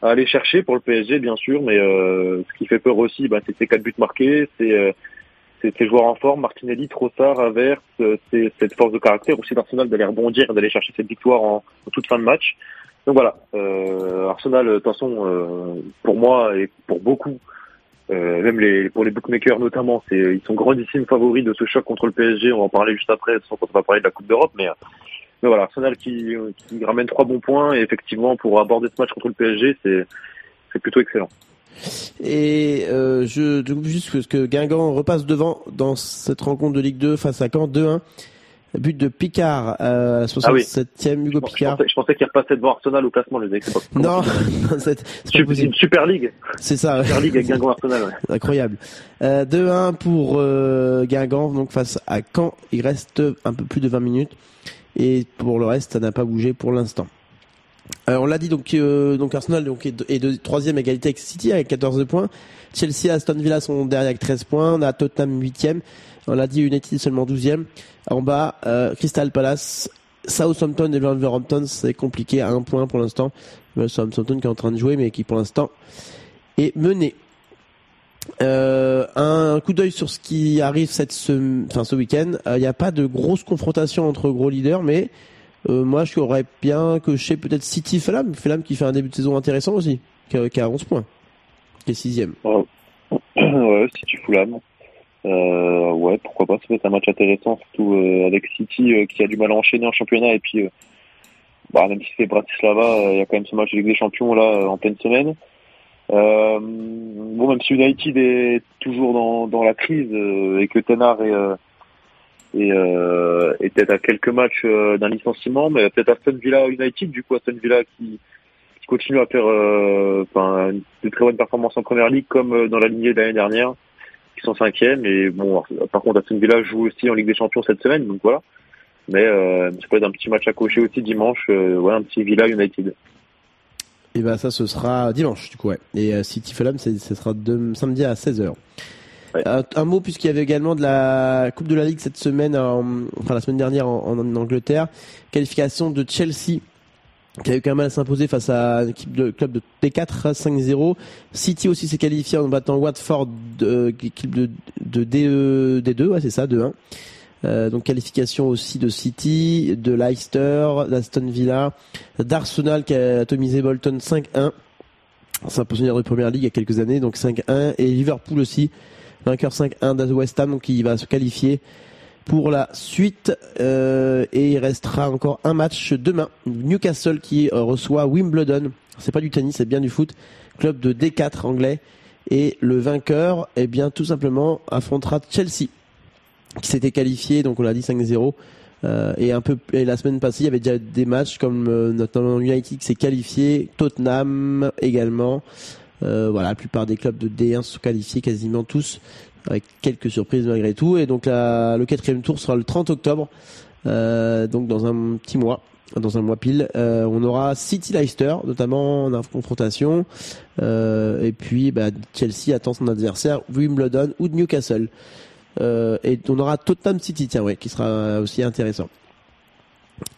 à aller chercher pour le PSG bien sûr, mais euh, ce qui fait peur aussi, ben, c'est ces quatre buts marqués, c'est euh, c'est ces joueurs en forme, Martinelli, Trossard, Havertz, euh, c'est cette force de caractère aussi d'Arsenal d'aller rebondir, d'aller chercher cette victoire en, en toute fin de match. Donc voilà, euh, Arsenal, de toute façon, euh, pour moi et pour beaucoup, euh, même les, pour les bookmakers notamment, c'est ils sont grandissimes favoris de ce choc contre le PSG. On va en parler juste après, sans qu'on va parler de la Coupe d'Europe, mais, mais voilà, Arsenal qui, qui ramène trois bons points et effectivement pour aborder ce match contre le PSG, c'est plutôt excellent. Et euh, je donc juste parce que Guingamp repasse devant dans cette rencontre de Ligue 2 face à Caen 2-1. But de Picard euh, à la Ah oui. 67e, Hugo Je Picard. pensais, je pensais qu'il repassait devant Arsenal au classement, les équipes. Non, c'est une Super League. C'est ça. Super League avec Guingamp Arsenal. Ouais. Incroyable. Euh, 2-1 pour euh, Guingamp, donc face à Caen. Il reste un peu plus de 20 minutes. Et pour le reste, ça n'a pas bougé pour l'instant. Euh, on l'a dit, donc, euh, donc Arsenal donc, est, de, est de troisième égalité avec City avec 14 points. Chelsea Aston Villa sont derrière avec 13 points. On a Tottenham 8e. On l'a dit, United seulement 12e. En bas, euh, Crystal Palace, Southampton et Wolverhampton, c'est compliqué à un point pour l'instant. Euh, Southampton qui est en train de jouer, mais qui pour l'instant est mené. Euh, un coup d'œil sur ce qui arrive cette sem- enfin, ce week-end. Il n'y a pas de grosse confrontation entre gros leaders, mais euh, moi je aurais bien coché peut-être City Fulham, Fulham qui fait un début de saison intéressant aussi, qui a, qui a 11 points, qui est sixième. ouais, City Fulham. Euh, ouais, pourquoi pas, ça peut être un match intéressant, surtout euh, avec City qui a du mal à enchaîner en championnat et puis bah, même si c'est Bratislava, il y a quand même ce match Ligue des Champions là en pleine semaine. Bon, même si United est toujours dans, dans la crise et que Tenard est, est, euh, est peut-être à quelques matchs euh, d'un licenciement, mais peut-être Aston Villa United, du coup Aston Villa qui, qui continue à faire euh, enfin, de très bonnes performances en première ligue comme euh, dans la lignée de l'année dernière, qui sont cinquièmes. Et bon, par contre Aston Villa joue aussi en Ligue des Champions cette semaine, donc voilà. Mais ça peut être un petit match à cocher aussi dimanche, ouais, un petit Villa United. Et bah ça ce sera dimanche du coup ouais. Et euh, City Fulham ce sera de, samedi à 16h. Un, un mot puisqu'il y avait également de la Coupe de la Ligue cette semaine, en- enfin la semaine dernière en, Angleterre, qualification de Chelsea qui a eu quand même à s'imposer face à une équipe de club de P4 5-0. City aussi s'est qualifié en battant Watford, euh, équipe de, de DE, D2, ouais c'est ça, 2-1. Euh, donc qualification aussi de City, de Leicester, d'Aston Villa, d'Arsenal qui a atomisé Bolton 5-1. C'est un pensionnaire de Première Ligue il y a quelques années, donc 5-1. Et Liverpool aussi, vainqueur 5-1 de West Ham, qui va se qualifier pour la suite. Euh, et il restera encore un match demain. Newcastle qui euh, reçoit Wimbledon. C'est pas du tennis, c'est bien du foot. Club de D4 anglais. Et le vainqueur, eh bien, tout simplement, affrontera Chelsea qui s'était qualifié, donc on l'a dit 5-0. Euh, et un peu et la semaine passée, il y avait déjà des matchs comme euh, notamment United qui s'est qualifié, Tottenham également. Euh, voilà, la plupart des clubs de D1 se sont qualifiés quasiment tous, avec quelques surprises malgré tout. Et donc le quatrième tour sera le 30 octobre, euh, donc dans un petit mois, dans un mois pile. Euh, on aura City Leicester, notamment en confrontation. Euh, et puis bah, Chelsea attend son adversaire, Wimbledon ou Newcastle. Euh, et on aura Tottenham City, tiens, ouais, qui sera aussi intéressant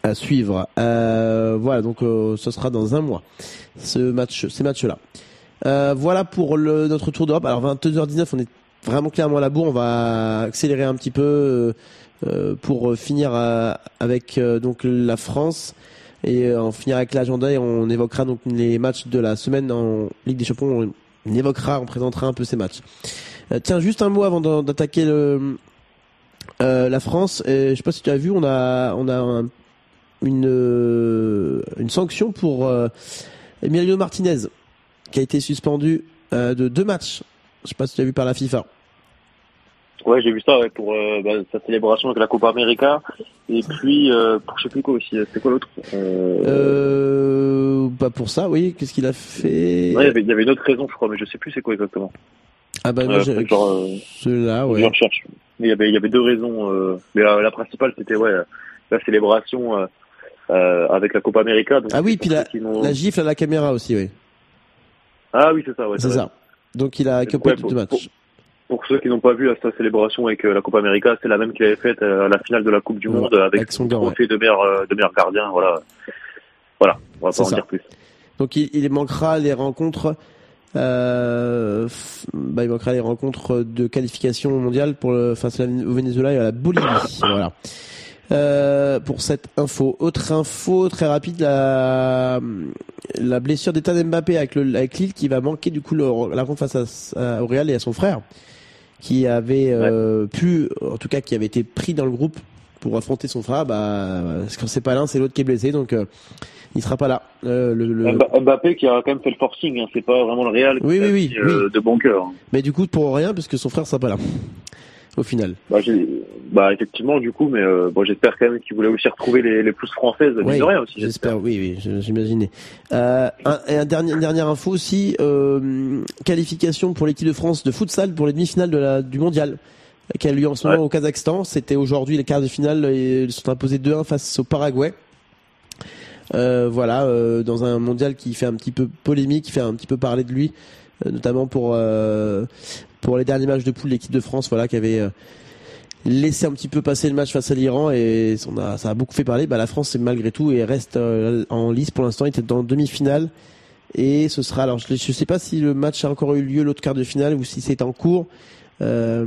à suivre. Euh, voilà, donc ce sera dans un mois, ce match, ces matchs-là. Euh, voilà pour notre tour d'Europe. Alors 22h19, on est vraiment clairement à la bourre. On va accélérer un petit peu euh, euh, pour finir avec donc la France et euh, en finir avec l'agenda et on évoquera donc les matchs de la semaine en Ligue des Champions. On évoquera, on présentera un peu ces matchs. Tiens, juste un mot avant d'attaquer la France. Et je sais pas si tu as vu, on a, on a un- une, une sanction pour Emilio Martinez qui a été suspendu euh, de deux matchs. Je sais pas si tu as vu par la FIFA. Ouais, j'ai vu ça ouais, pour euh, bah, sa célébration avec la Copa América et puis euh, pour je sais plus quoi aussi. C'était quoi l'autre? Euh... Pas pour ça, oui. Qu'est-ce qu'il a fait? Ouais, il, y avait, il y avait une autre raison, je crois, mais je sais plus c'est quoi exactement. Ah bah moi j'ai genre, euh, ceux-là, Je ouais. recherche. Mais il y avait, il y avait deux raisons. mais la, la principale, c'était ouais, la célébration avec la Copa América. Donc, Ah oui, puis la gifle à la caméra aussi, oui. Ah oui, c'est ça. Ouais, C'est ça. Donc il a Ouais, copé pour- deux matchs. Pour ceux qui n'ont pas vu sa célébration avec euh, la Copa América, c'est la même qu'il avait faite euh, à la finale de la Coupe du Ouais, Monde avec, avec son trophée de meilleur euh, de meilleur gardien. Voilà, voilà. On va pas en ça. dire plus. Donc il, il manquera les rencontres. Euh, bah, il manquera les rencontres de qualification mondiale pour le, face au Venezuela et à la Bolivie. voilà. Euh, pour cette info. Autre info très rapide, la, la blessure d'État Mbappé avec, le, avec Lille qui va manquer du coup le- la rencontre face à, à- au Real et à son frère qui avait euh, pu, en tout cas qui avait été pris dans le groupe pour affronter son frère. Bah, que c'est pas l'un, c'est l'autre qui est blessé, donc euh, il sera pas là. Euh, le, le- Mba- Mbappé qui a quand même fait le forcing, hein, c'est pas vraiment le Real qui Oui, a oui, oui, euh, de bon cœur. Mais du coup, pour rien, parce que son frère sera pas là. Au final. Bah, bah effectivement du coup, mais euh, bon, j'espère quand même qu'il voulait aussi retrouver les, les pousses françaises, Oui, rien aussi. J'espère, oui, oui, j'imaginais. Euh, un, et un dernier, une dernière info aussi, euh, qualification pour l'équipe de France de futsal pour les demi-finales de la, du mondial qui a lieu en ce moment au Kazakhstan. C'était aujourd'hui les quarts de finale et ils sont imposés 2-1 face au Paraguay. Euh, voilà, euh, dans un mondial qui fait un petit peu polémique, qui fait un petit peu parler de lui, euh, notamment pour pour les derniers matchs de poule l'équipe de France, voilà, qui avait euh, laissé un petit peu passer le match face à l'Iran et ça a beaucoup fait parler. Bah, la France, malgré tout et reste euh, en lice pour l'instant. Il était dans demi-finale et ce sera. Alors, je ne sais pas si le match a encore eu lieu l'autre quart de finale ou si c'est en cours, euh,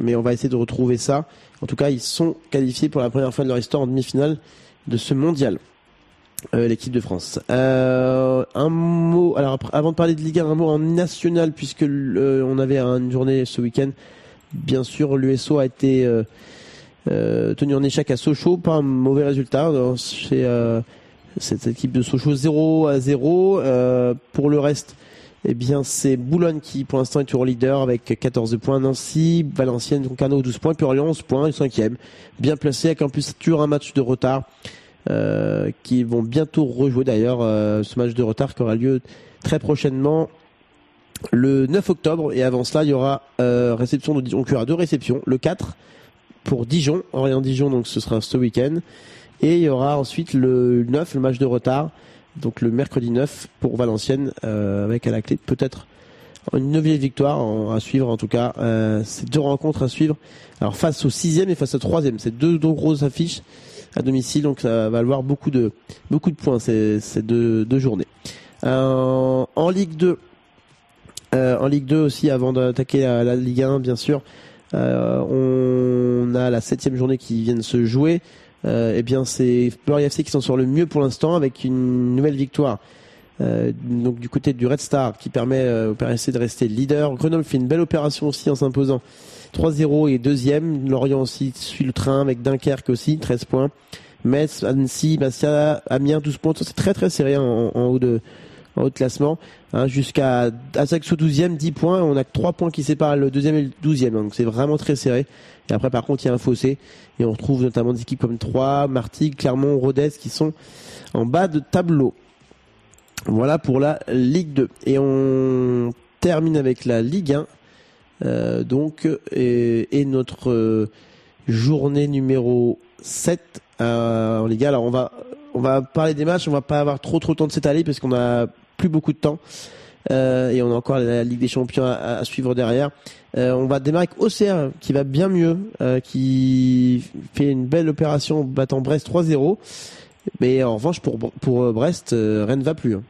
mais on va essayer de retrouver ça. En tout cas, ils sont qualifiés pour la première fois de leur histoire en demi-finale de ce mondial. Euh, l'équipe de France. Euh, un mot. Alors avant de parler de Ligue 1, un mot en national puisque euh, on avait une journée ce week-end. Bien sûr, l'USO a été euh, euh, tenu en échec à Sochaux, pas un mauvais résultat chez euh, cette équipe de Sochaux 0 à 0. Euh, pour le reste, eh bien c'est Boulogne qui pour l'instant est toujours leader avec 14 points. Nancy, Valenciennes, Concarneau 12 points, puis Orléans 11 points, 5 Bien placé avec en plus toujours un match de retard euh, qui vont bientôt rejouer d'ailleurs euh, ce match de retard qui aura lieu très prochainement le 9 octobre. Et avant cela il y aura euh, réception de Dijon. Donc il y aura deux réceptions, le 4 pour Dijon, Orléans Dijon donc ce sera ce week-end. Et il y aura ensuite le 9 le match de retard donc le mercredi 9 pour Valenciennes euh, avec à la clé peut-être une neuvième victoire à suivre en tout cas euh, ces deux rencontres à suivre. Alors face au sixième et face au troisième c'est deux, deux grosses affiches à domicile donc ça va valoir beaucoup de beaucoup de points ces, ces deux, deux journées Euh, en Ligue 2 euh, en Ligue 2 aussi, avant d'attaquer la, Ligue 1, bien sûr, euh, on a la septième journée qui vient de se jouer. Eh bien, c'est Fleury FC qui s'en sort le mieux pour l'instant avec une nouvelle victoire. Donc du côté du Red Star qui permet euh, au PRC de rester leader. Grenoble fait une belle opération aussi en s'imposant 3-0 et deuxième. Lorient aussi suit le train avec Dunkerque aussi 13 points. Metz, Annecy, Bastia, Amiens 12 points. C'est très très serré en, haut de classement, hein, jusqu'à Ajaccio 12e, 10 points. On a que 3 points qui séparent le deuxième et le 12e, donc c'est vraiment très serré. Et après, par contre, il y a un fossé, et on retrouve notamment des équipes comme Troyes, Martigues, Clermont, Rodez qui sont en bas de tableau. Voilà pour la Ligue 2. Et on termine avec la Ligue 1. Euh, donc, et, et notre euh, journée numéro 7 euh, en Ligue 1. Alors, on va, on va parler des matchs. On va pas avoir trop trop de temps de s'étaler parce qu'on a plus beaucoup de temps. Euh, et on a encore la Ligue des Champions à, à suivre derrière. On va démarrer avec OCR qui va bien mieux, qui fait une belle opération battant Brest 3-0. Mais en revanche, pour, pour Brest, rien ne va plus. hein.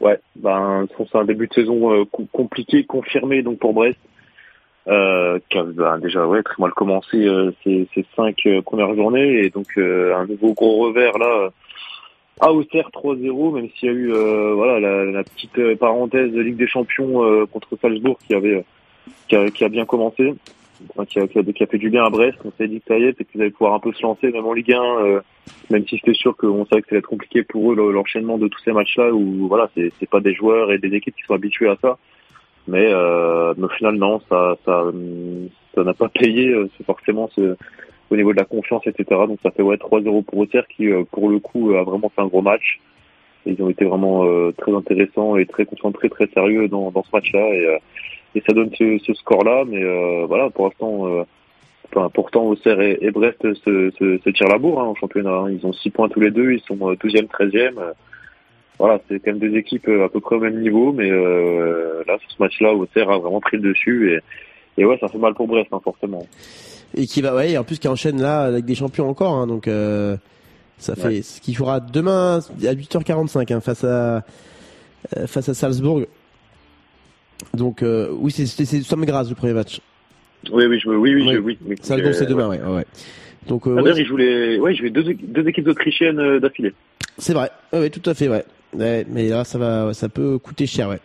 Ouais, ben c'est un début de saison euh, co- compliqué, confirmé donc pour Brest, euh, qui a ben, déjà ouais très mal commencé euh, ces, cinq premières journées. Et donc un nouveau gros revers là à Auxerre 3-0, même s'il y a eu voilà la, la petite parenthèse de Ligue des Champions contre Salzbourg qui avait qui, a, qui a bien commencé, enfin, qui, a, a, a fait du bien à Brest. On s'est dit que ça y est, peut-être qu'ils allaient pouvoir un peu se lancer même en Ligue 1. euh, même si c'était sûr qu'on savait que ça allait être compliqué pour eux le- l'enchaînement de tous ces matchs-là où voilà c'est pas des joueurs et des équipes qui sont habitués à ça mais, euh, mais au final non ça ça ça n'a pas payé euh, forcément ce, au niveau de la confiance etc donc ça fait ouais 3-0 pour Auxerre qui euh, pour le coup a vraiment fait un gros match ils ont été vraiment euh, très intéressants et très concentrés très sérieux dans, dans ce match-là et, euh, et ça donne ce, ce score-là mais euh, voilà pour l'instant euh, Enfin, pourtant, Auxerre et, et Brest se, se, se tirent la bourre hein, en championnat. hein. Ils ont 6 points tous les deux, ils sont euh, 12e, 13e. euh. Voilà, c'est quand même deux équipes à peu près au même niveau, mais là, sur ce match-là, Auxerre a vraiment pris le dessus. Et, et ouais, ça fait mal pour Brest, hein, forcément. Et qui va, ouais, en plus qui enchaîne là avec des champions encore, hein, donc euh, ça fait Ouais. ce qui jouera demain à 8h45 hein, face à euh, face à Salzbourg. Donc euh, oui, c'est c'est c'est Sam Graz le premier match. Oui, oui, je, oui, oui, Ouais. je, oui. oui. Salzbourg c'est Euh, demain, ouais, ouais. ouais. Donc euh, Ah, D'ailleurs, ouais, ils jouent les, ouais, jouent les deux, deux équipes autrichiennes euh, d'affilée. c'est vrai, ouais, ouais, tout à fait, ouais. Ouais, mais là ça va, ça peut coûter cher, ouais.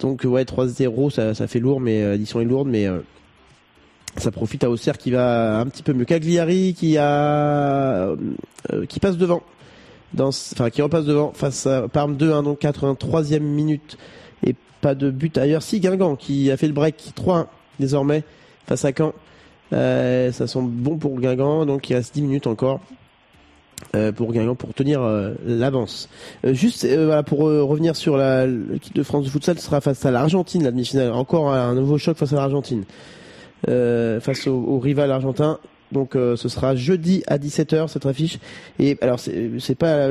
Donc ouais, 3-0, ça, ça fait lourd, mais euh, l'addition est lourde, mais ça profite à Auxerre qui va un petit peu mieux. Cagliari qui a euh, qui passe devant, dans, enfin qui repasse devant face à Parme 2-1 donc 83e minute pas de but ailleurs. Si Guingamp qui a fait le break 3-1 désormais face à Caen. Euh, ça semble bon pour Guingamp, donc il reste 10 minutes encore euh, pour Guingamp pour tenir euh, l'avance. Juste voilà, pour revenir sur la- l'équipe de France de futsal, sera face à l'Argentine la demi-finale. Encore un, nouveau choc face à l'Argentine, face au, au rival argentin. Donc ce sera jeudi à 17h cette affiche. Et alors c'est pas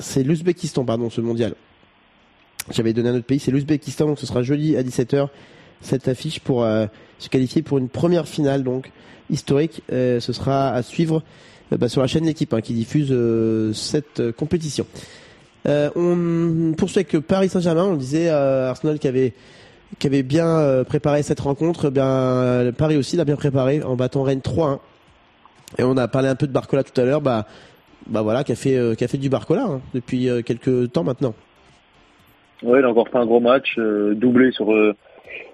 c'est l'Ouzbékistan pardon ce mondial. J'avais donné un autre pays, c'est l'Ouzbékistan donc ce sera jeudi à 17h cette affiche pour euh, se qualifier pour une première finale donc historique. Euh, ce sera à suivre euh, bah, sur la chaîne L'équipe hein, qui diffuse cette compétition. On poursuit avec Paris Saint-Germain. On disait Arsenal qui avait qui avait bien préparé cette rencontre. Bien Paris aussi l'a bien préparé en battant Rennes 3-1. Et on a parlé un peu de Barcola tout à l'heure. Bah bah voilà qui a fait qui a fait du Barcola hein, depuis euh, quelques temps maintenant. Ouais, il a encore fait un gros match, euh, doublé sur, euh,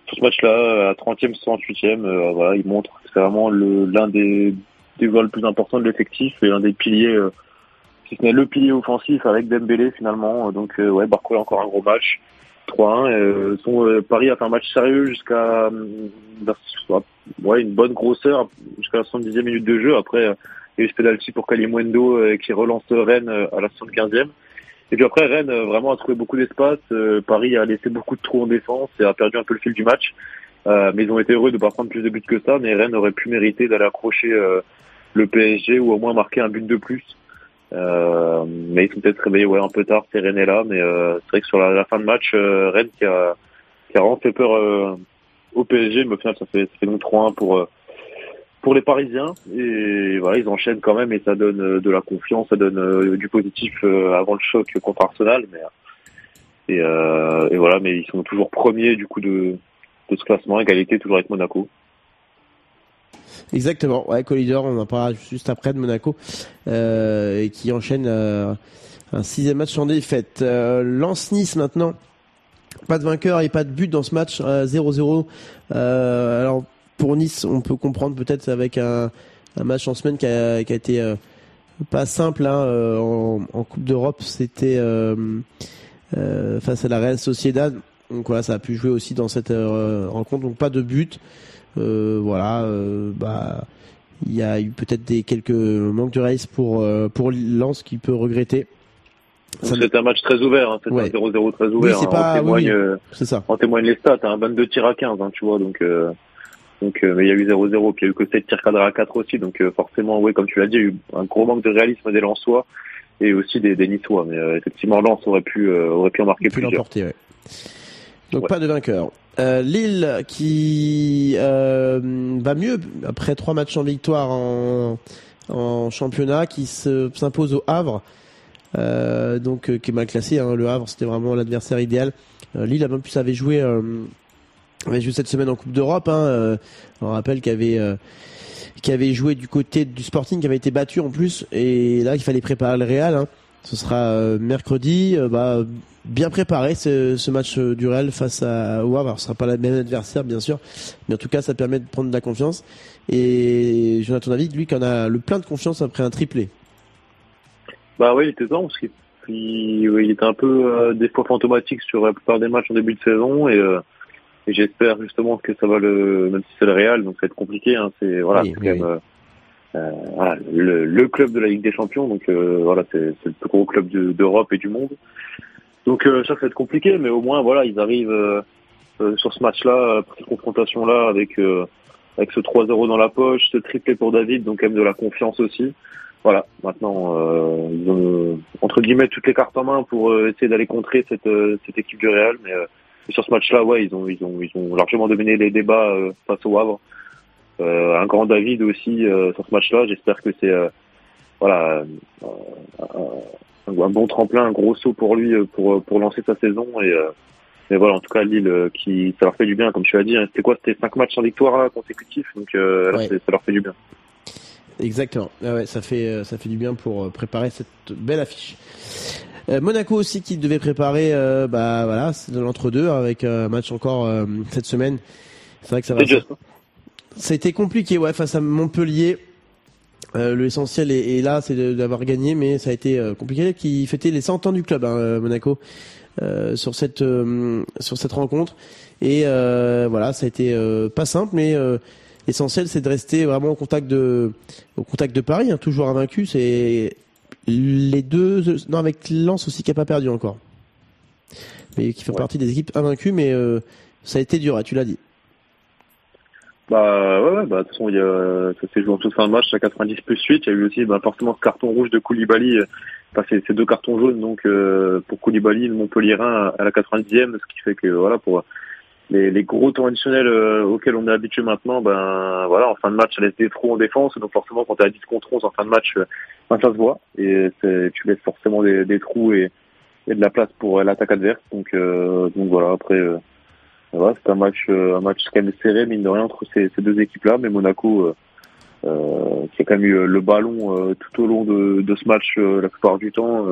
sur ce match-là, à 30e, 68e. euh, voilà, il montre que c'est vraiment l'un des, des joueurs les plus importants de l'effectif et l'un des piliers, si ce n'est le pilier offensif avec Dembélé finalement. Donc, ouais, Barcola encore un gros match. 3-1. Euh, euh, Paris a fait un match sérieux jusqu'à euh, ouais, une bonne grosseur jusqu'à la 70e minute de jeu. Après, il y a eu ce penalty pour Kalimundo euh, qui relance Rennes à la 75e. Et puis après, Rennes euh, vraiment a trouvé beaucoup d'espace. Euh, Paris a laissé beaucoup de trous en défense et a perdu un peu le fil du match. Euh, mais ils ont été heureux de ne pas prendre plus de buts que ça. Mais Rennes aurait pu mériter d'aller accrocher le PSG ou au moins marquer un but de plus. Euh, mais ils sont peut-être réveillés ouais, un peu tard, ces Rennes là. Mais euh, c'est vrai que sur la, fin de match, euh, Rennes qui a, qui a vraiment fait peur au PSG. Mais au final, ça fait, ça fait donc 3-1 pour, pour les Parisiens. Et voilà, ils enchaînent quand même et ça donne euh, de la confiance, ça donne euh, du positif euh, avant le choc contre Arsenal. Mais, et, voilà, mais ils sont toujours premiers du coup de, de ce classement, égalité toujours avec Monaco. Exactement, ouais, Colidor, on en parlera juste après de Monaco, et qui enchaîne un sixième match en défaite. Euh, Lance-Nice maintenant, pas de vainqueur et pas de but dans ce match, euh, 0-0. Euh, alors pour Nice, on peut comprendre peut-être avec un, un match en semaine qui a, qui a été euh, pas simple hein, euh, en, en Coupe d'Europe, c'était euh, euh, face à la Real Sociedad. Donc voilà, ça a pu jouer aussi dans cette euh, rencontre, donc pas de but. Euh, voilà, euh, bah il y a eu peut-être des quelques manques de race pour euh, pour Lens qui peut regretter. C'était un match très ouvert, hein, Ouais. un 0-0 très ouvert. c'est hein, pas- en témoigne, oui, oui, c'est ça. En témoigne les stats, hein, 22 tirs à 15, hein, tu vois, donc euh, donc euh, mais il y a eu 0-0, puis il y a eu que 7 tirs cadrés à 4 aussi, donc euh, forcément, oui, comme tu l'as dit, il y a eu un gros manque de réalisme des Lensois et aussi des, des Niçois, mais euh, effectivement, Lens aurait pu euh, aurait pu en marquer l'emporter, ouais. Donc pas de vainqueur. Euh, Lille qui va mieux après trois matchs en victoire en, en championnat, qui se s'impose au Havre, donc qui est mal classé. Hein, le Havre, c'était vraiment l'adversaire idéal. Lille, en plus, avait joué, euh, avait joué cette semaine en Coupe d'Europe. Hein, euh, on rappelle qu'il avait euh, qui avait joué du côté du Sporting, qui avait été battu en plus, et là il fallait préparer le Real. Hein. Ce sera euh, mercredi, bah, bien préparé ce, ce match du Real face à Havre. Alors, ce sera pas le même adversaire bien sûr, mais en tout cas ça permet de prendre de la confiance. Et Jonathan David, lui, qui a le plein de confiance après un triplé. Bah oui, il était temps parce qu'il il, oui, il était un peu euh, des fois fantomatique sur la plupart des matchs en début de saison et, euh, et j'espère justement que ça va le même si c'est le Real donc ça va être compliqué hein, c'est voilà, Oui, c'est oui, quand même, euh, euh, voilà, le, le club de la Ligue des Champions donc euh, voilà c'est c'est le plus gros club de- d'Europe et du monde. Donc euh, ça ça va être compliqué mais au moins voilà ils arrivent euh, euh, sur ce match là pour cette confrontation là avec euh, avec ce 3-0 dans la poche, ce triplé pour David, donc quand même de la confiance aussi. Voilà, maintenant, euh, ils ont entre guillemets toutes les cartes en main pour euh, essayer d'aller contrer cette, euh, cette équipe du Real, mais sur ce match-là, ouais, ils ont, ils ont, ils ont largement dominé les débats euh, face au Havre. Euh, un grand David aussi euh, sur ce match-là. J'espère que c'est voilà un, bon tremplin, un gros saut pour lui pour pour lancer sa saison et mais voilà, en tout cas, Lille, euh, qui, ça leur fait du bien, comme tu l'as dit. hein. C'était quoi? C'était cinq matchs sans victoire là, consécutifs, donc euh, Ouais. ça leur fait du bien. Exactement. Ah ouais, ça fait ça fait du bien pour préparer cette belle affiche. Euh, Monaco aussi qui devait préparer euh, bah voilà c'est de l'entre-deux avec euh, un match encore cette semaine. C'est vrai que ça va. Ça a été compliqué ouais face à Montpellier. Euh, L'essentiel est, est là, c'est d'avoir gagné, mais ça a été euh, compliqué. Qui fêtait les 100 ans du club, hein, Monaco, euh, sur cette sur cette rencontre. Et voilà, ça a été pas simple, mais l'essentiel c'est de rester vraiment au contact de au contact de Paris, hein, toujours invaincu. C'est les deux, non avec Lens aussi qui a pas perdu encore, mais qui fait partie des équipes invaincues. Mais euh, ça a été dur, hein, tu l'as dit. Bah ouais, ouais, bah de toute façon, il y a, ça s'est joué en toute fin de match à 90 plus 8. Il y a eu aussi bah, forcément ce carton rouge de Koulibaly, euh, enfin c'est deux cartons jaunes donc euh, pour Koulibaly, le Montpellierin à la 90e, ce qui fait que voilà pour les, les gros tours additionnels euh, auxquels on est habitué maintenant, ben voilà en fin de match ça laisse des trous en défense, donc forcément quand tu à 10 contre 11 en fin de match, euh, ben, ça se voit et tu laisses forcément des, des trous et, et de la place pour euh, l'attaque adverse. Donc euh, donc voilà après. euh, voilà, c'est un match, euh, un match quand même serré, mine de rien, entre ces, ces deux équipes-là. Mais Monaco, qui a quand même eu le ballon tout au long de, de ce match la plupart du temps,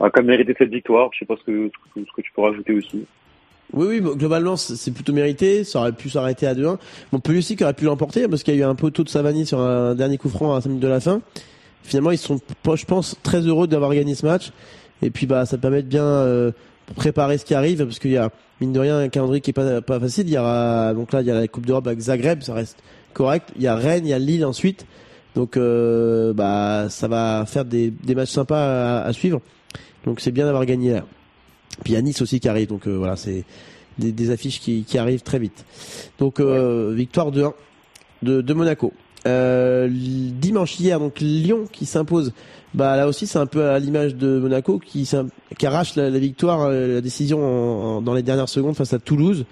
a quand même mérité cette victoire. Je sais pas ce que, ce que tu peux rajouter aussi. Oui, oui, globalement, c'est plutôt mérité. Ça aurait pu s'arrêter à 2-1. Montpellier aussi qui aurait pu l'emporter parce qu'il y a eu un poteau de Savani sur un dernier coup franc à 5 minutes de la fin. Finalement, ils sont, je pense, très heureux d'avoir gagné ce match. Et puis, bah, ça permet de bien euh, préparer ce qui arrive parce qu'il y a, mine de rien, un calendrier qui est pas, pas facile. Il y aura, donc là, il y a la Coupe d'Europe avec Zagreb, ça reste correct. Il y a Rennes, il y a Lille ensuite. Donc, euh, bah, ça va faire des, des matchs sympas à, à suivre. Donc, c'est bien d'avoir gagné là. Puis il y a Nice aussi qui arrive, donc euh, voilà, c'est des, des affiches qui, qui arrivent très vite. Donc euh, victoire 2-1 de, de Monaco. Euh, dimanche hier, donc Lyon qui s'impose. Bah là aussi c'est un peu à l'image de Monaco qui, qui arrache la, la victoire, euh, la décision en- en- dans les dernières secondes face à Toulouse.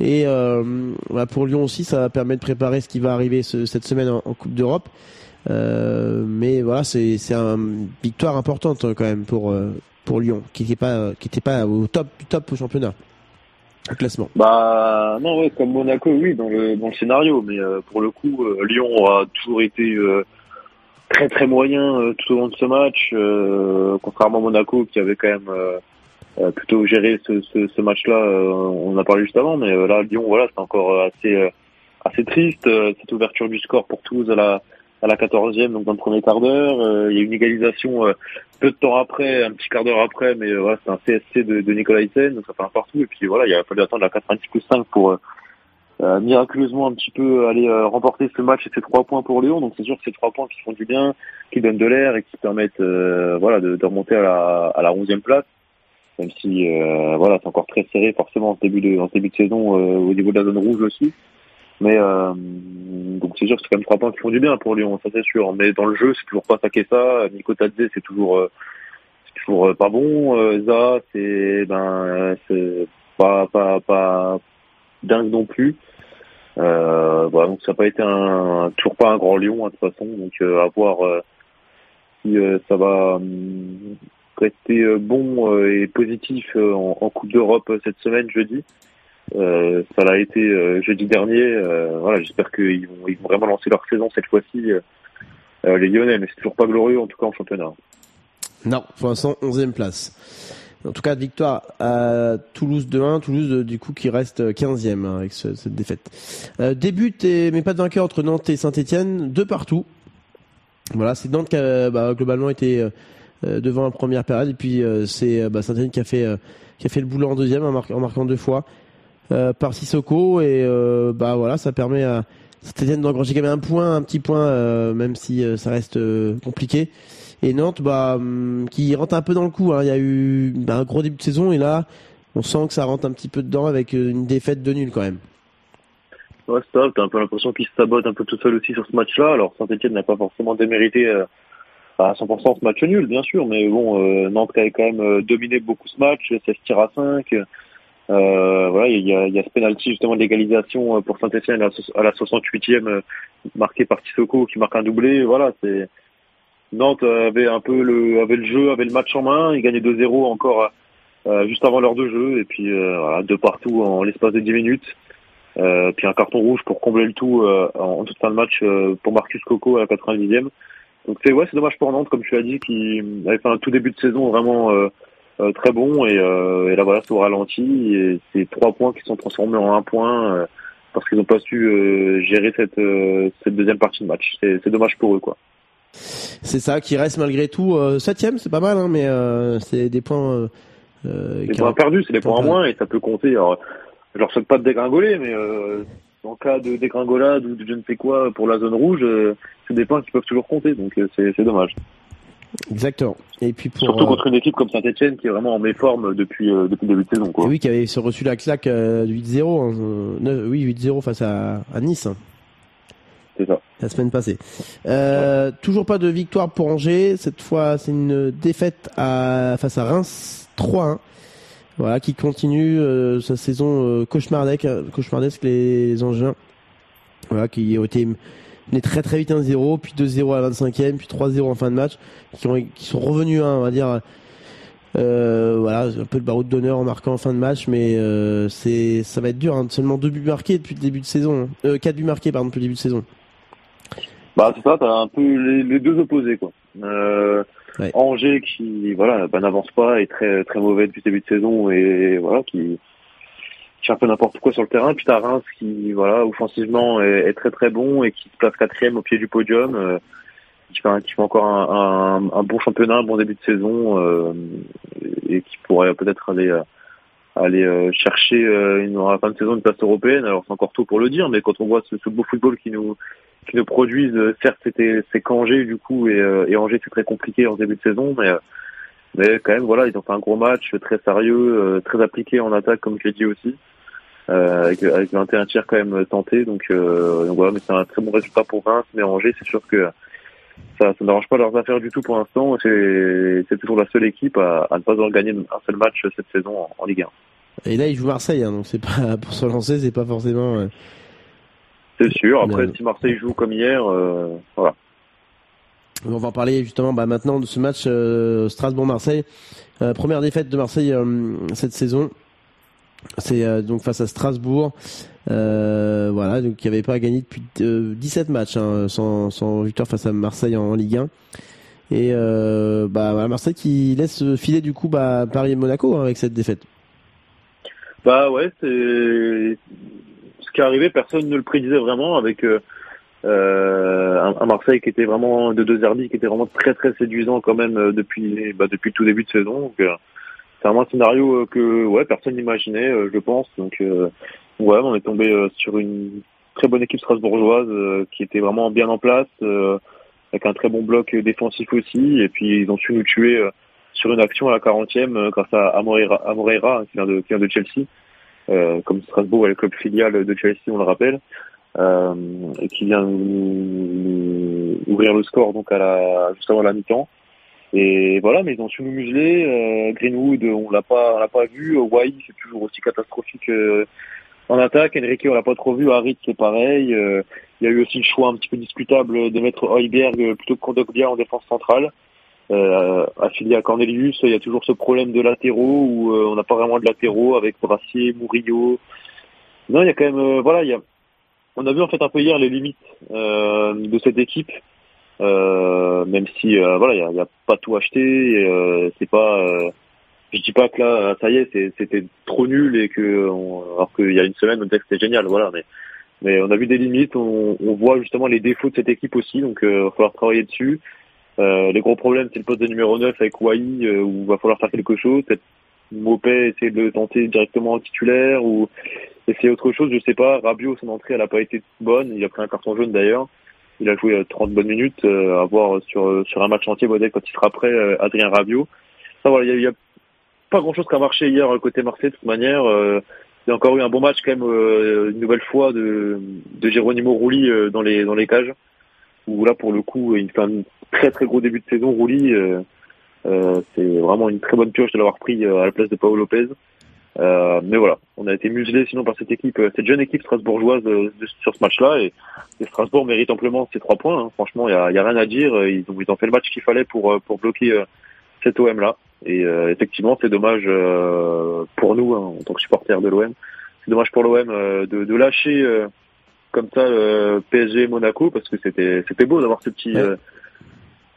Et euh, bah, pour Lyon aussi, ça va permettre de préparer ce qui va arriver ce- cette semaine en, en Coupe d'Europe. Euh, mais voilà, c'est c'est une victoire importante quand même pour euh, pour Lyon, qui n'était pas euh, qui pas au top du top au championnat, au classement. Bah non, ouais, comme Monaco, oui, dans le scénario, mais euh, pour le coup, euh, Lyon a toujours été très très moyen tout au long de ce match, contrairement à Monaco qui avait quand même plutôt géré ce, match-là. on en a parlé juste avant, mais là Lyon, voilà, c'est encore assez assez triste cette ouverture du score pour Toulouse à la à la 14e, donc dans le premier quart d'heure. Il y a une égalisation peu de temps après, un petit quart d'heure après, mais euh, voilà, c'est un CSC de, de Nicolas Hyssen, donc ça fait un partout. Et puis voilà, il a fallu attendre la 90 plus 5 pour euh, euh, miraculeusement un petit peu aller euh, remporter ce match et ces trois points pour Lyon. Donc c'est sûr que ces trois points qui font du bien, qui donnent de l'air et qui permettent euh, voilà de, de remonter à la, à la 11e place. Même si euh, voilà, c'est encore très serré forcément en début de en début de saison euh, au niveau de la zone rouge aussi. Mais euh, donc c'est sûr que c'est quand même trois points qui font du bien pour Lyon, ça c'est sûr. Mais dans le jeu, c'est toujours pas saqué ça. Nico Tadze, c'est toujours euh, c'est toujours euh, pas bon. Euh, Za, c'est ben c'est pas pas pas dingue non plus. Euh, voilà, donc ça n'a pas été un toujours pas un grand Lyon hein, de toute façon. Donc à voir si ça va hum, rester bon et positif en, Coupe d'Europe cette semaine jeudi. Euh, ça l'a été euh, jeudi dernier. Euh, voilà, j'espère qu'ils vont, vraiment lancer leur saison cette fois-ci, les Lyonnais. Mais c'est toujours pas glorieux en tout cas en championnat. Non, pour l'instant 11e place. En tout cas, victoire à Toulouse 2-1. Toulouse, du coup, qui reste 15e hein, avec ce- cette défaite. Début, mais pas de vainqueur entre Nantes et Saint-Etienne, deux partout. Voilà, c'est Nantes qui a bah, globalement été devant la première période. Et puis, c'est bah, Saint-Etienne qui, a fait, qui a fait le boulot en deuxième en, mar- en marquant deux fois par Sissoko. Et euh, bah voilà, ça permet à Saint-Etienne d'engranger quand même un point, un petit point, euh, même si euh, ça reste euh, compliqué. Et Nantes, bah, hum, qui rentre un peu dans le coup. hein. Il y a eu bah, un gros début de saison et là, on sent que ça rentre un petit peu dedans avec euh, une défaite de nul quand même. Ouais, c'est ça. T'as un peu l'impression qu'il se sabote un peu tout seul aussi sur ce match-là. Alors Saint-Etienne n'a pas forcément démérité euh, à 100% ce match nul, bien sûr, mais bon, euh, Nantes a quand même euh, dominé beaucoup ce match, 16 tirs à 5. Euh, voilà, il y a, y a ce penalty justement de l'égalisation euh, pour Saint-Etienne à, la so- à la 68e, euh, marqué par Tissoko qui marque un doublé. Voilà, c'est Nantes avait un peu le avait le jeu, avait le match en main. Ils gagnaient 2-0 encore euh, juste avant l'heure de jeu et puis euh, deux partout en l'espace de 10 minutes. Euh, puis un carton rouge pour combler le tout euh, en, toute fin de match euh, pour Marcus Coco à la 90e. Donc c'est ouais, c'est dommage pour Nantes, comme tu l'as dit, qui avait fait un tout début de saison vraiment euh, très bon et, euh, et là voilà, au ralenti et c'est trois points qui sont transformés en un point euh, parce qu'ils n'ont pas su euh, gérer cette cette deuxième partie de match. C'est dommage pour eux quoi. C'est ça qui reste malgré tout septième, c'est pas mal, hein, mais c'est des points. Qui- points perdus, c'est des points en moins et ça peut compter. Alors, je leur souhaite pas de dégringoler, mais en cas de dégringolade ou de je ne sais quoi pour la zone rouge, c'est des points qui peuvent toujours compter, donc c'est dommage. Exactement. Et puis pour Surtout euh, contre une équipe comme Saint-Etienne qui est vraiment en méforme depuis euh, depuis le début de saison. Quoi. et oui qui avait reçu la claque euh, du 8-0, hein, euh, oui 8-0 face à, à Nice. C'est ça. La semaine passée. Euh, toujours pas de victoire pour Angers. Cette fois, c'est une défaite à, face à Reims 3-1. Voilà, qui continue euh, sa saison euh, cauchemardesque, cauchemardesque les Angevins. Voilà, qui ont été menés très très vite 1-0, puis 2-0 à la 25e, puis 3-0 en fin de match, qui, ont, qui sont revenus, hein, on va dire, euh, voilà, un peu le baroud d'honneur en marquant en fin de match, mais euh, c'est ça va être dur. Hein, seulement deux buts marqués depuis le début de saison, hein. euh, quatre buts marqués pardon depuis le début de saison. Bah c'est ça, t'as un peu les, les deux opposés quoi. Euh, Angers qui voilà bah, n'avance pas est très très mauvais depuis le début de saison et voilà qui qui un peu n'importe quoi sur le terrain. Puis t'as Reims qui voilà offensivement est, est très très bon et qui se place quatrième au pied du podium. euh, qui fait, un- qui fait encore un, un, un bon championnat, un bon début de saison euh, et qui pourrait peut-être aller euh, aller euh, chercher euh, une, à la fin de saison une place européenne. Alors c'est encore tôt pour le dire, mais quand on voit ce, ce beau football qui nous qui nous produisent, euh, certes c'était c'est qu'Angers du coup et, et Angers c'est très compliqué en début de saison, mais mais quand même voilà ils ont fait un gros match très sérieux, très appliqué en attaque comme je l'ai dit aussi. Euh, avec, avec 21 tirs quand même tentés donc, euh, donc voilà mais c'est un très bon résultat pour Reims mais Angers c'est sûr que ça, ça n'arrange pas leurs affaires du tout pour l'instant c'est toujours la seule équipe à, à ne pas avoir gagné un seul match cette saison en, en Ligue 1 Et là, il joue Marseille, hein, donc c'est pas pour se lancer, c'est pas forcément. euh, c'est sûr après si Marseille joue comme hier voilà On va en parler justement bah, maintenant de ce match Strasbourg-Marseille. Première défaite de Marseille cette saison. C'est euh, donc face à Strasbourg. Euh, voilà, donc qui n'avait pas gagné depuis euh, 17 matchs hein, sans, victoire face à Marseille en, Ligue 1. Et euh, bah, Marseille qui laisse filer du coup bah, Paris et Monaco hein, avec cette défaite. Bah ouais, c'est ce qui est arrivé, personne ne le prédisait vraiment avec un, Marseille qui était vraiment de deux Zerbi qui était vraiment très très séduisant quand même depuis bah, depuis tout début de saison. C'est vraiment un scénario euh, que ouais personne n'imaginait, euh, je pense. Donc euh, ouais, on est tombé sur une très bonne équipe strasbourgeoise qui était vraiment bien en place, avec un très bon bloc défensif aussi. Et puis ils ont su nous tuer sur une action à la 40e euh, grâce à Amoreira, hein, qui, vient de, qui vient de Chelsea. Euh, comme Strasbourg est le club filial de Chelsea, on le rappelle, euh, et qui vient nous- nous ouvrir le score donc à la juste avant la mi-temps. Et voilà, mais ils ont su nous museler. Euh, Greenwood, on l'a pas, on l'a pas vu. Wai, c'est toujours aussi catastrophique euh, en attaque. Enrique, on l'a pas trop vu. Harit, c'est pareil. Euh, il y a eu aussi le choix un petit peu discutable de mettre Heuberg plutôt que Kondogbia en défense centrale. Euh, affilié à Cornelius, il y a toujours ce problème de latéraux où on n'a pas vraiment de latéraux avec Brassier, Murillo. Non, il y a quand même, euh, voilà, il y a, on a vu en fait un peu hier les limites euh, de cette équipe, même si euh, voilà, il y a, a pas tout acheté, et, euh, c'est pas, euh, je dis pas que là, ça y est, c'était trop nul et que, on- alors qu'il y a une semaine on disait que c'était génial, voilà, mais mais on a vu des limites, on, on voit justement les défauts de cette équipe aussi, donc il va falloir travailler dessus. Euh, les gros problèmes, c'est le poste de numéro 9 avec Wai, euh, où il va falloir faire quelque chose. Peut-être Mopé essayer de tenter directement en titulaire ou essayer autre chose, je sais pas. Rabiot, son entrée, elle a pas été bonne. Il a pris un carton jaune d'ailleurs. Il a joué euh, 30 bonnes minutes. euh, à voir sur, sur un match entier, quand il sera prêt, euh, Adrien Rabiot. Ça, voilà, il y y a pas grand-chose qui a marché hier euh, côté Marseille de toute manière. Euh, il y a encore eu un bon match quand même euh, une nouvelle fois de, de Geronimo Rouli euh, dans les dans les cages. Où là pour le coup il fait un très très gros début de saison Rouli. euh, euh, c'est vraiment une très bonne pioche de l'avoir pris euh, à la place de Paolo Lopez. Euh, mais voilà, on a été muselé sinon par cette équipe, euh, cette jeune équipe strasbourgeoise euh, de- sur ce match-là et, et Strasbourg mérite amplement ces trois points. hein. Franchement, il y a, y a rien à dire. Euh, Ils ont, ils ont fait le match qu'il fallait pour pour bloquer euh, cet OM-là. Et euh, effectivement, c'est dommage euh, pour nous hein, en tant que supporters de l'OM. C'est dommage pour l'OM euh, de, de lâcher euh, comme ça euh, PSG Monaco parce que c'était c'était beau d'avoir ce petit euh,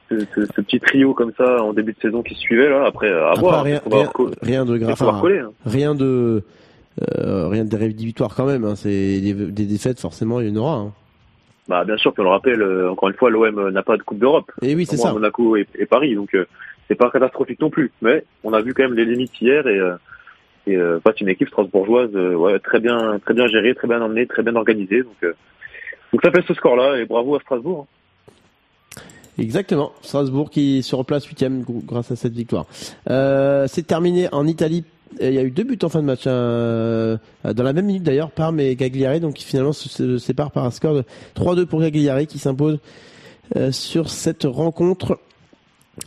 ce, ce- ce petit trio comme ça en début de saison qui se suivait là. Après, à Après, voir. rien, rien, rien de grave. coller, hein. Rien de, euh, rien de rédhibitoire quand même. Hein. C'est des, des défaites forcément, il y en aura. Hein. Bah bien sûr, puis on le rappelle, euh, encore une fois, l'OM n'a pas de Coupe d'Europe. Et oui, c'est ça. Monaco et, et Paris, donc euh, c'est pas catastrophique non plus. Mais on a vu quand même les limites hier et, euh, et euh, face une équipe strasbourgeoise, euh, ouais, très bien, très bien gérée, très bien emmenée, très bien organisée. Donc, euh, donc ça fait ce score-là et bravo à Strasbourg. Exactement. Strasbourg qui se replace huitième gr- grâce à cette victoire. Euh, c'est terminé en Italie. Il y a eu deux buts en fin de match, euh, dans la même minute d'ailleurs, Parme et Gagliari, donc finalement se, séparent par un score de 3-2 pour Gagliari qui s'impose euh, sur cette rencontre.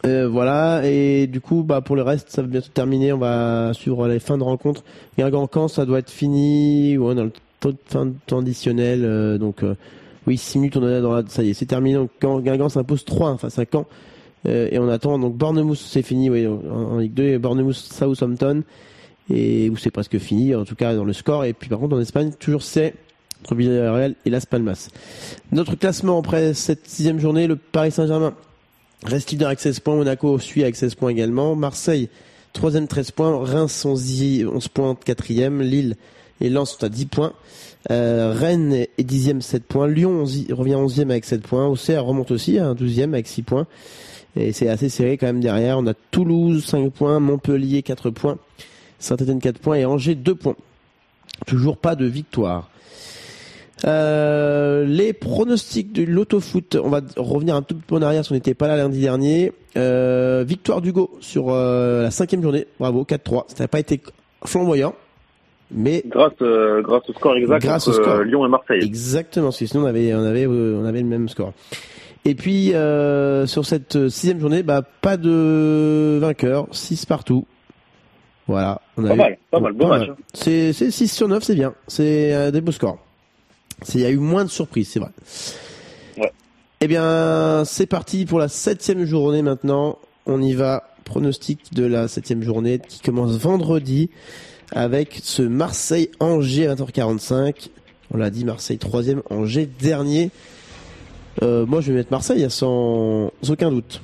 Euh, voilà, et du coup, bah, pour le reste, ça va bientôt terminer. On va suivre les fins de rencontre. Guingamp, ça doit être fini, ouais, dans le temps additionnel. euh, donc, euh, oui, 6 minutes, on en est dans la, ça y est, c'est terminé. Donc, quand Guingamp s'impose 3 face à Caen. Euh, et on attend, donc, Bournemouth, c'est fini, oui, en, Ligue 2, et Bournemouth, Southampton. Et où c'est presque fini, en tout cas, dans le score. Et puis, par contre, en Espagne, toujours c'est entre Villarreal et Las Palmas. Notre classement après cette sixième journée, le Paris Saint-Germain Reste leader avec 16 points, Monaco suit avec 16 points également, Marseille, troisième 13 points, Reims 11, 11 points, quatrième, Lille et Lens sont à 10 points, euh, Rennes est dixième 7 points, Lyon 11 revient 11e avec 7 points, Auxerre remonte aussi à un 12e avec 6 points, et c'est assez serré quand même derrière, on a Toulouse 5 points, Montpellier 4 points, Saint-Etienne 4 points. Et Angers 2 points. Toujours pas de victoire. Euh, les pronostics du Loto Foot, on va revenir un tout petit peu en arrière si on n'était pas là lundi dernier. Euh, victoire d'Hugo sur euh, la cinquième journée, bravo, 4-3. Ça n'a pas été flamboyant, mais grâce euh, grâce au score exact grâce au score. euh, Lyon et Marseille. Exactement, parce que sinon on avait, on avait, euh, on avait le même score. Et puis euh, sur cette euh, sixième journée, bah pas de vainqueur, 6 partout. Voilà, on a Pas eu- mal, pas mal, bon match, hein. C'est c'est 6 sur 9, c'est bien. C'est des beaux scores. C'est il y a eu moins de surprises, c'est vrai. Ouais. Eh bien, c'est parti pour la septième journée maintenant. On y va. Pronostic de la septième journée qui commence vendredi avec ce Marseille-Angers à 20h45. On l'a dit, Marseille troisième, Angers dernier. Euh, moi, je vais mettre Marseille hein, sans aucun doute.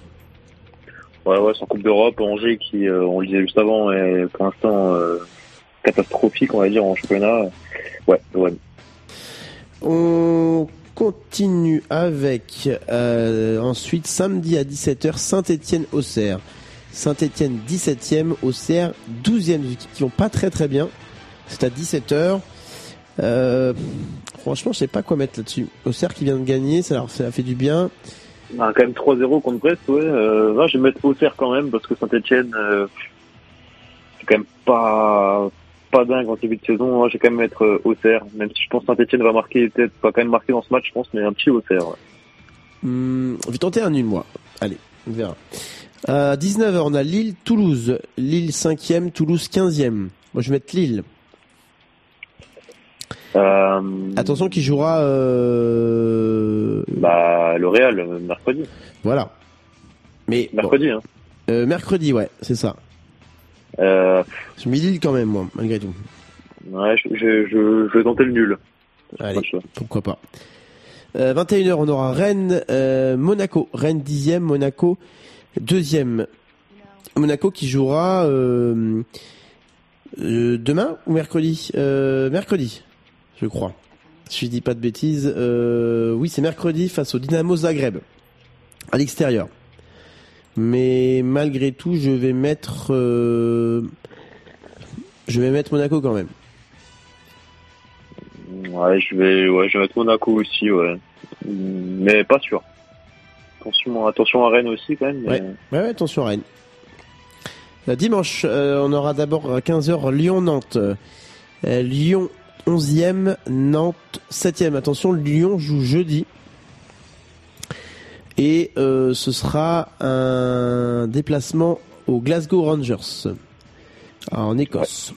Ouais, ouais, sans Coupe d'Europe, Angers qui, euh, on le disait juste avant, est pour l'instant euh, catastrophique, on va dire, en championnat. Ouais, ouais. On continue avec ensuite samedi à 17h Saint-Étienne-Auxerre. Saint-Étienne 17e, Auxerre 12e, des équipes qui vont pas très très bien. C'est à 17h. Euh, franchement, je sais pas quoi mettre là-dessus. Auxerre qui vient de gagner, ça leur fait, ça fait du bien. Ah, quand même 3-0 contre Brest, ouais. Euh, je vais mettre Auxerre quand même, parce que Saint-Etienne, euh, c'est quand même pas, pas dingue en début de saison. Moi, je vais quand même mettre euh, Auxerre, même si je pense que Saint-Etienne va marquer, peut-être, va quand même marquer dans ce match, je pense, mais un petit Auxerre, ouais. Hum, je vais tenter un nul, moi. Allez, on verra. À 19h, on a Lille-Toulouse. Lille 5e, Toulouse 15e. Moi, je vais mettre Lille. Euh, Attention qui jouera... Euh... Bah, le Real, mercredi. Voilà. Mais Mercredi, hein. Euh, mercredi, ouais, c'est ça. Euh, Je mets Lille quand même, moi, malgré tout. ouais, je, je, je, je vais tenter le nul. Allez, pourquoi pas. Euh, 21h, on aura Rennes, Monaco. Rennes 10e, Monaco 2e. Monaco qui jouera euh, euh, demain ou mercredi? Euh, Mercredi, je crois. Si je dis pas de bêtises. Oui, c'est mercredi face au Dynamo Zagreb. À l'extérieur. Mais malgré tout, je vais mettre... je vais mettre Monaco quand même. Ouais, je vais mettre Monaco aussi, ouais. Mais pas sûr. Attention, attention à Rennes aussi, quand même. mais- Ouais, ouais, ouais, attention à Rennes. Euh, Dimanche, euh, on aura d'abord à 15h Lyon-Nantes. Euh, Lyon 11e, Nantes 7e. Attention, Lyon joue jeudi. Et euh, ce sera un déplacement au Glasgow Rangers en Écosse.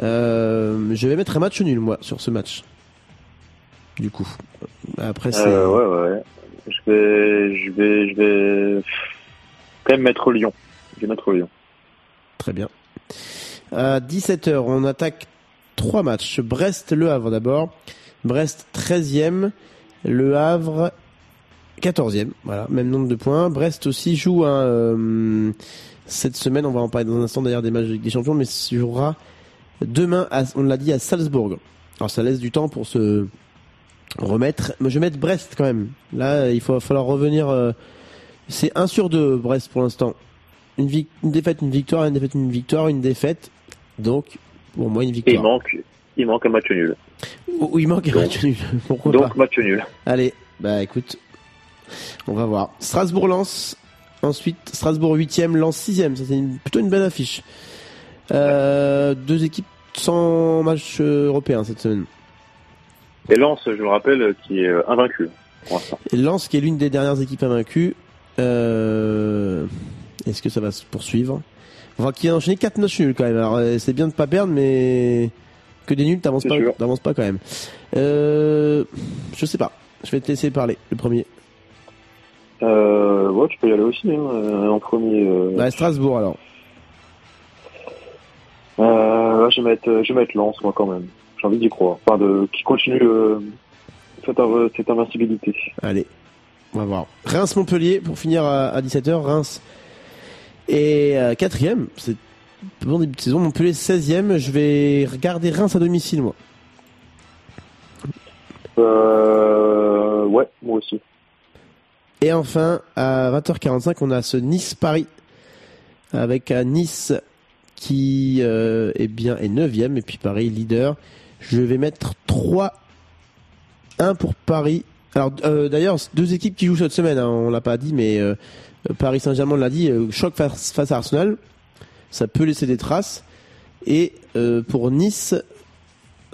Je vais mettre un match nul moi sur ce match. Du coup, après c'est ouais, ouais. Je vais, je vais, je vais quand même mettre Lyon. Je vais mettre Lyon. Très bien. À 17h, on attaque trois matchs. Brest, Le Havre d'abord. Brest 13e. Le Havre 14e. Voilà, même nombre de points. Brest aussi joue euh, cette semaine. On va en parler dans un instant d'ailleurs des matchs des Champions, mais il jouera demain, on l'a dit, à Salzbourg. Alors ça laisse du temps pour se remettre. Mais je vais mettre Brest quand même. Là, il faut va falloir revenir. euh, c'est 1 sur 2 Brest pour l'instant. Une, une défaite, une victoire, une défaite, une victoire, une défaite. Donc, pour moi, une Et il victoire. manque, il manque un match nul. Ou il manque un match nul. Pourquoi Donc pas match nul. Allez, bah écoute, on va voir. Strasbourg-Lens, ensuite Strasbourg 8ème, Lens 6ème. Ça, c'est une- plutôt une belle affiche. Euh, deux équipes sans match euh, européen cette semaine. Et Lens, je le rappelle, qui est euh, invaincu pour Lens qui est l'une des dernières équipes invaincues. Euh, Est-ce que ça va se poursuivre? Enfin, qui a enchaîné 4 matchs nuls quand même. Alors euh, c'est bien de pas perdre, mais que des nuls, t'avances pas, sûr. t'avances pas quand même. Euh, je sais pas. Je vais te laisser parler, le premier. Euh, ouais, tu peux y aller aussi, hein, euh, en premier. Euh, Bah, Strasbourg alors. euh, ouais, je vais mettre, je vais mettre Lens, moi, quand même. J'ai envie d'y croire. Enfin, de, qui continue euh, cette, inv- cette invincibilité. Allez, on va voir. Reims-Montpellier pour finir à, à 17h. Reims et euh, quatrième. C'est bon début de saison. Montpellier 16e. Je vais regarder Reims à domicile moi. Euh, ouais, moi aussi. Et enfin, à 20h45, on a ce Nice-Paris. Avec un Nice qui euh, est bien est 9ème et puis Paris leader. Je vais mettre 3 1 pour Paris. Alors euh, d'ailleurs, deux équipes qui jouent cette semaine, hein, on l'a pas dit mais euh, Paris Saint-Germain l'a dit, euh, choc face, face à Arsenal. Ça peut laisser des traces et euh, pour Nice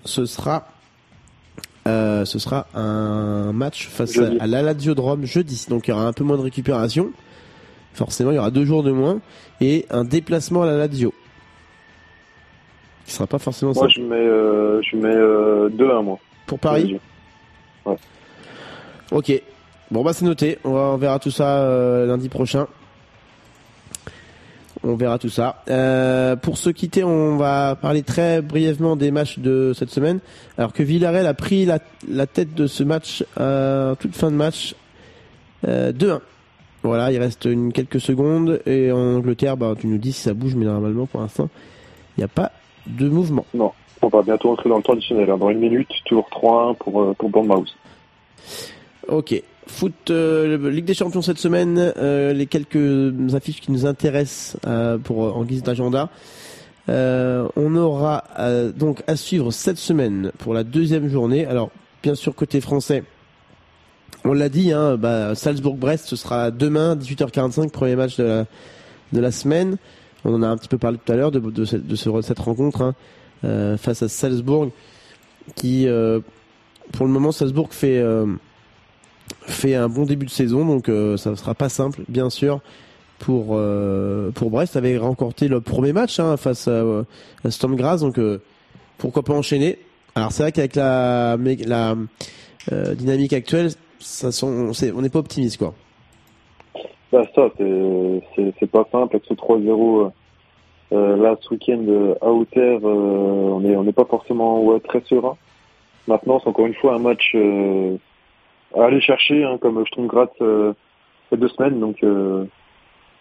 ce sera euh, ce sera un match face Jeudi. à, à la Lazio de Rome jeudi. Donc il y aura un peu moins de récupération. Forcément, il y aura deux jours de moins et un déplacement à la Lazio. Qui sera pas forcément Moi, simple. je mets, euh, je mets euh, 2-1, moi. Pour Paris Ouais. Ok. Bon bah c'est noté. On, va- on verra tout ça euh, lundi prochain. On verra tout ça. Euh, pour se quitter, on va parler très brièvement des matchs de cette semaine. Alors que Villarreal a pris la, la tête de ce match à toute fin de match euh, 2-1. Voilà, il reste une quelques secondes et en Angleterre, bah, tu nous dis si ça bouge, mais normalement pour l'instant, il n'y a pas de mouvement. Non, on va bientôt entrer dans le temps additionnel. hein. Dans une minute, toujours 3-1 pour, euh, pour Bournemouth. Ok. Foot, euh, Ligue des Champions cette semaine, euh, les quelques affiches qui nous intéressent euh, pour en guise d'agenda. Euh, on aura euh, donc à suivre cette semaine pour la deuxième journée. Alors, bien sûr, côté français, on l'a dit, hein, bah, Salzbourg-Brest, ce sera demain, 18h45, premier match de la, de la semaine. On en a un petit peu parlé tout à l'heure de, cette, rencontre hein, euh, face à Salzbourg, qui, euh, pour le moment, Salzbourg fait... euh, fait un bon début de saison, donc ça ne sera pas simple, bien sûr, pour pour Brest. Avait remporté le premier match hein, face à, à Storm donc pourquoi pas enchaîner. Alors c'est vrai qu'avec la la dynamique actuelle, on n'est pas optimiste quoi. Bah, ça, c'est- pas simple avec ce 3-0 euh, là ce week-end euh, à Outer. euh, on n'est on n'est pas forcément très serein. Maintenant, c'est encore une fois un match euh, à aller chercher, hein, comme je trouve gratte euh, a deux semaines. Donc, euh,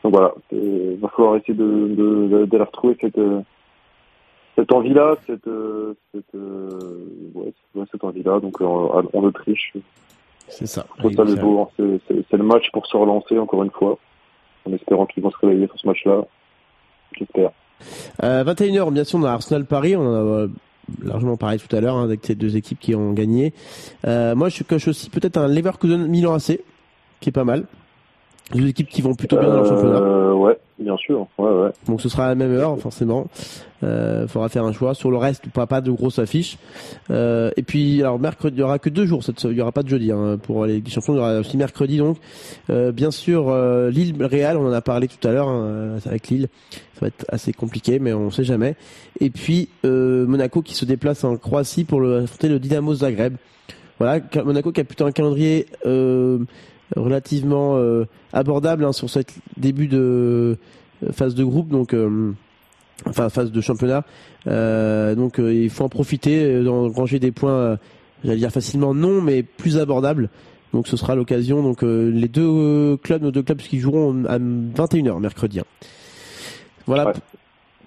voilà, il va falloir essayer de, d'aller retrouver cette, euh, cette envie-là, cette, euh, cette, euh, cette envie-là. Donc euh, en Autriche, C'est ça. ça le beau. hein. C'est- le match pour se relancer encore une fois, en espérant qu'ils vont se réveiller sur ce match-là. J'espère. Euh, 21h, bien sûr, on a Arsenal Paris, on en a euh, largement parlé tout à l'heure hein, avec ces deux équipes qui ont gagné. Euh, moi, je coche aussi peut-être un Leverkusen Milan AC, qui est pas mal. Deux équipes qui vont plutôt bien dans le championnat. Bien sûr. Ouais, ouais. Donc ce sera à la même heure, forcément. Euh, faudra faire un choix. Sur le reste, pas, pas de grosses affiches. Euh, et puis, alors mercredi, il y aura que deux jours. Il y aura pas de jeudi hein, pour les Champions. Il y aura aussi mercredi donc. Euh, bien sûr, euh, Lille Real, on en a parlé tout à l'heure hein, avec Lille. Ça va être assez compliqué, mais on sait jamais. Et puis euh, Monaco qui se déplace en Croatie pour le, affronter le Dynamo Zagreb. Voilà, Monaco qui a plutôt un calendrier euh, relativement euh, abordable hein, sur ce début de euh, phase de groupe, donc euh, enfin phase de championnat. Euh, donc euh, il faut en profiter, d'engranger des points, j'allais dire facilement non, mais plus abordables. Donc ce sera l'occasion. Donc les deux clubs, nos deux clubs qui joueront à 21h mercredi. hein. Voilà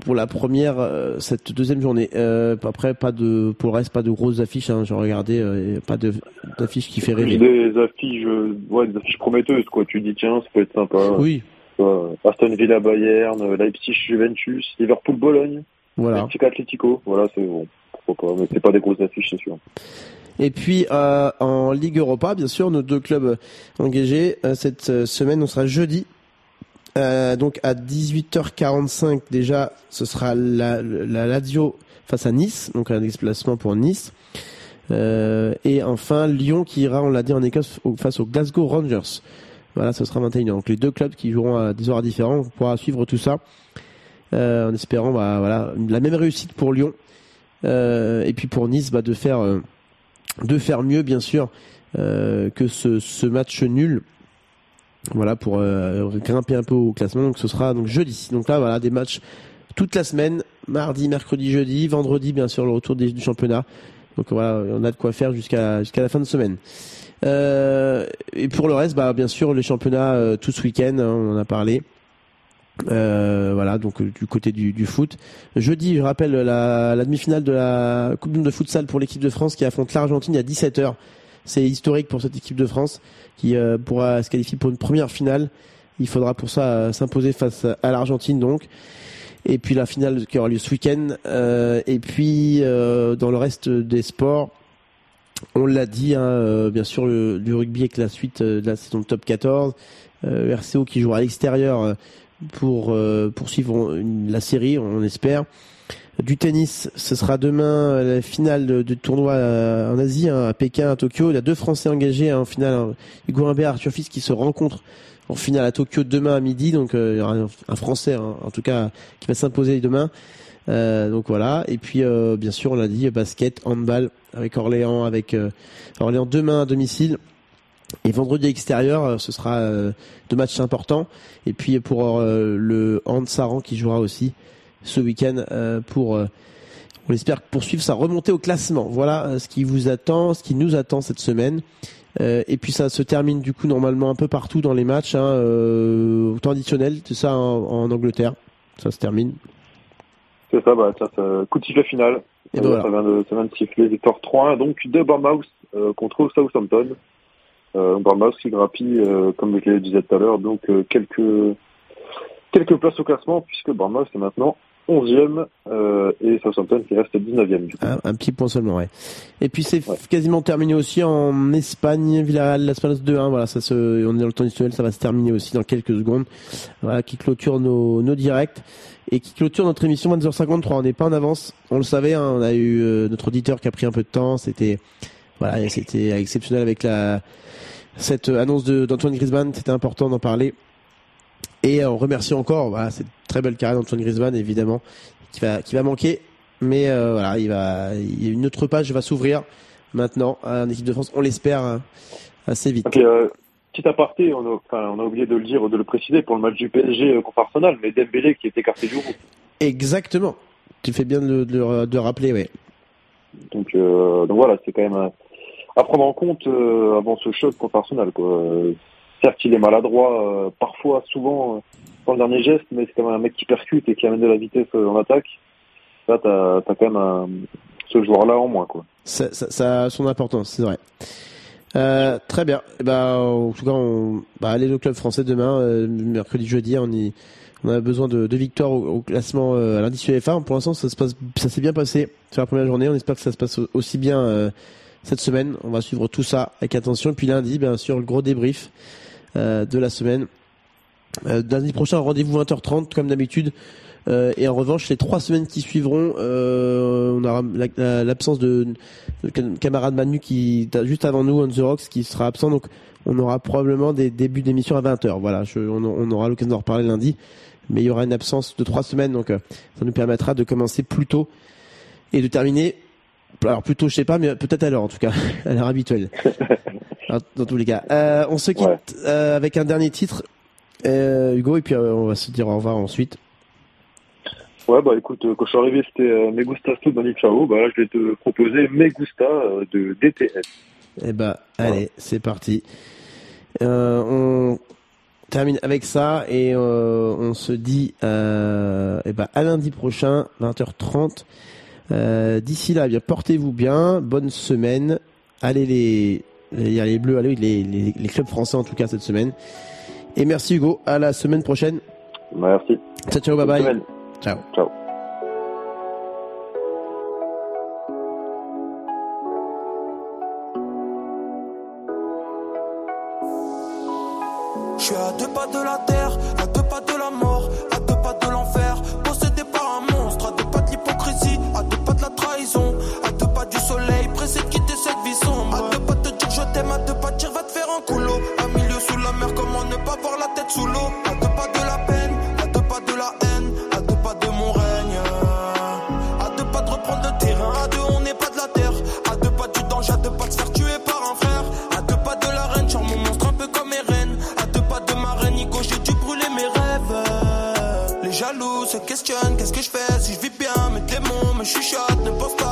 pour la première, euh, cette deuxième journée. Euh, après, pas de, pour le reste, pas de grosses affiches. Hein, J'ai regardé, euh, pas d'affiches qui fait rêver. Des affiches, euh, ouais, des affiches prometteuses, quoi. Tu dis, tiens, ça peut être sympa. Oui. Aston Villa Bayern, Leipzig Juventus, Liverpool Bologne, Voilà. Benfica Atletico. Voilà, c'est bon. Pourquoi pas, mais c'est pas des grosses affiches, c'est sûr. Et puis en Ligue Europa, bien sûr, nos deux clubs engagés cette semaine, on sera jeudi. Euh, donc à 18h45 déjà, ce sera la, la Lazio face à Nice, donc un déplacement pour Nice. Euh, et enfin Lyon qui ira, on l'a dit, en Écosse face aux Glasgow Rangers. Voilà, ce sera 21h. Donc les deux clubs qui joueront à des horaires différents, on pourra suivre tout ça euh, en espérant bah, voilà, la même réussite pour Lyon. Euh, et puis pour Nice, bah, de faire euh, de faire mieux bien sûr que ce, ce match nul voilà pour euh, grimper un peu au classement. Donc ce sera donc jeudi. Donc là voilà des matchs toute la semaine. Mardi mercredi jeudi. Vendredi bien sûr le retour du championnat. Donc voilà on a de quoi faire jusqu'à jusqu'à la fin de semaine. Euh, et pour le reste bah bien sûr les championnats euh, tout ce week-end hein, on en a parlé. Euh, voilà, donc euh, du côté du, foot. Jeudi, je rappelle la, demi-finale de la Coupe de futsal pour l'équipe de France qui affronte l'Argentine à 17h. C'est historique pour cette équipe de France qui euh, pourra se qualifier pour une première finale. Il faudra pour ça euh, s'imposer face à l'Argentine donc. Et puis la finale qui aura lieu ce week-end. Euh, et puis dans le reste des sports, on l'a dit, hein, bien sûr, le, du rugby avec la suite de la saison de top 14. Euh, RCO qui jouera à l'extérieur pour euh, poursuivre la série, on espère. Du tennis, ce sera demain euh, la finale de tournoi euh, en Asie, hein, à Pékin, à Tokyo. Il y a deux Français engagés hein, en finale, hein, Hugo Humbert et Arthur Fils qui se rencontrent en finale à Tokyo demain à midi. Donc euh, il y aura un, un Français, hein, en tout cas, qui va s'imposer demain. Euh, donc voilà. Et puis euh, bien sûr, on l'a dit, basket, handball avec Orléans, avec euh, Orléans demain à domicile. Et vendredi extérieur, ce sera deux matchs importants. Et puis pour le Hand Saran qui jouera aussi ce week-end euh, pour, euh, on espère poursuivre sa remontée au classement. Voilà euh, ce qui vous attend, ce qui nous attend cette semaine. Euh, et puis ça se termine du coup normalement un peu partout dans les matchs, hein, euh, au temps additionnel, c'est ça en, en Angleterre. Ça se termine. C'est ça, bah, ça, ça, coup de sifflet final. Et ben voilà. ça, vient de, ça vient de siffler victoire 3-1, donc de Bournemouth euh, contre Southampton. Euh, Bournemouth qui grappille, comme je le disais tout à l'heure, donc quelques quelques places au classement, puisque Bournemouth est maintenant 11e euh, et Southampton qui reste 19e. Du coup. Un, un petit point seulement, ouais. Et puis c'est quasiment terminé aussi en Espagne, Villarreal, Las Palmas 2-1. Voilà, ça se, on est dans le temps additionnel, ça va se terminer aussi dans quelques secondes. Voilà, qui clôture nos, nos directs et qui clôture notre émission 22h53. On n'est pas en avance, on le savait. hein, on a eu euh, notre auditeur qui a pris un peu de temps. C'était, voilà, c'était exceptionnel avec la cette annonce de d'Antoine Griezmann. C'était important d'en parler. Et on remercie encore, voilà, cette très belle carrière d'Antoine Griezmann, évidemment, qui va, qui va manquer. Mais euh, voilà, il va, il une autre page va s'ouvrir maintenant en équipe de France. On l'espère hein, assez vite. Ok, euh, petit aparté, on a, enfin, on a oublié de le dire, de le préciser pour le match du PSG euh, contre Arsenal, mais Dembélé qui est écarté du groupe. Exactement. Tu fais bien de le, de le- de le rappeler, ouais. Donc, euh, donc voilà, c'est quand même à, à prendre en compte euh, avant ce choc contre Arsenal. Quoi. Certes, il est maladroit, euh, parfois, souvent, euh, dans le dernier geste, mais c'est quand même un mec qui percute et qui amène de la vitesse euh, en attaque. Là, t'as as quand même ce joueur-là en moins. Quoi. Ça, a son importance, c'est vrai. Très bien. Ben, en tout cas, on, bah, allez le club français demain, mercredi, jeudi, on a besoin de, victoires au, au classement euh, à l'indice UEFA. Pour l'instant, ça s'est bien passé sur la première journée. On espère que ça se passe au- aussi bien cette semaine. On va suivre tout ça avec attention. Et puis lundi, bien sûr, le gros débrief de la semaine Euh, lundi prochain, rendez-vous 20h30 comme d'habitude. Euh, et en revanche, les trois semaines qui suivront, euh, on aura la- la- l'absence de, de cam- camarade Manu qui juste avant nous, on the rocks, qui sera absent. Donc, on aura probablement des débuts d'émission à 20h. Voilà, je- on, aura l'occasion d'en reparler lundi. Mais il y aura une absence de trois semaines, donc euh, ça nous permettra de commencer plus tôt et de terminer. Alors plutôt, je sais pas, mais peut-être à l'heure en tout cas, à l'heure habituelle. Alors, Dans tous les cas, Euh, on se quitte euh, avec un dernier titre, euh, Hugo, et puis on va se dire au revoir ensuite. Ouais, bah écoute, quand je suis arrivé, c'était Me Gustas Tu Donny Chao. Bah là, je vais te proposer Me Gusta de DTS. Eh ben, allez, c'est parti. On termine avec ça et on se dit eh ben, à lundi prochain, 20h30. Euh, D'ici là, eh bien portez-vous bien, bonne semaine. Allez les, il y a les bleus, allez les, les, les clubs français en tout cas cette semaine. Et merci Hugo, à la semaine prochaine. Merci. Ciao, ciao, bye bye. semaine. Ciao. Ciao. Je suis à comment ne pas voir la tête sous l'eau, à deux pas de la peine, à deux pas de la haine, à deux pas de mon règne, à deux pas de reprendre le terrain, à deux on n'est pas de la terre, à deux pas du danger, à deux pas de se faire tuer par un frère, à deux pas de la reine, genre mon monstre un peu comme Eren, à deux pas de ma reine, Nico, j'ai dû brûler mes rêves. Les jaloux se questionnent, qu'est-ce que je fais si je vis bien, mes démons me chuchotent, ne pense pas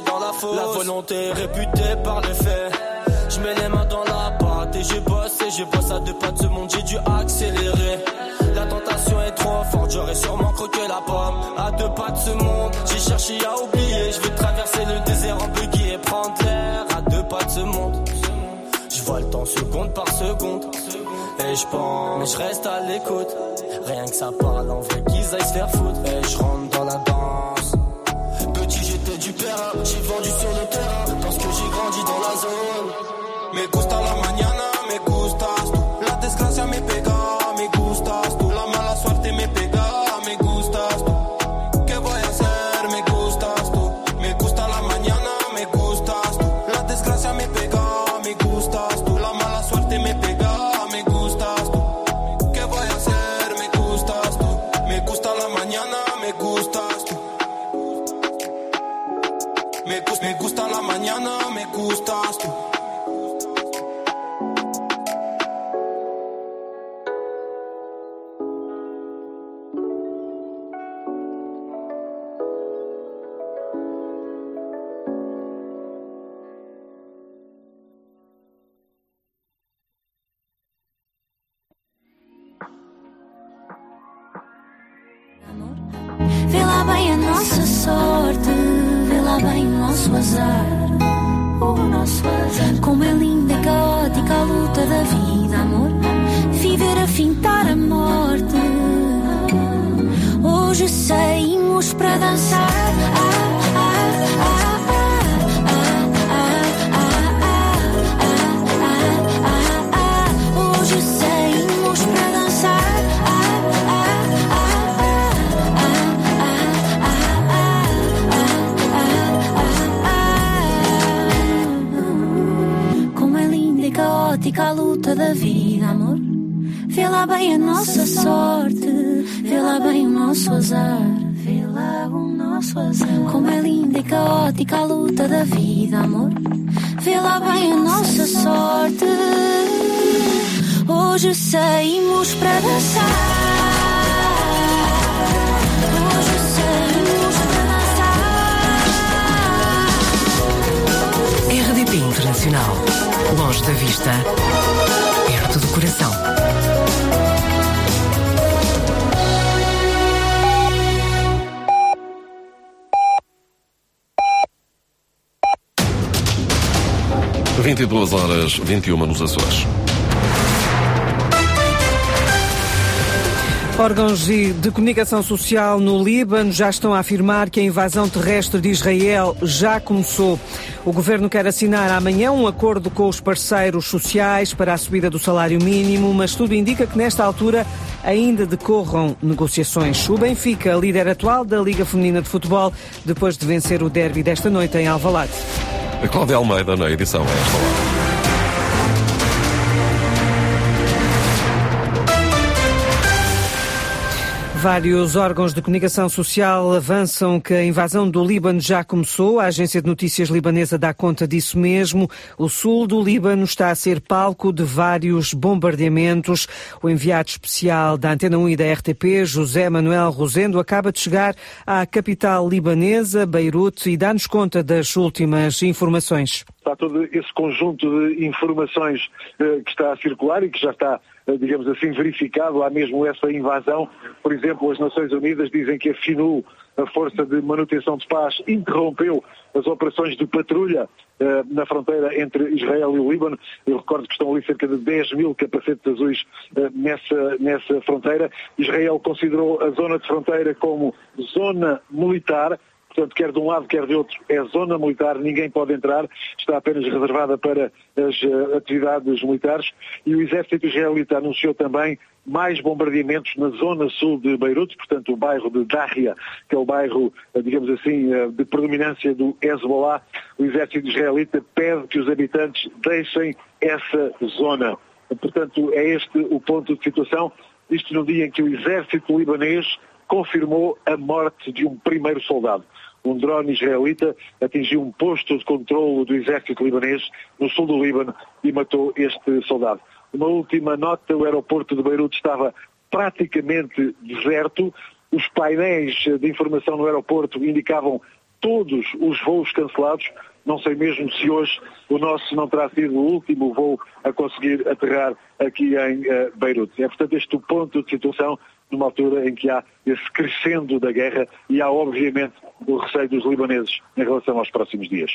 dans la fosse. La volonté réputée par les faits. Je mets les mains dans la pâte et je bosse et je bosse à deux pas de ce monde J'ai dû accélérer. La tentation est trop forte, j'aurais sûrement croqué la pomme. À deux pas de ce monde, j'ai cherché à oublier. Je veux traverser le désert en buggy et prendre l'air. À deux pas de ce monde je vois le temps seconde par seconde. Et je pense, mais je reste à l'écoute. Rien que ça parle en vrai qu'ils aillent se faire foutre. Et je rentre dans la Me, me gusta la mañana, me gustas tú comunicação social no Líbano já estão a afirmar que a invasão terrestre de Israel já começou. O governo quer assinar amanhã um acordo com os parceiros sociais para a subida do salário mínimo, mas tudo indica que nesta altura ainda decorram negociações. O Benfica, líder atual da Liga Feminina de Futebol, depois de vencer o derby desta noite em Alvalade. A Cláudia Almeida na edição a esta hora. Vários órgãos de comunicação social avançam que a invasão do Líbano já começou. A agência de notícias libanesa dá conta disso mesmo. O sul do Líbano está a ser palco de vários bombardeamentos. O enviado especial da Antena 1 e da RTP, José Manuel Rosendo, acaba de chegar à capital libanesa, Beirute, e dá-nos conta das últimas informações. Está todo esse conjunto de informações eh, que está a circular e que já está, digamos assim, verificado. Há mesmo essa invasão. Por exemplo, as Nações Unidas dizem que a FINU, a Força de Manutenção de Paz, interrompeu as operações de patrulha eh, na fronteira entre Israel e o Líbano. Eu recordo que estão ali cerca de 10 mil capacetes azuis eh, nessa, nessa fronteira. Israel considerou a zona de fronteira como zona militar. Portanto, quer de um lado, quer de outro, é zona militar, ninguém pode entrar, está apenas reservada para as eh, atividades militares. E o exército israelita anunciou também mais bombardeamentos na zona sul de Beirute, portanto, o bairro de Darria, que é o bairro, eh, digamos assim, eh, de predominância do Hezbollah. O exército israelita pede que os habitantes deixem essa zona. Portanto, é este o ponto de situação. Isto no dia em que o exército libanês confirmou a morte de um primeiro soldado. Um drone israelita atingiu um posto de controlo do exército libanês no sul do Líbano e matou este soldado. Uma última nota, o aeroporto de Beirute estava praticamente deserto. Os painéis de informação no aeroporto indicavam todos os voos cancelados. Não sei mesmo se hoje o nosso não terá sido o último voo a conseguir aterrar aqui em uh, Beirute. É, portanto, este o ponto de situação numa altura em que há esse crescendo da guerra e há, obviamente, o receio dos libaneses em relação aos próximos dias.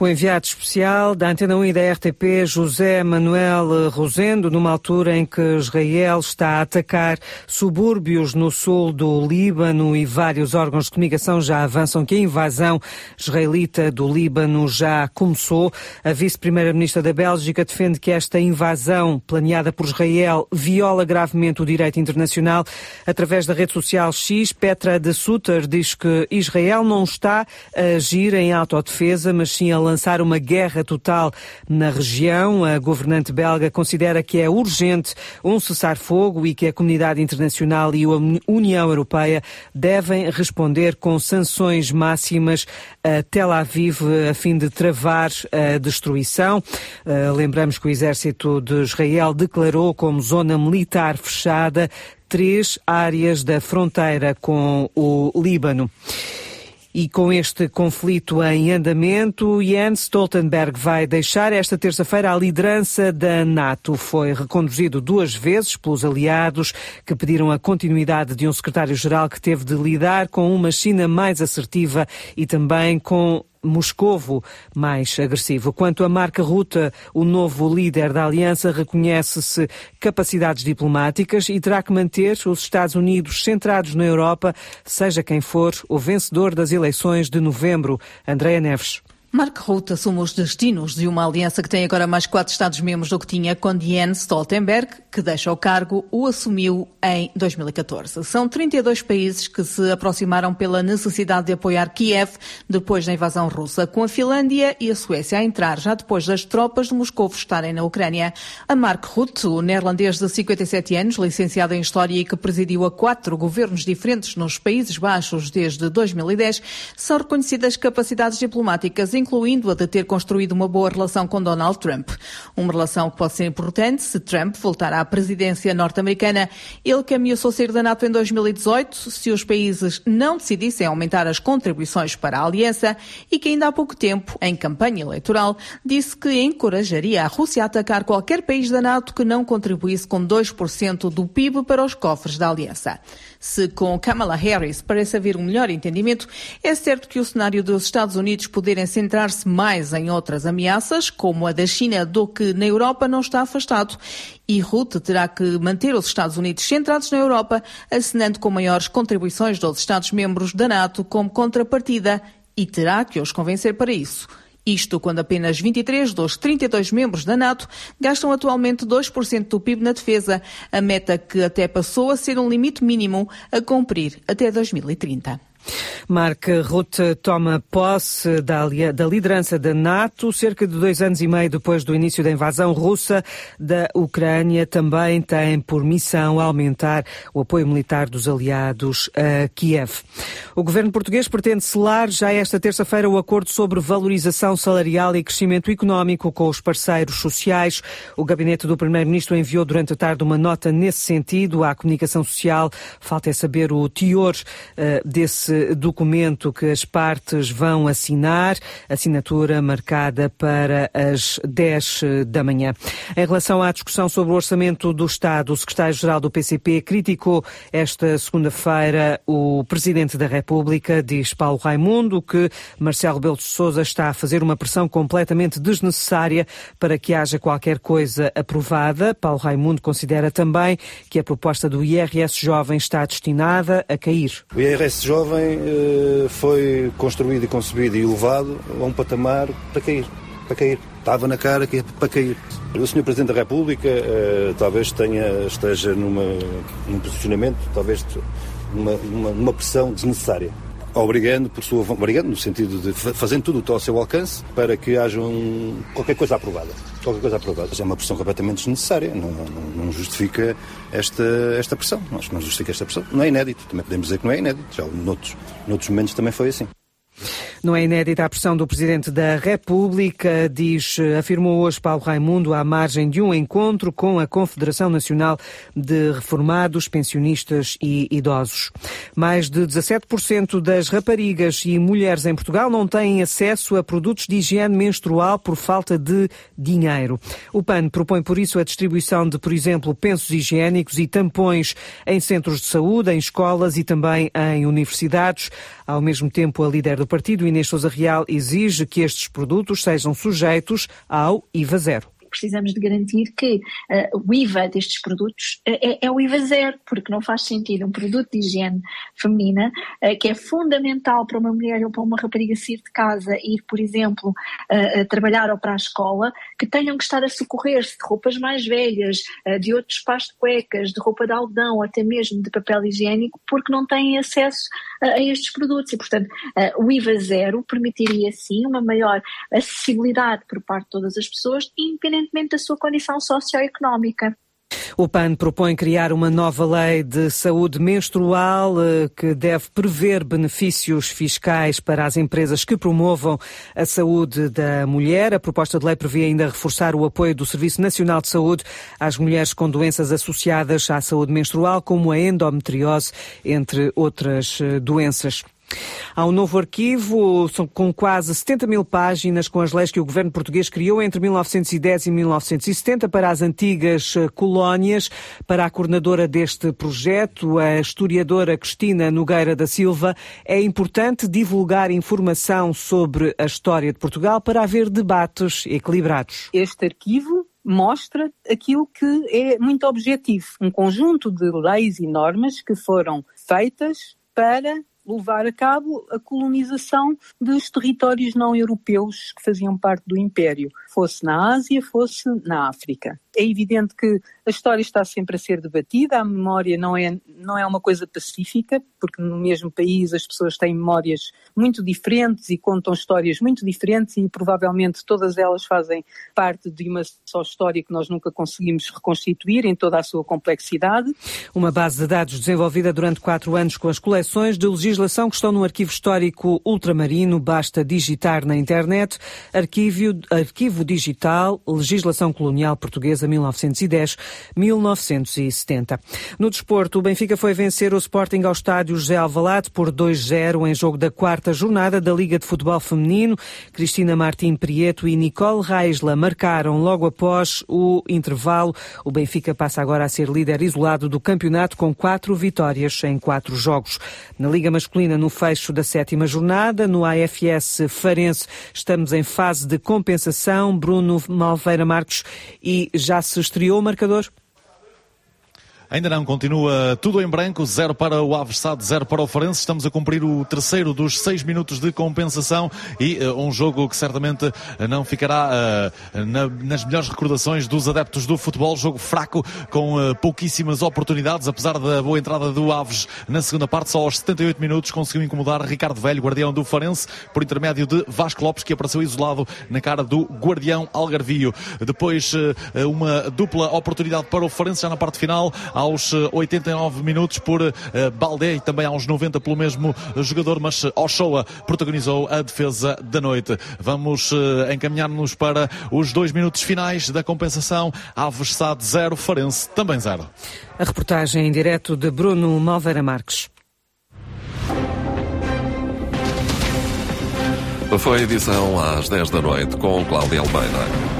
O enviado especial da Antena 1 e da RTP, José Manuel Rosendo, numa altura em que Israel está a atacar subúrbios no sul do Líbano e vários órgãos de comunicação já avançam que a invasão israelita do Líbano já começou. A vice-primeira-ministra da Bélgica defende que esta invasão planeada por Israel viola gravemente o direito internacional. Através da rede social X, Petra de Sutter diz que Israel não está a agir em autodefesa, mas sim a lançar uma guerra total na região. A governante belga considera que é urgente um cessar-fogo e que a comunidade internacional e a União Europeia devem responder com sanções máximas a Tel Aviv a fim de travar a destruição. Uh, lembramos que o exército de Israel declarou como zona militar fechada três áreas da fronteira com o Líbano. E com este conflito em andamento, Jens Stoltenberg vai deixar esta terça-feira a liderança da NATO. Foi reconduzido duas vezes pelos aliados que pediram a continuidade de um secretário-geral que teve de lidar com uma China mais assertiva e também com Moscovo mais agressivo. Quanto a Marca Ruta, o novo líder da aliança reconhece-se capacidades diplomáticas e terá que manter os Estados Unidos centrados na Europa, seja quem for o vencedor das eleições de novembro. Andréa Neves. Mark Rutte assume os destinos de uma aliança que tem agora mais quatro Estados-membros do que tinha quando Jens Stoltenberg, que deixa o cargo, o assumiu em 2014. São 32 países que se aproximaram pela necessidade de apoiar Kiev depois da invasão russa, com a Finlândia e a Suécia a entrar já depois das tropas de Moscou estarem na Ucrânia. A Mark Rutte, o neerlandês de 57 anos, licenciado em História e que presidiu a quatro governos diferentes nos Países Baixos desde 2010, são reconhecidas capacidades diplomáticas incluindo a de ter construído uma boa relação com Donald Trump. Uma relação que pode ser importante se Trump voltar à presidência norte-americana. Ele que ameaçou sair da NATO em 2018 se os países não decidissem aumentar as contribuições para a aliança e que ainda há pouco tempo, em campanha eleitoral, disse que encorajaria a Rússia a atacar qualquer país da NATO que não contribuísse com 2% do PIB para os cofres da aliança. Se com Kamala Harris parece haver um melhor entendimento, é certo que o cenário dos Estados Unidos poderem centrar-se mais em outras ameaças, como a da China, do que na Europa não está afastado. E Ruth terá que manter os Estados Unidos centrados na Europa, assinando com maiores contribuições dos Estados-membros da NATO como contrapartida, e terá que os convencer para isso. Isto quando apenas 23 dos 32 membros da NATO gastam atualmente 2% do PIB na defesa, a meta que até passou a ser um limite mínimo a cumprir até 2030. Mark Rutte toma posse da, da, liderança da NATO cerca de dois anos e meio depois do início da invasão russa da Ucrânia. Também tem por missão aumentar o apoio militar dos aliados a Kiev. O governo português pretende selar já esta terça-feira o acordo sobre valorização salarial e crescimento económico com os parceiros sociais. O gabinete do primeiro-ministro enviou durante a tarde uma nota nesse sentido à comunicação social. Falta é saber o teor uh, desse documento que as partes vão assinar, assinatura marcada para as 10 da manhã. Em relação à discussão sobre o orçamento do Estado, o secretário-geral do PCP criticou esta segunda-feira o presidente da República, diz Paulo Raimundo, que Marcelo Rebelo de Sousa está a fazer uma pressão completamente desnecessária para que haja qualquer coisa aprovada. Paulo Raimundo considera também que a proposta do IRS jovem está destinada a cair. O IRS jovem foi construído e concebido e elevado a um patamar para cair. Para cair. Estava na cara que para cair. O Sr. Presidente da República uh, talvez tenha, esteja numa, num posicionamento, talvez numa, numa, numa pressão desnecessária obrigando por sua obrigando no sentido de fazendo tudo o ao seu alcance para que haja um, qualquer coisa aprovada. Qualquer coisa aprovada. É uma pressão completamente desnecessária. Não, não, não, justifica esta esta pressão. Acho que não justifica esta pressão. Não é inédito. Também podemos dizer que não é inédito. Já noutros noutros momentos também foi assim não é inédita a pressão do Presidente da República, diz, afirmou hoje Paulo Raimundo à margem de um encontro com a Confederação Nacional de Reformados, Pensionistas e Idosos. Mais de 17% das raparigas e mulheres em Portugal não têm acesso a produtos de higiene menstrual por falta de dinheiro. O PAN propõe por isso a distribuição de, por exemplo, pensos higiênicos e tampões em centros de saúde, em escolas e também em universidades. Ao mesmo tempo, a líder do partido, Inês Sousa Real, exige que estes produtos sejam sujeitos ao IVA zero precisamos de garantir que uh, o IVA destes produtos uh, é, é, o IVA zero, porque não faz sentido um produto de higiene feminina, uh, que é fundamental para uma mulher ou para uma rapariga sair de casa e ir, por exemplo, trabalhar ou para a escola, que tenham que estar a socorrer-se de roupas mais velhas, de outros pares de cuecas, de roupa de algodão, ou até mesmo de papel higiênico, porque não têm acesso a estes produtos. E, portanto, o IVA zero permitiria, sim, uma maior acessibilidade por parte de todas as pessoas, independente independentemente da sua condição socioeconómica. O PAN propõe criar uma nova lei de saúde menstrual eh, que deve prever benefícios fiscais para as empresas que promovam a saúde da mulher. A proposta de lei prevê ainda reforçar o apoio do Serviço Nacional de Saúde às mulheres com doenças associadas à saúde menstrual, como a endometriose, entre outras eh, doenças. Há um novo arquivo com quase 70 mil páginas com as leis que o governo português criou entre 1910 e 1970 para as antigas eh, colónias. Para a coordenadora deste projeto, a historiadora Cristina Nogueira da Silva, é importante divulgar informação sobre a história de Portugal para haver debates equilibrados. Este arquivo mostra aquilo que é muito objetivo, um conjunto de leis e normas que foram feitas para levar a cabo a colonização dos territórios não europeus que faziam parte do Império, fosse na Ásia, fosse na África. É evidente que a história está sempre a ser debatida, a memória não é, não é uma coisa pacífica, porque no mesmo país as pessoas têm memórias muito diferentes e contam histórias muito diferentes e provavelmente todas elas fazem parte de uma só história que nós nunca conseguimos reconstituir em toda a sua complexidade. Uma base de dados desenvolvida durante quatro anos com as coleções de legislação que estão no Arquivo Histórico Ultramarino. Basta digitar na internet Arquivo, Arquivo Digital Legislação Colonial Portuguesa 1910-1970. No desporto, o Benfica foi vencer o Sporting ao estádio José Alvalade por 2-0 em jogo da quarta jornada da Liga de Futebol Feminino. Cristina Martim Prieto e Nicole Reisla marcaram logo após o intervalo. O Benfica passa agora a ser líder isolado do campeonato com quatro vitórias em quatro jogos. Na Liga Masculina, no fecho da sétima jornada, no AFS Farense, estamos em fase de compensação. Bruno Malveira Marques e já se estreou o marcador? Ainda não, continua tudo em branco, zero para o Aves Sade, zero para o Farense. Estamos a cumprir o terceiro dos seis minutos de compensação e uh, um jogo que certamente não ficará uh, na, nas melhores recordações dos adeptos do futebol. Jogo fraco, com uh, pouquíssimas oportunidades, apesar da boa entrada do Aves na segunda parte, só aos 78 minutos conseguiu incomodar Ricardo Velho, guardião do Farense, por intermédio de Vasco Lopes, que apareceu isolado na cara do guardião Algarvio. Depois, uma dupla oportunidade para o Farense já na parte final aos 89 minutos por uh, Baldé e também aos 90 pelo mesmo jogador, mas Ochoa protagonizou a defesa da noite. Vamos encaminhar-nos para os dois minutos finais da compensação. Aves Sade 0, Farense também 0. A reportagem em direto de Bruno Malveira Marques. Foi a edição às 10 da noite com Cláudia Almeida.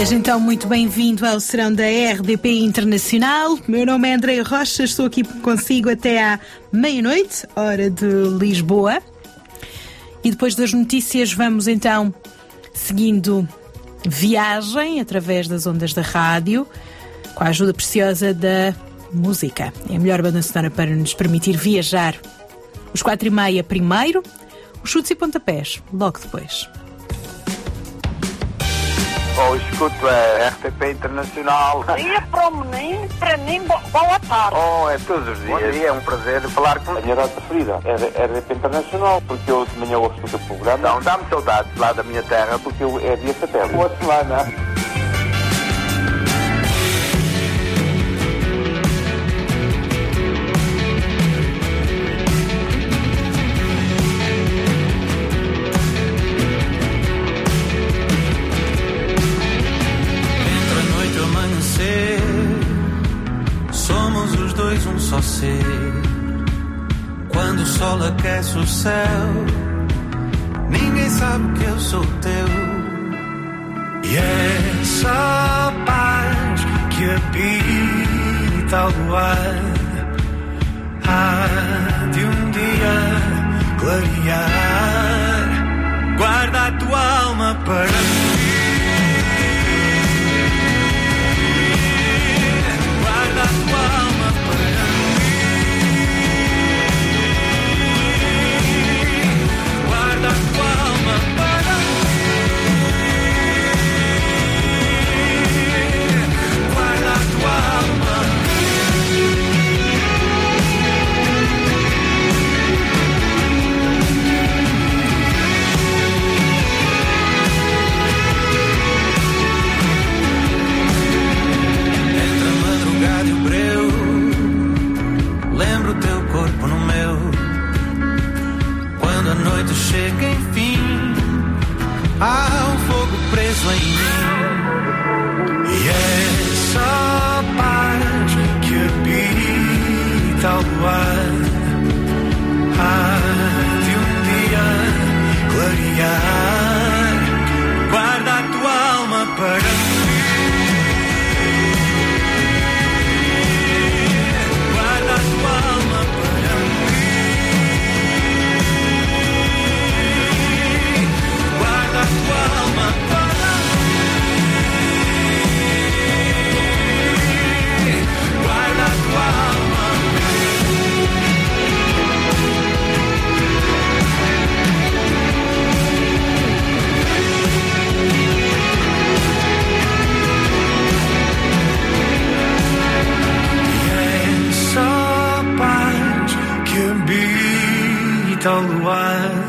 Seja então muito bem-vindo ao serão da RDP Internacional. Meu nome é André Rocha, estou aqui consigo até à meia-noite, hora de Lisboa. E depois das notícias, vamos então seguindo viagem através das ondas da rádio, com a ajuda preciosa da música. É a melhor banda sonora para nos permitir viajar. Os quatro e meia primeiro, os chutes e pontapés logo depois. Bom, escuto a RTP Internacional. Dia para o menino, para mim, bo- boa tarde. Oh, é todos os dias. Bom dia, é um prazer falar com a minha data preferida. É RTP Internacional, porque eu de manhã ouço o teu programa. Não, dá-me saudades lá da minha terra, porque eu é dia satélite. Boa semana. Quando o sol aquece o céu, ninguém sabe que eu sou teu. E só paz que habita o ar. Há de um dia clarear. Guarda a tua alma para mim. Chega enfim. Há um fogo preso em mim. E só paz que habita o ar don't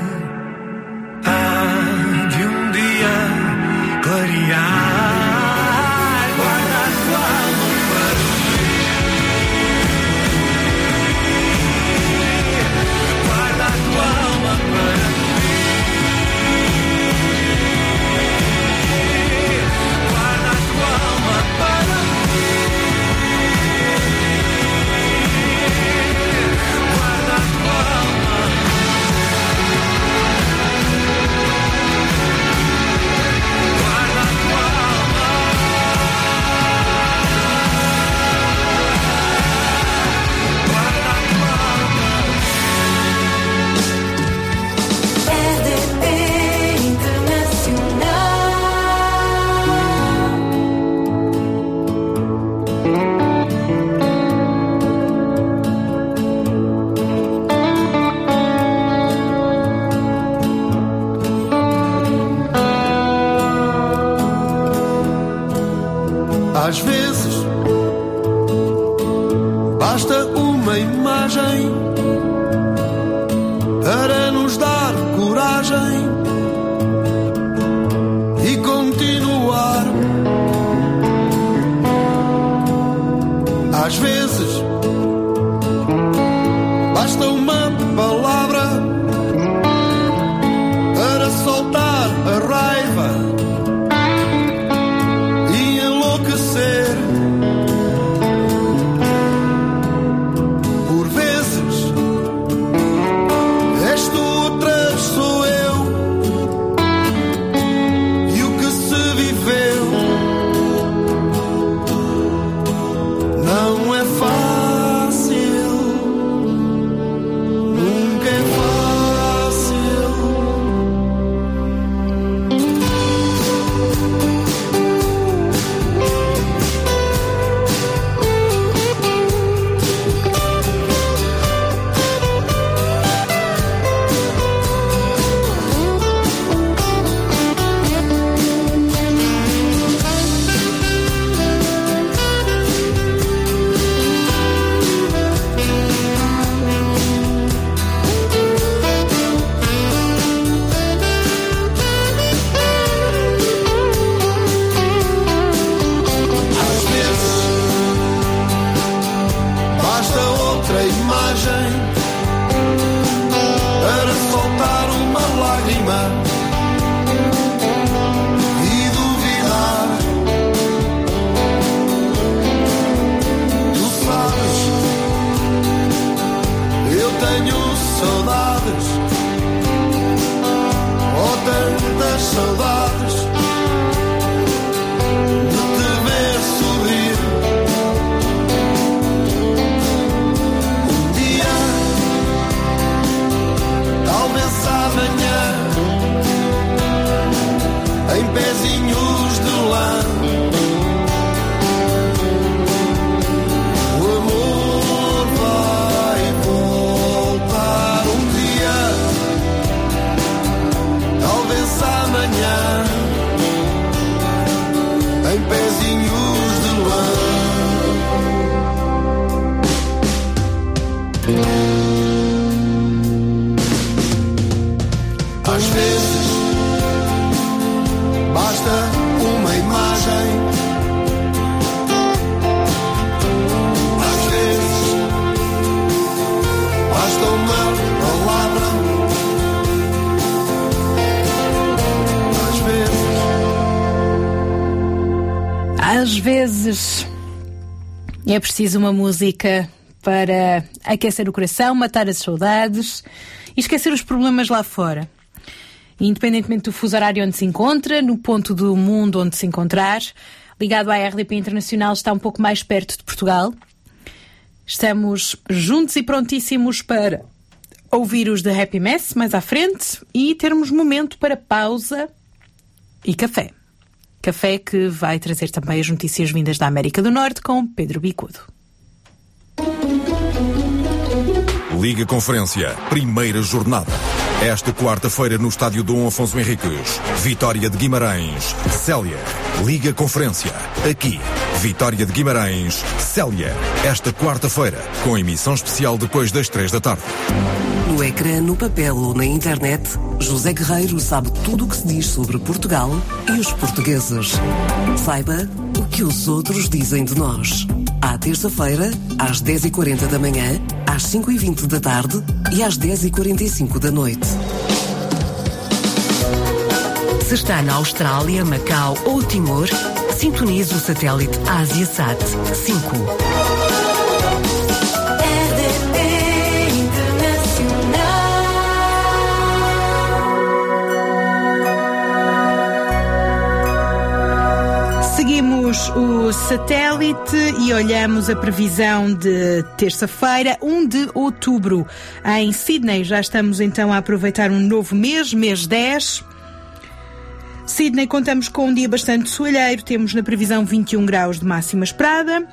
preciso uma música para aquecer o coração, matar as saudades e esquecer os problemas lá fora. Independentemente do fuso horário onde se encontra, no ponto do mundo onde se encontrar, ligado à RDP Internacional está um pouco mais perto de Portugal. Estamos juntos e prontíssimos para ouvir os The Happy Mess mais à frente e termos momento para pausa e café. Café que vai trazer também as notícias vindas da América do Norte com Pedro Bicudo. Liga Conferência, primeira jornada. Esta quarta-feira no estádio Dom Afonso Henriques. Vitória de Guimarães. Célia. Liga Conferência. Aqui Vitória de Guimarães, Célia. Esta quarta-feira, com emissão especial depois das três da tarde. No ecrã, no papel ou na internet, José Guerreiro sabe tudo o que se diz sobre Portugal e os portugueses. Saiba o que os outros dizem de nós. À terça-feira, às 10h40 da manhã, às 5h20 da tarde e às 10h45 da noite. Se está na Austrália, Macau ou Timor, sintonize o satélite AsiaSat 5. O satélite e olhamos a previsão de terça-feira, 1 de outubro. Em Sydney já estamos então a aproveitar um novo mês, mês 10. Sydney contamos com um dia bastante soalheiro, temos na previsão 21 graus de máxima esperada.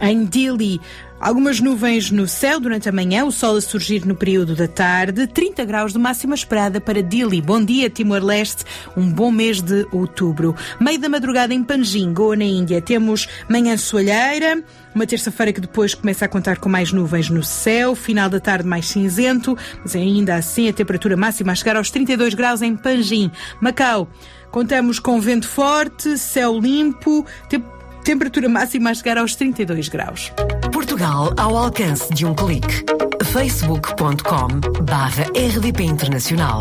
Em Dili, algumas nuvens no céu durante a manhã, o sol a surgir no período da tarde, 30 graus de máxima esperada para Dili. Bom dia, Timor-Leste, um bom mês de outubro. Meio da madrugada em Panjim, Goa, na Índia, temos manhã soalheira, uma terça-feira que depois começa a contar com mais nuvens no céu, final da tarde mais cinzento, mas ainda assim a temperatura máxima a chegar aos 32 graus em Panjim. Macau, contamos com vento forte, céu limpo, tem- temperatura máxima a chegar aos 32 graus. Portugal ao alcance de um clique. facebook.com barra RDP Internacional.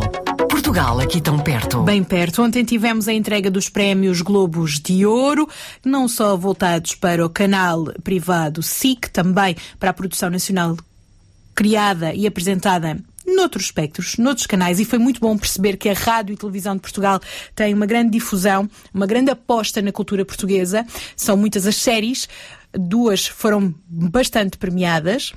Portugal aqui tão perto. Bem perto. Ontem tivemos a entrega dos prémios Globos de Ouro, não só voltados para o canal privado SIC, também para a produção nacional criada e apresentada noutros espectros, noutros canais, e foi muito bom perceber que a Rádio e Televisão de Portugal tem uma grande difusão, uma grande aposta na cultura portuguesa. São muitas as séries, duas foram bastante premiadas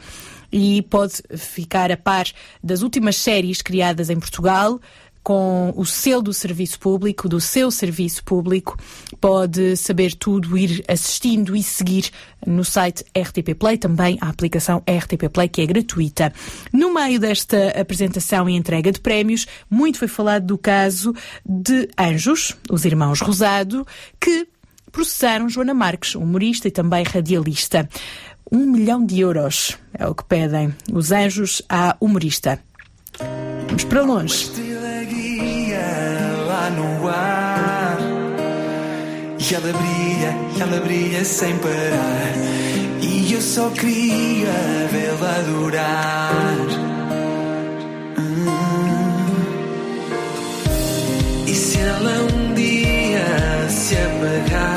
e pode ficar a par das últimas séries criadas em Portugal com o selo do serviço público, do seu serviço público, pode saber tudo, ir assistindo e seguir no site RTP Play, também a aplicação RTP Play, que é gratuita. No meio desta apresentação e entrega de prémios, muito foi falado do caso de Anjos, os irmãos Rosado, que processaram Joana Marques, humorista e também radialista. Um milhão de euros é o que pedem os anjos à humorista. Vamos para longe. E ela brilha, ela brilha sem parar. E eu só queria vê-la. Hum. E se ela um dia se apagar,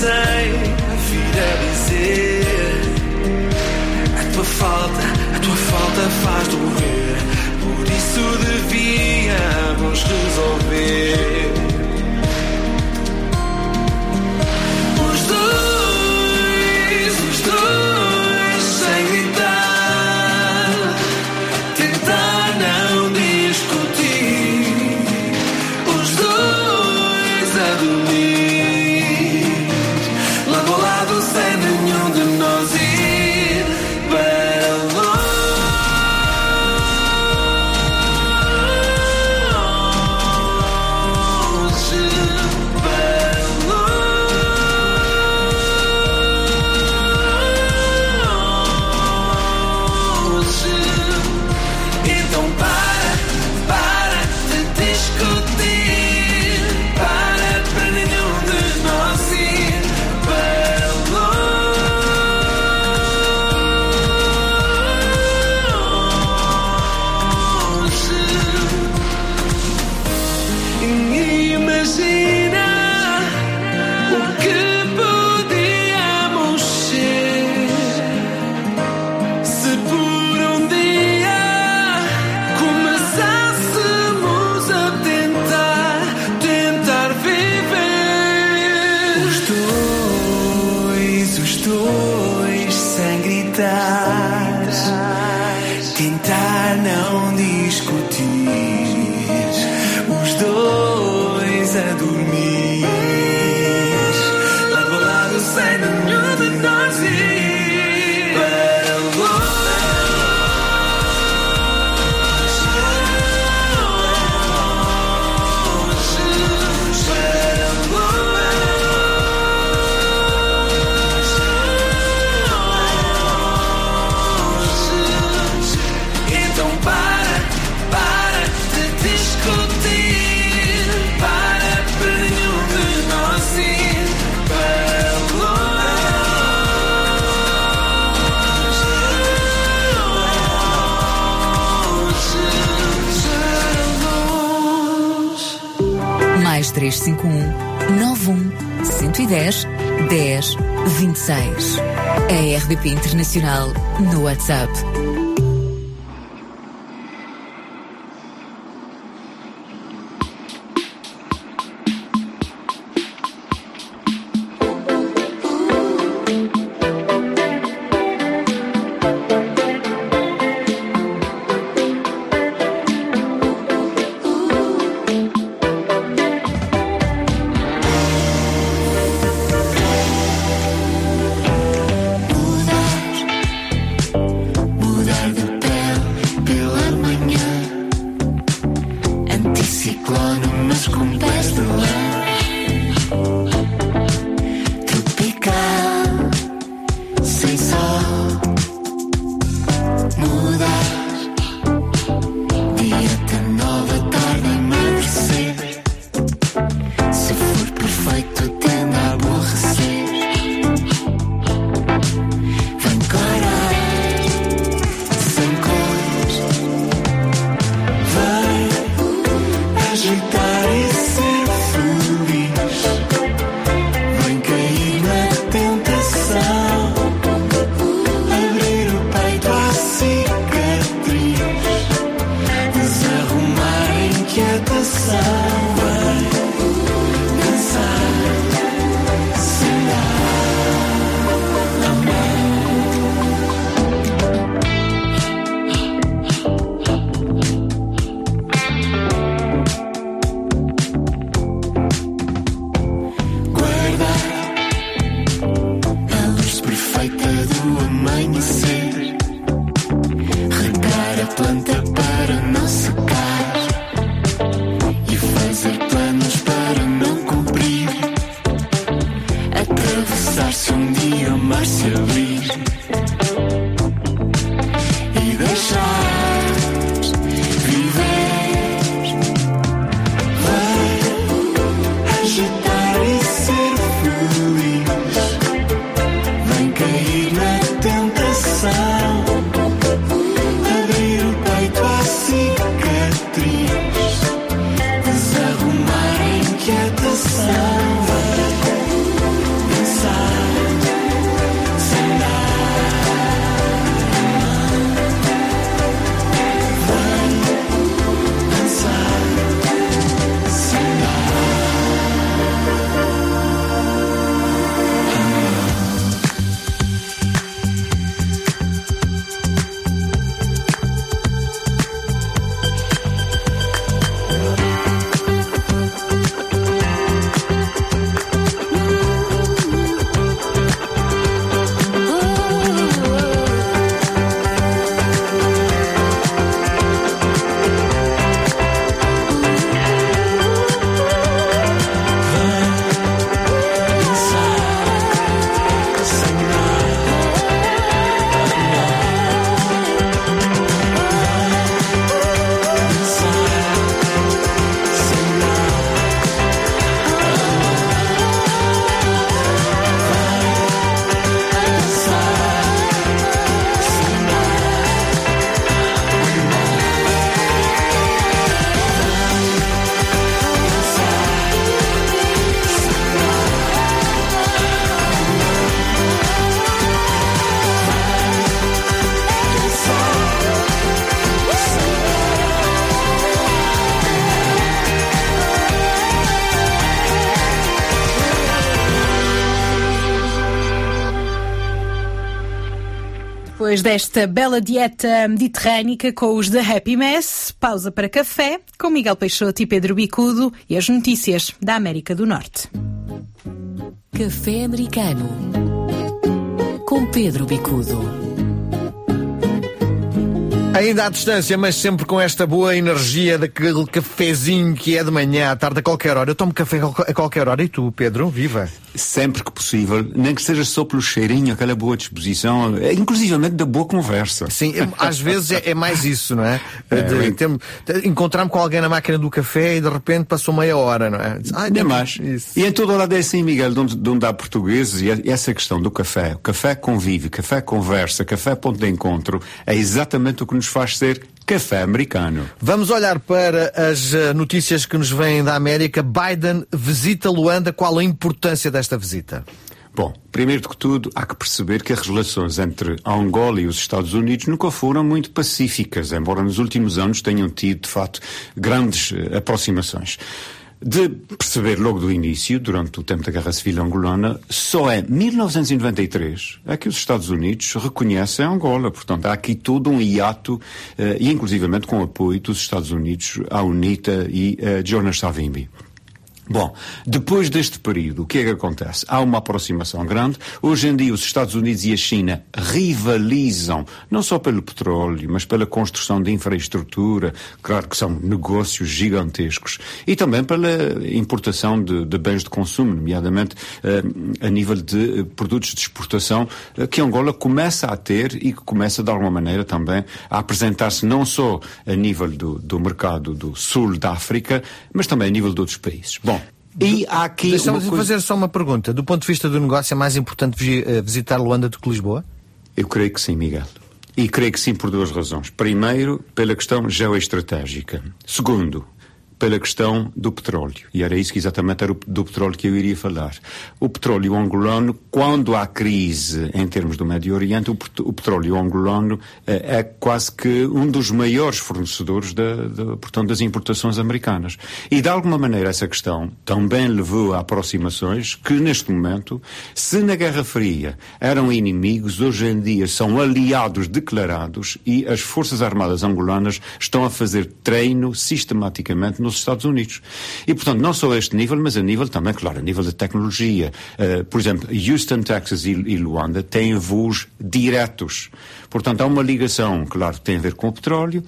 pensei a vir a A tua falta, a tua falta faz doer. Por isso devíamos resolver 110 10 26. A RDP Internacional no WhatsApp. Depois desta bela dieta mediterrânica com os da Happy Mess, pausa para café com Miguel Peixoto e Pedro Bicudo e as notícias da América do Norte. Café Americano com Pedro Bicudo. Ainda à distância, mas sempre com esta boa energia daquele cafezinho que é de manhã, à tarde, a qualquer hora. Eu tomo café a qualquer hora. E tu, Pedro? Viva! Sempre possível, nem que seja só pelo cheirinho, aquela boa disposição, eh, inclusivamente da boa conversa. Sim, é- às vezes é, é mais isso, não é? Tem- de- Encontrar-me com alguém na máquina do café e de repente passou meia hora, não é? Ai, Nem mais. E em todo o lado é assim, Miguel, de onde, de onde há portugueses, e e essa questão do café, café convive, café conversa, café ponto de encontro, é exatamente o que nos faz ser café americano. Vamos olhar para as eh, notícias que nos vêm da América. Biden visita Luanda. Qual a importância desta visita? Bom, primeiro de que tudo, há que perceber que as relações entre a Angola e os Estados Unidos nunca foram muito pacíficas, embora nos últimos anos tenham tido, de facto, grandes eh, aproximações. De perceber logo do início, durante o tempo da Guerra Civil Angolana, só é 1993 é que os Estados Unidos reconhecem Angola. Portanto, há aqui todo um hiato, eh, e inclusivamente com o apoio dos Estados Unidos à UNITA e a Jonas Savimbi. Bom, depois deste período, o que é que acontece? Há uma aproximação grande. Hoje em dia, os Estados Unidos e a China rivalizam, não só pelo petróleo, mas pela construção de infraestrutura. Claro que são negócios gigantescos. E também pela importação de, de bens de consumo, nomeadamente eh, a nível de eh, produtos de exportação, eh, que Angola começa a ter e que começa, de alguma maneira, também a apresentar-se não só a nível do, do mercado do sul da África, mas também a nível de outros países. Bom, e há aqui Deixa-me uma coisa... fazer só uma pergunta. Do ponto de vista do negócio, é mais importante eh, visitar Luanda do que Lisboa? Eu creio que sim, Miguel. E creio que sim por duas razões. Primeiro, pela questão geoestratégica. Segundo, pela questão do petróleo. E era isso que exatamente era o- do petróleo que eu iria falar. O petróleo angolano, quando há crise em termos do Médio Oriente, o, o petróleo angolano eh, é quase que um dos maiores fornecedores da, portanto, das importações americanas. E de alguma maneira essa questão também levou a aproximações que neste momento, se na Guerra Fria eram inimigos, hoje em dia são aliados declarados e as Forças Armadas angolanas estão a fazer treino sistematicamente nos Estados Unidos. E, portanto, não só a este nível, mas a nível também, claro, a nível da tecnologia. Eh, por exemplo, Houston, Texas e, e Luanda têm voos diretos. Portanto, há uma ligação, claro, que tem a ver com o petróleo,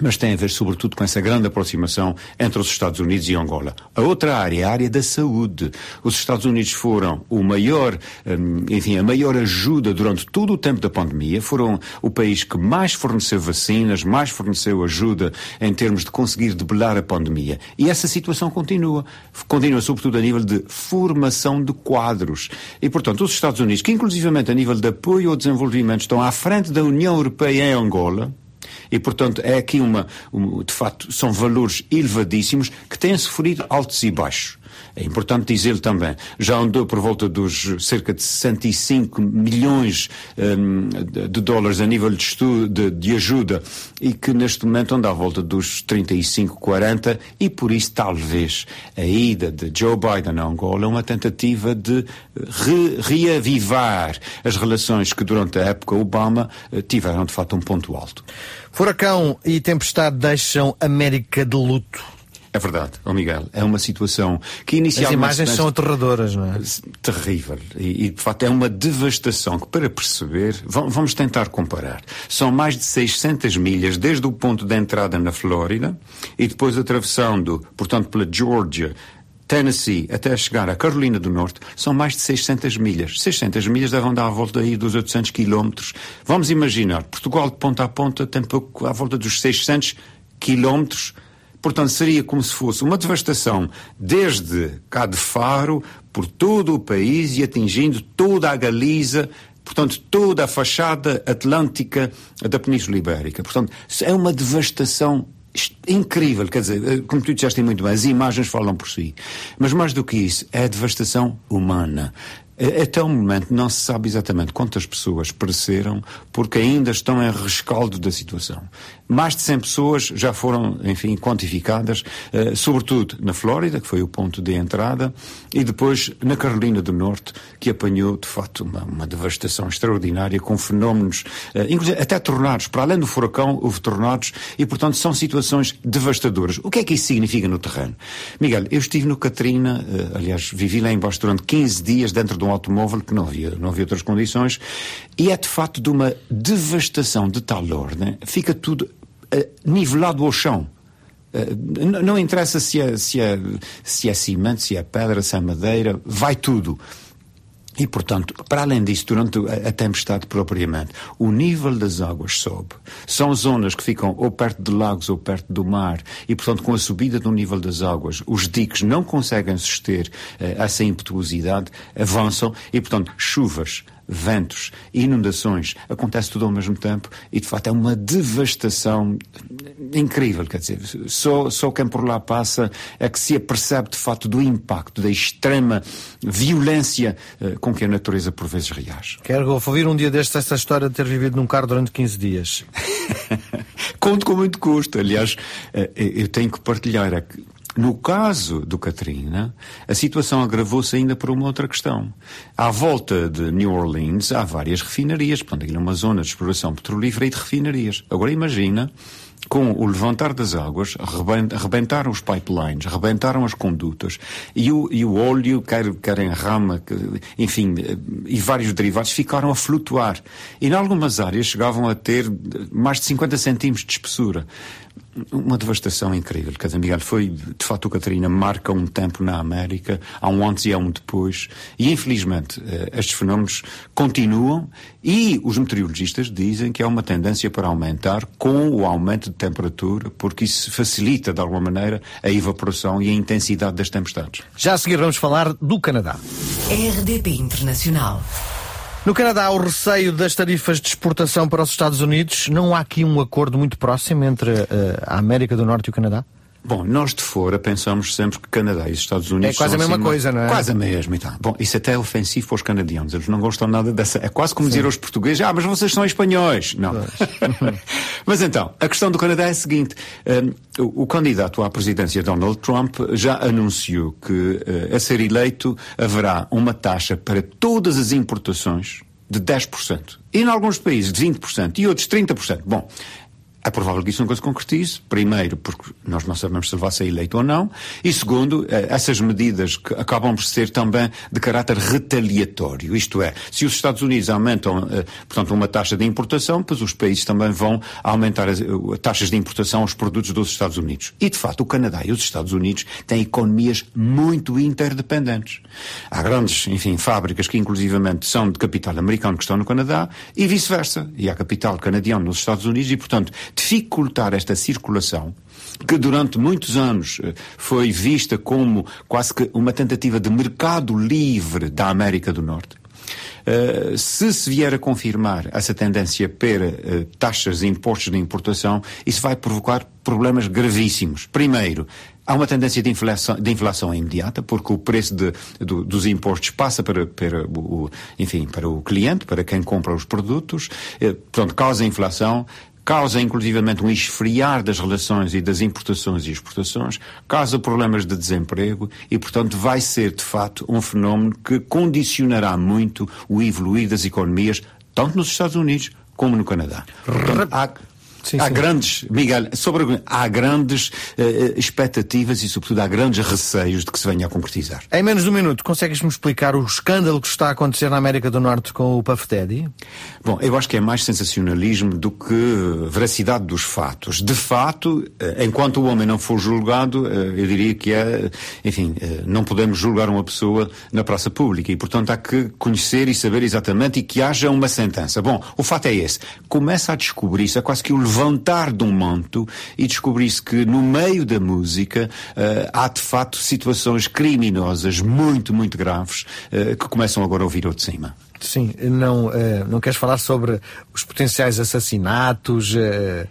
mas tem a ver sobretudo com essa grande aproximação entre os Estados Unidos e Angola. A outra área é a área da saúde. Os Estados Unidos foram o maior, hum, enfim, a maior ajuda durante todo o tempo da pandemia, foram o país que mais forneceu vacinas, mais forneceu ajuda em termos de conseguir debelar a pandemia. E essa situação continua. Continua sobretudo a nível de formação de quadros. E, portanto, os Estados Unidos, que inclusivamente a nível de apoio ao desenvolvimento estão à frente da União Europeia em Angola, e, portanto, é aqui uma, um, de facto, são valores elevadíssimos que têm sofrido altos e baixos. É importante dizer também, já andou por volta dos cerca de 65 milhões de de dólares a nível de, estudo, de, de ajuda e que neste momento anda à volta dos 35, 40 e por isso talvez a ida de Joe Biden a Angola é uma tentativa de re- reavivar as relações que durante a época Obama eh, tiveram de facto um ponto alto. Furacão e tempestade deixam América de luto. É verdade, ó Miguel. É uma situação que inicialmente... As imagens são aterradoras, não é? Terrível. E, e, de facto é uma devastação que, para perceber, va- vamos tentar comparar. São mais de 600 milhas desde o ponto de entrada na Flórida e depois atravessando, portanto, pela Georgia, Tennessee até chegar à Carolina do Norte são mais de 600 milhas. 600 milhas devem dar à volta aí dos 800 quilómetros. Vamos imaginar, Portugal de ponta a ponta tem pouco à volta dos 600 quilómetros. Portanto, seria como se fosse uma devastação desde cá de Faro, por todo o país e atingindo toda a Galiza, portanto, toda a fachada atlântica da Península Ibérica. Portanto, é uma devastação incrível, quer dizer, eh, como tu disseste muito bem, as imagens falam por si. Mas mais do que isso, é a devastação humana. Eh, Até o momento não se sabe exatamente quantas pessoas pereceram porque ainda estão em rescaldo da situação. Mais de 100 pessoas já foram, enfim, quantificadas, eh, sobretudo na Flórida, que foi o ponto de entrada, e depois na Carolina do Norte, que apanhou, de facto, uma, uma devastação extraordinária, com fenómenos, eh, inclusive até tornados. Para além do furacão, houve tornados, e, portanto, são situações devastadoras. O que é que isso significa no terreno? Miguel, eu estive no Katrina, eh, aliás, vivi lá embaixo durante 15 dias dentro de um automóvel que não havia, não havia outras condições, e é de facto de uma devastação de tal ordem, fica tudo nivelado ao chão. Eh, não interessa se é, se, é, se é cimento, se é pedra, se é madeira, vai tudo. E, portanto, para além disso, durante a, a tempestade propriamente, o nível das águas sobe. São zonas que ficam ou perto de lagos ou perto do mar, e, portanto, com a subida do nível das águas, os diques não conseguem suster eh, essa impetuosidade, avançam, e, portanto, chuvas, ventos, inundações, acontece tudo ao mesmo tempo, e, de facto, é uma devastação incrível, quer dizer, só, só quem por lá passa é que se apercebe, de facto, do impacto, da extrema violência eh, com que a natureza por vezes reage. Quero ouvir um dia destes essa história de ter vivido num carro durante 15 dias. Conto com muito custo. Aliás, eh, eu tenho que partilhar é no caso do Katrina, a situação agravou-se ainda por uma outra questão. À volta de New Orleans há várias refinarias, portanto, aquilo é uma zona de exploração petrolífera e de refinarias. Agora imagina, com o levantar das águas, arrebentaram os pipelines, arrebentaram as condutas e o, e o óleo, quer, quer em rama, enfim, eh, e vários derivados ficaram a flutuar. E em algumas áreas chegavam a ter eh, mais de 50 centímetros de espessura. Uma devastação incrível. Quer dizer, Miguel, foi, de facto, o Catarina marca um tempo na América, há um antes e há um depois, e infelizmente eh, estes fenómenos continuam e os meteorologistas dizem que há uma tendência para aumentar com o aumento de temperatura, porque isso facilita, de alguma maneira, a evaporação e a intensidade das tempestades. Já a seguir vamos falar do Canadá. RDP Internacional. No Canadá, o receio das tarifas de exportação para os Estados Unidos. Não há aqui um acordo muito próximo entre eh, a América do Norte e o Canadá? Bom, nós de fora pensamos sempre que Canadá e os Estados Unidos É quase a mesma assim, coisa, não é? Quase a mesma e tal. Bom, isso até é ofensivo para os canadianos. Eles não gostam nada dessa. É quase como dizer aos portugueses: ah, mas vocês são espanhóis. Não. mas então, a questão do Canadá é a seguinte: hum, o, o candidato à presidência, Donald Trump, já anunciou que, eh, a ser eleito, haverá uma taxa para todas as importações de 10%. E em alguns países de 20% e outros 30%. Bom, é provável que isso nunca se concretize. Primeiro, porque nós não sabemos se ele vai ser eleito ou não. E segundo, eh, essas medidas que acabam por ser também de caráter retaliatório. Isto é, se os Estados Unidos aumentam, eh, portanto, uma taxa de importação, pois os países também vão aumentar as eh, taxas de importação aos produtos dos Estados Unidos. E, de facto, o Canadá e os Estados Unidos têm economias muito interdependentes. Há grandes, enfim, fábricas que inclusivamente são de capital americano que estão no Canadá e vice-versa. E há capital canadiano nos Estados Unidos e, portanto, dificultar esta circulação que durante muitos anos eh, foi vista como quase que uma tentativa de mercado livre da América do Norte. Uh, se se vier a confirmar essa tendência para uh, taxas e impostos de importação, isso vai provocar problemas gravíssimos. Primeiro, há uma tendência de inflação, de inflação imediata, porque o preço de- do- dos impostos passa para, para o, enfim, para o cliente, para quem compra os produtos, eh, portanto, causa inflação, causa inclusivamente um esfriar das relações e das importações e exportações, causa problemas de desemprego e, portanto, vai ser de facto um fenómeno que condicionará muito o evoluir das economias, tanto nos Estados Unidos como no Canadá. Portanto, há, há grandes, Miguel, sobre, há grandes eh, expectativas e, sobretudo, há grandes receios de que se venha a concretizar. Em menos de um minuto, consegues-me explicar o escândalo que está a acontecer na América do Norte com o Puff Daddy? Bom, eu acho que é mais sensacionalismo do que veracidade dos fatos. De fato, eh, enquanto o homem não for julgado, eh, eu diria que é, enfim, eh, não podemos julgar uma pessoa na praça pública e, portanto, há que conhecer e saber exatamente e que haja uma sentença. Bom, o fato é esse. Começa a descobrir-se, é quase que o levantar de um manto e descobrir-se que no meio da música eh, há de facto situações criminosas muito, muito graves eh, que começam agora a ouvir ao de cima. Sim, não, eh, não queres falar sobre os potenciais assassinatos? eh,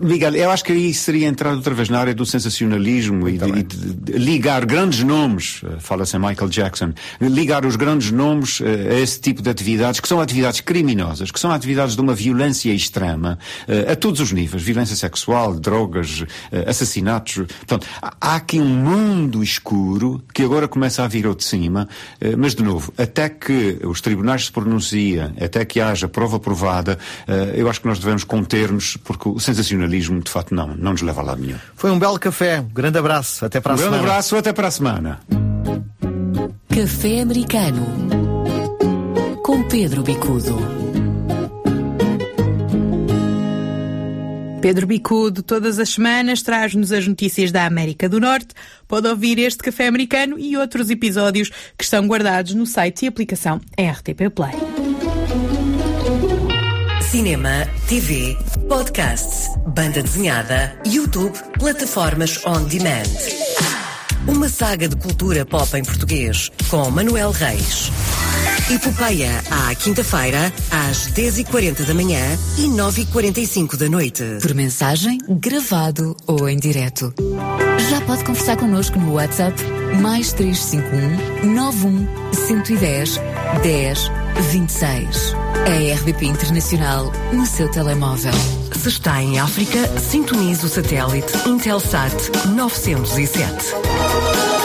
Miguel, eu acho que aí seria entrar outra vez na área do sensacionalismo e, de, e de- ligar grandes nomes, eh, fala-se em Michael Jackson, ligar os grandes nomes eh, a esse tipo de atividades, que são atividades criminosas, que são atividades de uma violência extrema, eh, a todos os níveis, violência sexual, drogas, eh, assassinatos. Portanto, há- aqui um mundo escuro que agora começa a vir ao de cima, eh, mas de novo, até que os tribunais se pronunciem, até que haja prova provada, eh, eu acho que nós devemos conter-nos, porque o sensacionalismo, de facto, não, não nos leva a lado nenhum. Foi um belo café. Um grande abraço. Até para a Um grande semana. abraço, até para a semana. Café Americano com Pedro Bicudo. Pedro Bicudo, todas as semanas, traz-nos as notícias da América do Norte. Pode ouvir este café americano e outros episódios que estão guardados no site e aplicação RTP Play. Cinema, TV, podcasts, banda desenhada, YouTube, plataformas on demand. Uma saga de cultura pop em português com Manuel Reis. Epopeia à quinta-feira, às 10h40 da manhã e 9h45 da noite. Por mensagem, gravado ou em direto. Já pode conversar connosco no WhatsApp mais 351 91 110 10 26. A RDP Internacional no seu telemóvel. Se está em África, sintonize o satélite Intelsat 907.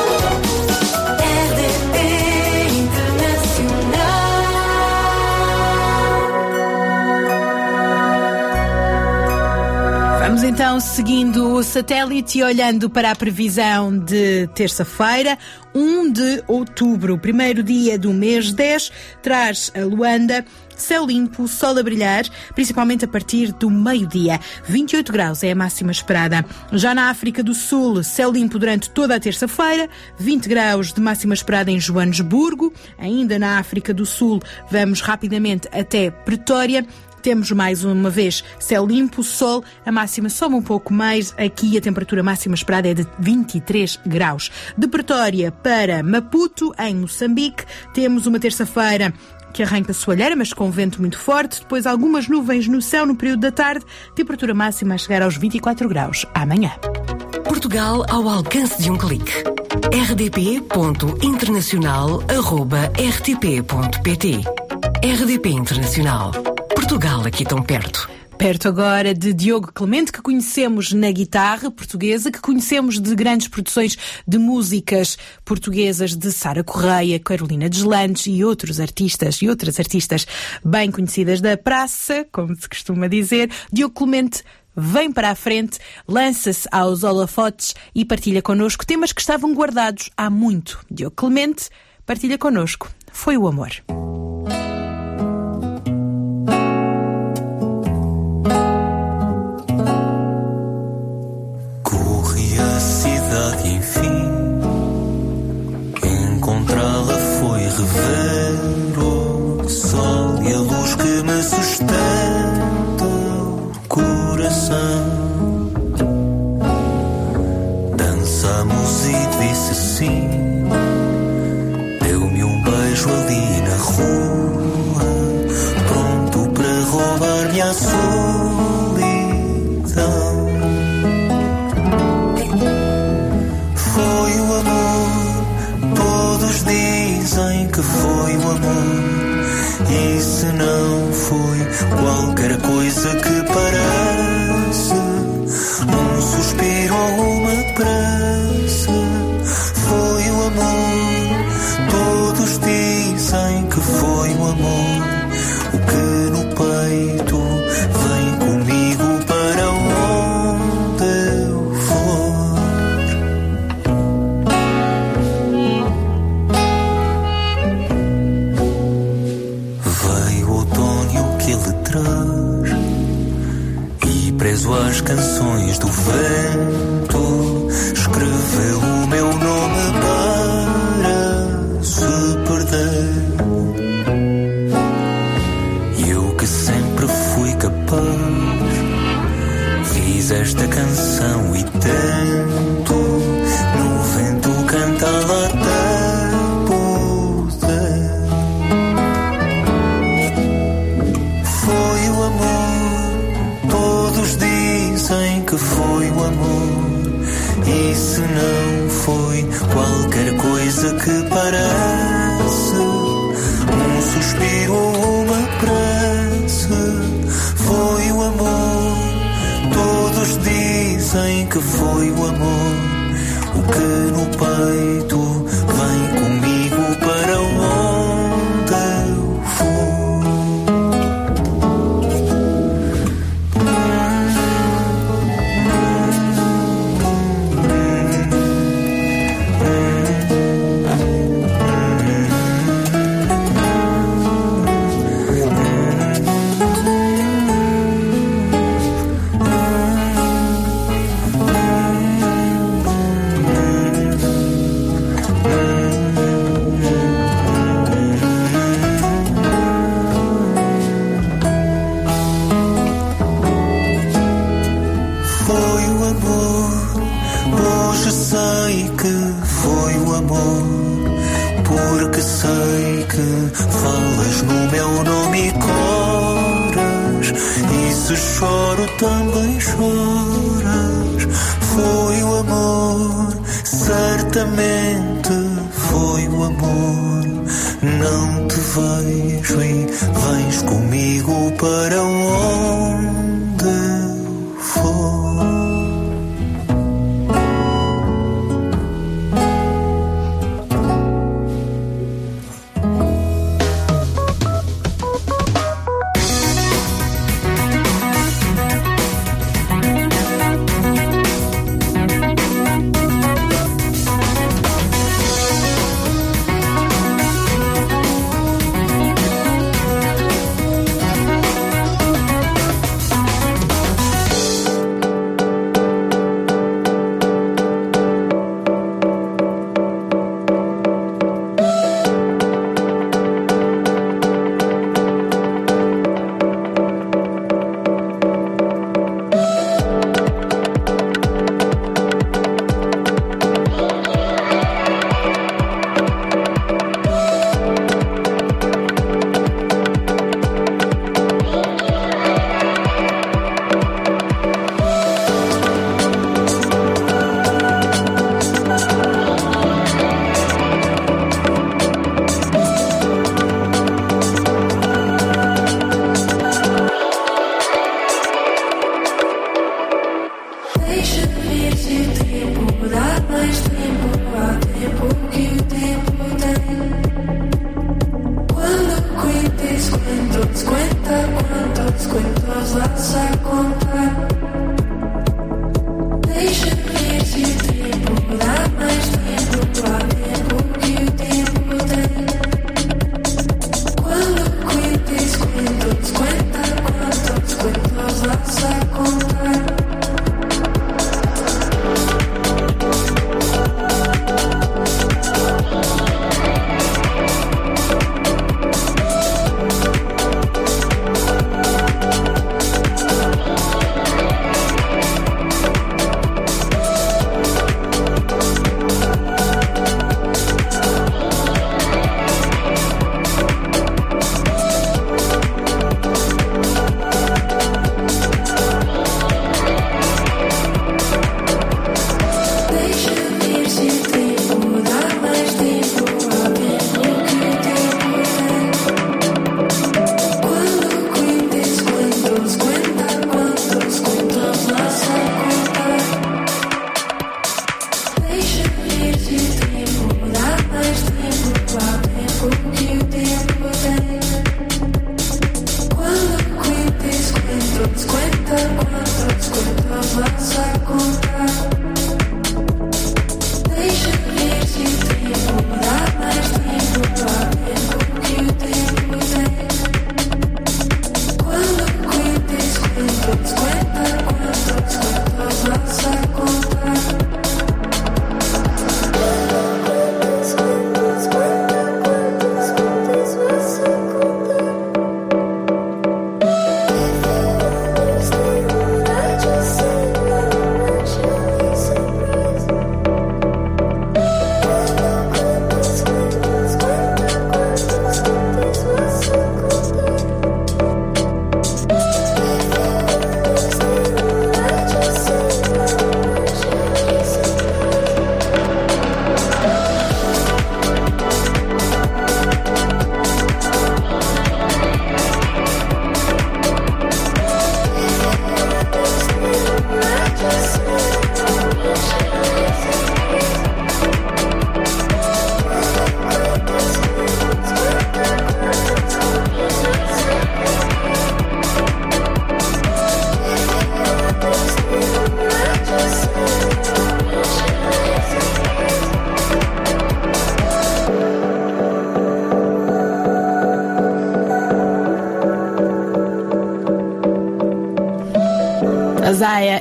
Vamos então seguindo o satélite e olhando para a previsão de terça-feira, 1 de outubro, primeiro dia do mês 10, traz a Luanda. Céu limpo, sol a brilhar, principalmente a partir do meio-dia. 28 graus é a máxima esperada. Já na África do Sul, céu limpo durante toda a terça-feira, 20 graus de máxima esperada em Joanesburgo. Ainda na África do Sul, vamos rapidamente até Pretória. Temos mais uma vez céu limpo, sol, a máxima sobe um pouco mais. Aqui a temperatura máxima esperada é de 23 graus. De Pretória para Maputo, em Moçambique, temos uma terça-feira que arranca soalheira, mas com vento muito forte. Depois algumas nuvens no céu no período da tarde. Temperatura máxima a chegar aos 24 graus amanhã. Portugal ao alcance de um clique. rdp.internacional.rtp.pt RDP Internacional. Portugal aqui tão perto. Perto agora de Diogo Clemente, que conhecemos na guitarra portuguesa, que conhecemos de grandes produções de músicas portuguesas de Sara Correia, Carolina Deslandes e outros artistas e outras artistas bem conhecidas da praça, como se costuma dizer. Diogo Clemente vem para a frente, lança-se aos holofotes e partilha connosco temas que estavam guardados há muito. Diogo Clemente partilha connosco. Foi o amor. Dizem que foi o amor. E se não foi qualquer coisa certamente foi o amor. Não te vejo e vens comigo para onde?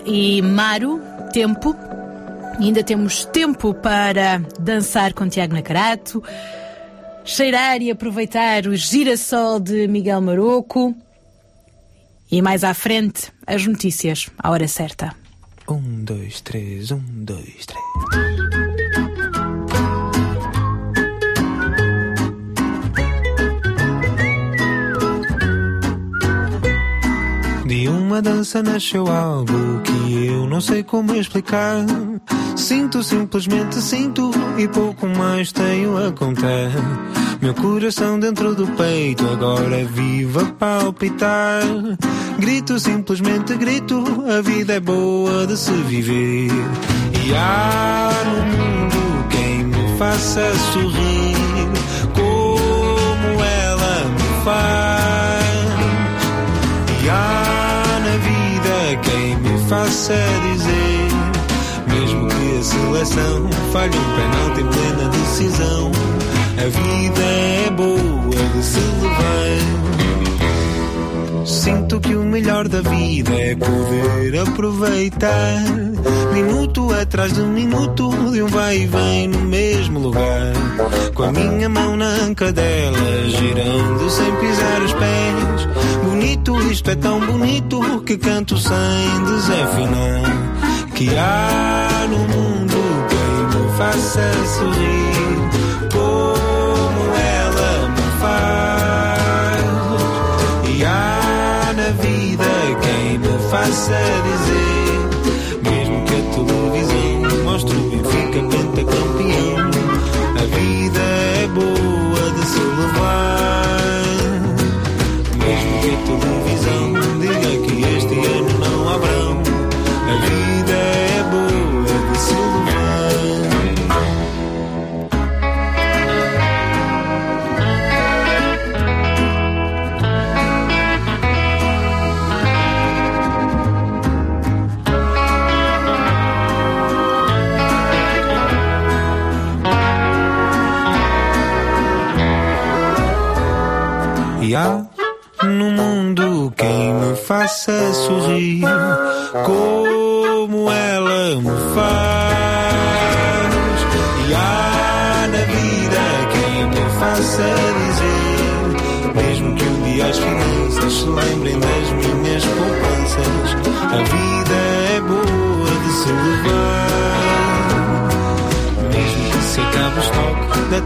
E Maru, tempo. E ainda temos tempo para dançar com Tiago Nacarato, cheirar e aproveitar o girassol de Miguel Maroco. E mais à frente, as notícias, à hora certa. Nasceu algo que eu não sei como explicar. Sinto, simplesmente sinto e pouco mais tenho a contar. Meu coração dentro do peito agora vive a palpitar. Grito, simplesmente grito, a vida é boa de se viver. E há no mundo quem me faça sorrir faça dizer, mesmo que a seleção falhe um penalti em plena decisão, a vida é boa de se levar. Sinto que o melhor da vida é poder aproveitar. Minuto atrás de minuto, de um vai e vem no mesmo lugar. Com a minha mão na anca dela, girando sem pisar os pés. Bonito, isto é tão bonito que canto sem desafinar. Que há no mundo quem me faça sorrir como ela me faz. E há na vida quem me faça dizer, mesmo que a televisão mostre o Benfica se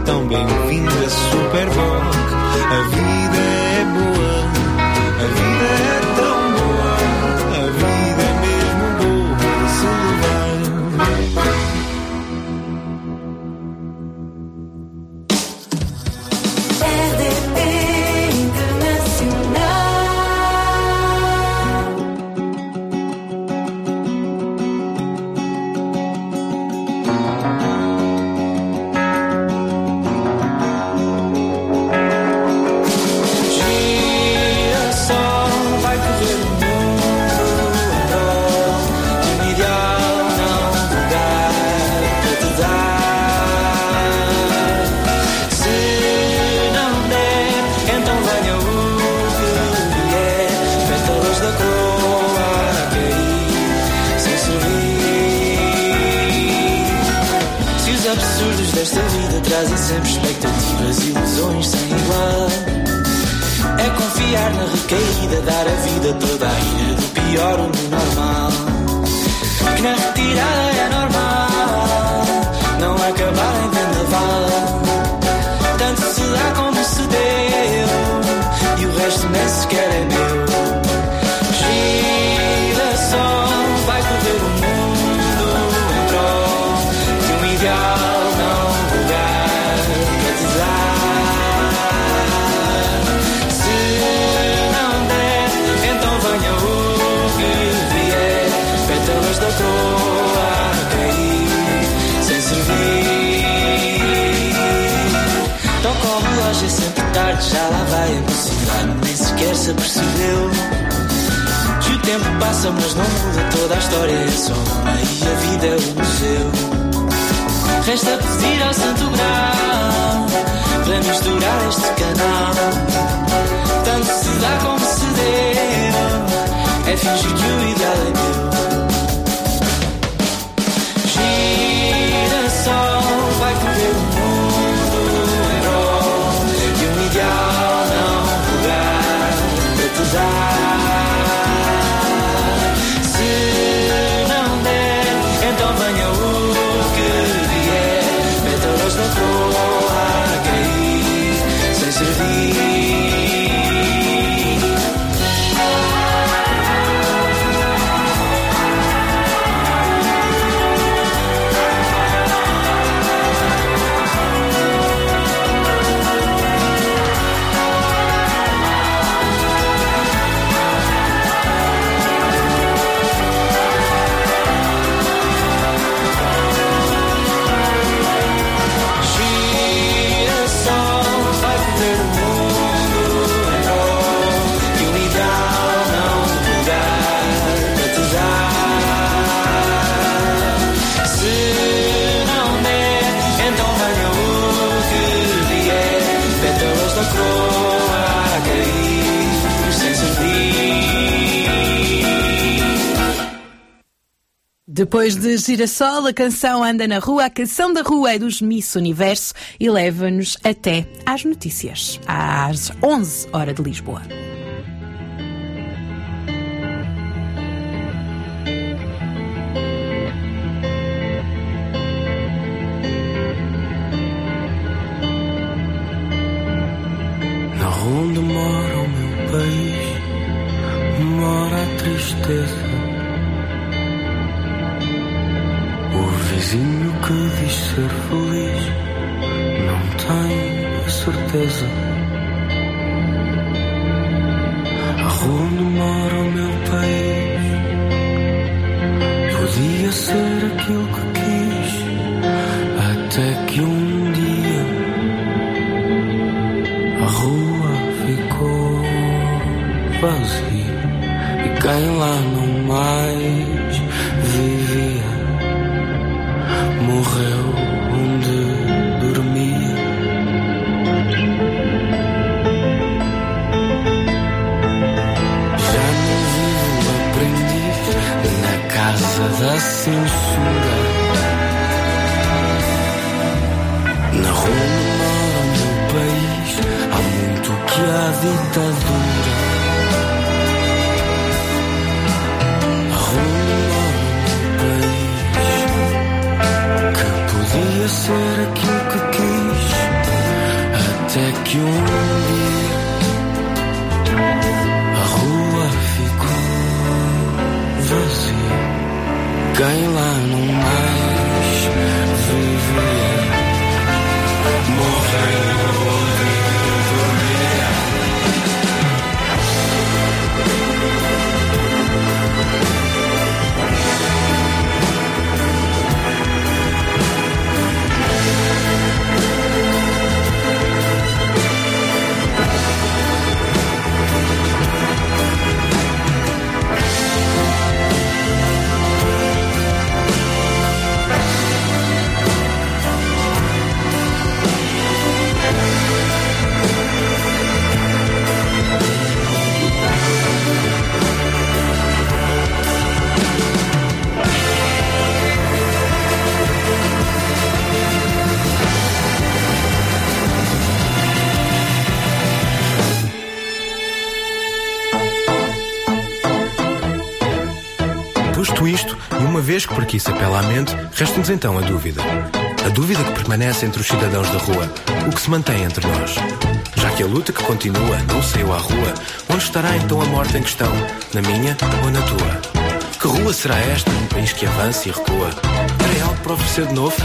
tão bem-vinda Super Bowl. A vida é Depois de Girassol, a canção anda na rua, a canção da rua é dos Miss Universo e leva-nos até às notícias, às 11 horas de Lisboa. Da censura. Na rua mora o meu país, há muito que há ditadura. A rua mora meu país, que podia ser aquilo que quis, até que um que se apela à mente, resta-nos então a dúvida. A dúvida que permanece entre os cidadãos da rua, o que se mantém entre nós. Já que a luta que continua não saiu à rua, onde estará então a morte em questão? Na minha ou na tua? Que rua será esta num país que avança e recua? Terá algo para oferecer de novo?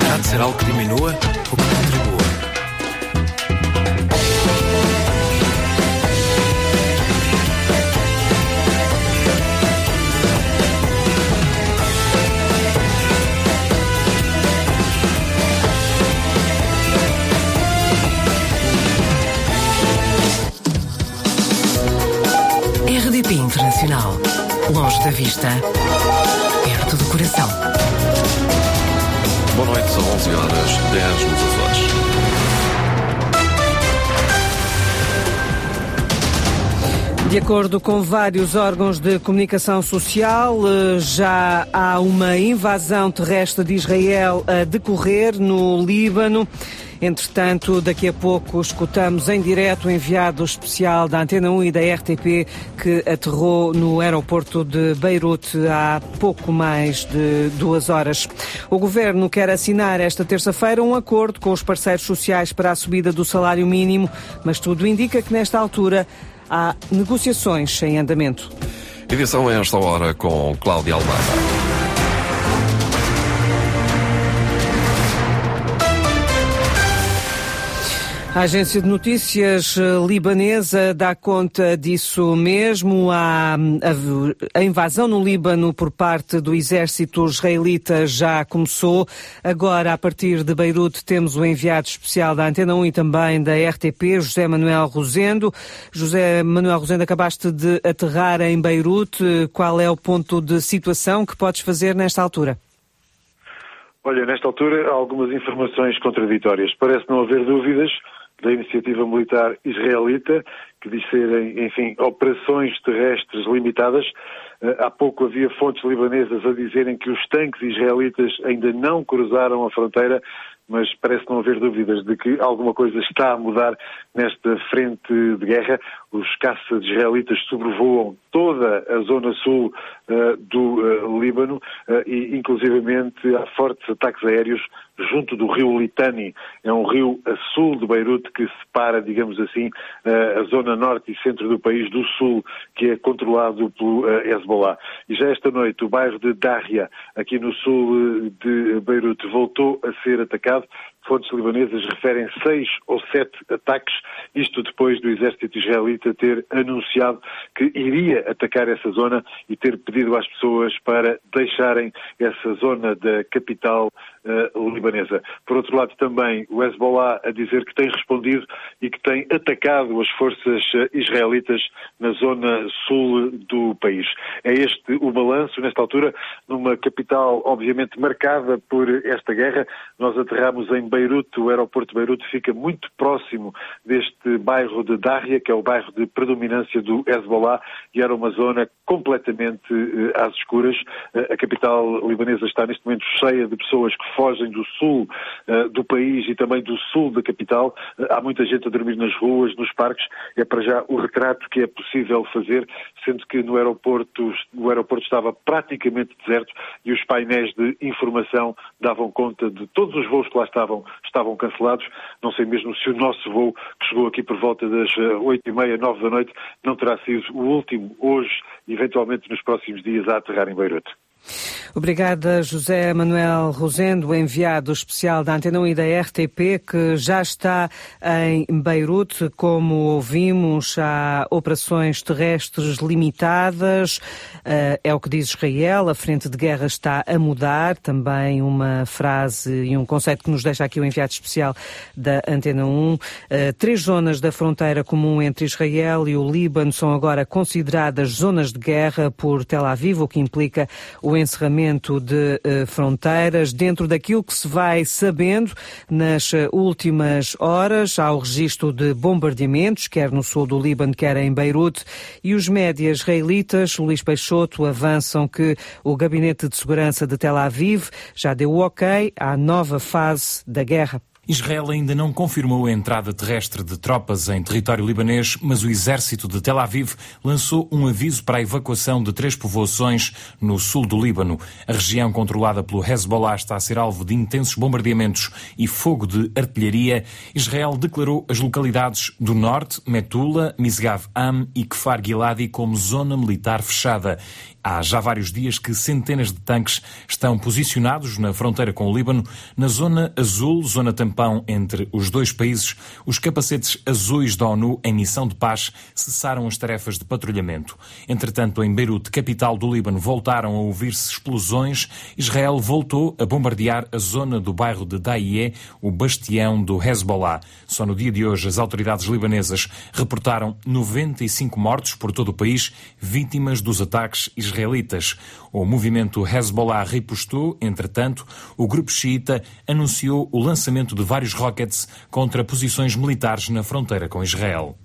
Terá de ser algo que diminua ou que Internacional. Longe da vista, perto do coração. Boa noite, são 11 horas 10 nos Açores. De acordo com vários órgãos de comunicação social, eh, já há uma invasão terrestre de Israel a decorrer no Líbano Entretanto, daqui a pouco escutamos em direto o enviado especial da Antena 1 e da RTP que aterrou no aeroporto de Beirute há pouco mais de duas horas. O governo quer assinar esta terça-feira um acordo com os parceiros sociais para a subida do salário mínimo, mas tudo indica que nesta altura há negociações em andamento. Edição a esta hora com Cláudia Almada. A agência de notícias eh, libanesa dá conta disso mesmo. A, a, invasão no Líbano por parte do exército israelita já começou. Agora, a partir de Beirute, temos o enviado especial da Antena 1 e também da RTP, José Manuel Rosendo. José Manuel Rosendo, acabaste de aterrar em Beirute. Qual é o ponto de situação que podes fazer nesta altura? Olha, nesta altura há algumas informações contraditórias. Parece não haver dúvidas da iniciativa militar israelita, que diz serem, enfim, operações terrestres limitadas. Há pouco havia fontes libanesas a dizerem que os tanques israelitas ainda não cruzaram a fronteira, mas parece não haver dúvidas de que alguma coisa está a mudar nesta frente de guerra. Os caças israelitas sobrevoam toda a zona sul uh, do uh, Líbano uh, e, inclusivamente, há fortes ataques aéreos junto do rio Litani. É um rio a sul de Beirute que separa, digamos assim, a zona norte e centro do país do sul, que é controlado pelo Hezbollah. E já esta noite, o bairro de Darria, aqui no sul de Beirute, voltou a ser atacado fontes libanesas referem seis ou sete ataques, isto depois do exército israelita ter anunciado que iria atacar essa zona e ter pedido às pessoas para deixarem essa zona da capital uh, libanesa. Por outro lado, também o Hezbollah a dizer que tem respondido e que tem atacado as forças uh, israelitas na zona sul do país. É este o balanço, nesta altura, numa capital obviamente marcada por esta guerra. Nós aterramos em Beirute, o aeroporto de Beirute fica muito próximo deste bairro de Darria, que é o bairro de predominância do Hezbollah, e era uma zona completamente uh, às escuras. A capital libanesa está neste momento cheia de pessoas que fogem do sul uh, do país e também do sul da capital. há muita gente a dormir nas ruas, nos parques. É para já o retrato que é possível fazer, sendo que no aeroporto, o aeroporto estava praticamente deserto e os painéis de informação davam conta de todos os voos que lá estavam estavam cancelados. Não sei mesmo se o nosso voo, que chegou aqui por volta das oito e meia, nove da noite, não terá sido o último hoje, eventualmente nos próximos dias, a aterrar em Beirute. Obrigada, José Manuel Rosendo, enviado especial da Antena 1 e da RTP, que já está em Beirute. Como ouvimos, há operações terrestres limitadas, é o que diz Israel. A frente de guerra está a mudar. Também uma frase e um conceito que nos deixa aqui o enviado especial da Antena 1. Três zonas da fronteira comum entre Israel e o Líbano são agora consideradas zonas de guerra por Tel Aviv, o que implica o encerramento de uh, fronteiras. Dentro daquilo que se vai sabendo nas uh, últimas horas, há o registro de bombardeamentos, quer no sul do Líbano, quer em Beirute, e os médias israelitas, Luís Peixoto, avançam que o Gabinete de Segurança de Tel Aviv já deu o ok à nova fase da guerra. Israel ainda não confirmou a entrada terrestre de tropas em território libanês, mas o exército de Tel Aviv lançou um aviso para a evacuação de três povoações no sul do Líbano. A região controlada pelo Hezbollah está a ser alvo de intensos bombardeamentos e fogo de artilharia. Israel declarou as localidades do norte, Metula, Misgav Am e Kfar Giladi como zona militar fechada. Há já vários dias que centenas de tanques estão posicionados na fronteira com o Líbano, na zona azul, zona tampão entre os dois países. Os capacetes azuis da ONU em missão de paz cessaram as tarefas de patrulhamento. Entretanto, em Beirute, capital do Líbano, voltaram a ouvir-se explosões. Israel voltou a bombardear a zona do bairro de Daie, o bastião do Hezbollah. Só no dia de hoje, as autoridades libanesas reportaram 95 mortos por todo o país, vítimas dos ataques israelitas israelitas. O movimento Hezbollah ripostou, entretanto, o grupo xiita anunciou o lançamento de vários rockets contra posições militares na fronteira com Israel.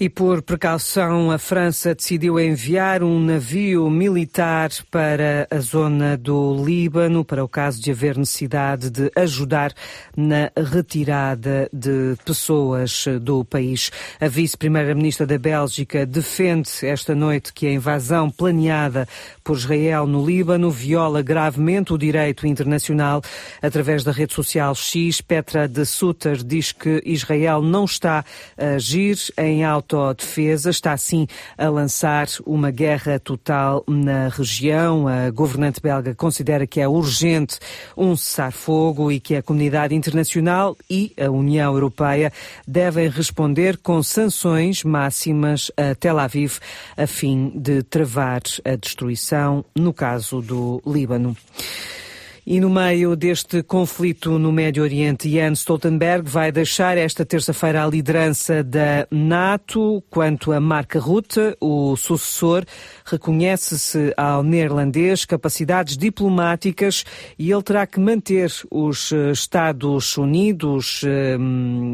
E por precaução, a França decidiu enviar um navio militar para a zona do Líbano, para o caso de haver necessidade de ajudar na retirada de pessoas do país. A vice-primeira-ministra da Bélgica defende esta noite que a invasão planeada por Israel no Líbano viola gravemente o direito internacional. Através da rede social X, Petra de Sutter diz que Israel não está a agir em autodefesa, está sim a lançar uma guerra total na região. A governante belga considera que é urgente um cessar-fogo e que a comunidade internacional e a União Europeia devem responder com sanções máximas a Tel Aviv a fim de travar a destruição no caso do Líbano. E no meio deste conflito no Médio Oriente, Jens Stoltenberg vai deixar esta terça-feira a liderança da NATO. Quanto a Mark Rutte, o sucessor, reconhece-se ao neerlandês capacidades diplomáticas e ele terá que manter os eh, Estados Unidos eh,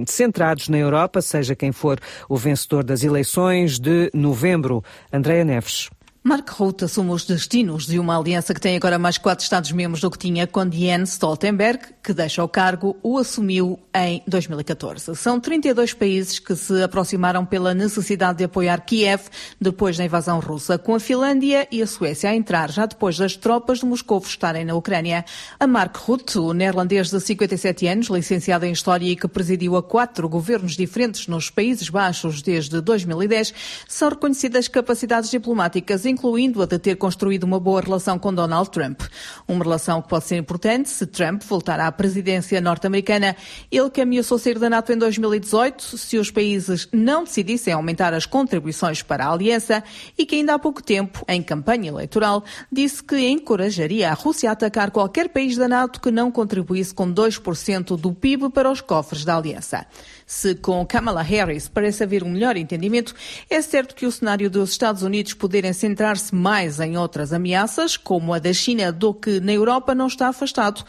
centrados na Europa, seja quem for o vencedor das eleições de novembro. Andréa Neves. Mark Rutte assume os destinos de uma aliança que tem agora mais quatro Estados-membros do que tinha quando Jens Stoltenberg, que deixa o cargo, o assumiu em 2014. São 32 países que se aproximaram pela necessidade de apoiar Kiev depois da invasão russa, com a Finlândia e a Suécia a entrar já depois das tropas de Moscou estarem na Ucrânia. A Mark Rutte, o neerlandês de 57 anos, licenciado em História e que presidiu a quatro governos diferentes nos Países Baixos desde 2010, são reconhecidas capacidades diplomáticas incluindo a de ter construído uma boa relação com Donald Trump. Uma relação que pode ser importante se Trump voltar à presidência norte-americana. Ele que ameaçou sair da NATO em 2018 se os países não decidissem aumentar as contribuições para a aliança e que ainda há pouco tempo, em campanha eleitoral, disse que encorajaria a Rússia a atacar qualquer país da NATO que não contribuísse com 2% do PIB para os cofres da aliança. Se com Kamala Harris parece haver um melhor entendimento, é certo que o cenário dos Estados Unidos poderem centrar-se mais em outras ameaças, como a da China, do que na Europa não está afastado.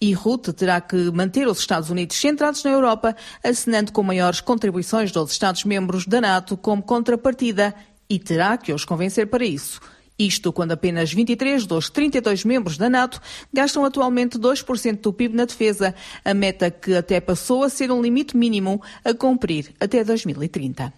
E Ruth terá que manter os Estados Unidos centrados na Europa, assinando com maiores contribuições dos Estados-membros da NATO como contrapartida, e terá que os convencer para isso. Isto quando apenas 23 dos 32 membros da NATO gastam atualmente 2% do PIB na defesa, a meta que até passou a ser um limite mínimo a cumprir até 2030.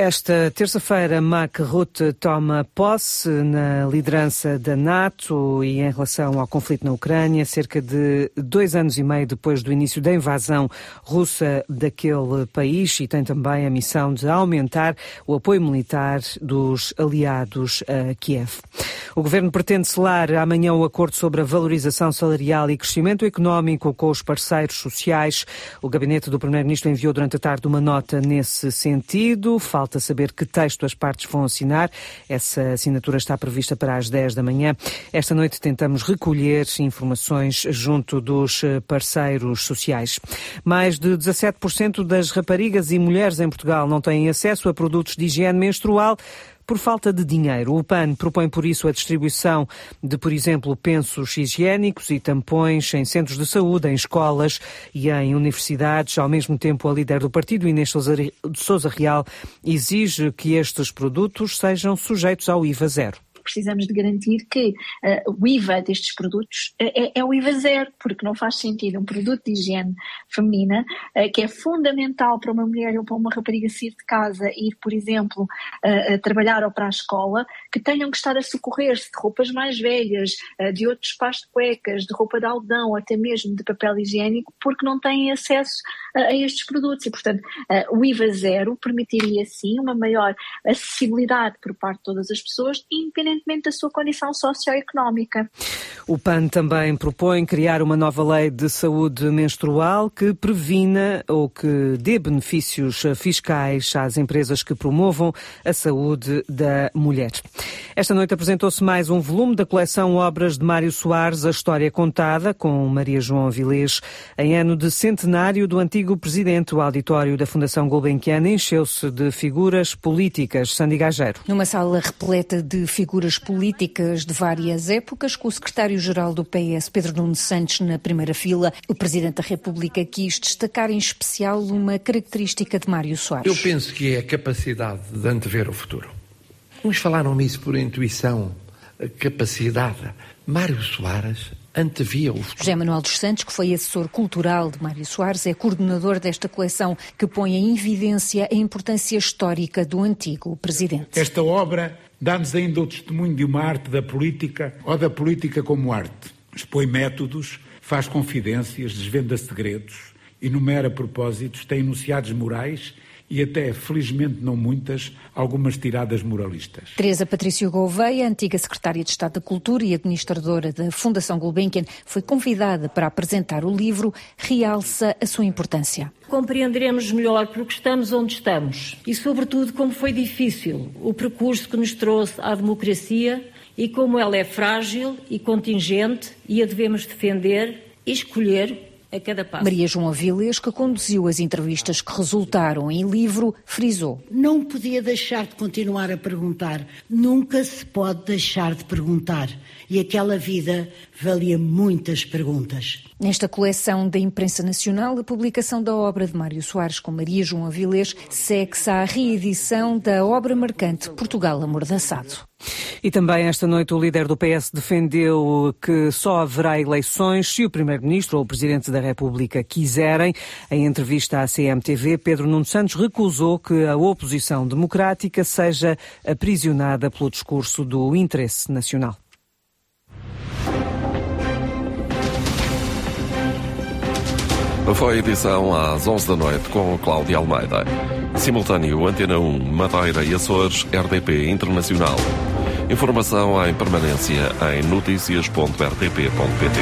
Esta terça-feira, Mark Rutte toma posse na liderança da NATO e em relação ao conflito na Ucrânia, cerca de dois anos e meio depois do início da invasão russa daquele país e tem também a missão de aumentar o apoio militar dos aliados a Kiev. O governo pretende selar amanhã o acordo sobre a valorização salarial e crescimento económico com os parceiros sociais. O gabinete do primeiro-ministro enviou durante a tarde uma nota nesse sentido. Falta saber que texto as partes vão assinar. Essa assinatura está prevista para as 10 da manhã. Esta noite tentamos recolher informações junto dos parceiros sociais. Mais de 17% das raparigas e mulheres em Portugal não têm acesso a produtos de higiene menstrual por falta de dinheiro. O PAN propõe, por isso, a distribuição de, por exemplo, pensos higiênicos e tampões em centros de saúde, em escolas e em universidades. Ao mesmo tempo, a líder do partido, Inês Souza Real, exige que estes produtos sejam sujeitos ao IVA zero precisamos de garantir que uh, o IVA destes produtos é, é, o IVA zero, porque não faz sentido um produto de higiene feminina, uh, que é fundamental para uma mulher ou para uma rapariga sair de casa e ir, por exemplo, uh, trabalhar ou para a escola, que tenham que estar a socorrer-se de roupas mais velhas, de outros pares de cuecas, de roupa de algodão, até mesmo de papel higiênico, porque não têm acesso a estes produtos. E, portanto, o IVA zero permitiria, sim, uma maior acessibilidade por parte de todas as pessoas, independente independentemente da sua condição socioeconómica. O PAN também propõe criar uma nova lei de saúde menstrual que previna ou que dê benefícios fiscais às empresas que promovam a saúde da mulher. Esta noite apresentou-se mais um volume da coleção Obras de Mário Soares, A História Contada, com Maria João Avilés. Em ano de centenário do antigo presidente, o auditório da Fundação Gulbenkian encheu-se de figuras políticas. Sandy Gageiro. Numa sala repleta de figuras figuras políticas de várias épocas, com o secretário-geral do PS, Pedro Nuno Santos, na primeira fila. O Presidente da República quis destacar em especial uma característica de Mário Soares. Eu penso que é a capacidade de antever o futuro. Uns falaram isso por intuição, a capacidade. Mário Soares antevia o futuro. José Manuel dos Santos, que foi assessor cultural de Mário Soares, é coordenador desta coleção que põe em evidência a importância histórica do antigo presidente. Esta obra dá-nos ainda o testemunho de uma arte da política ou da política como arte. Expõe métodos, faz confidências, desvenda segredos, enumera propósitos, tem enunciados morais e até, felizmente não muitas, algumas tiradas moralistas. Teresa Patrício Gouveia, antiga secretária de Estado da Cultura e administradora da Fundação Gulbenkian, foi convidada para apresentar o livro Realça a sua importância. Compreenderemos melhor porque estamos onde estamos e, sobretudo, como foi difícil o percurso que nos trouxe à democracia e como ela é frágil e contingente e a devemos defender e escolher a cada passo. Maria João Avilés, que conduziu as entrevistas que resultaram em livro, frisou. Não podia deixar de continuar a perguntar. Nunca se pode deixar de perguntar. E aquela vida valia muitas perguntas. Nesta coleção da imprensa nacional, a publicação da obra de Mário Soares com Maria João Avilés segue-se à reedição da obra marcante Portugal Amordaçado. E também esta noite o líder do PS defendeu que só haverá eleições se o Primeiro-Ministro ou o Presidente da República quiserem. Em entrevista à CMTV, Pedro Nuno Santos recusou que a oposição democrática seja aprisionada pelo discurso do interesse nacional. Foi a edição às 11 da noite com Cláudia Almeida. Simultâneo Antena 1, Madeira e Açores, RDP Internacional. Informação em permanência em notícias.rtp.pt.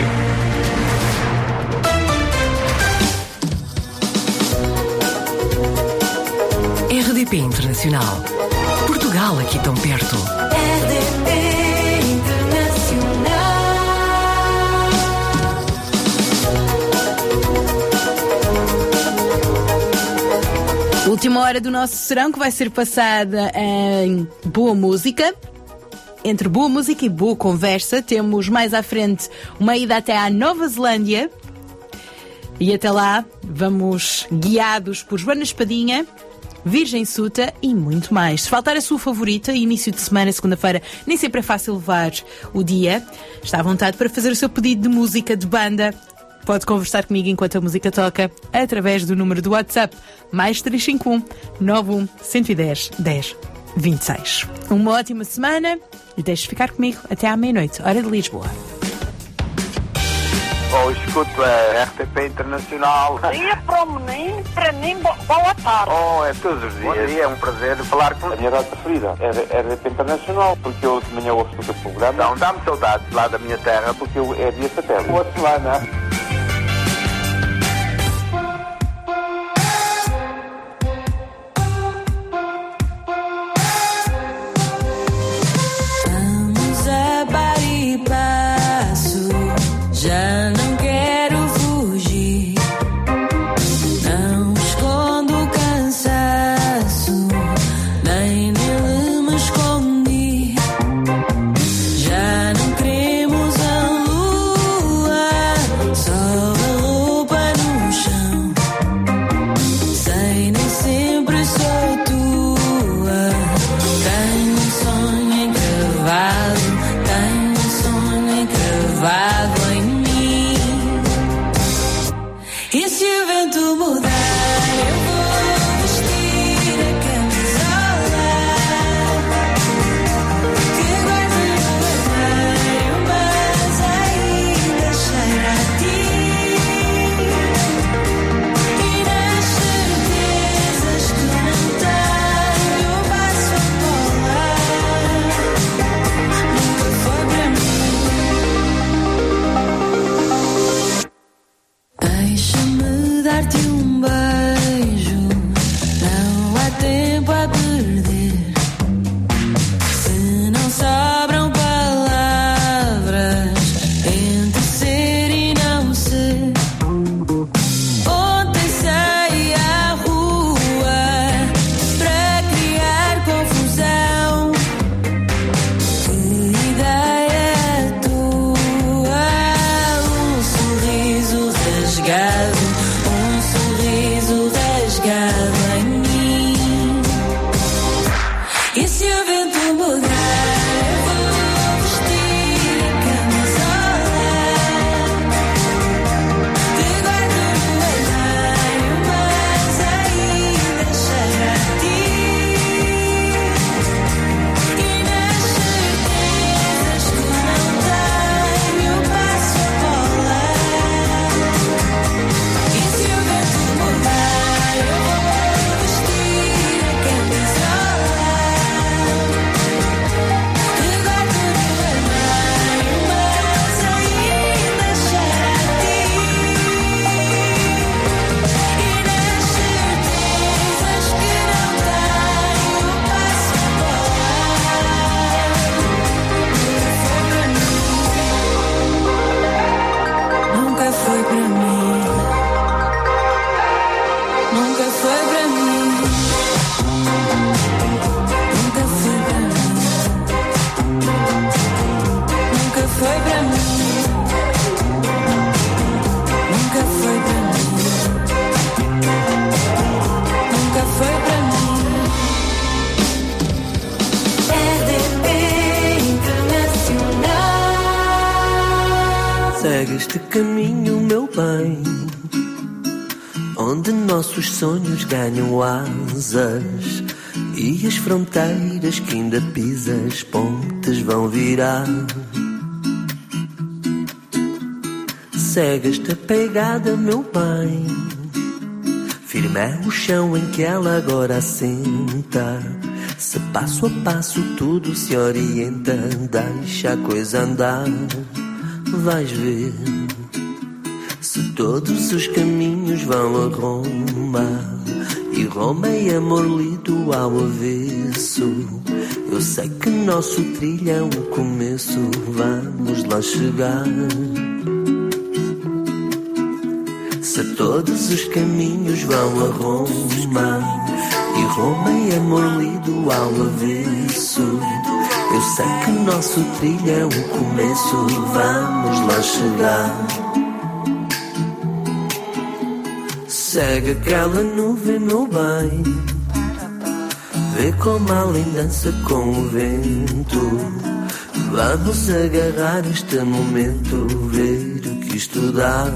RDP Internacional. Portugal aqui tão perto. Última hora do nosso serão que vai ser passada em boa música. Entre boa música e boa conversa, temos mais à frente uma ida até à Nova Zelândia. E até lá, vamos guiados por Joana Espadinha, Virgem Suta e muito mais. Se faltar a sua favorita, início de semana, segunda-feira, nem sempre é fácil levar o dia. Está à vontade para fazer o seu pedido de música, de banda. Pode conversar comigo enquanto a música toca através do número do WhatsApp mais 351 91 110 10 26. Uma ótima semana e deixe ficar comigo até à meia-noite, hora de Lisboa. Ou escuto a RTP Internacional. Dia para o menino, para mim, bo- boa tarde. Oh, é todos os dias. Bom dia, é um prazer falar com a minha data preferida. É, é RTP Internacional, porque eu de manhã ouço o teu programa. Não, dá-me saudades lá da minha terra, porque eu é via satélite. Boa semana. Passo, já não asas e as fronteiras que ainda pisas, pontes vão virar. Segue esta pegada, meu bem. Firme é o chão em que ela agora assenta. Se passo a passo tudo se orienta, deixa a coisa andar. Vais ver. Se todos os caminhos vão a Roma e Roma é amor lido ao avesso. Eu sei que nosso trilho é um começo, vamos lá chegar. Se todos os caminhos vão a Roma e Roma é amor lido ao avesso. Eu sei que nosso trilho é um começo, vamos lá chegar. Segue aquela nuvem, meu bem. Vê como a dança com o vento. Vamos agarrar este momento, ver o que isto dá.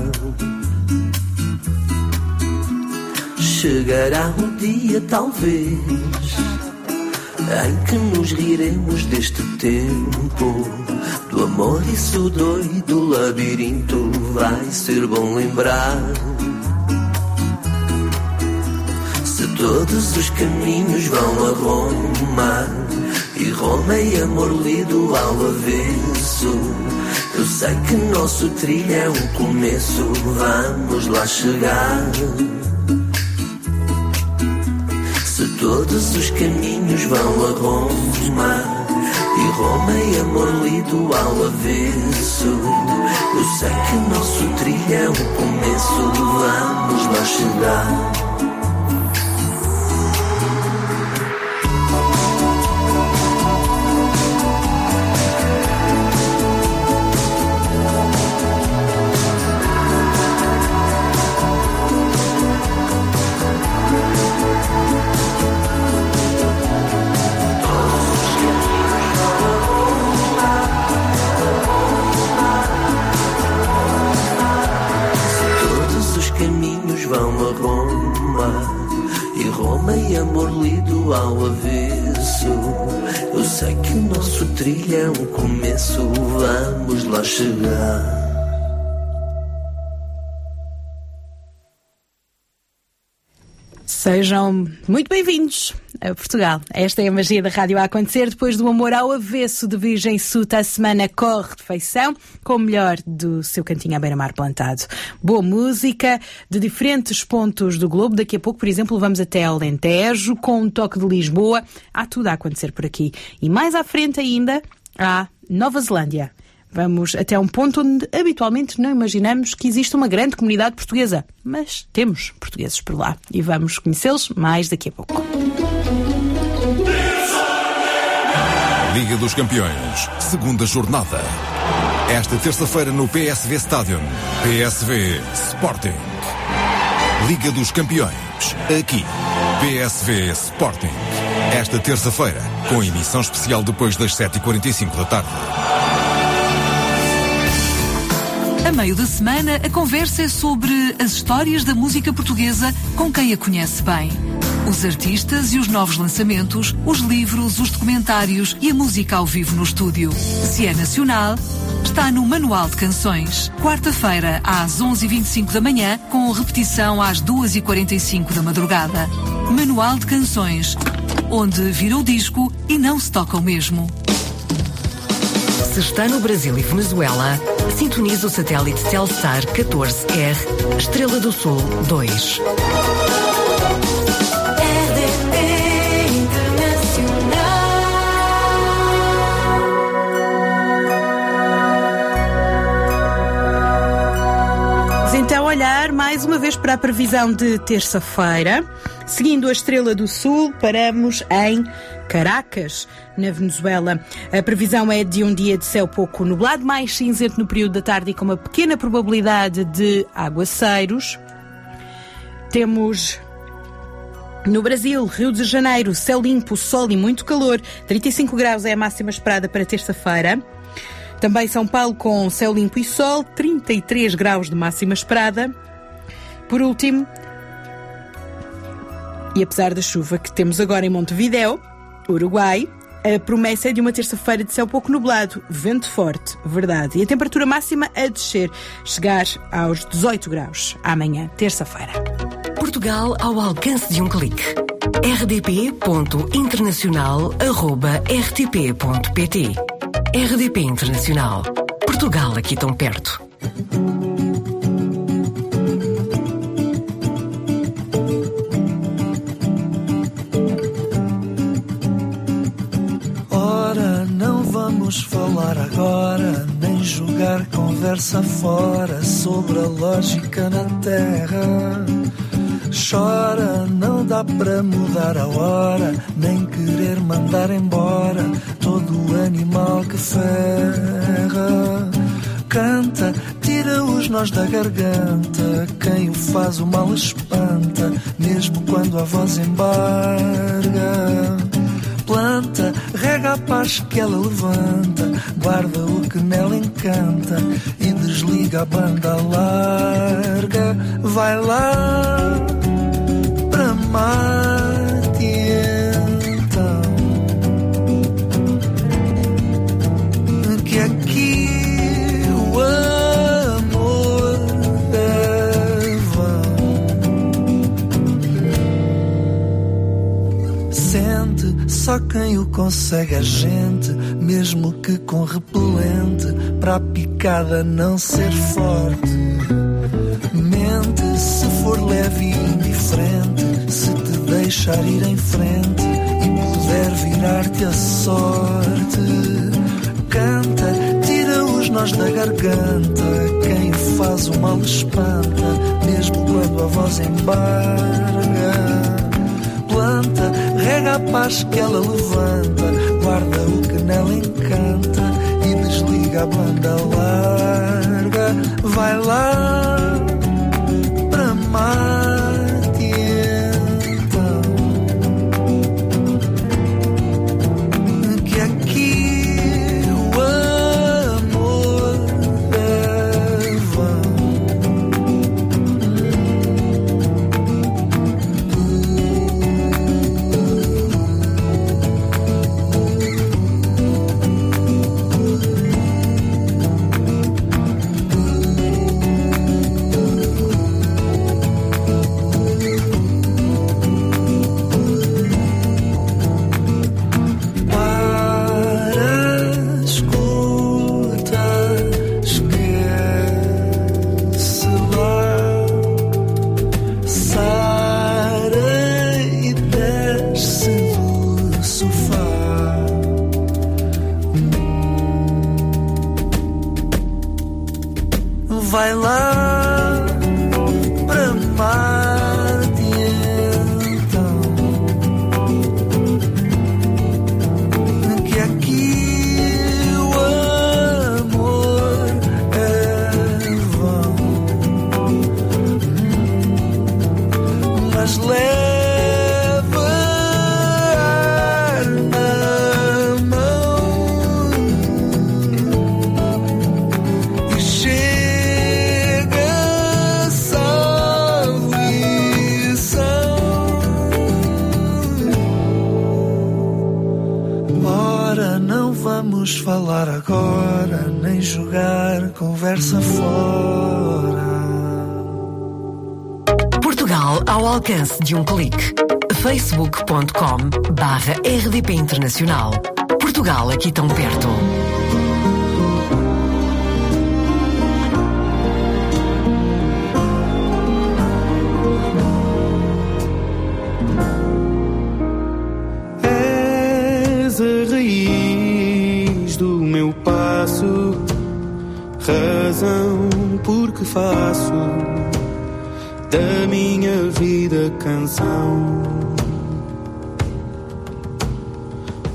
Chegará um dia, talvez, em que nos riremos deste tempo. Do amor isso doido labirinto, vai ser bom lembrar. Todos os caminhos vão a Roma e Roma é amor lido ao avesso. Eu sei que nosso trilho é um começo, vamos lá chegar. Se todos os caminhos vão a Roma e Roma é amor lido ao avesso. Eu sei que nosso trilho é um começo, vamos lá chegar. O trilho é um começo, vamos lá chegar. Sejam muito bem-vindos a Portugal. Esta é a magia da rádio a acontecer depois do amor ao avesso de Virgem Suta. A semana corre de feição com o melhor do seu cantinho à beira-mar plantado. Boa música de diferentes pontos do globo. Daqui a pouco, por exemplo, vamos até Alentejo com um toque de Lisboa. Há tudo a acontecer por aqui. E mais à frente ainda há Nova Zelândia. Vamos até um ponto onde habitualmente não imaginamos que existe uma grande comunidade portuguesa, mas temos portugueses por lá e vamos conhecê-los mais daqui a pouco. Liga dos Campeões, segunda jornada. Esta terça-feira no PSV Stadium. PSV Sporting. Liga dos Campeões, aqui. PSV Sporting. Esta terça-feira, com emissão especial depois das 7h45 da tarde. A meio da semana, a conversa é sobre as histórias da música portuguesa com quem a conhece bem. Os artistas e os novos lançamentos, os livros, os documentários e a música ao vivo no estúdio. Se é nacional, está no Manual de Canções. Quarta-feira, às 11h25 da manhã, com repetição às 2h45 da madrugada. Manual de Canções, onde vira o disco e não se toca o mesmo. Se está no Brasil e Venezuela, sintonize o satélite Telstar 14R, Estrela do Sul 2. Então olhar mais uma vez para a previsão de terça-feira. Seguindo a Estrela do Sul, paramos em Caracas, na Venezuela. A previsão é de um dia de céu pouco nublado, mais cinzento no período da tarde e com uma pequena probabilidade de aguaceiros. Temos no Brasil, Rio de Janeiro, céu limpo, sol e muito calor. 35 graus é a máxima esperada para terça-feira. Também São Paulo com céu limpo e sol, 33 graus de máxima esperada. Por último, e apesar da chuva que temos agora em Montevidéu, Uruguai, a promessa é de uma terça-feira de céu pouco nublado, vento forte, verdade. E a temperatura máxima a descer, chegar aos 18 graus amanhã, terça-feira. Portugal ao alcance de um clique. rdp.internacional.rtp.pt RDP Internacional. Portugal aqui tão perto. Ora, não vamos falar agora, nem jogar conversa fora sobre a lógica na Terra. Chora, não dá para mudar a hora, nem querer mandar embora todo animal que ferra. Canta, tira os nós da garganta, quem o faz o mal espanta, mesmo quando a voz embarga. Planta, rega a paz que ela levanta, guarda o que nela encanta e desliga a banda larga. Vai lá só quem o consegue a gente, mesmo que com repelente, para a picada não ser forte. Mente se for leve deixar ir em frente e puder virar-te a sorte. Canta, tira os nós da garganta, quem faz o mal espanta, mesmo quando a voz embarga planta, rega a paz que ela levanta, guarda o que nela encanta e desliga a banda larga. Vai lá para Marte conversa fora. Portugal ao alcance de um clique. facebook.com barra RDP Internacional. Portugal aqui tão perto. Razão porque faço da minha vida canção.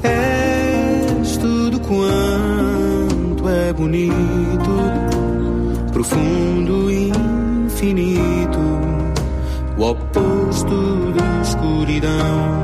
És tudo quanto é bonito, profundo e infinito, o oposto de escuridão.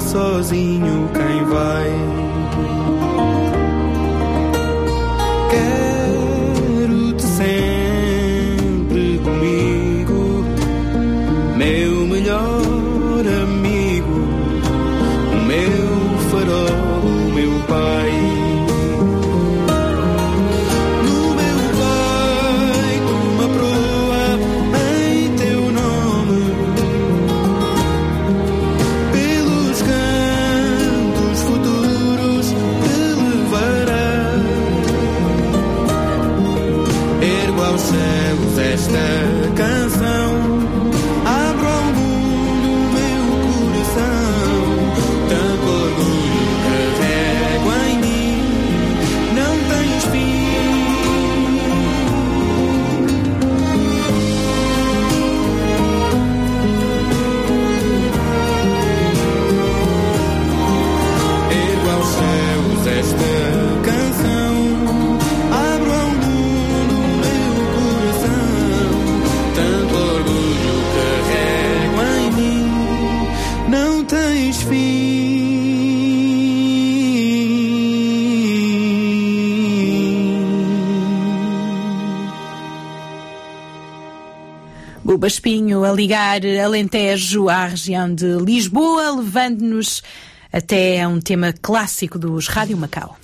sozinho quem vai Baspinho, a ligar Alentejo à região de Lisboa, levando-nos até a um tema clássico dos Rádio Macau.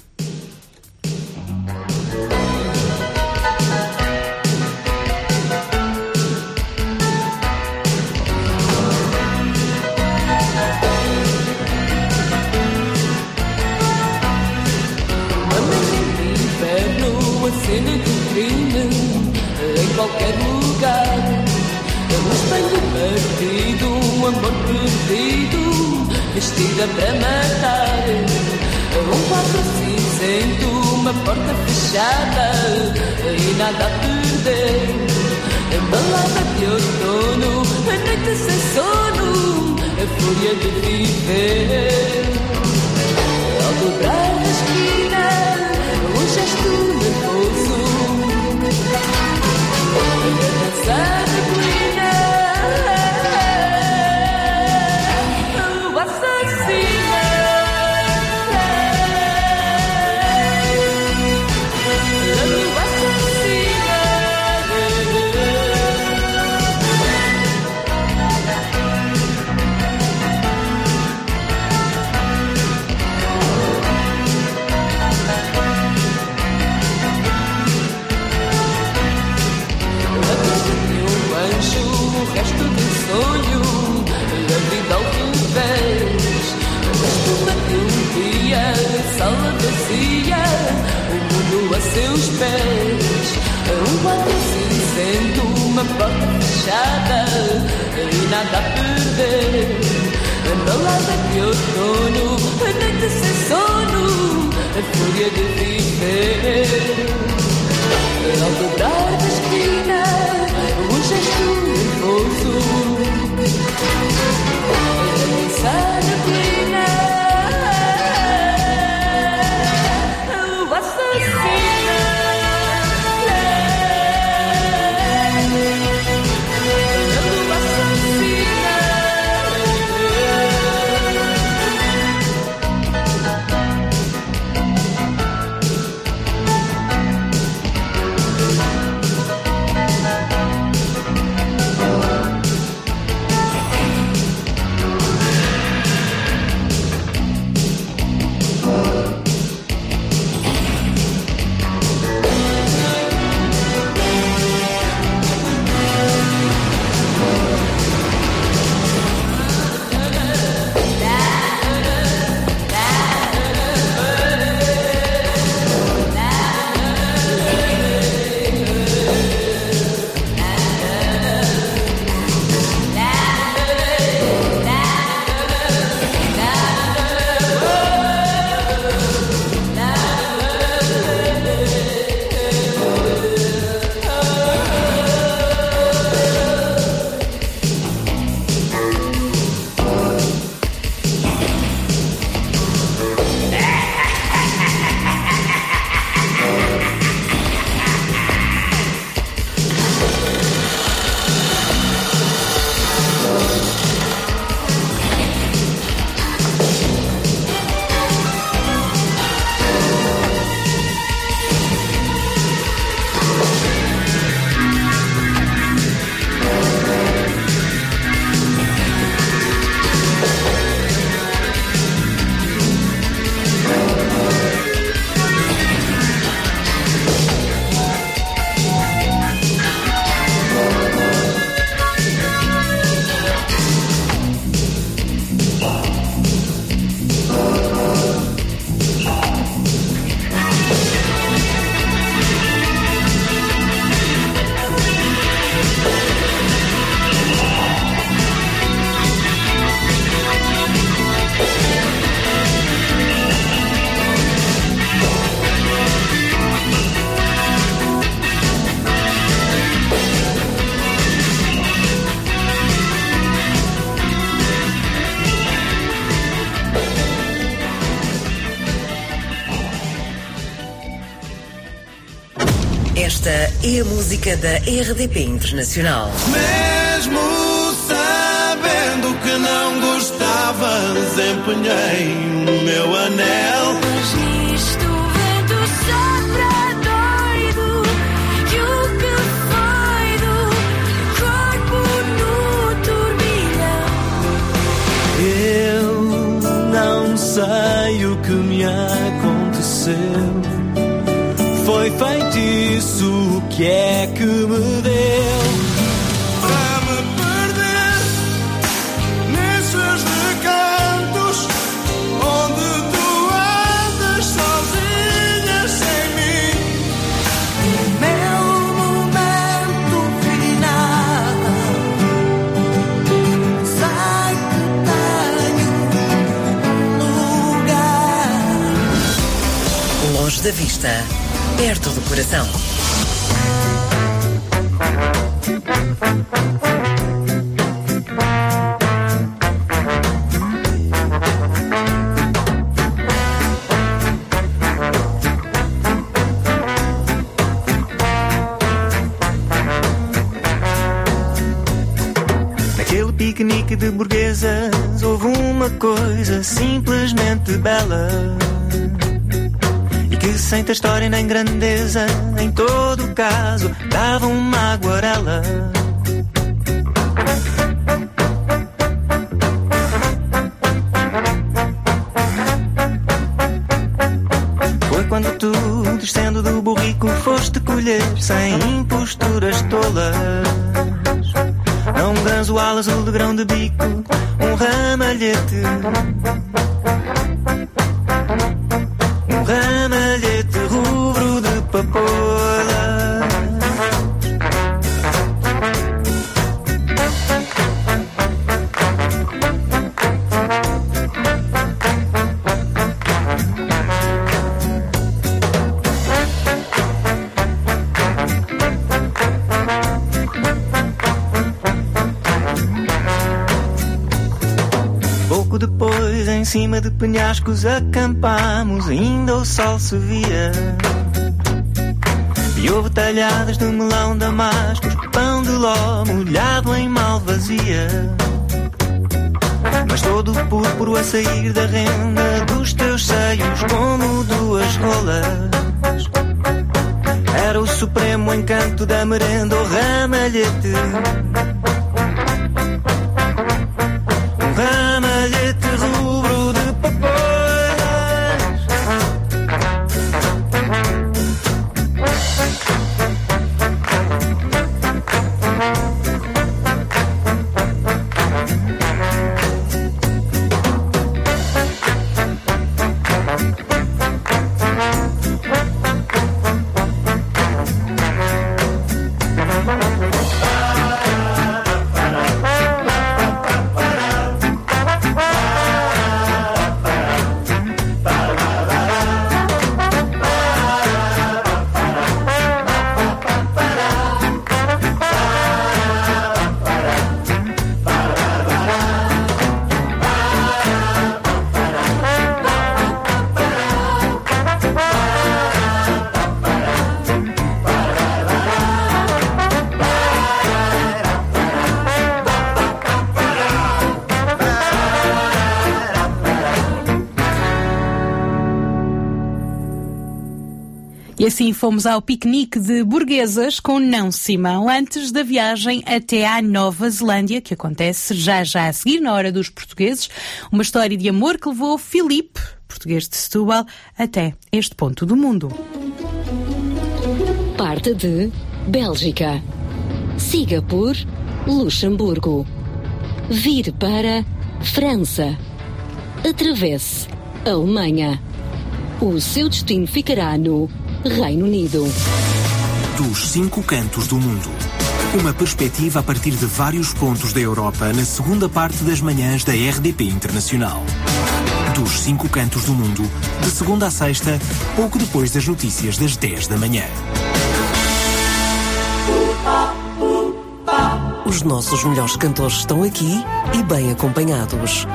é a música da RDP Internacional. Mesmo sabendo que não gostava, desempenhei o meu anel. sei o que me aconteceu. Foi feitiço que é que me deu? Para me perder nesses recantos onde tu andas sozinha sem mim. Meu momento final. Sei que tenho lugar. Longe da vista, perto do coração. Coisa simplesmente bela. E que sem ter história nem grandeza, em todo caso, dava uma aguarela. Foi quando tu, descendo do burrico, foste colher sem imposturas tolas. Não um ganso ala azul de grão de bico, malhete penhascos, acampámos, ainda o sol se via. E houve talhadas de melão damascos, pão de ló molhado em malvazia. Mas todo púrpuro a sair da renda dos teus seios como duas rolas. Era o supremo encanto da merenda, o ramalhete. Assim fomos ao piquenique de burguesas com Não Simão, antes da viagem até à Nova Zelândia, que acontece já já a seguir, na hora dos portugueses. Uma história de amor que levou Filipe, português de Setúbal, até este ponto do mundo. Parte de Bélgica. Siga por Luxemburgo. Vire para França. Atravesse Alemanha. O seu destino ficará no Reino Unido. Dos cinco cantos do mundo. Uma perspectiva a partir de vários pontos da Europa na segunda parte das manhãs da RDP Internacional. Dos cinco cantos do mundo, de segunda a sexta, pouco depois das notícias das 10 da manhã. Os nossos melhores cantores estão aqui e bem acompanhados.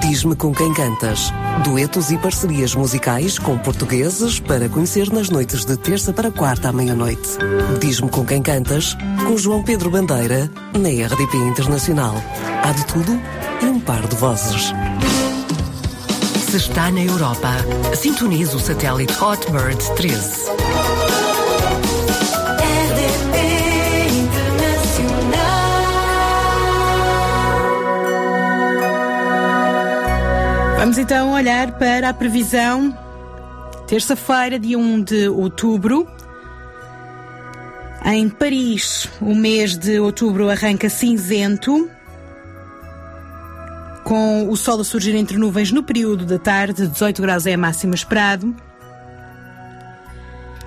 Diz-me com quem cantas. Duetos e parcerias musicais com portugueses para conhecer nas noites de terça para quarta à meia-noite. Diz-me com quem cantas, com João Pedro Bandeira, na RDP Internacional. Há de tudo e um par de vozes. Se está na Europa, sintonize o satélite Hotbird 13. Vamos então olhar para a previsão. Terça-feira, dia 1 de outubro. Em Paris, o mês de outubro arranca cinzento, com o sol a surgir entre nuvens no período da tarde, 18 graus é a máxima esperado.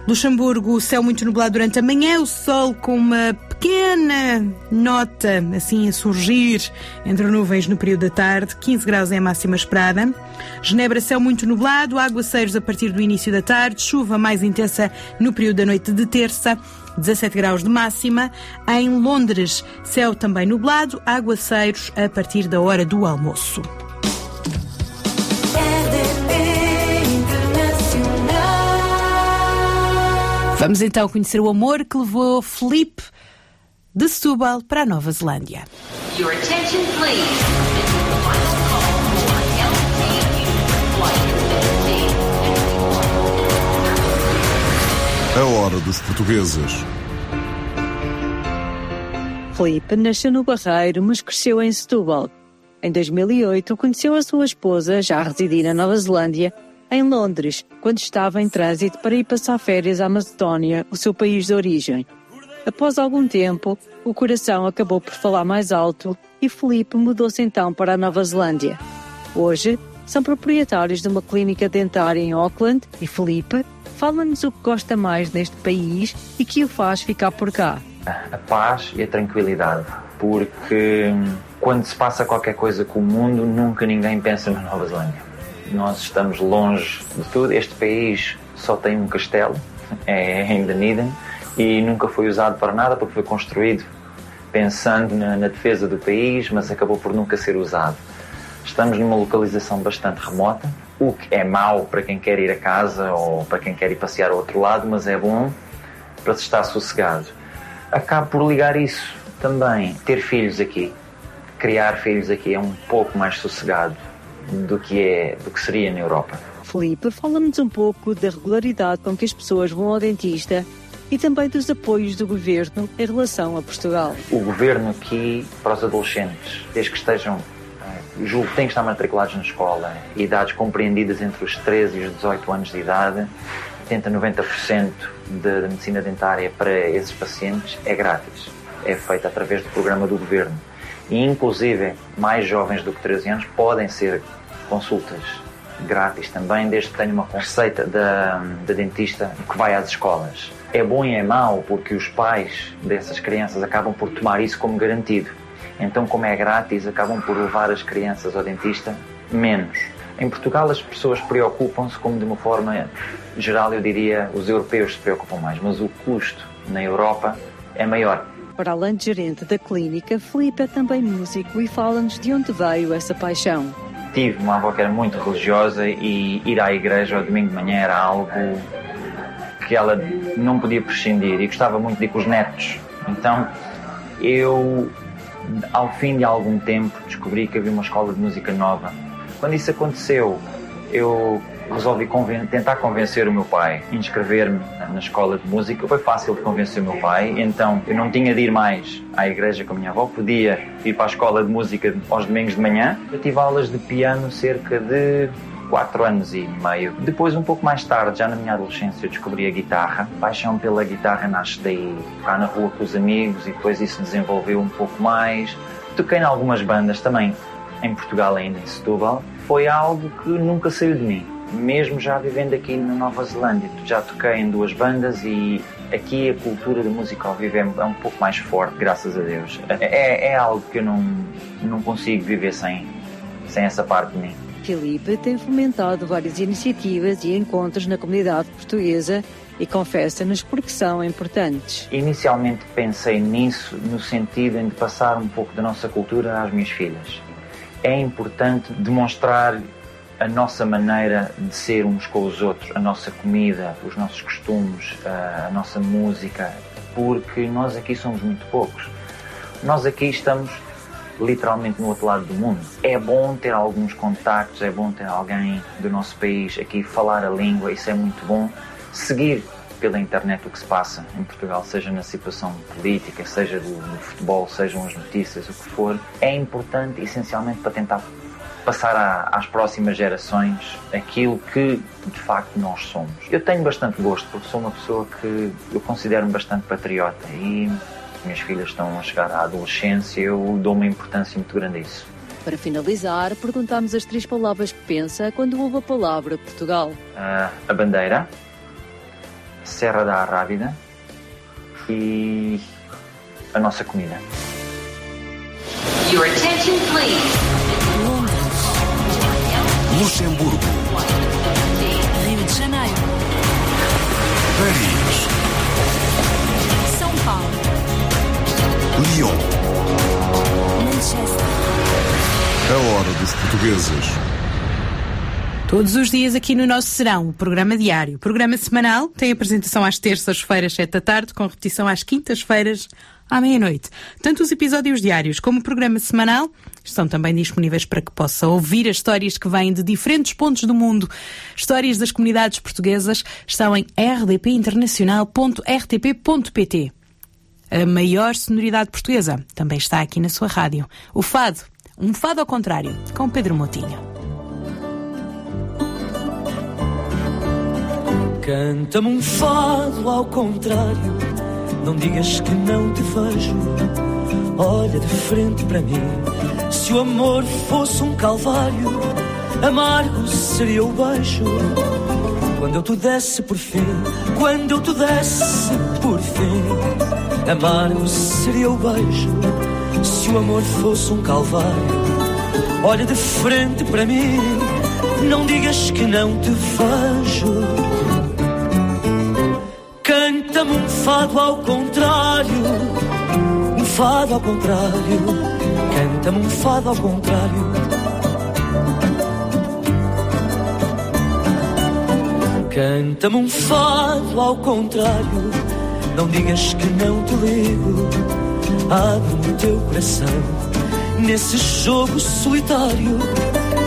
Luxemburgo, céu muito nublado durante a manhã, o sol com uma pequena nota assim a surgir entre nuvens no período da tarde, 15 graus é a máxima esperada. Genebra, céu muito nublado, aguaceiros a partir do início da tarde, chuva mais intensa no período da noite de terça, 17 graus de máxima. Em Londres, céu também nublado, aguaceiros a partir da hora do almoço. Vamos então conhecer o amor que levou Felipe de Setúbal para a Nova Zelândia. Your attention, please. A hora dos portugueses. Felipe nasceu no Barreiro, mas cresceu em Setúbal. Em 2008, conheceu a sua esposa, já a residir na Nova Zelândia, em Londres, quando estava em trânsito para ir passar férias à Macedónia, o seu país de origem. Após algum tempo, o coração acabou por falar mais alto e Felipe mudou-se então para a Nova Zelândia. Hoje, são proprietários de uma clínica dentária em Auckland e Felipe fala-nos o que gosta mais neste país e que o faz ficar por cá. a paz e a tranquilidade, porque hum, quando se passa qualquer coisa com o mundo, nunca ninguém pensa na Nova Zelândia. Nós estamos longe de tudo. Este país só tem um castelo, é em Dunedin, e nunca foi usado para nada porque foi construído pensando na, na defesa do país, mas acabou por nunca ser usado. Estamos numa localização bastante remota, o que é mau para quem quer ir a casa ou para quem quer ir passear ao outro lado, mas é bom para se estar sossegado. Acabo por ligar isso também, ter filhos aqui, criar filhos aqui é um pouco mais sossegado do que é do que seria na Europa. Felipe, fala-nos um pouco da regularidade com que as pessoas vão ao dentista e também dos apoios do governo em relação a Portugal. O governo aqui para os adolescentes, desde que estejam eh, julgo que têm que estar matriculados na escola, idades compreendidas entre os 13 e os 18 anos de idade, 80 90% da da medicina dentária para esses pacientes é grátis. É feita através do programa do governo. E, inclusive, mais jovens do que 13 anos podem ser consultas grátis também, desde que tenham uma conceita da, da dentista que vai às escolas. É bom e é mau porque os pais dessas crianças acabam por tomar isso como garantido. Então, como é grátis, acabam por levar as crianças ao dentista menos. Em Portugal, as pessoas preocupam-se, como de uma forma geral, eu diria, os europeus se preocupam mais, mas o custo na Europa é maior. Para além de gerente da clínica, Felipe é também músico e fala-nos de onde veio essa paixão. Tive uma avó que era muito religiosa e ir à igreja ao domingo de manhã era algo que ela não podia prescindir e gostava muito de ir com os netos. Então, eu, ao fim de algum tempo, descobri que havia uma escola de música nova. Quando isso aconteceu, eu resolvi conven tentar convencer o meu pai, inscrever-me na escola de música. Foi fácil de convencer o meu pai, então eu não tinha de ir mais à igreja com a minha avó, podia ir para a escola de música aos domingos de manhã. Eu tive aulas de piano cerca de quatro anos e meio. Depois, um pouco mais tarde, já na minha adolescência, eu descobri a guitarra. Paixão pela guitarra nasce daí, tocar na rua com os amigos e depois isso desenvolveu um pouco mais. Toquei em algumas bandas também, em Portugal ainda, em Setúbal. Foi algo que nunca saiu de mim. Mesmo já vivendo aqui na Nova Zelândia, já toquei em duas bandas e aqui a cultura da música ao vivo é é um pouco mais forte, graças a Deus. É, é algo que eu não, não consigo viver sem, sem essa parte de mim. Felipe tem fomentado várias iniciativas e encontros na comunidade portuguesa e confessa-nos porque são importantes. Inicialmente pensei nisso no sentido de passar um pouco da nossa cultura às minhas filhas. é importante demonstrar a nossa maneira de ser uns com os outros, a nossa comida, os nossos costumes, a nossa música, porque nós aqui somos muito poucos. Nós aqui estamos literalmente no outro lado do mundo. É bom ter alguns contactos, é bom ter alguém do nosso país aqui falar a língua, isso é muito bom. Seguir pela internet o que se passa em Portugal, seja na situação política, seja do, do futebol, sejam as notícias, o que for, é importante essencialmente para tentar passar à- às próximas gerações aquilo que de facto nós somos. Eu tenho bastante gosto porque sou uma pessoa que eu considero-me bastante patriota e minhas filhas estão a chegar à adolescência, eu dou uma importância muito grande a isso. Para finalizar, perguntamos as três palavras que pensa quando ouve a palavra Portugal. Ah, a bandeira, Serra da Arrábida e a nossa comida. Your attention, please. Luxemburgo, Lyon. A hora dos portugueses. Todos os dias aqui no nosso Serão, o programa diário. O programa semanal tem apresentação às terças-feiras, sete da tarde, com repetição às quintas-feiras, à meia-noite. Tanto os episódios diários como o programa semanal estão também disponíveis para que possa ouvir as histórias que vêm de diferentes pontos do mundo. Histórias das comunidades portuguesas estão em rdpinternacional.rtp.pt. A maior sonoridade portuguesa também está aqui na sua rádio. O Fado, um Fado ao contrário, com Pedro Motinho. Canta-me um fado ao contrário, não digas que não te vejo. Olha de frente para mim, se o amor fosse um calvário, amargo seria o beijo. Quando eu te desse por fim, quando eu te desse por fim, amargo seria o beijo. Se o amor fosse um calvário, olha de frente para mim, não digas que não te vejo. Canta-me um fado ao contrário, um fado ao contrário. Canta-me um fado ao contrário. Canta-me um fado ao contrário. Não digas que não te ligo. Abre o teu coração nesse jogo solitário.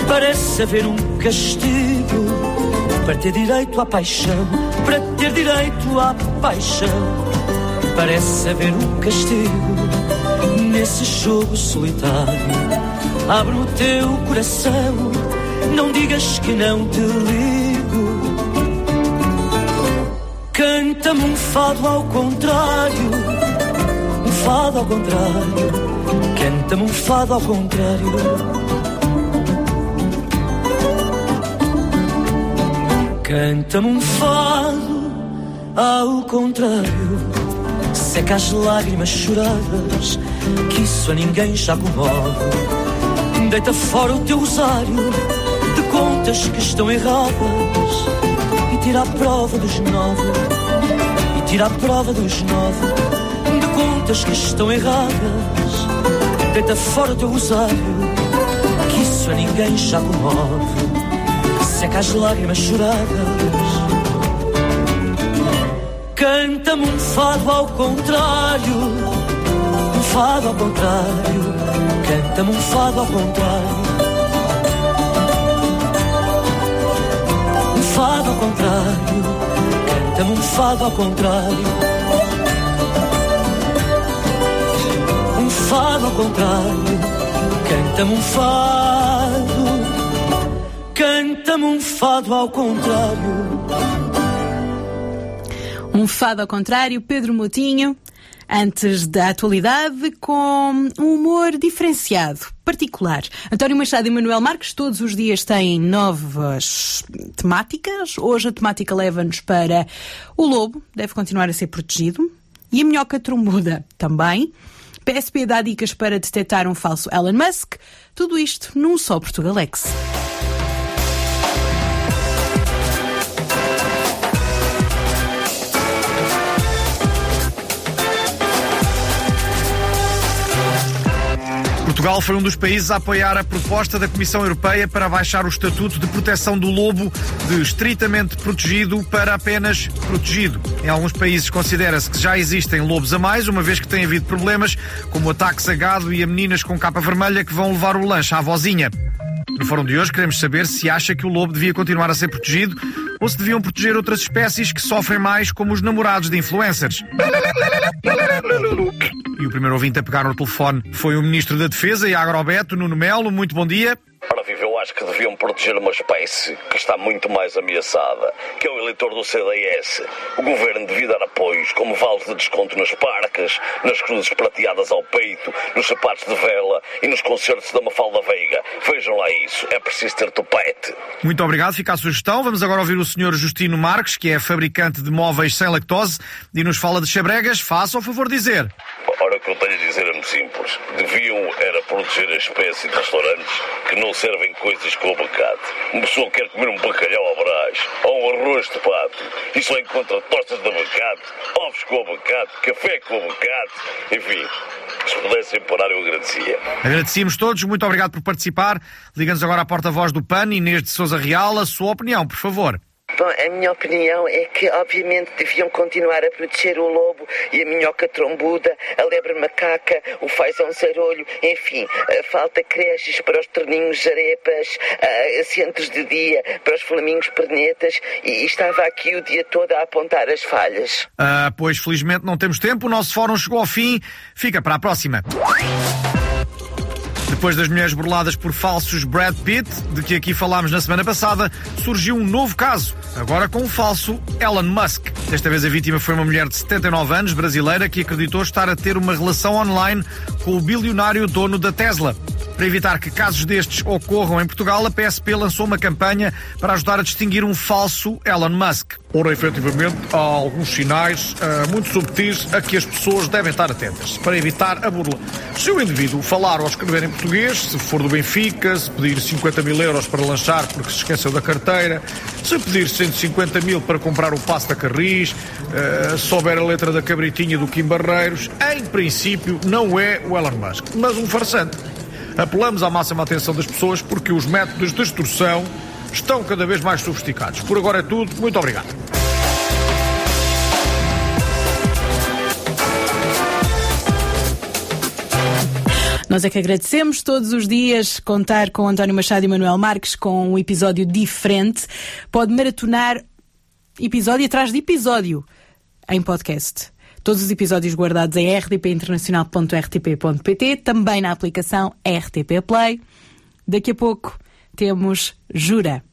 Parece haver um castigo para ter direito à paixão, para ter direito à paixão. Parece haver um castigo nesse jogo solitário. Abre o teu coração, não digas que não te ligo. Canta-me um fado ao contrário, um fado ao contrário. Canta-me um fado ao contrário. Canta-me um fado ao contrário. Seca as lágrimas choradas, que isso a ninguém já comove. Deita fora o teu rosário de contas que estão erradas e tira a prova dos nove. Tira a prova dos nove de contas que estão erradas. Deita fora o teu rosário, que isso a ninguém já comove seca as lágrimas choradas. Canta-me um fado ao contrário, um fado ao contrário. Canta-me um fado ao contrário. Um fado ao contrário, canta-me um fado ao contrário. Um fado ao contrário, canta-me um fado. Canta-me um fado ao contrário. Um fado ao contrário, Pedro Motinho. Antes da atualidade, com um humor diferenciado, particular. António Machado e Manuel Marques todos os dias têm novas temáticas. Hoje a temática leva-nos para o lobo, deve continuar a ser protegido, e a minhoca trombuda também. PSP dá dicas para detectar um falso Elon Musk. Tudo isto num só Portugalex. Portugal foi um dos países a apoiar a proposta da Comissão Europeia para baixar o estatuto de proteção do lobo de estritamente protegido para apenas protegido. Em alguns países considera-se que já existem lobos a mais, uma vez que tem havido problemas como ataques a gado e a meninas com capa vermelha que vão levar o lanche à vozinha. No fórum de hoje queremos saber se acha que o lobo devia continuar a ser protegido ou se deviam proteger outras espécies que sofrem mais, como os namorados de influencers. E o primeiro ouvinte a pegar no telefone foi o Ministro da Defesa e Agrobeto, Nuno Melo. Muito bom dia. Acho que deviam proteger uma espécie que está muito mais ameaçada, que é o eleitor do CDS. O governo devia dar apoios, como vales de desconto nas parcas, nas cruzes prateadas ao peito, nos sapatos de vela e nos concertos da Mafalda Veiga. Vejam lá isso, é preciso ter topete. Muito obrigado, fica a sugestão. Vamos agora ouvir o Sr. Justino Marques, que é fabricante de móveis sem lactose e nos fala de chabregas. Faça o favor de dizer. Ora, que eu tenho a dizer é muito simples. Deviam era proteger a espécie de restaurantes que não servem coisas com abacate. Uma pessoa quer comer um bacalhau ao brás ou um arroz de pato e só encontra tostas de abacate, ovos com abacate, café com abacate, enfim. Se pudessem parar, eu agradecia. Agradecemos todos, muito obrigado por participar. Liga-nos agora à porta-voz do PAN, Inês de Souza Real. A sua opinião, por favor. Bom, a minha opinião é que, obviamente, deviam continuar a proteger o lobo e a minhoca trombuda, a lebre macaca, o fazão zarolho, enfim, a falta creches para os torninhos jarepas, a centros de dia para os flamingos pernetas e estava aqui o dia todo a apontar as falhas. Ah, pois felizmente não temos tempo, o nosso fórum chegou ao fim. Fica para a próxima. Depois das mulheres burladas por falsos Brad Pitt, de que aqui falámos na semana passada, surgiu um novo caso, agora com o falso Elon Musk. Desta vez a vítima foi uma mulher de 79 anos, brasileira, que acreditou estar a ter uma relação online com o bilionário dono da Tesla. Para evitar que casos destes ocorram em Portugal, a PSP lançou uma campanha para ajudar a distinguir um falso Elon Musk. Ora, efetivamente, há alguns sinais uh, muito subtis a que as pessoas devem estar atentas para evitar a burla. Se o indivíduo falar ou escrever em português, se for do Benfica, se pedir 50 mil euros para lanchar porque se esqueceu da carteira, se pedir 150 mil para comprar o passo da Carris, uh, se souber a letra da cabritinha do Kim Barreiros, em princípio não é o Elon Musk, mas um farsante. Apelamos à máxima atenção das pessoas porque os métodos de extorsão estão cada vez mais sofisticados. Por agora é tudo. Muito obrigado. Nós é que agradecemos todos os dias contar com António Machado e Manuel Marques com um episódio diferente. Pode maratonar episódio atrás de episódio em podcast. Todos os episódios guardados em rdpinternacional.rtp.pt, também na aplicação RTP Play. Daqui a pouco temos Jura.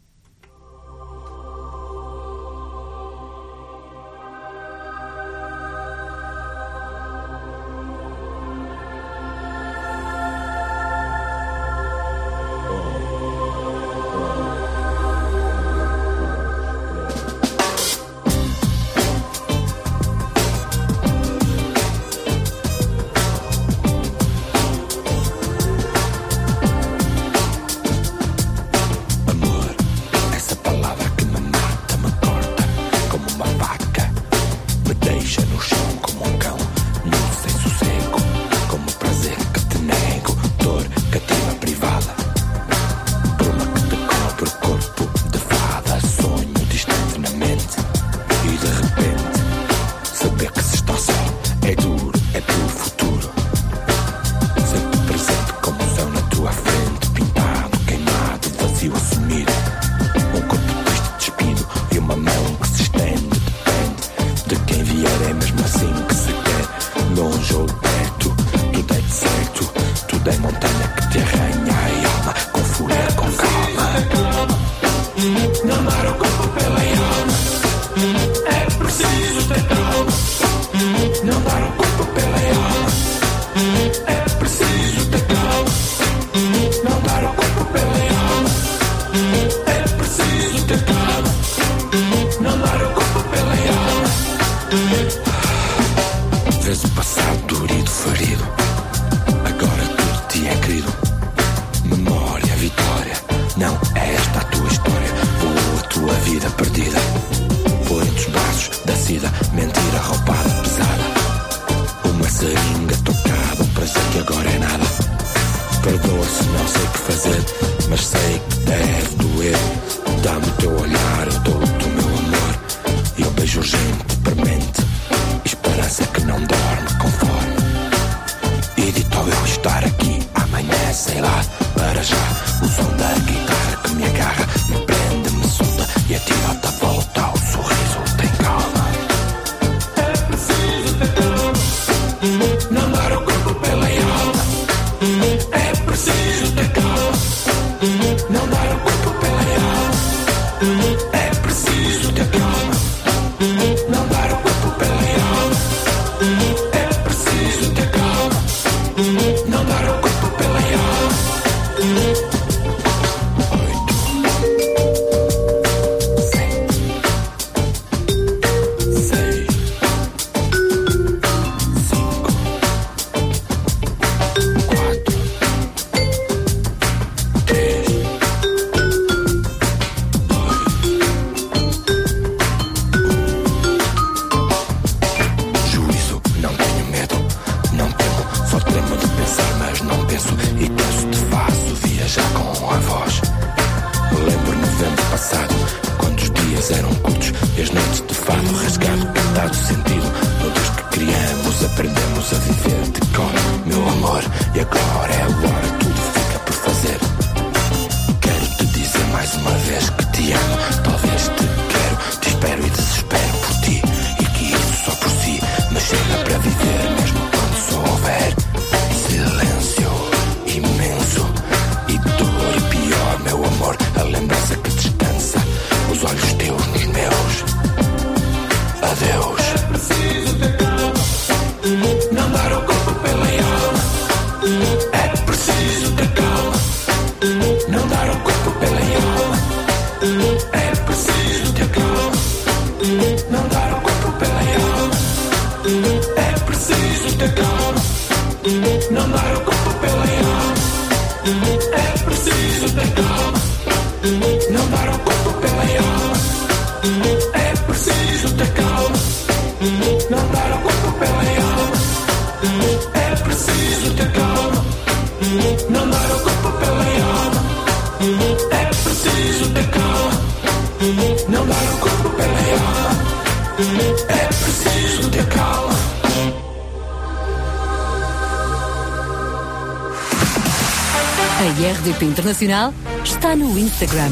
Internacional está no Instagram.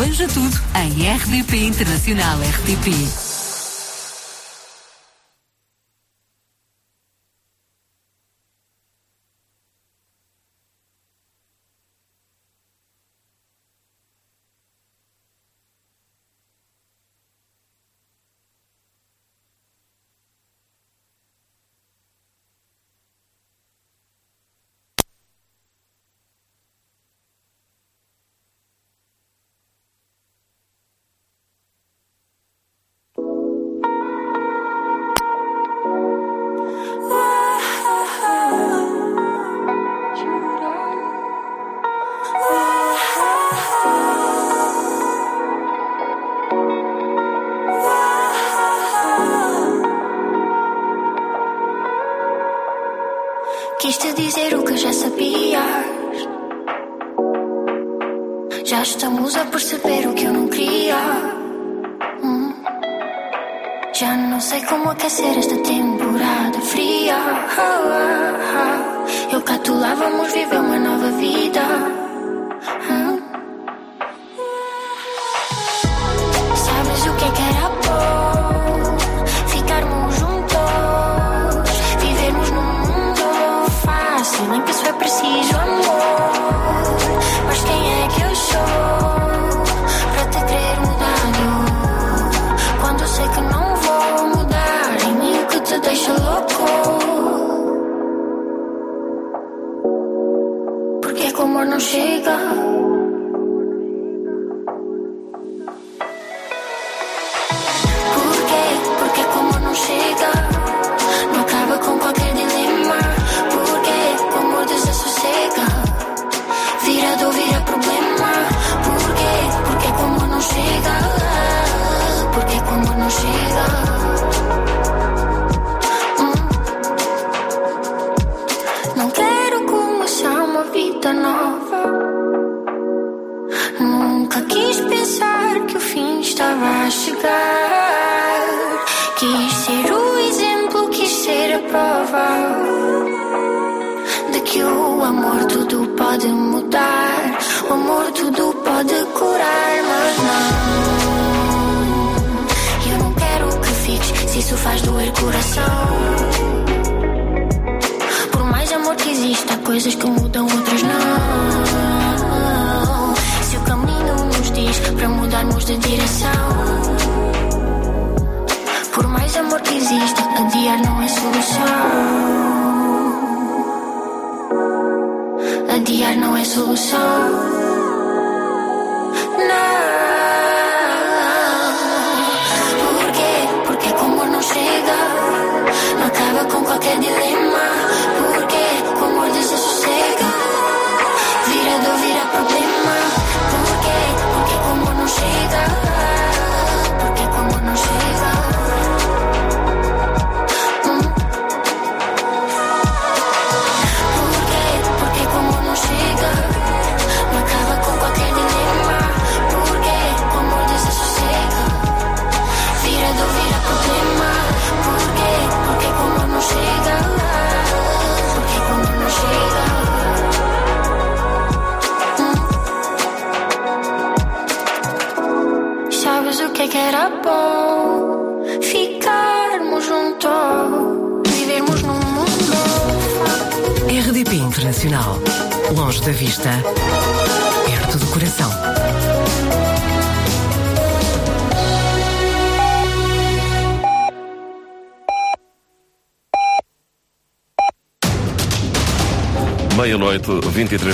Veja tudo em RDP Internacional RTP.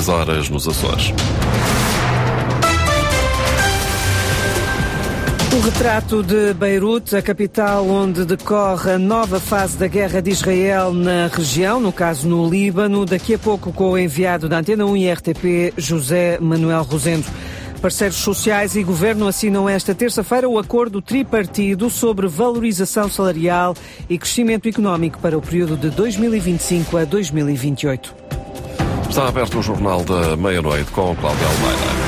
23 horas nos Açores. O retrato de Beirute, a capital onde decorre a nova fase da guerra de Israel na região, no caso no Líbano, daqui a pouco com o enviado da Antena 1 e RTP, José Manuel Rosendo. Parceiros sociais e governo assinam esta terça-feira o acordo tripartido sobre valorização salarial e crescimento económico para o período de 2025 a 2028. Está aberto o Jornal da Meia-Noite com Cláudia Almeida.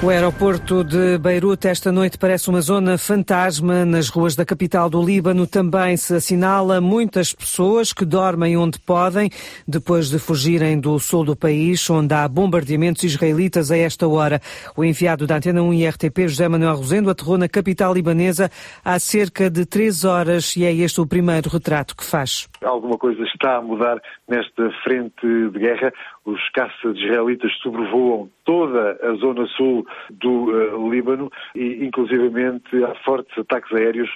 O aeroporto de Beirute esta noite parece uma zona fantasma. Nas ruas da capital do Líbano também se assinala muitas pessoas que dormem onde podem, depois de fugirem do sul do país, onde há bombardeamentos israelitas a esta hora. O enviado da Antena 1 e RTP, José Manuel Rosendo, aterrou na capital libanesa há cerca de três horas e é este o primeiro retrato que faz. Alguma coisa está a mudar nesta frente de guerra. Os caças israelitas sobrevoam toda a zona sul do uh, Líbano e, inclusivamente, há fortes ataques aéreos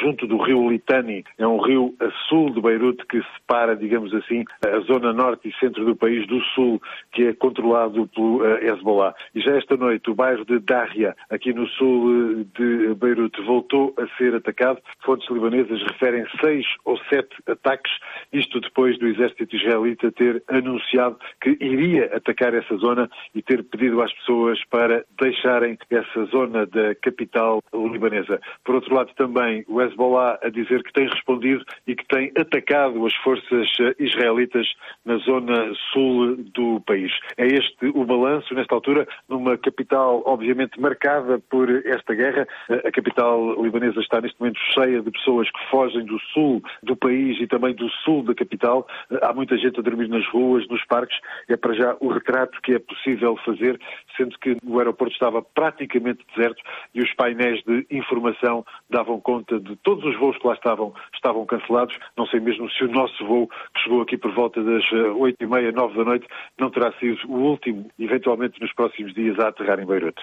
junto do rio Litani. É um rio a sul de Beirute que separa, digamos assim, a zona norte e centro do país do sul, que é controlado pelo uh, Hezbollah. E já esta noite o bairro de Darria, aqui no sul de Beirute, voltou a ser atacado. Fontes libanesas referem seis ou sete ataques, isto depois do exército israelita ter anunciado que iria atacar essa zona e ter pedido às pessoas para deixarem essa zona da capital libanesa. Por outro lado, também o Hezbollah a dizer que tem respondido e que tem atacado as forças israelitas na zona sul do país. É este o balanço, nesta altura, numa capital obviamente marcada por esta guerra. A capital libanesa está neste momento cheia de pessoas que fogem do sul do país e também do sul da capital. Há muita gente a dormir nas ruas, nos parques. É para já o retrato que é possível fazer, sendo que o aeroporto estava praticamente deserto e os painéis de informação davam conta de todos os voos que lá estavam, estavam cancelados. Não sei mesmo se o nosso voo, que chegou aqui por volta das oito e meia, nove da noite, não terá sido o último, eventualmente nos próximos dias, a aterrar em Beirute.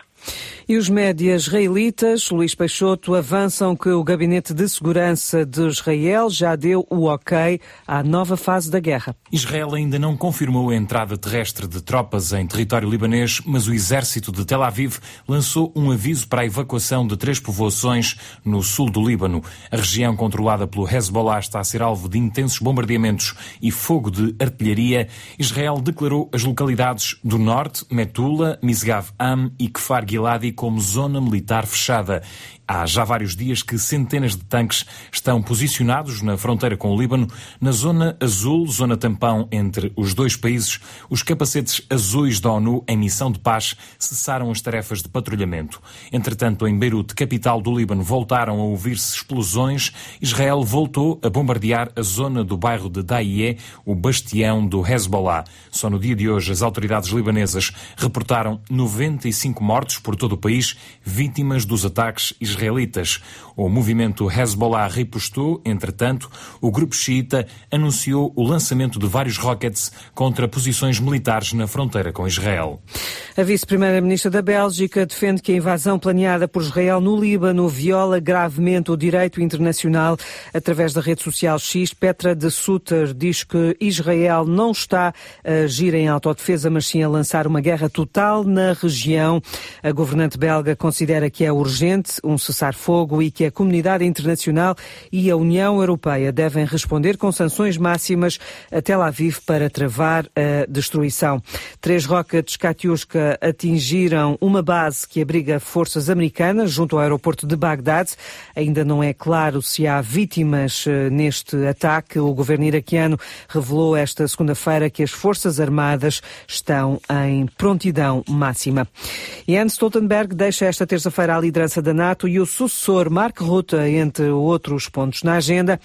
E os médias israelitas, Luís Peixoto, avançam que o Gabinete de Segurança de Israel já deu o ok à nova fase da guerra. Israel ainda não confirmou a entrada terrestre de tropas em território libanês, mas o exército de Tel Aviv lançou um aviso para a evacuação de três povoações no sul do Líbano. A região controlada pelo Hezbollah está a ser alvo de intensos bombardeamentos e fogo de artilharia. Israel declarou as localidades do norte, Metula, Misgav Am e Kfar Giladi, como zona militar fechada. Há já vários dias que centenas de tanques estão posicionados na fronteira com o Líbano, na zona azul, zona tampão entre os dois países. Os capacetes azuis da ONU em missão de paz cessaram as tarefas de patrulhamento. Entretanto, em Beirute, capital do Líbano, voltaram a ouvir-se explosões. Israel voltou a bombardear a zona do bairro de Daie, o bastião do Hezbollah. Só no dia de hoje, as autoridades libanesas reportaram 95 mortos por todo o país, vítimas dos ataques israelitas israelitas. O movimento Hezbollah repostou, entretanto, o grupo xiita anunciou o lançamento de vários rockets contra posições militares na fronteira com Israel. A vice-primeira-ministra da Bélgica defende que a invasão planeada por Israel no Líbano viola gravemente o direito internacional. Através da rede social X, Petra de Sutter diz que Israel não está a agir em autodefesa, mas sim a lançar uma guerra total na região. A governante belga considera que é urgente um cessar-fogo e que a comunidade internacional e a União Europeia devem responder com sanções máximas a Tel Aviv para travar a destruição. Três rockets Katyushka atingiram uma base que abriga forças americanas junto ao aeroporto de Bagdade. Ainda não é claro se há vítimas neste ataque. O governo iraquiano revelou esta segunda-feira que as forças armadas estão em prontidão máxima. Jens Stoltenberg deixa esta terça-feira a liderança da NATO e o sucessor Mark Rutte, entre outros pontos na agenda,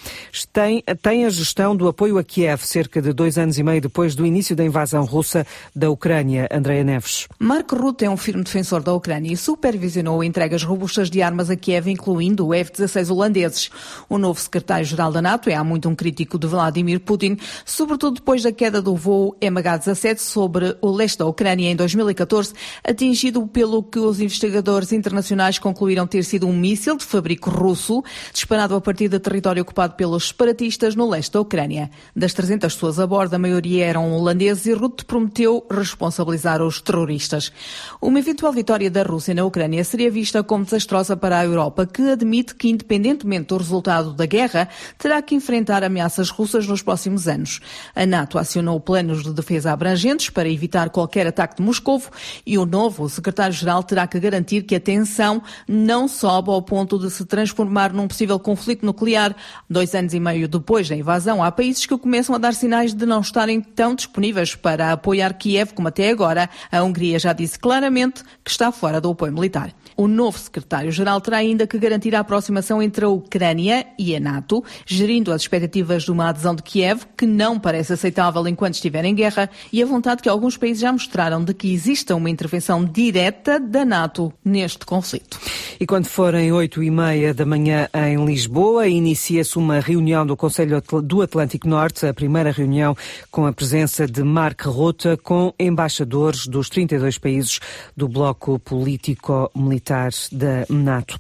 tem, tem a gestão do apoio a Kiev, cerca de dois anos e meio depois do início da invasão russa da Ucrânia. Andréa Neves. Mark Rutte é um firme defensor da Ucrânia e supervisionou entregas robustas de armas a Kiev, incluindo o F-16 holandeses. O novo secretário-geral da NATO é há muito um crítico de Vladimir Putin, sobretudo depois da queda do voo MH17 sobre o leste da Ucrânia em 2014, atingido pelo que os investigadores internacionais concluíram ter sido um míssil de fabrico russo, disparado a partir do território ocupado pelos separatistas no leste da Ucrânia. Das 300 pessoas a bordo, a maioria eram holandeses e Rutte prometeu responsabilizar os terroristas. Uma eventual vitória da Rússia na Ucrânia seria vista como desastrosa para a Europa, que admite que, independentemente do resultado da guerra, terá que enfrentar ameaças russas nos próximos anos. A NATO acionou planos de defesa abrangentes para evitar qualquer ataque de Moscovo e o novo secretário-geral terá que garantir que a tensão não sobe ao ponto de se transformar num possível conflito nuclear. Dois anos e meio depois da invasão, há países que começam a dar sinais de não estarem tão disponíveis para apoiar Kiev como até agora. A Hungria já disse claramente que está fora do apoio militar. O novo secretário-geral terá ainda que garantir a aproximação entre a Ucrânia e a NATO, gerindo as expectativas de uma adesão de Kiev, que não parece aceitável enquanto estiver em guerra, e a vontade que alguns países já mostraram de que exista uma intervenção direta da NATO neste conflito. E quando forem oito e meia da manhã em Lisboa, inicia-se uma reunião do Conselho do Atlântico Norte, a primeira reunião com a presença de Mark Rutte, com embaixadores dos 32 países do bloco político-militar da NATO.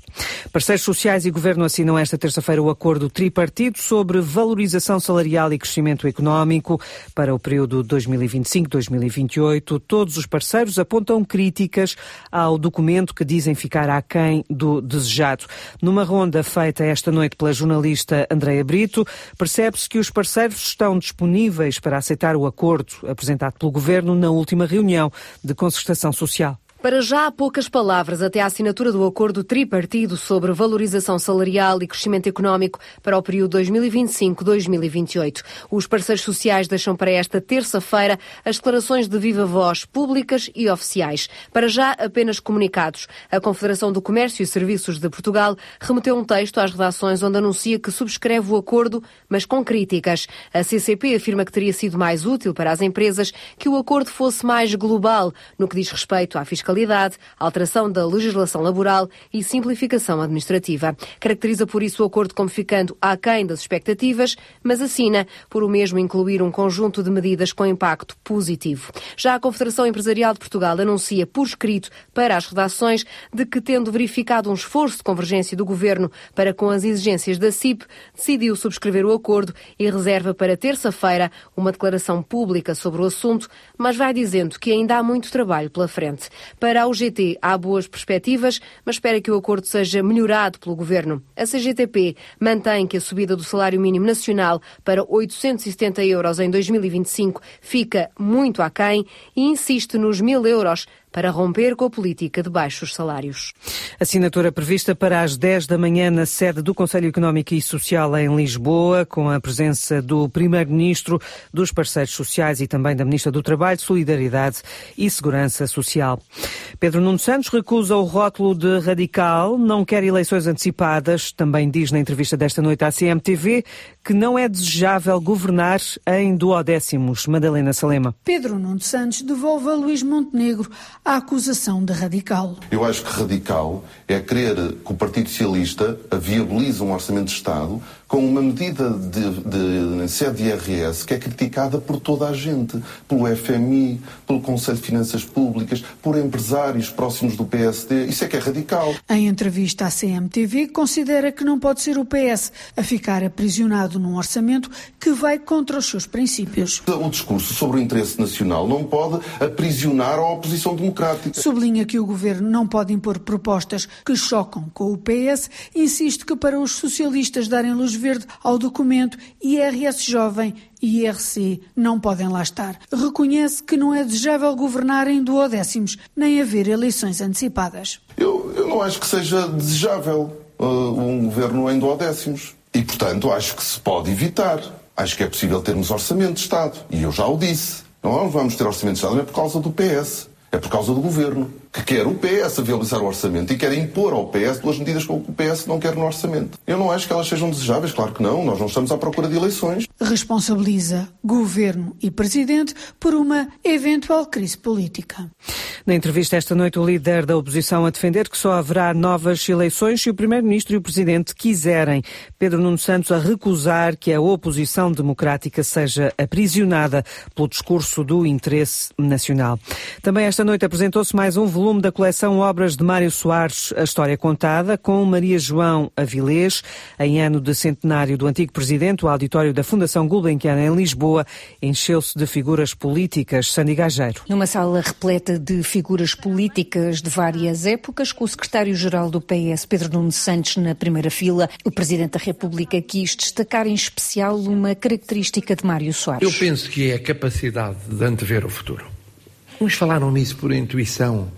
Parceiros sociais e governo assinam esta terça-feira o acordo tripartido sobre valorização salarial e crescimento económico para o período 2025-2028. Todos os parceiros apontam críticas ao documento que dizem ficar aquém do desejado. Numa ronda feita esta noite pela jornalista Andreia Brito, percebe-se que os parceiros estão disponíveis para aceitar o acordo apresentado pelo governo na última reunião de concertação social. Para já há poucas palavras até a assinatura do acordo tripartido sobre valorização salarial e crescimento económico para o período 2025-2028. Os parceiros sociais deixam para esta terça-feira as declarações de viva voz públicas e oficiais. Para já apenas comunicados. A Confederação do Comércio e Serviços de Portugal remeteu um texto às redações onde anuncia que subscreve o acordo, mas com críticas. A CCP afirma que teria sido mais útil para as empresas que o acordo fosse mais global no que diz respeito à fiscalidade fiscalidade, alteração da legislação laboral e simplificação administrativa. Caracteriza por isso o acordo como ficando aquém das expectativas, mas assina por o mesmo incluir um conjunto de medidas com impacto positivo. Já a Confederação Empresarial de Portugal anuncia por escrito para as redações de que, tendo verificado um esforço de convergência do governo para com as exigências da CIP, decidiu subscrever o acordo e reserva para terça-feira uma declaração pública sobre o assunto, mas vai dizendo que ainda há muito trabalho pela frente. Para a UGT há boas perspectivas, mas espera que o acordo seja melhorado pelo Governo. A CGTP mantém que a subida do salário mínimo nacional para 870 euros em 2025 fica muito aquém e insiste nos mil euros para romper com a política de baixos salários. Assinatura prevista para as 10 da manhã na sede do Conselho Económico e Social em Lisboa, com a presença do Primeiro-Ministro, dos parceiros sociais e também da Ministra do Trabalho, Solidariedade e Segurança Social. Pedro Nuno Santos recusa o rótulo de radical, não quer eleições antecipadas, também diz na entrevista desta noite à CMTV que não é desejável governar em duodécimos. Madalena Salema. Pedro Nuno Santos devolve a Luís Montenegro a acusação de radical. Eu acho que radical é querer que o Partido Socialista viabilize um orçamento de Estado com uma medida de, de IRS que é criticada por toda a gente, pelo FMI, pelo Conselho de Finanças Públicas, por empresários próximos do PSD. Isso é que é radical. Em entrevista à CMTV, considera que não pode ser o PS a ficar aprisionado num orçamento que vai contra os seus princípios. O discurso sobre o interesse nacional não pode aprisionar a oposição democrática. Sublinha que o governo não pode impor propostas que chocam com o PS insiste que para os socialistas darem luz verde ao documento IRS Jovem e IRC não podem lá estar. Reconhece que não é desejável governar em duodécimos, nem haver eleições antecipadas. Eu, eu não acho que seja desejável uh, um governo em duodécimos. E, portanto, acho que se pode evitar. Acho que é possível termos orçamento de Estado. E eu já o disse. Não vamos ter orçamento de Estado não é por causa do PS. É por causa do governo, que quer o PS viabilizar o orçamento e quer impor ao PS duas medidas que o PS não quer no orçamento. Eu não acho que elas sejam desejáveis, claro que não. Nós não estamos à procura de eleições. Responsabiliza governo e presidente por uma eventual crise política. Na entrevista esta noite, o líder da oposição a defender que só haverá novas eleições se o primeiro-ministro e o presidente quiserem. Pedro Nuno Santos a recusar que a oposição democrática seja aprisionada pelo discurso do interesse nacional. Também esta noite apresentou-se mais um volume da coleção Obras de Mário Soares, A História Contada, com Maria João Avilés, em ano de centenário do antigo presidente, o auditório da Fundação Gulbenkian em Lisboa encheu-se de figuras políticas. Sandy Gageiro. Numa sala repleta de figuras políticas de várias épocas, com o secretário-geral do PS, Pedro Nuno Santos, na primeira fila, o Presidente da República quis destacar em especial uma característica de Mário Soares. Eu penso que é a capacidade de antever o futuro. Uns falaram nisso por intuição,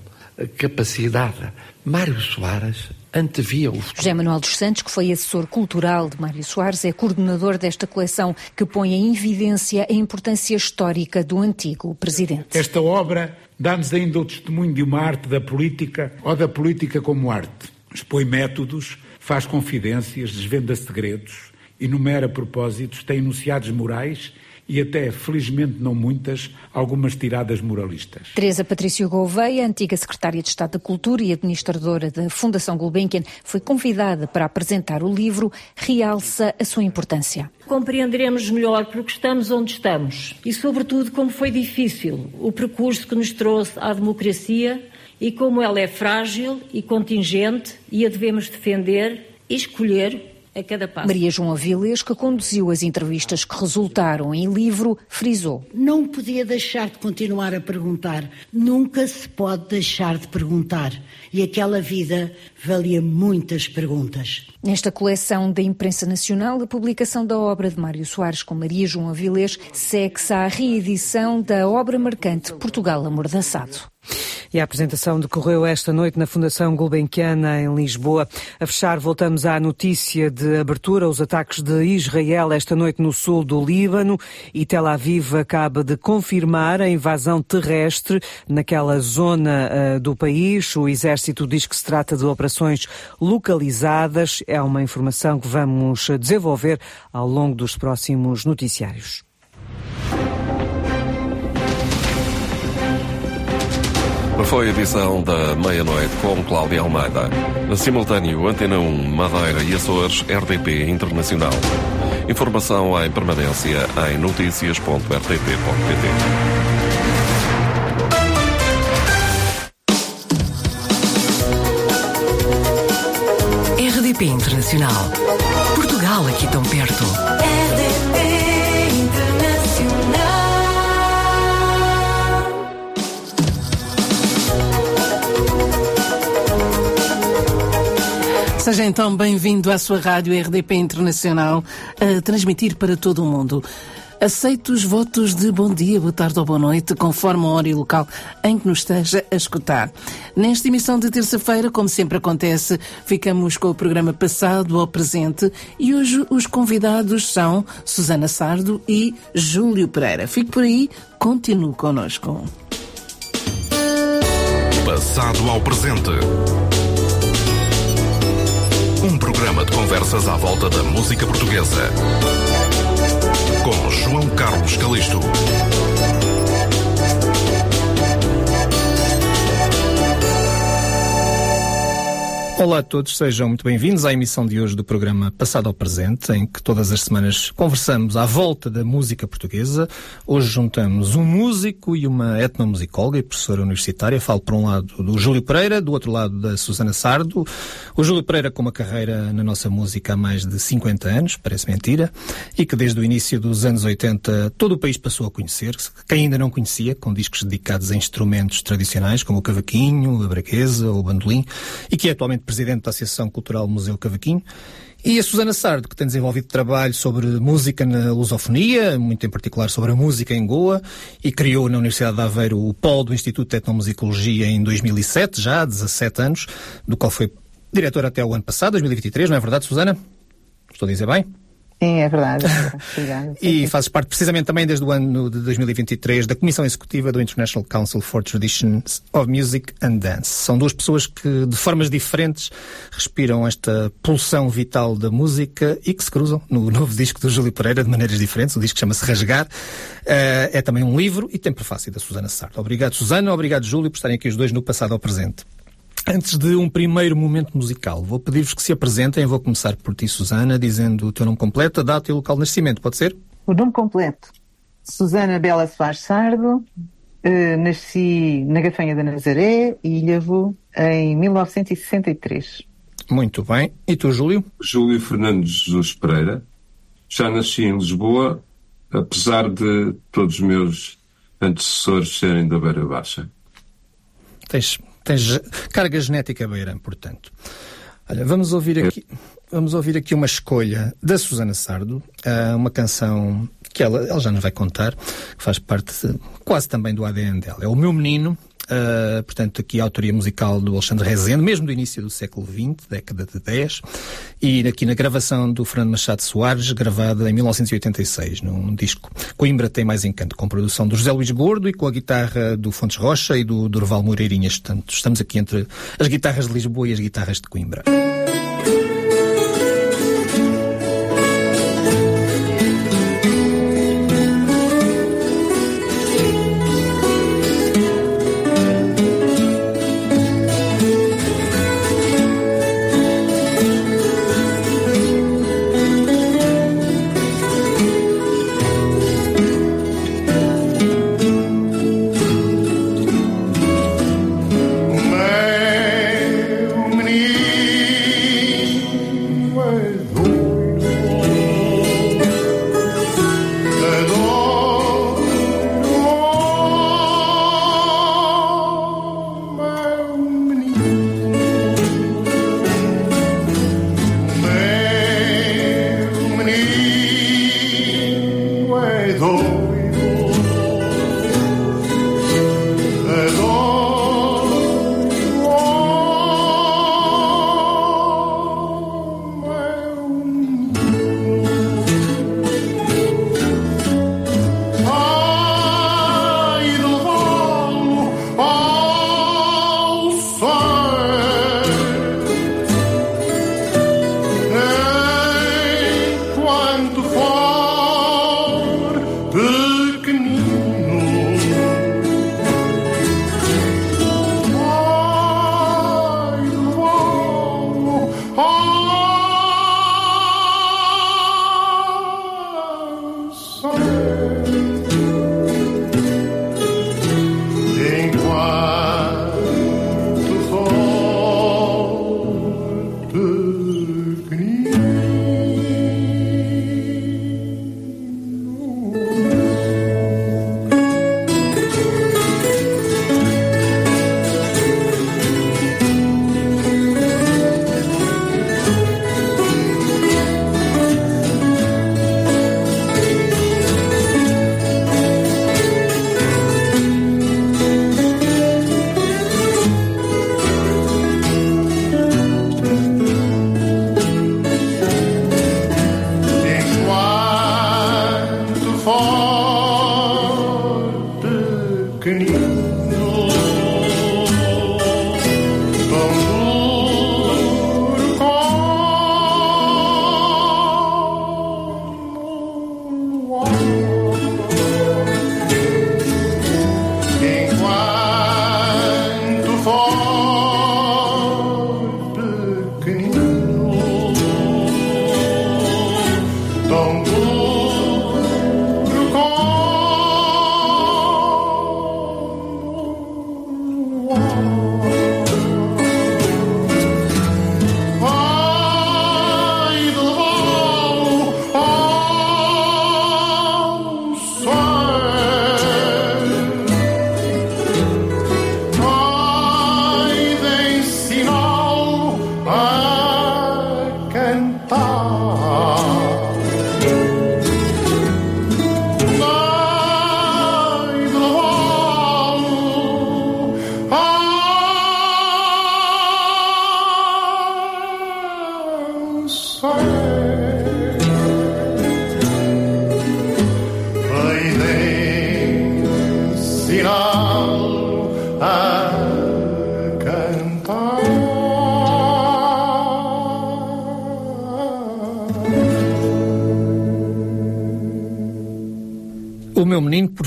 capacidade. Mário Soares antevia o futuro. José Manuel dos Santos, que foi assessor cultural de Mário Soares, é coordenador desta coleção que põe em evidência a importância histórica do antigo presidente. Esta obra dá-nos ainda o testemunho de uma arte da política ou da política como arte. Expõe métodos, faz confidências, desvenda segredos, enumera propósitos, tem enunciados morais e até, felizmente não muitas, algumas tiradas moralistas. Teresa Patrício Gouveia, antiga secretária de Estado da Cultura e administradora da Fundação Gulbenkian, foi convidada para apresentar o livro Realça a sua importância. Compreenderemos melhor porque estamos onde estamos e, sobretudo, como foi difícil o percurso que nos trouxe à democracia e como ela é frágil e contingente e a devemos defender e escolher a cada passo. Maria João Avilés, que conduziu as entrevistas que resultaram em livro, frisou. Não podia deixar de continuar a perguntar. Nunca se pode deixar de perguntar. E aquela vida valia muitas perguntas. Nesta coleção da imprensa nacional, a publicação da obra de Mário Soares com Maria João Avilés segue-se à reedição da obra marcante Portugal Amordaçado. E a apresentação decorreu esta noite na Fundação Gulbenkiana, em Lisboa. A fechar, voltamos à notícia de abertura, os ataques de Israel esta noite no sul do Líbano e Tel Aviv acaba de confirmar a invasão terrestre naquela zona uh, do país. O exército diz que se trata de operações localizadas. É uma informação que vamos desenvolver ao longo dos próximos noticiários. Foi a edição da meia-noite com Cláudia Almeida. Simultâneo Antena 1, Madeira e Açores, RDP Internacional. Informação em permanência em notícias.rtp.pt. RDP Internacional. Portugal aqui tão perto. Seja então bem-vindo à sua rádio RDP Internacional, a transmitir para todo o mundo. Aceito os votos de bom dia, boa tarde ou boa noite, conforme a hora e local em que nos esteja a escutar. Nesta emissão de terça-feira, como sempre acontece, ficamos com o programa passado ao presente e hoje os convidados são Susana Sardo e Júlio Pereira. Fique por aí, continue connosco. Passado ao presente. Um programa de conversas à volta da música portuguesa. Com João Carlos Calisto. Olá a todos, sejam muito bem-vindos à emissão de hoje do programa Passado ao Presente, em que todas as semanas conversamos à volta da música portuguesa. Hoje juntamos um músico e uma etnomusicóloga e professora universitária. Falo por um lado do Júlio Pereira, do outro lado da Susana Sardo. O Júlio Pereira com uma carreira na nossa música há mais de 50 anos, parece mentira, e que desde o início dos anos 80 todo o país passou a conhecer, quem ainda não conhecia, com discos dedicados a instrumentos tradicionais como o cavaquinho, a braqueza ou o bandolim, e que é atualmente presidente da Associação Cultural Museu Cavaquinho, e a Susana Sardo, que tem desenvolvido trabalho sobre música na lusofonia, muito em particular sobre a música em Goa, e criou na Universidade de Aveiro o polo do Instituto de Etnomusicologia em 2007, já há 17 anos, do qual foi diretor até o ano passado, 2023, não é verdade, Susana? Estou a dizer bem? Sim, é verdade. Obrigada. e fazes parte precisamente também desde o ano de 2023 da Comissão Executiva do International Council for Traditions of Music and Dance. São duas pessoas que, de formas diferentes, respiram esta pulsão vital da música e que se cruzam no novo disco do Júlio Pereira de maneiras diferentes. O disco chama-se Rasgar. Uh, é também um livro e tem prefácio da Susana Sarto. Obrigado, Susana. Obrigado, Júlio, por estarem aqui os dois no passado ao presente. Antes de um primeiro momento musical, vou pedir-vos que se apresentem. Vou começar por ti, Susana, dizendo o teu nome completo, a data e o local de nascimento. Pode ser? O nome completo. Susana Bela Soares Sardo. Uh, nasci na Gafanha da Nazaré e Ilhavo em 1963. Muito bem. E tu, Júlio? Júlio Fernando Jesus Pereira. Já nasci em Lisboa, apesar de todos os meus antecessores serem da Beira Baixa. Tens Tens carga genética beirã, portanto. Olha, vamos ouvir aqui, vamos ouvir aqui uma escolha da Susana Sardo, uh, uma canção que ela, ela já nos vai contar, que faz parte quase também do ADN dela. É O Meu Menino, Uh, portanto, aqui a autoria musical do Alexandre Rezende, mesmo do início do século XX, década de 10, e aqui na gravação do Fernando Machado Soares, gravada em 1986, num disco Coimbra tem mais encanto, com produção do José Luís Gordo e com a guitarra do Fontes Rocha e do Durval Moreirinhas. Portanto, estamos aqui entre as guitarras de Lisboa e as guitarras de Coimbra.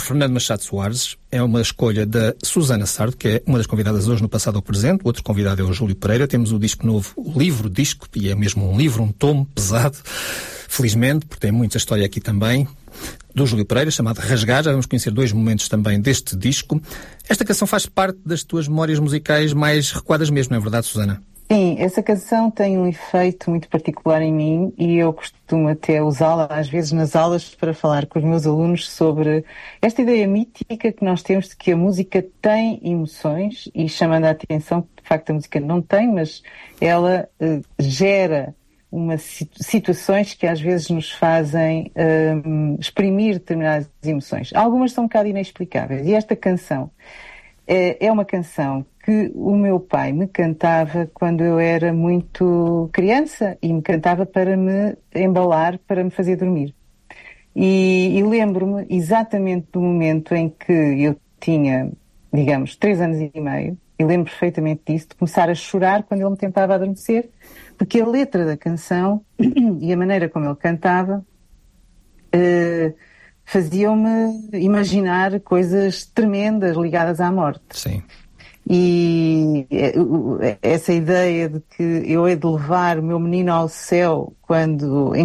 Fernando Machado Soares, é uma escolha da Susana Sardo, que é uma das convidadas hoje no Passado ao Presente. O outro convidado é o Júlio Pereira. Temos o disco novo, o livro disco, e é mesmo um livro, um tomo pesado, felizmente, porque tem muita história aqui também, do Júlio Pereira, chamado Rasgar. Já vamos conhecer dois momentos também deste disco. Esta canção faz parte das tuas memórias musicais mais recuadas mesmo, não é verdade, Susana? Sim, essa canção tem um efeito muito particular em mim e eu costumo até usá-la às vezes nas aulas para falar com os meus alunos sobre esta ideia mítica que nós temos de que a música tem emoções e chamando a atenção que de facto a música não tem, mas ela uh, gera umas situações que às vezes nos fazem um, exprimir determinadas emoções. Algumas são um bocado inexplicáveis e esta canção é, é uma canção que o meu pai me cantava quando eu era muito criança e me cantava para me embalar, para me fazer dormir. E, e lembro-me exatamente do momento em que eu tinha, digamos, três anos e meio, e lembro perfeitamente disso, de começar a chorar quando ele me tentava adormecer, porque a letra da canção e a maneira como ele cantava uh, faziam-me imaginar coisas tremendas ligadas à morte. Sim. E essa ideia de que eu hei de levar o meu menino ao céu quando,